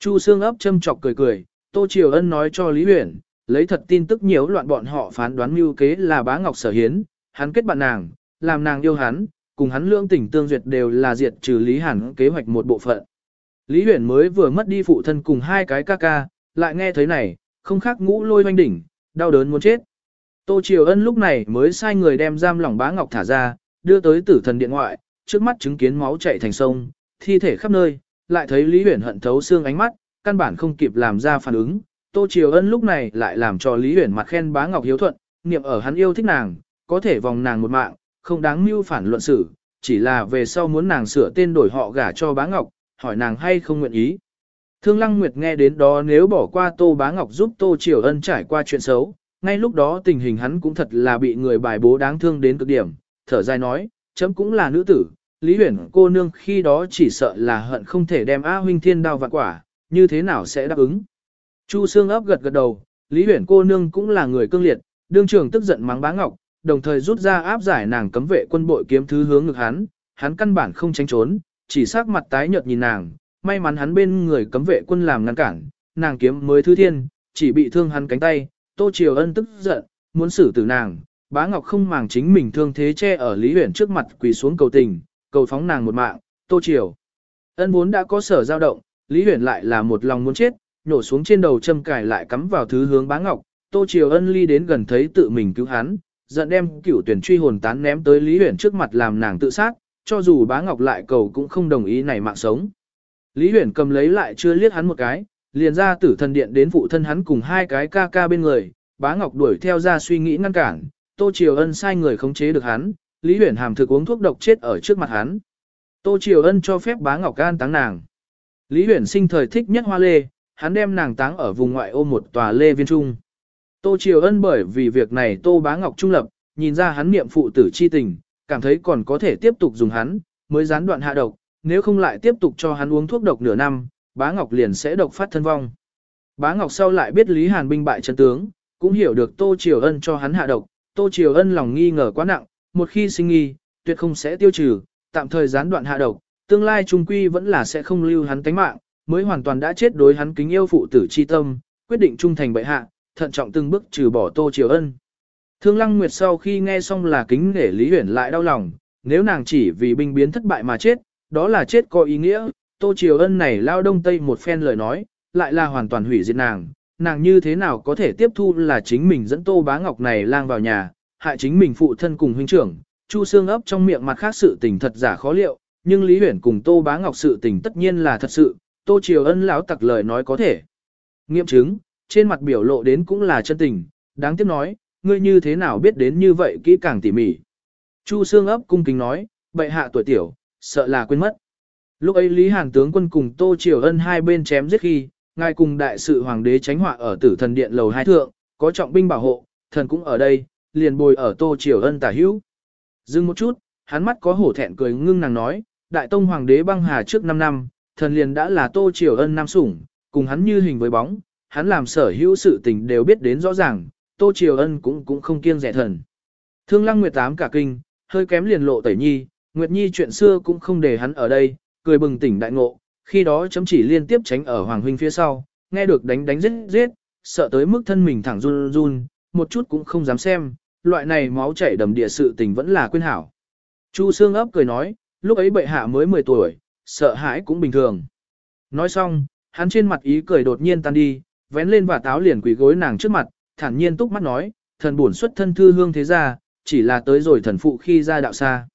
Chu Sương ấp châm chọc cười cười, Tô Triều Ân nói cho Lý Huyển, lấy thật tin tức nhiễu loạn bọn họ phán đoán mưu kế là bá ngọc sở hiến, hắn kết bạn nàng, làm nàng yêu hắn, cùng hắn lương tình tương duyệt đều là diệt trừ Lý Hàn kế hoạch một bộ phận. Lý Huyền mới vừa mất đi phụ thân cùng hai cái ca ca, lại nghe thấy này, không khác ngũ lôi hoanh đỉnh, đau đớn muốn chết. Tô Triều Ân lúc này mới sai người đem giam lỏng bá ngọc thả ra, đưa tới tử thần điện ngoại, trước mắt chứng kiến máu chảy thành sông, thi thể khắp nơi, lại thấy Lý Huyền hận thấu xương ánh mắt, căn bản không kịp làm ra phản ứng. Tô Triều Ân lúc này lại làm cho Lý Huyền mặt khen bá ngọc hiếu thuận, niệm ở hắn yêu thích nàng, có thể vòng nàng một mạng, không đáng mưu phản luận xử, chỉ là về sau muốn nàng sửa tên đổi họ gả cho bá ngọc, hỏi nàng hay không nguyện ý. Thương Lăng Nguyệt nghe đến đó nếu bỏ qua Tô Bá Ngọc giúp Tô Triều Ân trải qua chuyện xấu, ngay lúc đó tình hình hắn cũng thật là bị người bài bố đáng thương đến cực điểm, thở dài nói, chấm cũng là nữ tử, Lý Huyền cô nương khi đó chỉ sợ là hận không thể đem A huynh thiên đao vạn quả, như thế nào sẽ đáp ứng. Chu Sương ấp gật gật đầu, Lý Huyền cô nương cũng là người cương liệt, đương trường tức giận mắng bá ngọc, đồng thời rút ra áp giải nàng cấm vệ quân bội kiếm thứ hướng ngực hắn, hắn căn bản không tránh trốn, chỉ sắc mặt tái nhợt nhìn nàng, may mắn hắn bên người cấm vệ quân làm ngăn cản, nàng kiếm mới thứ thiên, chỉ bị thương hắn cánh tay, Tô Triều Ân tức giận, muốn xử tử nàng, bá ngọc không màng chính mình thương thế che ở Lý Huyền trước mặt quỳ xuống cầu tình, cầu phóng nàng một mạng, Tô Triều. Ân vốn đã có sở dao động, Lý Huyền lại là một lòng muốn chết, nhổ xuống trên đầu châm cài lại cắm vào thứ hướng bá ngọc, Tô Triều Ân ly đến gần thấy tự mình cứu hắn, giận đem cửu tuyển truy hồn tán ném tới Lý Huyền trước mặt làm nàng tự sát, cho dù bá ngọc lại cầu cũng không đồng ý này mạng sống. Lý Huyền cầm lấy lại chưa liếc hắn một cái, liền ra tử thần điện đến phụ thân hắn cùng hai cái ca ca bên người, bá ngọc đuổi theo ra suy nghĩ ngăn cản, Tô Triều Ân sai người khống chế được hắn, Lý Huyền hàm thực uống thuốc độc chết ở trước mặt hắn. Tô Triều Ân cho phép bá ngọc can táng nàng. Lý Huyền sinh thời thích nhất hoa lê, hắn đem nàng táng ở vùng ngoại ô một tòa lê viên trung. Tô Triều Ân bởi vì việc này Tô Bá Ngọc trung lập, nhìn ra hắn niệm phụ tử chi tình, cảm thấy còn có thể tiếp tục dùng hắn, mới gián đoạn hạ độc, nếu không lại tiếp tục cho hắn uống thuốc độc nửa năm, Bá Ngọc liền sẽ độc phát thân vong. Bá Ngọc sau lại biết Lý Hàn binh bại chân tướng, cũng hiểu được Tô Triều Ân cho hắn hạ độc, Tô Triều Ân lòng nghi ngờ quá nặng, một khi sinh nghi, tuyệt không sẽ tiêu trừ, tạm thời gián đoạn hạ độc, tương lai trung quy vẫn là sẽ không lưu hắn tánh mạng, mới hoàn toàn đã chết đối hắn kính yêu phụ tử chi tâm, quyết định trung thành bệ hạ, thận trọng từng bước trừ bỏ Tô Triều Ân. Thương Lăng Nguyệt sau khi nghe xong là kính để Lý Huyền lại đau lòng, nếu nàng chỉ vì binh biến thất bại mà chết, đó là chết có ý nghĩa, Tô Triều Ân này lao đông tây một phen lời nói, lại là hoàn toàn hủy diệt nàng, nàng như thế nào có thể tiếp thu là chính mình dẫn Tô Bá Ngọc này lang vào nhà, hại chính mình phụ thân cùng huynh trưởng, Chu Xương ấp trong miệng mặt khác sự tình thật giả khó liệu, nhưng Lý Huyền cùng Tô Bá Ngọc sự tình tất nhiên là thật sự, Tô Triều Ân lão tặc lời nói có thể. Nghiệm chứng, trên mặt biểu lộ đến cũng là chân tình, đáng tiếc nói, ngươi như thế nào biết đến như vậy kỹ càng tỉ mỉ. Chu Sương ấp cung kính nói, bệ hạ tuổi tiểu, sợ là quên mất. Lúc ấy Lý Hàn tướng quân cùng Tô Triều Ân hai bên chém giết khi, ngài cùng đại sự hoàng đế tránh họa ở tử thần điện lầu hai thượng, có trọng binh bảo hộ, thần cũng ở đây, liền bồi ở Tô Triều Ân tả hữu. Dừng một chút, hắn mắt có hổ thẹn cười ngưng nàng nói, đại tông hoàng đế băng hà trước 5 năm, thần liền đã là Tô Triều Ân nam sủng, cùng hắn như hình với bóng, hắn làm sở hữu sự tình đều biết đến rõ ràng, Tô Triều Ân cũng cũng không kiêng rẻ thần. Thương Lăng Nguyệt tám cả kinh, hơi kém liền lộ tẩy nhi, Nguyệt Nhi chuyện xưa cũng không để hắn ở đây, cười bừng tỉnh đại ngộ, khi đó chấm chỉ liên tiếp tránh ở Hoàng huynh phía sau, nghe được đánh đánh giết giết, sợ tới mức thân mình thẳng run run, một chút cũng không dám xem, loại này máu chảy đầm địa sự tình vẫn là quên hảo. Chu Sương ấp cười nói, lúc ấy bệ hạ mới 10 tuổi, sợ hãi cũng bình thường. Nói xong, hắn trên mặt ý cười đột nhiên tan đi, vén lên và táo liền quỳ gối nàng trước mặt, thản nhiên túc mắt nói, thần bổn xuất thân thư hương thế gia, chỉ là tới rồi thần phụ khi ra đạo xa.